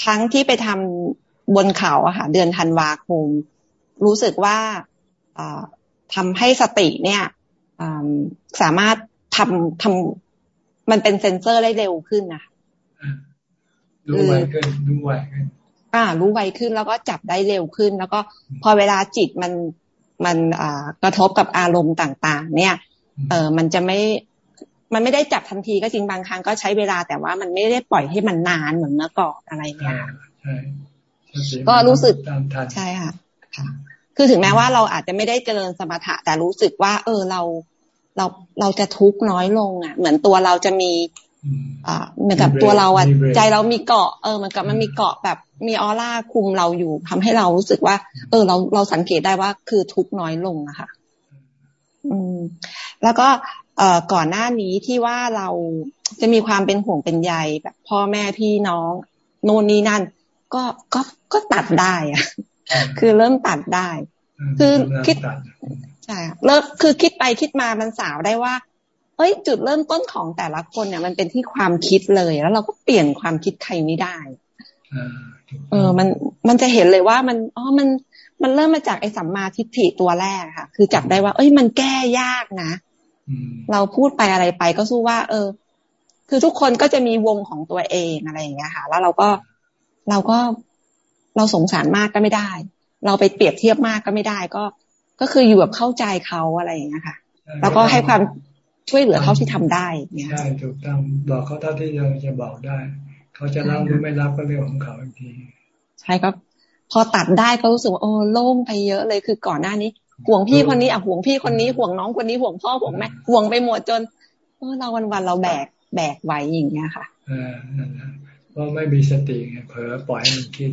[SPEAKER 32] ครั้งที่ไปทำ บนเขาอะค่ะเดือนธันวาคม รู้สึกว่าเอ่อทำให้สติเนี่ยสามารถทำทำมันเป็นเซนเซอร์ได้เร็วขึ้นนะ
[SPEAKER 1] รู้ไวขึ้นรู้ไวขึ้น
[SPEAKER 32] อ่า รู้ไวขึ้นแล้วก็จับได้เร็วขึ้น แล้วก็พอเวลาจิตมันมันอ่ากระทบกับอารมณ์ต่าง ๆ เนี่ย เออมันจะไม่มันไม่ได้จับทันทีก็จริงบางครั้งก็ใช้เวลาแต่ว่ามันไม่ได้ปล่อยให้มันนานเหมือนเมื่อก่อนอะไรเนี่ย ก็รู้สึกใช่ค่ะ คือถึงแม้ว่าเราอาจจะไม่ได้เจริญสมถะ แต่รู้สึกว่า เออเราเราเราจะทุกข์น้อยลง อะ เหมือนตัวเราจะมีอ่าเหมือนกับตัวเราอะใจเรามีเกาะเออเหมือนกับมันมีเกาะแบบมีออร่าคุมเราอยู่ทำให้เรารู้สึกว่า เออ เราเราสังเกตได้ว่าคือทุกข์น้อยลงอะค่ะ อืม แล้วก็เอ่อก่อนหน้านี้ที่ว่าเราจะมีความเป็นห่วงเป็นใยแบบ พ่อแม่พี่น้อง โน่นนี่นั่น ก็ก็ก็ตัดได้อะคือเริ่มตัดได้ คือคิดใช่เริ่มคือคิดไปคิดมามันสาวได้ว่าเฮ้ย จุดเริ่มต้นของแต่ละคนเนี่ยมันเป็นที่ความคิดเลย แล้วเราก็เปลี่ยนความคิดใครไม่ได้เออ มันมันจะเห็นเลยว่ามันอ๋อมันมันเริ่มมาจากไอ้สัมมาทิฏฐิตัวแรกค่ะ คือจับได้ว่า เอ้ย มันแก้ยากนะเราพูดไปอะไรไปก็สู้ว่า เออ คือทุกคนก็จะมีวงของตัวเองอะไรอย่างเงี้ยค่ะ แล้วเราก็ เราก็เราสงสารมากก็ไม่ได้ เราไปเปรียบเทียบมากก็ไม่ได้ ก็ก็คืออยู่แบบเข้าใจเขาอะไรอย่างเงี้ยค่ะ แล้วก็ให้ความช่วยเหลือเท่าที่ทำได้
[SPEAKER 1] เนี่ยใช่ถูกต้องบอกเขาเท่าที่เราจะบอกได้ เขาจะรับหรือไม่รับก็เรื่องของเขาอีกที
[SPEAKER 32] ใช่ก็พอตัดได้ก็รู้สึกว่าโอ้โล่งไปเยอะเลยคือก่อนหน้านี้ห่วงพี่คนนี้อะห่วงพี่คนนี้ห่วงน้องคนนี้ห่วงพ่อห่วงแม่ห่วงไปหมดจนเออเราวันวันเราแบกแบกไว้อย่างเงี้ยค่ะ
[SPEAKER 1] เออ เพราะไม่มีสติไงเผลอปล่อยให้มันคิด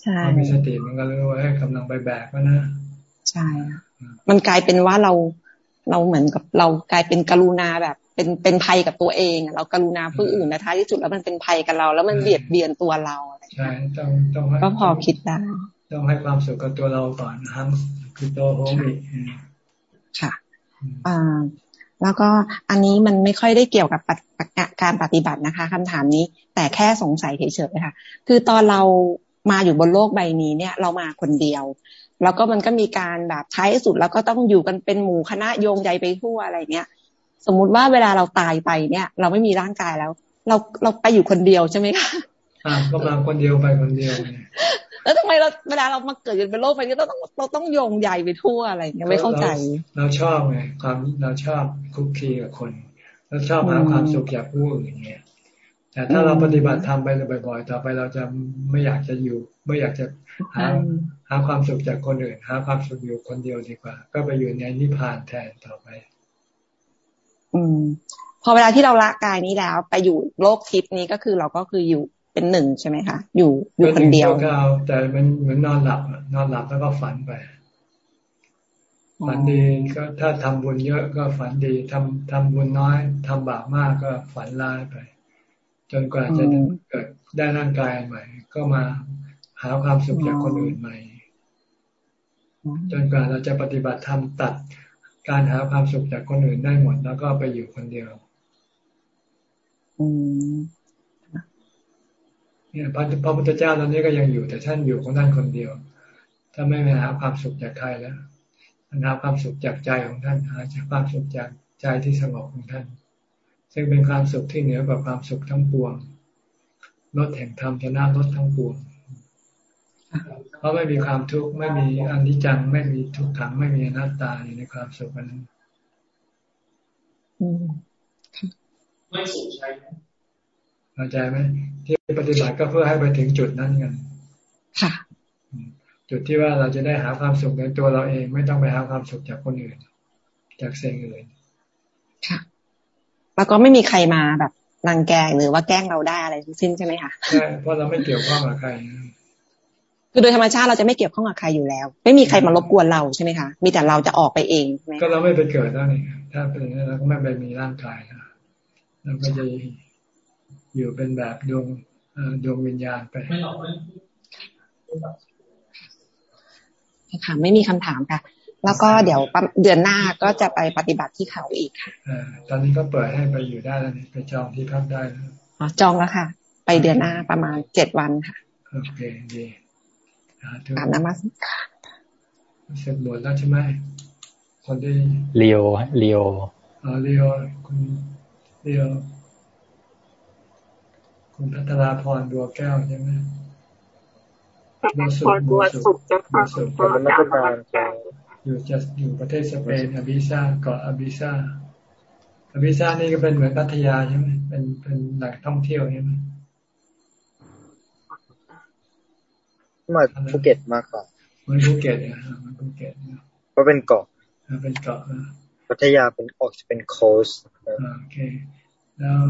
[SPEAKER 1] ใช่มีสติมันก็รู้ว่าให้กำลังไปแบกก็นะ
[SPEAKER 32] ใช่มันกลายเป็นว่าเราเราเหมือนกับเรากลายเป็นกรุณาแบบ เป็นเป็นภัยกับตัวเองเรากรุณาผู้อื่นนะท้ายที่สุดแล้วมันเป็นภัยกับเรา แล้วมันเบียดเบียนตัวเรา
[SPEAKER 1] ใช่ต้องต้อง
[SPEAKER 32] ก็พอคิดได้
[SPEAKER 1] ต้องให้ความสุขกับตัวเราก่อนทั้งคือตัวโฮมิ
[SPEAKER 32] ค่ะอ่า แล้วก็อันนี้มันไม่ค่อยได้เกี่ยวกับการปฏิบัตินะคะคำถามนี้ แต่แค่สงสัยเฉยๆค่ะ คือตอนเรามาอยู่บนโลกใบนี้เนี่ย เรามาคนเดียว แล้วก็มันก็มีการแบบท้ายสุดแล้วก็ต้องอยู่กันเป็นหมู่คณะโยงใยไปทั่วอะไรเนี้ย สมมุติว่าเวลาเราตายไปเนี่ย เราไม่มีร่างกายแล้ว เราเราไปอยู่คนเดียวใช่ไหมคะ
[SPEAKER 1] อ่าก็มาคนเดียวไปคนเดียว
[SPEAKER 32] แล้วทำไมเราเวลาเรามาเกิดเป็นโลกไปนี้เราต้องเราต้องโยงใยไปทั่วอะไรเงี้ยไม่เข้าใจ
[SPEAKER 1] เราชอบไงความเราชอบคุกคีกับคนเราชอบหาความสุขจากผู้อื่นอย่างเงี้ยแต่ถ้าเราปฏิบัติทำไปบ่อยๆ ต่อไปเราจะไม่อยากจะอยู่ ไม่อยากจะหาหาความสุขจากคนอื่น หาความสุขอยู่คนเดียวดีกว่า ก็ไปอยู่ในนิพพานแทนต่อไป
[SPEAKER 32] อืม พอเวลาที่เราละกายนี้แล้ว ไปอยู่โลกทิพย์นี้ก็คือเราก็คืออยู่ เป็นหนึ่งใช่ไหมคะอยู่อยู่คนเดียว
[SPEAKER 1] ก็เอาแต่มันเหมือนนอนหลับนอนหลับแล้วก็ฝันไป ฝันดีก็ถ้าทำบุญเยอะก็ฝันดีทำทำบุญน้อยทำบาปมากก็ฝันร้ายไป จนกว่าจะเกิดได้ร่างกายใหม่ ก็มาหาความสุขจากคนอื่นใหม่ จนกว่าเราจะปฏิบัติธรรมตัดการหาความสุขจากคนอื่นได้หมด แล้วก็ไปอยู่คนเดียว
[SPEAKER 32] อืม
[SPEAKER 1] เนี่ยพระพุทธเจ้าตอนนี้ก็ยังอยู่แต่ท่านอยู่ของท่านคนเดียวถ้าไม่ไปหาความสุขจากใครแล้วหาความสุขจากใจของท่านหาจากความสุขจากใจที่สงบของท่าน ซึ่งเป็นความสุขที่เหนือกว่าความสุขทั้งปวงลดแห่งธรรมชนะลดทั้งปวงเพราะไม่มีความทุกข์ไม่มีอนิจจังไม่มีทุกขังไม่มีอนัตตาอยู่ในความสุขนั้นไม่สุขใช่ไหม เข้าใจไหมที่ปฏิบัติก็เพื่อให้ไปถึงจุดนั้นกัน
[SPEAKER 32] ค่ะ
[SPEAKER 1] จุดที่ว่าเราจะได้หาความสุขในตัวเราเอง ไม่ต้องไปหาความสุขจากคนอื่น จากสิ่งอื่น
[SPEAKER 32] ค่ะแล้วก็ไม่มีใครมาแบบรังแกหรือว่าแกล้งเราได้อะไรทั้งสิ้นใช่ไหมคะ
[SPEAKER 1] ใช่เพราะเราไม่เกี่ยวข้องกับใคร
[SPEAKER 32] คือโดยธรรมชาติเราจะไม่เกี่ยวข้องกับใครอยู่แล้ว ไม่มีใครมารบกวนเราใช่ไหมคะมีแต่เราจะออกไปเองใช่ไหม
[SPEAKER 1] ก็เราไม่ไปเกิดแล้วนี่ถ้าเป็นอย่างนั้นเราก็ไม่ไปมีร่างกายนะเราก็จะ อยู่เป็นแบบดวงดวงวิญญาณไปไม่หรอก
[SPEAKER 32] ค่ะไม่มีคำถามค่ะ แล้วก็เดี๋ยวเดือนหน้าก็จะไปปฏิบัติที่เขาอีกค่ะ
[SPEAKER 1] อตอนนี้ก็เปิดให้ไปอยู่ได้แล้วนี่ไปจองที่พักได้แล้ว
[SPEAKER 32] อ๋อจองแล้วค่ะ ไปเดือนหน้าประมาณเจ็ดวันค่ะ
[SPEAKER 1] โอเคดี
[SPEAKER 32] กราบนมัส
[SPEAKER 1] การเสร็จบวชแล้วใช่ไหมคนที่
[SPEAKER 10] เลียวเลียว
[SPEAKER 1] อ๋อเลียวคุณเลียว คุณพัทราพรบัวแก้วใช่ไหม
[SPEAKER 33] บัวสุขบัวสุขจะฝาก
[SPEAKER 1] บัวนักการอยู่จะอยู่ประเทศสเปนอบิซาเกาะอบิซาอบิซานี่ก็เป็นเหมือนพัทยาใช่ไหมเป็นเป็นแหล่งท่องเที่ยวใช่ไหม
[SPEAKER 33] มาภูเก็ตมากกว่า
[SPEAKER 1] เหมือนภูเก็ตนะมันภูเก็ต
[SPEAKER 33] เพราะเป็นเกาะ
[SPEAKER 1] เป็นเกาะ
[SPEAKER 33] พัทยาเป็นออกจะเป็น coast
[SPEAKER 1] โอเค แล้ว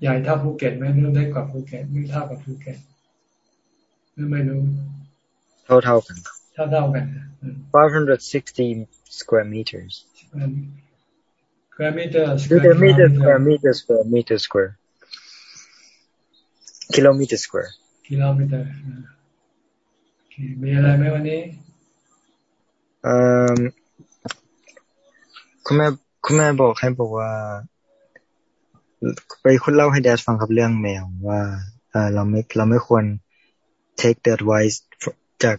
[SPEAKER 1] ใหญ่เท่าภูเก็ตไหมหรือเล็กกว่าภูเก็ตไม่เท่ากับภูเก็ตหรือไม่รู้
[SPEAKER 33] เท่าเท่ากัน
[SPEAKER 1] เท่าเท่ากัน
[SPEAKER 33] 560 square meters
[SPEAKER 1] square meter
[SPEAKER 33] square meter square meter square meter square kilometer square
[SPEAKER 1] kilometer มีอะไรไหมวันนี้
[SPEAKER 33] คุณแม่คุณแม่บอกให้บอกว่า ไปคุณเล่าให้แดดฟังครับเรื่องแมวว่าเออเราไม่เราไม่ควร take the advice จาก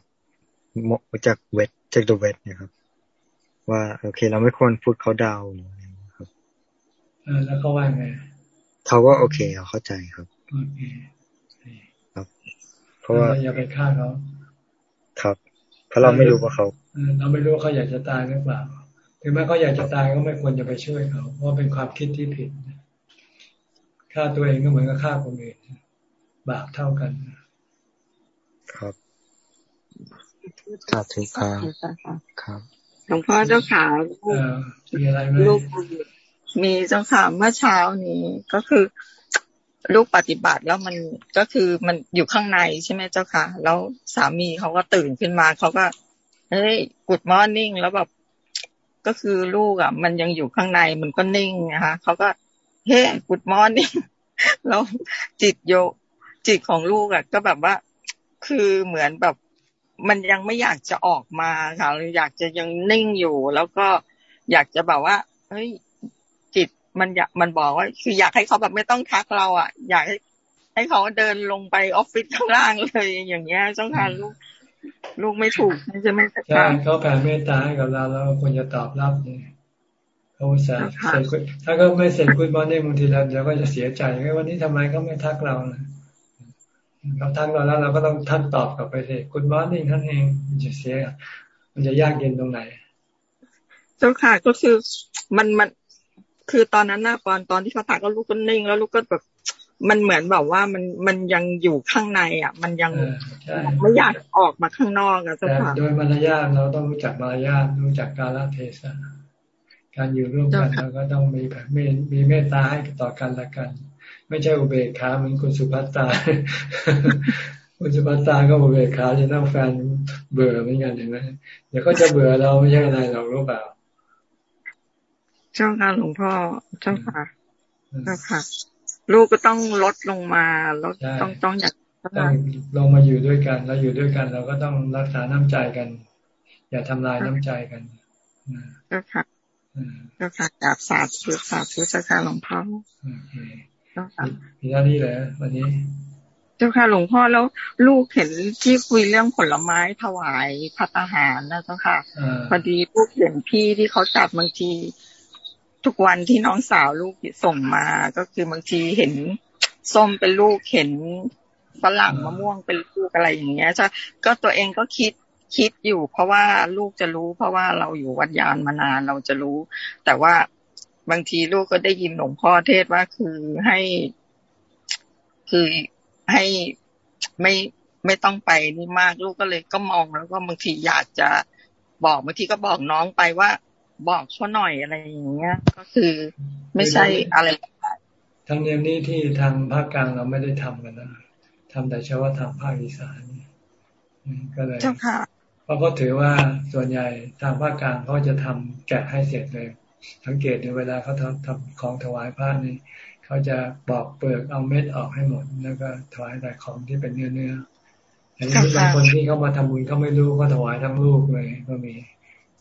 [SPEAKER 33] จากเวทจาก the vet เนี่ยครับ ว่าโอเค เราไม่ควรพูดเขาดาวหรืออะไรครับ
[SPEAKER 1] เออแล้วเขาว่าไง
[SPEAKER 33] เขาก็โอเคเขาเข้าใจครับ
[SPEAKER 1] โอเค
[SPEAKER 33] ครับ เพราะว่า
[SPEAKER 1] อย่าไปฆ่าเขา
[SPEAKER 33] ครับ เพราะเราไม่รู้ว่าเขา
[SPEAKER 1] เราไม่รู้ว่าเขาอยากจะตายหรือเปล่าถึงแม้เขาอยากจะตายก็ไม่ควรจะไปช่วยเขาเพราะเป็นความคิดที่ผิด ฆ่าตัวเองก็เหมือนกับฆ่าคนอื่นบาปเท่ากัน
[SPEAKER 33] ครับสาธุครับครับ
[SPEAKER 16] หลวงพ่อเจ้าขาลูกลูกมีเจ้าค่ะเมื่อเช้านี้ก็คือลูกปฏิบัติแล้วมันก็คือมันอยู่ข้างในใช่ไหมเจ้าค่ะ แล้วสามีเขาก็ตื่นขึ้นมาเขาก็เฮ้ยกุดมอร์นิ่งแล้วแบบก็คือลูกอะ มันยังอยู่ข้างในมันก็นิ่งนะคะเขาก็ เฮ้กุดมอร์นิ่งแล้วจิตโยจิตของลูกอะก็แบบว่า คือเหมือนแบบ มันยังไม่อยากจะออกมาค่ะอยากจะยังนิ่งอยู่ แล้วก็อยากจะแบบว่า เฮ้ย จิตมันอยากมันบอกว่า คืออยากให้เขาแบบไม่ต้องทักเราอะอยากให้ให้เขาเดินลงไปออฟฟิศข้างล่างเลยอย่างเงี้ยจ้องการลูกลูกไม่ถูกใช่ไหม
[SPEAKER 1] ใช่เขาแผ่เมตตาให้กับเราเราควรจะตอบรับเนี่ย เขาเสร็จเสร็จถ้าก็ไม่เสร็จคุณบอลเนี่ยบางทีเราเดี๋ยวก็จะเสียใจว่าวันนี้ทำไมเขาไม่ทักเรานะเขาทักเราแล้วเราก็ต้องท่านตอบกลับไปสิคุณบอสนี่ท่านเองมันจะเสีย มันจะยากเย็นตรงไหน
[SPEAKER 16] เจ้าค่ะก็คือมันมันคือตอนนั้นนะตอนตอนที่เขาทักก็ลูกก็นิ่ง แล้วลูกก็แบบมันเหมือนแบบว่ามันมันยังอยู่ข้างในอะ มันยังไม่อยากออกมาข้างนอกอะเจ้าค่ะ
[SPEAKER 1] โดยมารยาทเราต้องรู้จักมารยาทรู้จักกาลเทศะ การอยู่ร่วมกันเราก็ต้องมีมีมีเมตตาให้ต่อกันละกัน ไม่ใช่อุเบกขาเหมือนคุณสุภัตตาคุณสุภัตตาก็อุเบกขาจะนั่งแฟนเบื่อเหมือนกันเห็นไหมเดี๋ยวก็จะเบื่อเราไม่ใช่อะไรเรารู้เปล่า
[SPEAKER 16] เจ้าค่ะหลวงพ่อเจ้าค่ะเจ้าค่ะ ลูกก็ต้องลดลงมาลดต้องต้องอยาก
[SPEAKER 1] ต้องลงมาอยู่ด้วยกันเราอยู่ด้วยกัน เราก็ต้องรักษาน้ำใจกัน อย่าทำลายน้ำใจกัน
[SPEAKER 16] เจ้าค่ะ เจ้าค่ะกราบสาธุสาธุเจ้าค่ะหลวงพ่อ
[SPEAKER 1] จ้าค่ะมีหน้าที่เลยวันนี้
[SPEAKER 16] เจ้าค่ะหลวงพ่อแล้วลูกเห็นที่คุยเรื่องผลไม้ถวายพัตหารนะเจ้าค่ะพอดีลูกเห็นพี่ที่เขาจัดบางที ทุกวันที่น้องสาวลูกส่งมาก็คือบางทีเห็นส้มเป็นลูกเห็นฝรั่งมะม่วงเป็นลูกอะไรอย่างเงี้ยจ้ะก็ตัวเองก็คิด คิดอยู่ เพราะว่าลูกจะรู้ เพราะว่าเราอยู่วัดยานมานานเราจะรู้ แต่ว่าบางทีลูกก็ได้ยินหลวงพ่อเทศว่าคือให้ คือให้ไม่ไม่ต้องไปนี่มากลูกก็เลยก็มองแล้วก็บางทีอยากจะบอกบางทีก็บอกน้องไปว่า บอกเขาหน่อยอะไรอย่างเงี้ย ก็คือไม่ใช่อะไร
[SPEAKER 1] ทางเนียมนี้ที่ทางภาคกลางเราไม่ได้ทำกันนะทำแต่เฉพาะทางภาคอีสานก็เลยเพราะเขาถือว่าส่วนใหญ่ทางภาคกลางเขาจะทำแกะให้เสร็จเลย สังเกตในเวลาเขาทำทำของถวายพระนี่เขาจะบอกเปลือกเอาเม็ดออกให้หมด แล้วก็ถวายแต่ของที่เป็นเนื้อเนื้อแต่ที่บางคนที่เขามาทำบุญเขาไม่รู้ก็ถวายทั้งลูกเลยก็มี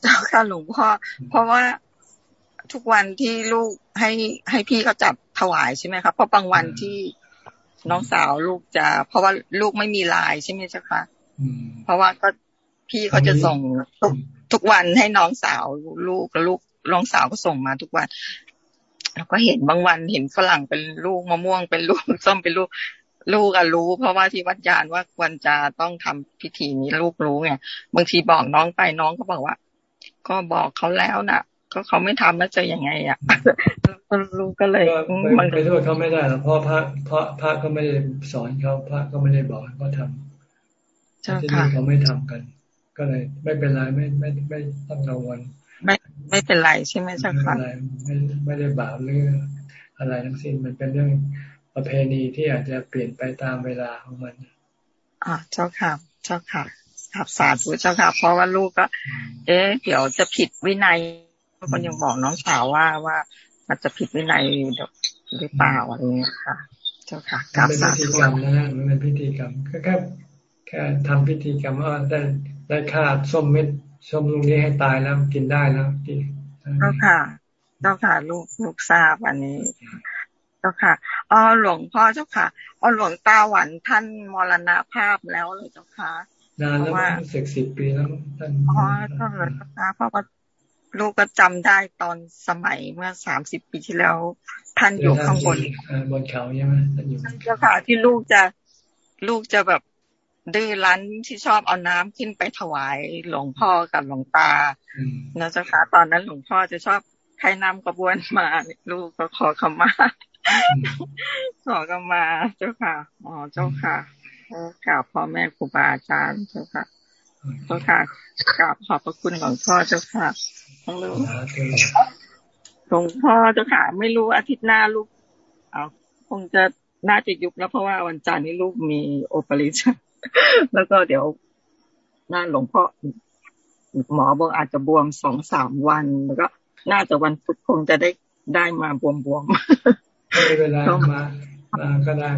[SPEAKER 16] เจ้าค่ะหลวงพ่อเพราะว่าทุกวันที่ลูกให้ให้พี่เขาจับถวายใช่ไหมครับเพราะบางวันที่น้องสาวลูกจะ เพราะว่าลูกไม่มีลายใช่ไหมเจ้าค่ะเพราะว่าก็ พี่เขาจะส่งทุกทุกวันให้น้องสาวลูกกับลูกน้องสาวก็ส่งมาทุกวันแล้วก็เห็นบางวันเห็นฝรั่งเป็นลูกมะม่วงเป็นลูกส้มเป็นลูกลูกอะรู้ เพราะว่าที่วัดยานว่าควรจะต้องทำพิธีนี้ลูกรู้ไงบางทีบอกน้องไปน้องก็บอกว่า ก็บอกเขาแล้วน่ะ ก็เขาไม่ทำแล้วจะยังไงอะลูกก็เลย
[SPEAKER 1] มันไปโทษเขาไม่ได้หรอกเพราะพระเพราะพระก็ไม่ได้สอนเขาพระก็ไม่ได้บอกเขาทำที่นี่เขาไม่ทำกัน ก็เลย ไม่เป็นไรไม่ไม่ไม่ต้องกังวล
[SPEAKER 16] ไม่ไม่เป็นไรใช่ไหมเจ้าค่ะ
[SPEAKER 1] ไม่ไม่ได้บาปเรื่องอะไรทั้งสิ้นมันเป็นเรื่องประเพณีที่อาจจะเปลี่ยนไปตามเวลาของมัน
[SPEAKER 16] อ่าเจ้าค่ะ เจ้าค่ะขับสาธุเจ้าค่ะ เพราะว่าลูกก็ เอ๊ะเดี๋ยวจะผิดวินัยคนยังบอกน้องสาวว่าว่ามันจะผิดวินัยหรือเปล่าอะไรเงี้ยค่ะ เจ้าค่ะ
[SPEAKER 1] กับสาธุกรรมนะมันเป็นพิธีกรรมแค่แค่แค่ทำพิธีกรรมว่าได้ ได้ค่าส้มเม็ดชมลุงนี้ให้ตายแล้วกินได้แล้วกิน
[SPEAKER 16] เจ้าค่ะเจ้าค่ะ ลูกลูกทราบอันนี้เจ้าค่ะอ๋อหลวงพ่อเจ้าค่ะอ๋อหลวงตาหวันท่านมรณภาพแล้วเลยเจ้าค่ะ
[SPEAKER 1] นานแล้วว่าสิบสิบปีแล้วท่านอ๋อ
[SPEAKER 16] เจ้าค่ะเพราะว่าลูกก็จำได้ตอนสมัยเมื่อสามสิบปีที่แล้ว ท่านอยู่ข้างบน
[SPEAKER 1] บนเขาใช่ไหมท่านอยู่
[SPEAKER 16] เจ้าค่ะที่ลูกจะลูกจะแบบ ดื้อรั้นที่ชอบเอาน้ำขึ้นไปถวายหลวงพ่อกับหลวงตานะเจ้าค่ะตอนนั้นหลวงพ่อจะชอบใครนำกระบวนมาลูกก็ขอขมาขอขมาเจ้าค่ะอ๋อเจ้าค่ะกราบพ่อแม่ครูบาอาจารย์เจ้าค่ะ
[SPEAKER 24] เจ้าค่ะกราบขอบพระคุณหลวงพ่อเจ้าค่ะทั้งลูกหลวงพ่อเจ้าค่ะ ไม่รู้อาทิตย์หน้าลูกเอาคงจะน่าจะยุบแล้วเพราะว่าวันจันทร์นี้ลูกมีโอเปอเรชั่น แล้วก็เดี๋ยวน่าหลวงพ่อหมอบอกอาจจะบวมสองสามวันแล้วก็น่าจะวันพุธคงจะได้ได้มาบวมบวม
[SPEAKER 1] ไม่เป็นไรมามาก็ได้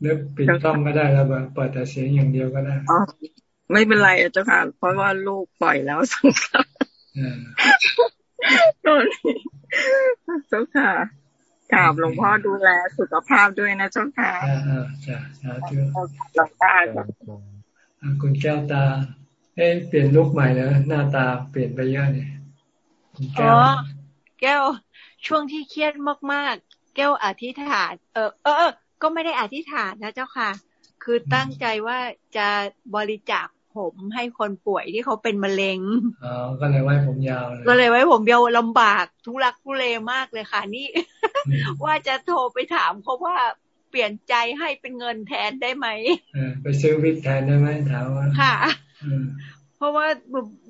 [SPEAKER 1] เลือกปิดต้องก็ได้แล้วแบบเปิดแต่เสียงอย่างเดียวก็ได้
[SPEAKER 24] ไม่เป็นไรเจ้าค่ะ เพราะว่าลูกปล่อยแล้วสังขารตอนนี้เจ้าค่ะ กราบหลวงพ่อดูแลสุขภาพด้วยนะเจ้าค่ะ
[SPEAKER 1] จ้าสาธุหลวงตาคุณแก้วตา เอ๊ะเปลี่ยนลุกใหม่แล้วหน้าตาเปลี่ยนไปเยอะเนี่ย
[SPEAKER 34] อ๋อแก้ว ช่วงที่เครียดมากๆ แก้วอธิษฐาน เออ เออ ก็ไม่ได้อธิษฐานนะเจ้าค่ะ คือตั้งใจว่าจะบริจาค ผมให้คนป่วยที่เขาเป็นมะเร็ง
[SPEAKER 1] อ๋อก็เลยไว้ผมยาว
[SPEAKER 34] ก็เลยไว้ผมยาวลำบากทุลักทุเลมากเลยค่ะนี่ ว่าจะโทรไปถามเขาว่าเปลี่ยนใจให้เป็นเงินแทนได้ไหม
[SPEAKER 1] ไปซื้อวิกแทนได้ไหมถามว่า
[SPEAKER 34] ค่ะเพราะว่า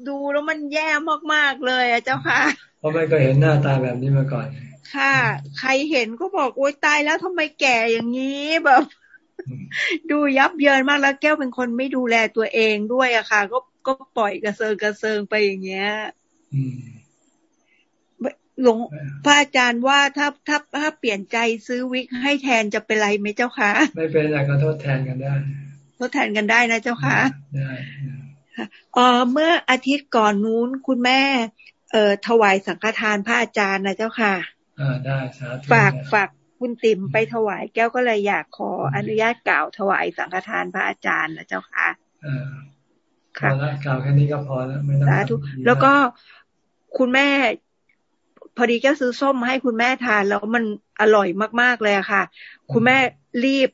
[SPEAKER 34] ดูแล้วมันแย่มากๆเลยอะเจ้าค่ะ
[SPEAKER 1] เพราะไม่เคยเห็นหน้าตาแบบนี้มาก่อน
[SPEAKER 34] ค่ะ ใครเห็นก็บอกโอ๊ยตายแล้วทำไมแก่อย่างนี้แบบ ดูยับเยินมากแล้วแก้วเป็นคนไม่ดูแลตัวเองด้วยอะค่ะ ก็ก็ปล่อยกระเซิงกระเซิงไปอย่างเงี้ยหลวงพระอาจารย์ว่าถ้าถ้าถ้าเปลี่ยนใจซื้อวิกให้แทนจะเป็นไรไหมเจ้าคะ
[SPEAKER 1] ไม่เป็นไรก็ทดแทนกันได้
[SPEAKER 34] ทดแทนกันได้นะเจ้าคะได้เออเมื่ออาทิตย์ก่อนนู้นคุณแม่ เอ่อถวายสังฆทานพระอาจารย์นะเจ้าค่ะ
[SPEAKER 1] อ่าได้สาธุ
[SPEAKER 34] ฝากฝาก คุณติ๋มไปถวายแก้วก็เลยอยากขออนุญาตกล่าวถวายสังฆทานพระอาจารย์นะเจ้าค่ะ
[SPEAKER 1] อ่าค่ะกล่าวแค่นี้ก็พอแล้วไม่ต้อง
[SPEAKER 34] สาธุแล้วก็คุณแม่ พอดีแก้วซื้อส้มให้คุณแม่ทานแล้วมันอร่อยมากๆเลยอะค่ะ คุณแม่รีบ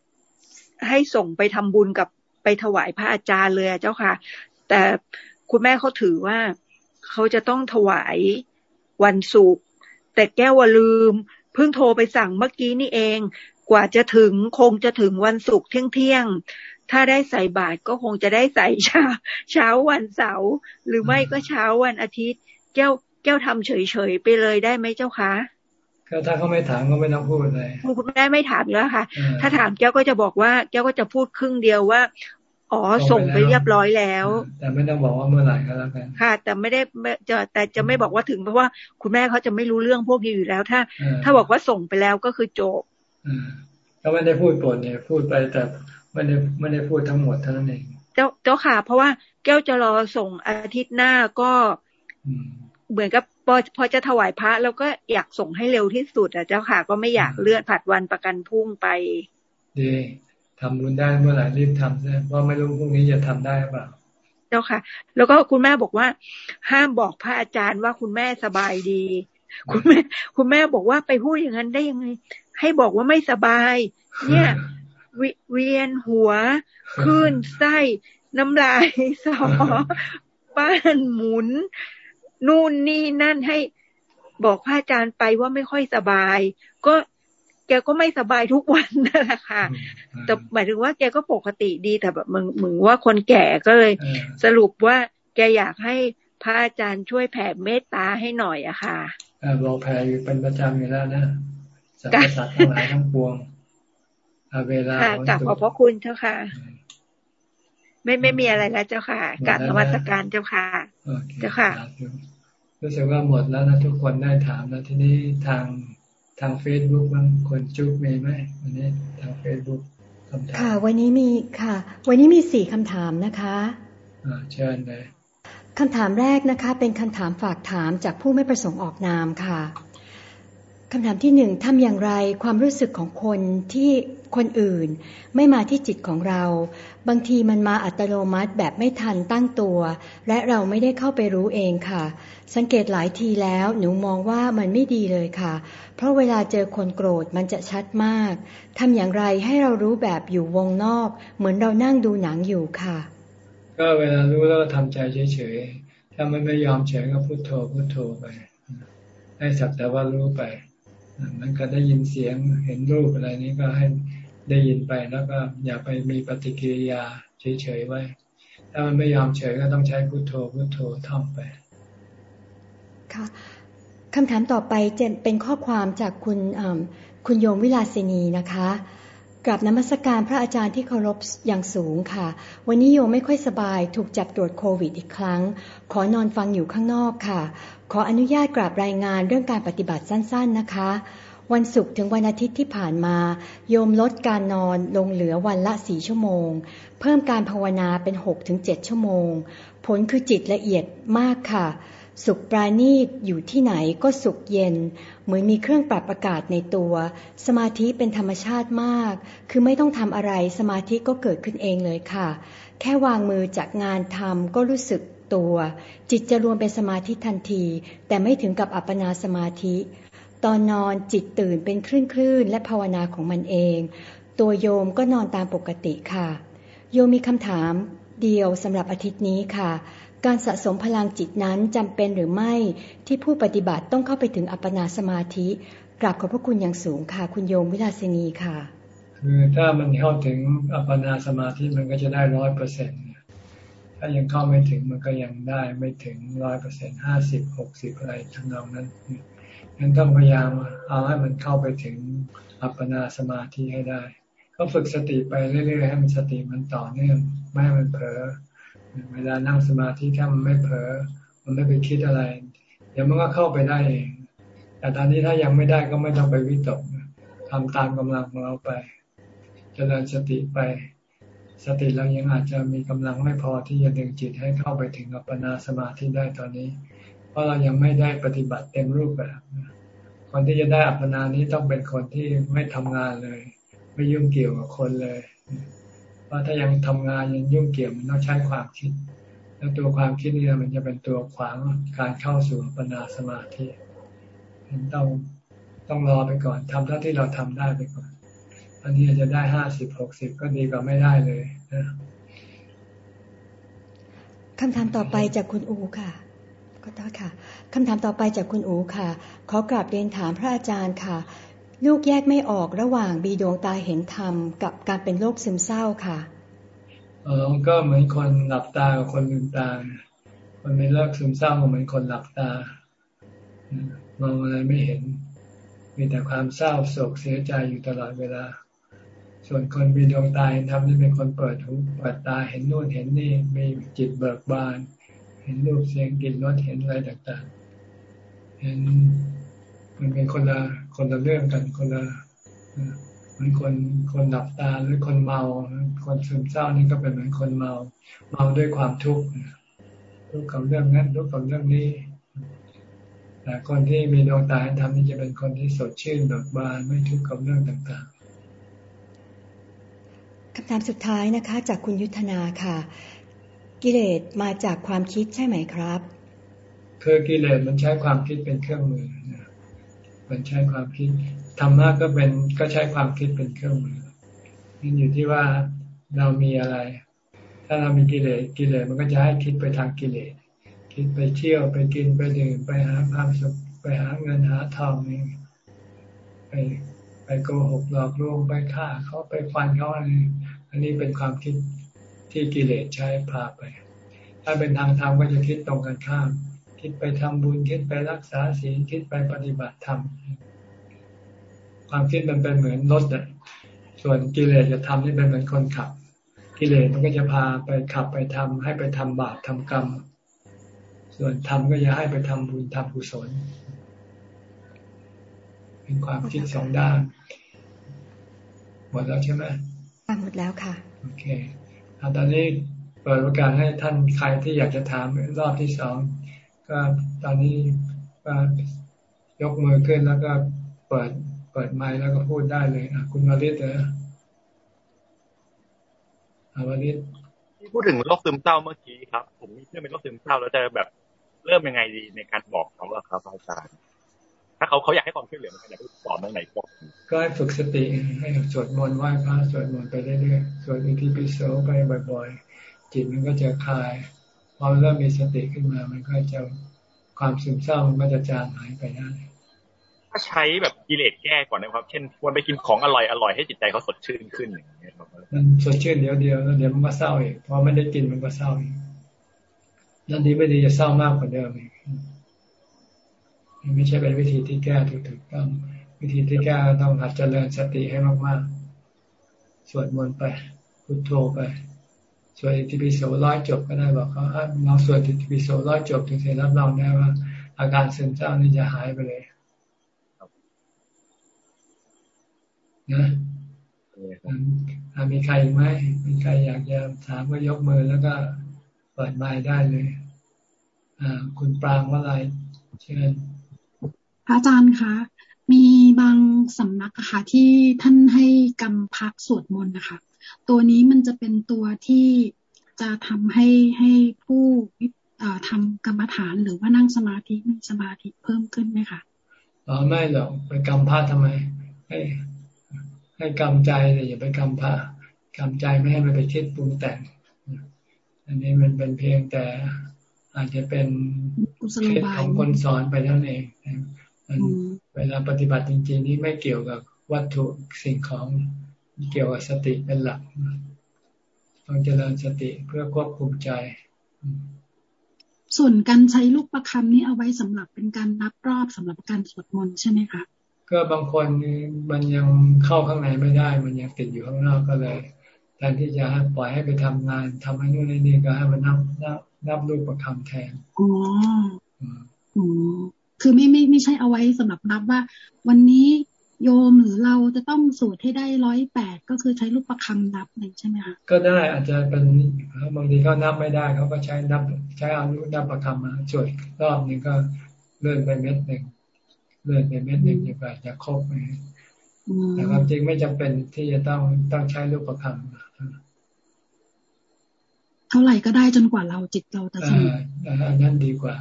[SPEAKER 34] ให้ส่งไปทำบุญกับไปถวายพระอาจารย์เลยเจ้าค่ะ แต่คุณแม่เขาถือว่าเขาจะต้องถวายวันศุกร์แต่แก้วลืม เพิ่งโทรไปสั่งเมื่อกี้นี่เอง กว่าจะถึงคงจะถึงวันศุกร์เที่ยงเที่ยงถ้าได้ใส่บาตรก็คงจะได้ใส่เช้าเช้าวันเสาร์หรือไม่ก็เช้าวันอาทิตย์ แก้วแก้วทำเฉยๆไปเลยได้ไหมเจ้าคะ
[SPEAKER 1] ก็ถ้าเขาไม่ถามก็ไม่ต้องพูดเลย
[SPEAKER 34] คุณแม่ไม่ถามแล้วค่ะ ถ้าถามแก้วก็จะบอกว่าแก้วก็จะพูดครึ่งเดียวว่า อ๋อ ส่งไปเรียบร้อยแล้ว
[SPEAKER 1] แต่ไม่ต้องบอกว่าเมื่อไหร่ก็แล้วกัน
[SPEAKER 34] ค่ะ แต่ไม่ได้จะแต่จะไม่บอกว่าถึงเพราะว่าคุณแม่เขาจะไม่รู้เรื่องพวกนี้อยู่แล้ว ถ้า ถ้าบอกว่าส่งไปแล้วก็คือจบ
[SPEAKER 1] ก็ไม่ได้พูดปดเนี่ย พูดไปแต่ไม่ได้ไม่ได้พูดทั้งหมดเท่านั้นเอง
[SPEAKER 34] เจ้าเจ้าค่ะ เพราะว่าแก้วจะรอส่งอาทิตย์หน้าก็เหมือนกับพอพอจะถวายพระแล้วก็อยากส่งให้เร็วที่สุดอะเจ้าค่ะ ก็ไม่อยากเลื่อนผัดวันประกันพรุ่งไป
[SPEAKER 1] ดี ทำบุญได้เมื่อไหร่รีบทำเลยเพราะไม่รู้พรุ่งนี้จะทำได้หรือเปล่า
[SPEAKER 34] เจ้าค่ะ แล้วก็คุณแม่บอกว่า ห้ามบอกพระอาจารย์ว่าคุณแม่สบายดี คุณแม่ คุณแม่บอกว่าไปพูดอย่างนั้นได้ยังไง ให้บอกว่าไม่สบาย เนี่ยเวียนหัวขึ้นไส้น้ำลายสอป้านหมุน นู่นนี่นั่นให้บอกพระอาจารย์ไปว่าไม่ค่อยสบาย ก็ แกก็ไม่สบายทุกวันนั่นแหละค่ะแต่หมายถึงว่าแกก็ปกติดีแต่แบบมึงมึงว่าคนแก่ก็เลย สรุปว่าแกอยากให้พระอาจารย์ช่วยแผ่เมตตาให้หน่อยอะค่ะ
[SPEAKER 1] บอกแผ่อยู่เป็นประจำอยู่แล้วนะสัตว์สัตว์ทั้งหลายทั้งปวงเวลา
[SPEAKER 34] ค่ะกลับขอบพระคุณเจ้าค่ะ ไม่ไม่มีอะไรแล้วเจ้าค่ะกลับนวัตการเจ้าค่ะเจ้าค่ะ
[SPEAKER 1] รู้สึกว่าหมดแล้วนะทุกคนได้ถามแล้วทีนี้ทาง ทางเฟซบุ๊กบางคนจุ๊บมีไหมวันนี้ทางเฟซบุ๊กคำถาม
[SPEAKER 35] ค่ะ วันนี้มีค่ะ วันนี้มีสี่คำถามนะคะ
[SPEAKER 1] อ่าเชิญเลย
[SPEAKER 35] คำถามแรกนะคะ เป็นคำถามฝากถามจากผู้ไม่ประสงค์ออกนามค่ะ คำถามที่หนึ่งทำอย่างไรความรู้สึกของคนที่คนอื่น ไม่มาที่จิตของเรา บางทีมันมาอัตโนมัติแบบไม่ทันตั้งตัว และเราไม่ได้เข้าไปรู้เองค่ะ สังเกตหลายทีแล้วหนูมองว่ามันไม่ดีเลยค่ะ เพราะเวลาเจอคนโกรธมันจะชัดมากทำอย่างไรให้เรารู้แบบอยู่วงนอก เหมือนเรานั่งดูหนังอยู่ค่ะ
[SPEAKER 1] ก็เวลารู้แล้วทำใจเฉยๆถ้ามันไม่ยอมเฉยก็พุโทโธพุโทโธไป ให้สักแต่ว่ารู้ไป มันก็ได้ยินเสียงเห็นรูปอะไรนี้ก็ให้ได้ยินไปแล้วก็อย่าไปมีปฏิกิริยาเฉยๆไว้ ถ้ามันไม่ยอมเฉยก็ต้องใช้พุทโธพุทโธท่องไป
[SPEAKER 35] ค่ะคำถามต่อไปจะเป็นข้อความจากคุณคุณโยมวิลาสินีนะคะ กราบนมัสการพระอาจารย์ที่เคารพอย่างสูงค่ะ วันนี้โยมไม่ค่อยสบายถูกจับตรวจโควิดอีกครั้ง ขอนอนฟังอยู่ข้างนอกค่ะ ขออนุญาตกราบรายงานเรื่องการปฏิบัติสั้น ๆนะคะ วันศุกร์ถึงวันอาทิตย์ที่ผ่านมา โยมลดการนอนลงเหลือวันละสี่ชั่วโมง เพิ่มการภาวนาเป็นหกถึงเจ็ดชั่วโมง ผลคือจิตละเอียดมากค่ะ สุขปราณีตอยู่ที่ไหนก็สุขเย็น เหมือนมีเครื่องปรับอากาศในตัว สมาธิเป็นธรรมชาติมาก คือไม่ต้องทำอะไรสมาธิก็เกิดขึ้นเองเลยค่ะ แค่วางมือจากงานทำก็รู้สึกตัว จิตจะรวมเป็นสมาธิทันที แต่ไม่ถึงกับอัปปนาสมาธิ ตอนนอนจิตตื่นเป็นคลื่นคลื่นและภาวนาของมันเอง ตัวโยมก็นอนตามปกติค่ะ โยมมีคำถามเดียวสำหรับอาทิตย์นี้ค่ะ การสะสมพลังจิตนั้นจำเป็นหรือไม่ที่ผู้ปฏิบัติต้องเข้าไปถึงอัปปนาสมาธิกราบขอบพระคุณอย่างสูงค่ะ คุณโยมวิลาสินีค่ะ
[SPEAKER 1] คือถ้ามันเข้าถึงอัปปนาสมาธิมันก็จะได้ร้อยเปอร์เซ็นต์ถ้ายังเข้าไม่ถึงมันก็ยังได้ไม่ถึงร้อยเปอร์เซ็นต์ห้าสิบหกสิบอะไรทั้งนองนั้นงั้นต้องพยายามเอาให้มันเข้าไปถึงอัปปนาสมาธิให้ได้ ก็ฝึกสติไปเรื่อยๆให้มันสติมันต่อเนื่องไม่ให้มันเผลอ เวลานั่งสมาธิถ้ามันไม่เผลอมันไม่ไปคิดอะไร เดี๋ยวมันก็เข้าไปได้เอง แต่ตอนนี้ถ้ายังไม่ได้ก็ไม่ต้องไปวิตกทำตามกำลังของเราไปจเจริญสติไป สติเรายังอาจจะมีกำลังไม่พอที่จะดึงจิตให้เข้าไปถึงอัปปนาสมาธิได้ตอนนี้ เพราะเรายังไม่ได้ปฏิบัติเต็มรูปแบบคนที่จะได้อัปปนานี้ต้องเป็นคนที่ไม่ทำงานเลย ไม่ยุ่งเกี่ยวกับคนเลย ราะถ้ายังทำงานยังยุ่งเกี่ยวมันต้องใช้ความคิด แล้วตัวความคิดนี่มันจะเป็นตัวขวางการเข้าสู่ปัญญาสมาธิต้องต้องรอไปก่อนทำเท่าที่เราทำได้ไปก่อน อันนี้จะได้ห้าสิบหกสิบก็ดีกว่าไม่ได้เลยนะ
[SPEAKER 35] คำถามต่อไปจากคุณอูค่ะก็ต้อค่ะคำถามต่อไปจากคุณอูค่ะ ขอกราบเรียนถามพระอาจารย์ค่ะ ลูกแยกไม่ออกระหว่างบีดวงตาเห็นธรรมกับการเป็นโรคซึมเศร้าค่ะ
[SPEAKER 1] เออก็เหมือนคนหลับตากับคนลืมตา คนเป็นโรคซึมเศร้าเหมือนคนหลับตามองอะไรไม่เห็น มีแต่ความเศร้าโศกเสียใจอยู่ตลอดเวลา ส่วนคนมีดวงตาเห็นธรรมนี่เป็นคนเปิดหูเปิดตาเห็นนู่นเห็นนี่มีจิตเบิกบาน เห็นรูปเสียงกลิ่นรสเห็นอะไรต่างๆ เห็น มันเป็นคนละคนละเรื่องกันคนละเหมือนคนคนหลับตาหรือคนเมา คนซึมเศร้านี่ก็เป็นเหมือนคนเมา เมาด้วยความทุกข์ทุกข์กับเรื่องนั้นทุกข์กับเรื่องนี้แต่คนที่มีดวงตาทำนี่จะเป็นคนที่สดชื่นเบิกบานไม่ทุกข์กับเรื่องต่าง
[SPEAKER 35] ๆคำถามสุดท้ายนะคะ จากคุณยุทธนาค่ะ กิเลสมาจากความคิดใช่ไหมครับ
[SPEAKER 1] คือกิเลสมันใช้ความคิดเป็นเครื่องมือันใช้ความคิดธรรมะก็เป็นก็ใช้ความคิดเป็นเครื่องมือนี่อยู่ที่ว่าเรามีอะไร ถ้าเรามีกิเลสกิเลสมันก็จะให้คิดไปทางกิเลสคิดไปเที่ยวไปกินไปดื่มไปหาความสุขไปหาเงินหาทองนี่ไปไปโกหกหลอกลวงไปฆ่าเขาไปฟันเขาอะไรอันนี้เป็นความคิดที่กิเลสใช้พาไป ถ้าเป็นทางธรรมก็จะคิดตรงกันข้าม คิดไปทำบุญคิดไปรักษาศีลคิดไปปฏิบัติธรรมความคิดมันเป็นเหมือนรถอะส่วนกิเลสจะทำนี่เป็นเหมือนคนขับ กิเลสมันก็จะพาไปขับไปทำให้ไปทำบาปทำกรรม ส่วนทำก็จะให้ไปทำบุญทำกุศล เป็นความคิดสองด้าน หมดแล้วใช่ไหม
[SPEAKER 35] หมดแล้วค่ะ
[SPEAKER 1] โอเคตอนนี้เปิดโอกาสให้ท่านใครที่อยากจะถามรอบที่สอง ก็ตอนนี้ก็ยกมือขึ้นแล้วก็เปิดเปิดไมค์แล้วก็พูดได้เลยอะคุณวริศเออวริศ
[SPEAKER 30] ที่พูดถึงโรคซึมเศร้าเมื่อกี้ครับ ผมมีเพื่อนเป็นโรคซึมเศร้าแล้วจะแบบเริ่มยังไงดีในการบอกเขาอะครับอาจารย์ถ้าเขาเขาอยากให้ความช่วยเหลือมันอยากให้สอนตรงไหนก็
[SPEAKER 1] ก็ให้ฝึกสติให้สวดมนต์ไหว้พระสวดมนต์ไปเรื่อยๆสวดอิติปิโสไปบ่อยๆจิตมันก็จะคลาย พอเริ่มมีสติขึ้นมา มันก็จะความซึมเศร้ามันก็จะจางหายไปได้
[SPEAKER 30] ถ้าใช้แบบกิกิเลสแก้ก่อนนะครับ เช่นควรไปกินของอร่อยอร่อยให้จิตใจเขาสดชื่นขึ้นอย่างเงี้ยครับ
[SPEAKER 1] มันสดชื่นเดียวเดียวแล้วเดี๋ยวมันก็เศร้าอีกพอไม่ได้กินมันก็เศร้าอีกแล้วดีไม่ดีจะเศร้ามากกว่าเดิมอีกไม่ใช่เป็นวิธีที่แก้ถูกต้อง วิธีที่แก้ต้องหัดเจริญสติให้มากๆสวดมนต์ไปพุทโธไป สวดอิติปิโสร้อยจบก็ได้บอกเขาเราสวดอิติปิโสร้อยจบถึงจะรับรองได้ว่า อาการซึมเศร้านี่จะหายไปเลยนะมีใครไหมมีใครอยากจะถามก็ยกมือแล้วก็เปิดไมค์ได้เลยอ่าคุณปรางว่าอะไรเชิญ
[SPEAKER 6] พระอาจารย์คะมีบางสำนักค่ะที่ท่านให้กรรมพักสวดมนต์นะคะ ตัวนี้มันจะเป็นตัวที่จะทำให้ให้ผู้ทำกรรมฐานหรือว่านั่งสมาธิมีสมาธิเพิ่มขึ้นไหมคะ
[SPEAKER 1] อ๋อไม่หรอกไปกรรมพักทำไม ให้ให้กรรมใจแต่อย่าไปกรรมพระกรรมใจไม่ให้มันไปคิดปรุงแต่ง อันนี้มันเป็นเพียงแต่อาจจะเป็นเคล็ดของคนสอนไปเท่านั้นเองเวลาปฏิบัติจริงๆ นี่ไม่เกี่ยวกับวัตถุสิ่งของ เกี่ยวกับสติเป็นหลักต้องเจริญสติเพื่อควบคุมใจ
[SPEAKER 6] ส่วนการใช้ลูกประคำนี้เอาไว้สำหรับเป็นการนับรอบสำหรับการสวดมนต์ใช่ไหมคะ
[SPEAKER 1] ก็บางคนมันยังเข้าข้างในไม่ได้ มันยังติดอยู่ข้างนอกก็เลยแทนที่จะปล่อยให้ไปทำงานทำให้นู่นนี่ก็ให้มันนับนับนับลูกประคำแทน
[SPEAKER 6] อ๋ออ๋อคือไม่ไม่ไม่ใช่เอาไว้สำหรับนับว่า วันนี้ โยมหรือเราจะต้องสูตรให้ได้ร้อยแปดก็คือใช้ลูกประคำนับเลยใช่ไหมคะ
[SPEAKER 1] ก็ได้อาจจะเป็นบางทีเขานับไม่ได้เขาก็ใช้นับใช้เอาลูกนับประคำมาสวดรอบนึงก็เลื่อนไปเม็ดหนึ่งเลื่อนไปเม็ดหนึ่งจะแบบจะครบไหมแต่ความจริงไม่จำเป็นที่จะต้องต้องใช้ลูกประคำ
[SPEAKER 6] เท่าไหร่ก็ได้จนกว่าเราจิตเราจะสงบ
[SPEAKER 1] นั่นดีกว่า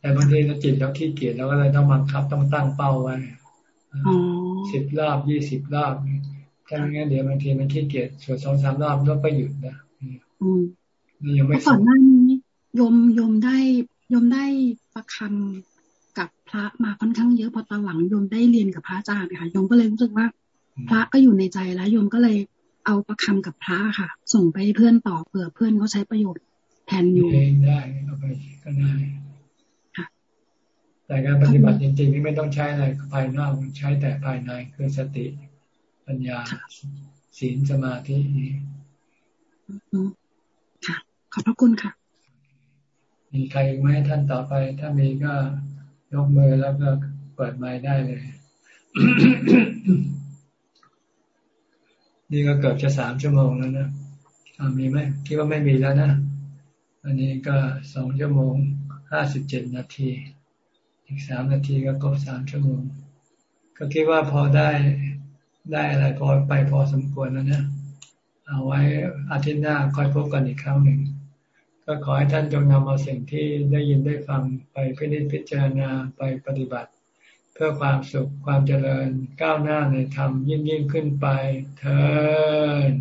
[SPEAKER 1] แต่บางทีเราจิตเราขี้เกียจเราก็เลยต้องบังคับต้องตั้งเป้าไว้ สิบรอบยี่สิบรอบถ้าไม่งั้นเดี๋ยวบางทีมันขี้เกียจสวดสองสามรอบแล้วก็หยุดนะ
[SPEAKER 6] นี่ยังไม่ก่อนหน้านี้ยมยมได้ยมได้ประคำกับพระมาค่อนข้างเยอะพอตอนหลังยมได้เรียนกับพระอาจารย์ค่ะยมก็เลยรู้สึกว่า พระก็อยู่ในใจแล้วยมก็เลยเอาประคำกับพระค่ะ ส่งไปเพื่อนต่อเผื่อเพื่อนเขาใช้ประโยชน์แทนอยู่
[SPEAKER 1] ได้เอาไปก็ได้ แต่การปฏิบัติจริงๆนี่ไม่ต้องใช้อะไรภายนอกใช้แต่ภายในคือสติ ปัญญาศีลสมาธินี้
[SPEAKER 6] ค่ะ ขอบพระคุณค่ะ
[SPEAKER 1] มีใครไหมท่านต่อไป ถ้ามีก็ยกมือแล้วก็เปิดไม้ได้เลย นี่ก็เกือบจะสามชั่วโมงแล้วนะมีไหมคิดว่าไม่มีแล้วนะ อันนี้ก็สองชั่วโมงห้าสิบเจ็ดนาที อีกสามนาทีก็ครบสามชั่วโมง ก็คิดว่าพอได้ได้อะไรพอไปพอสมควรแล้วนะ เอาไว้อาทิตย์หน้าค่อยพบกันอีกครั้งหนึ่ง ก็ขอให้ท่านจงนำเอาสิ่งที่ได้ยินได้ฟังไปพิจิตพิจารณาไปปฏิบัติ เพื่อความสุขความเจริญก้าวหน้าในธรรมยิ่งยิ่งขึ้นไปเถิด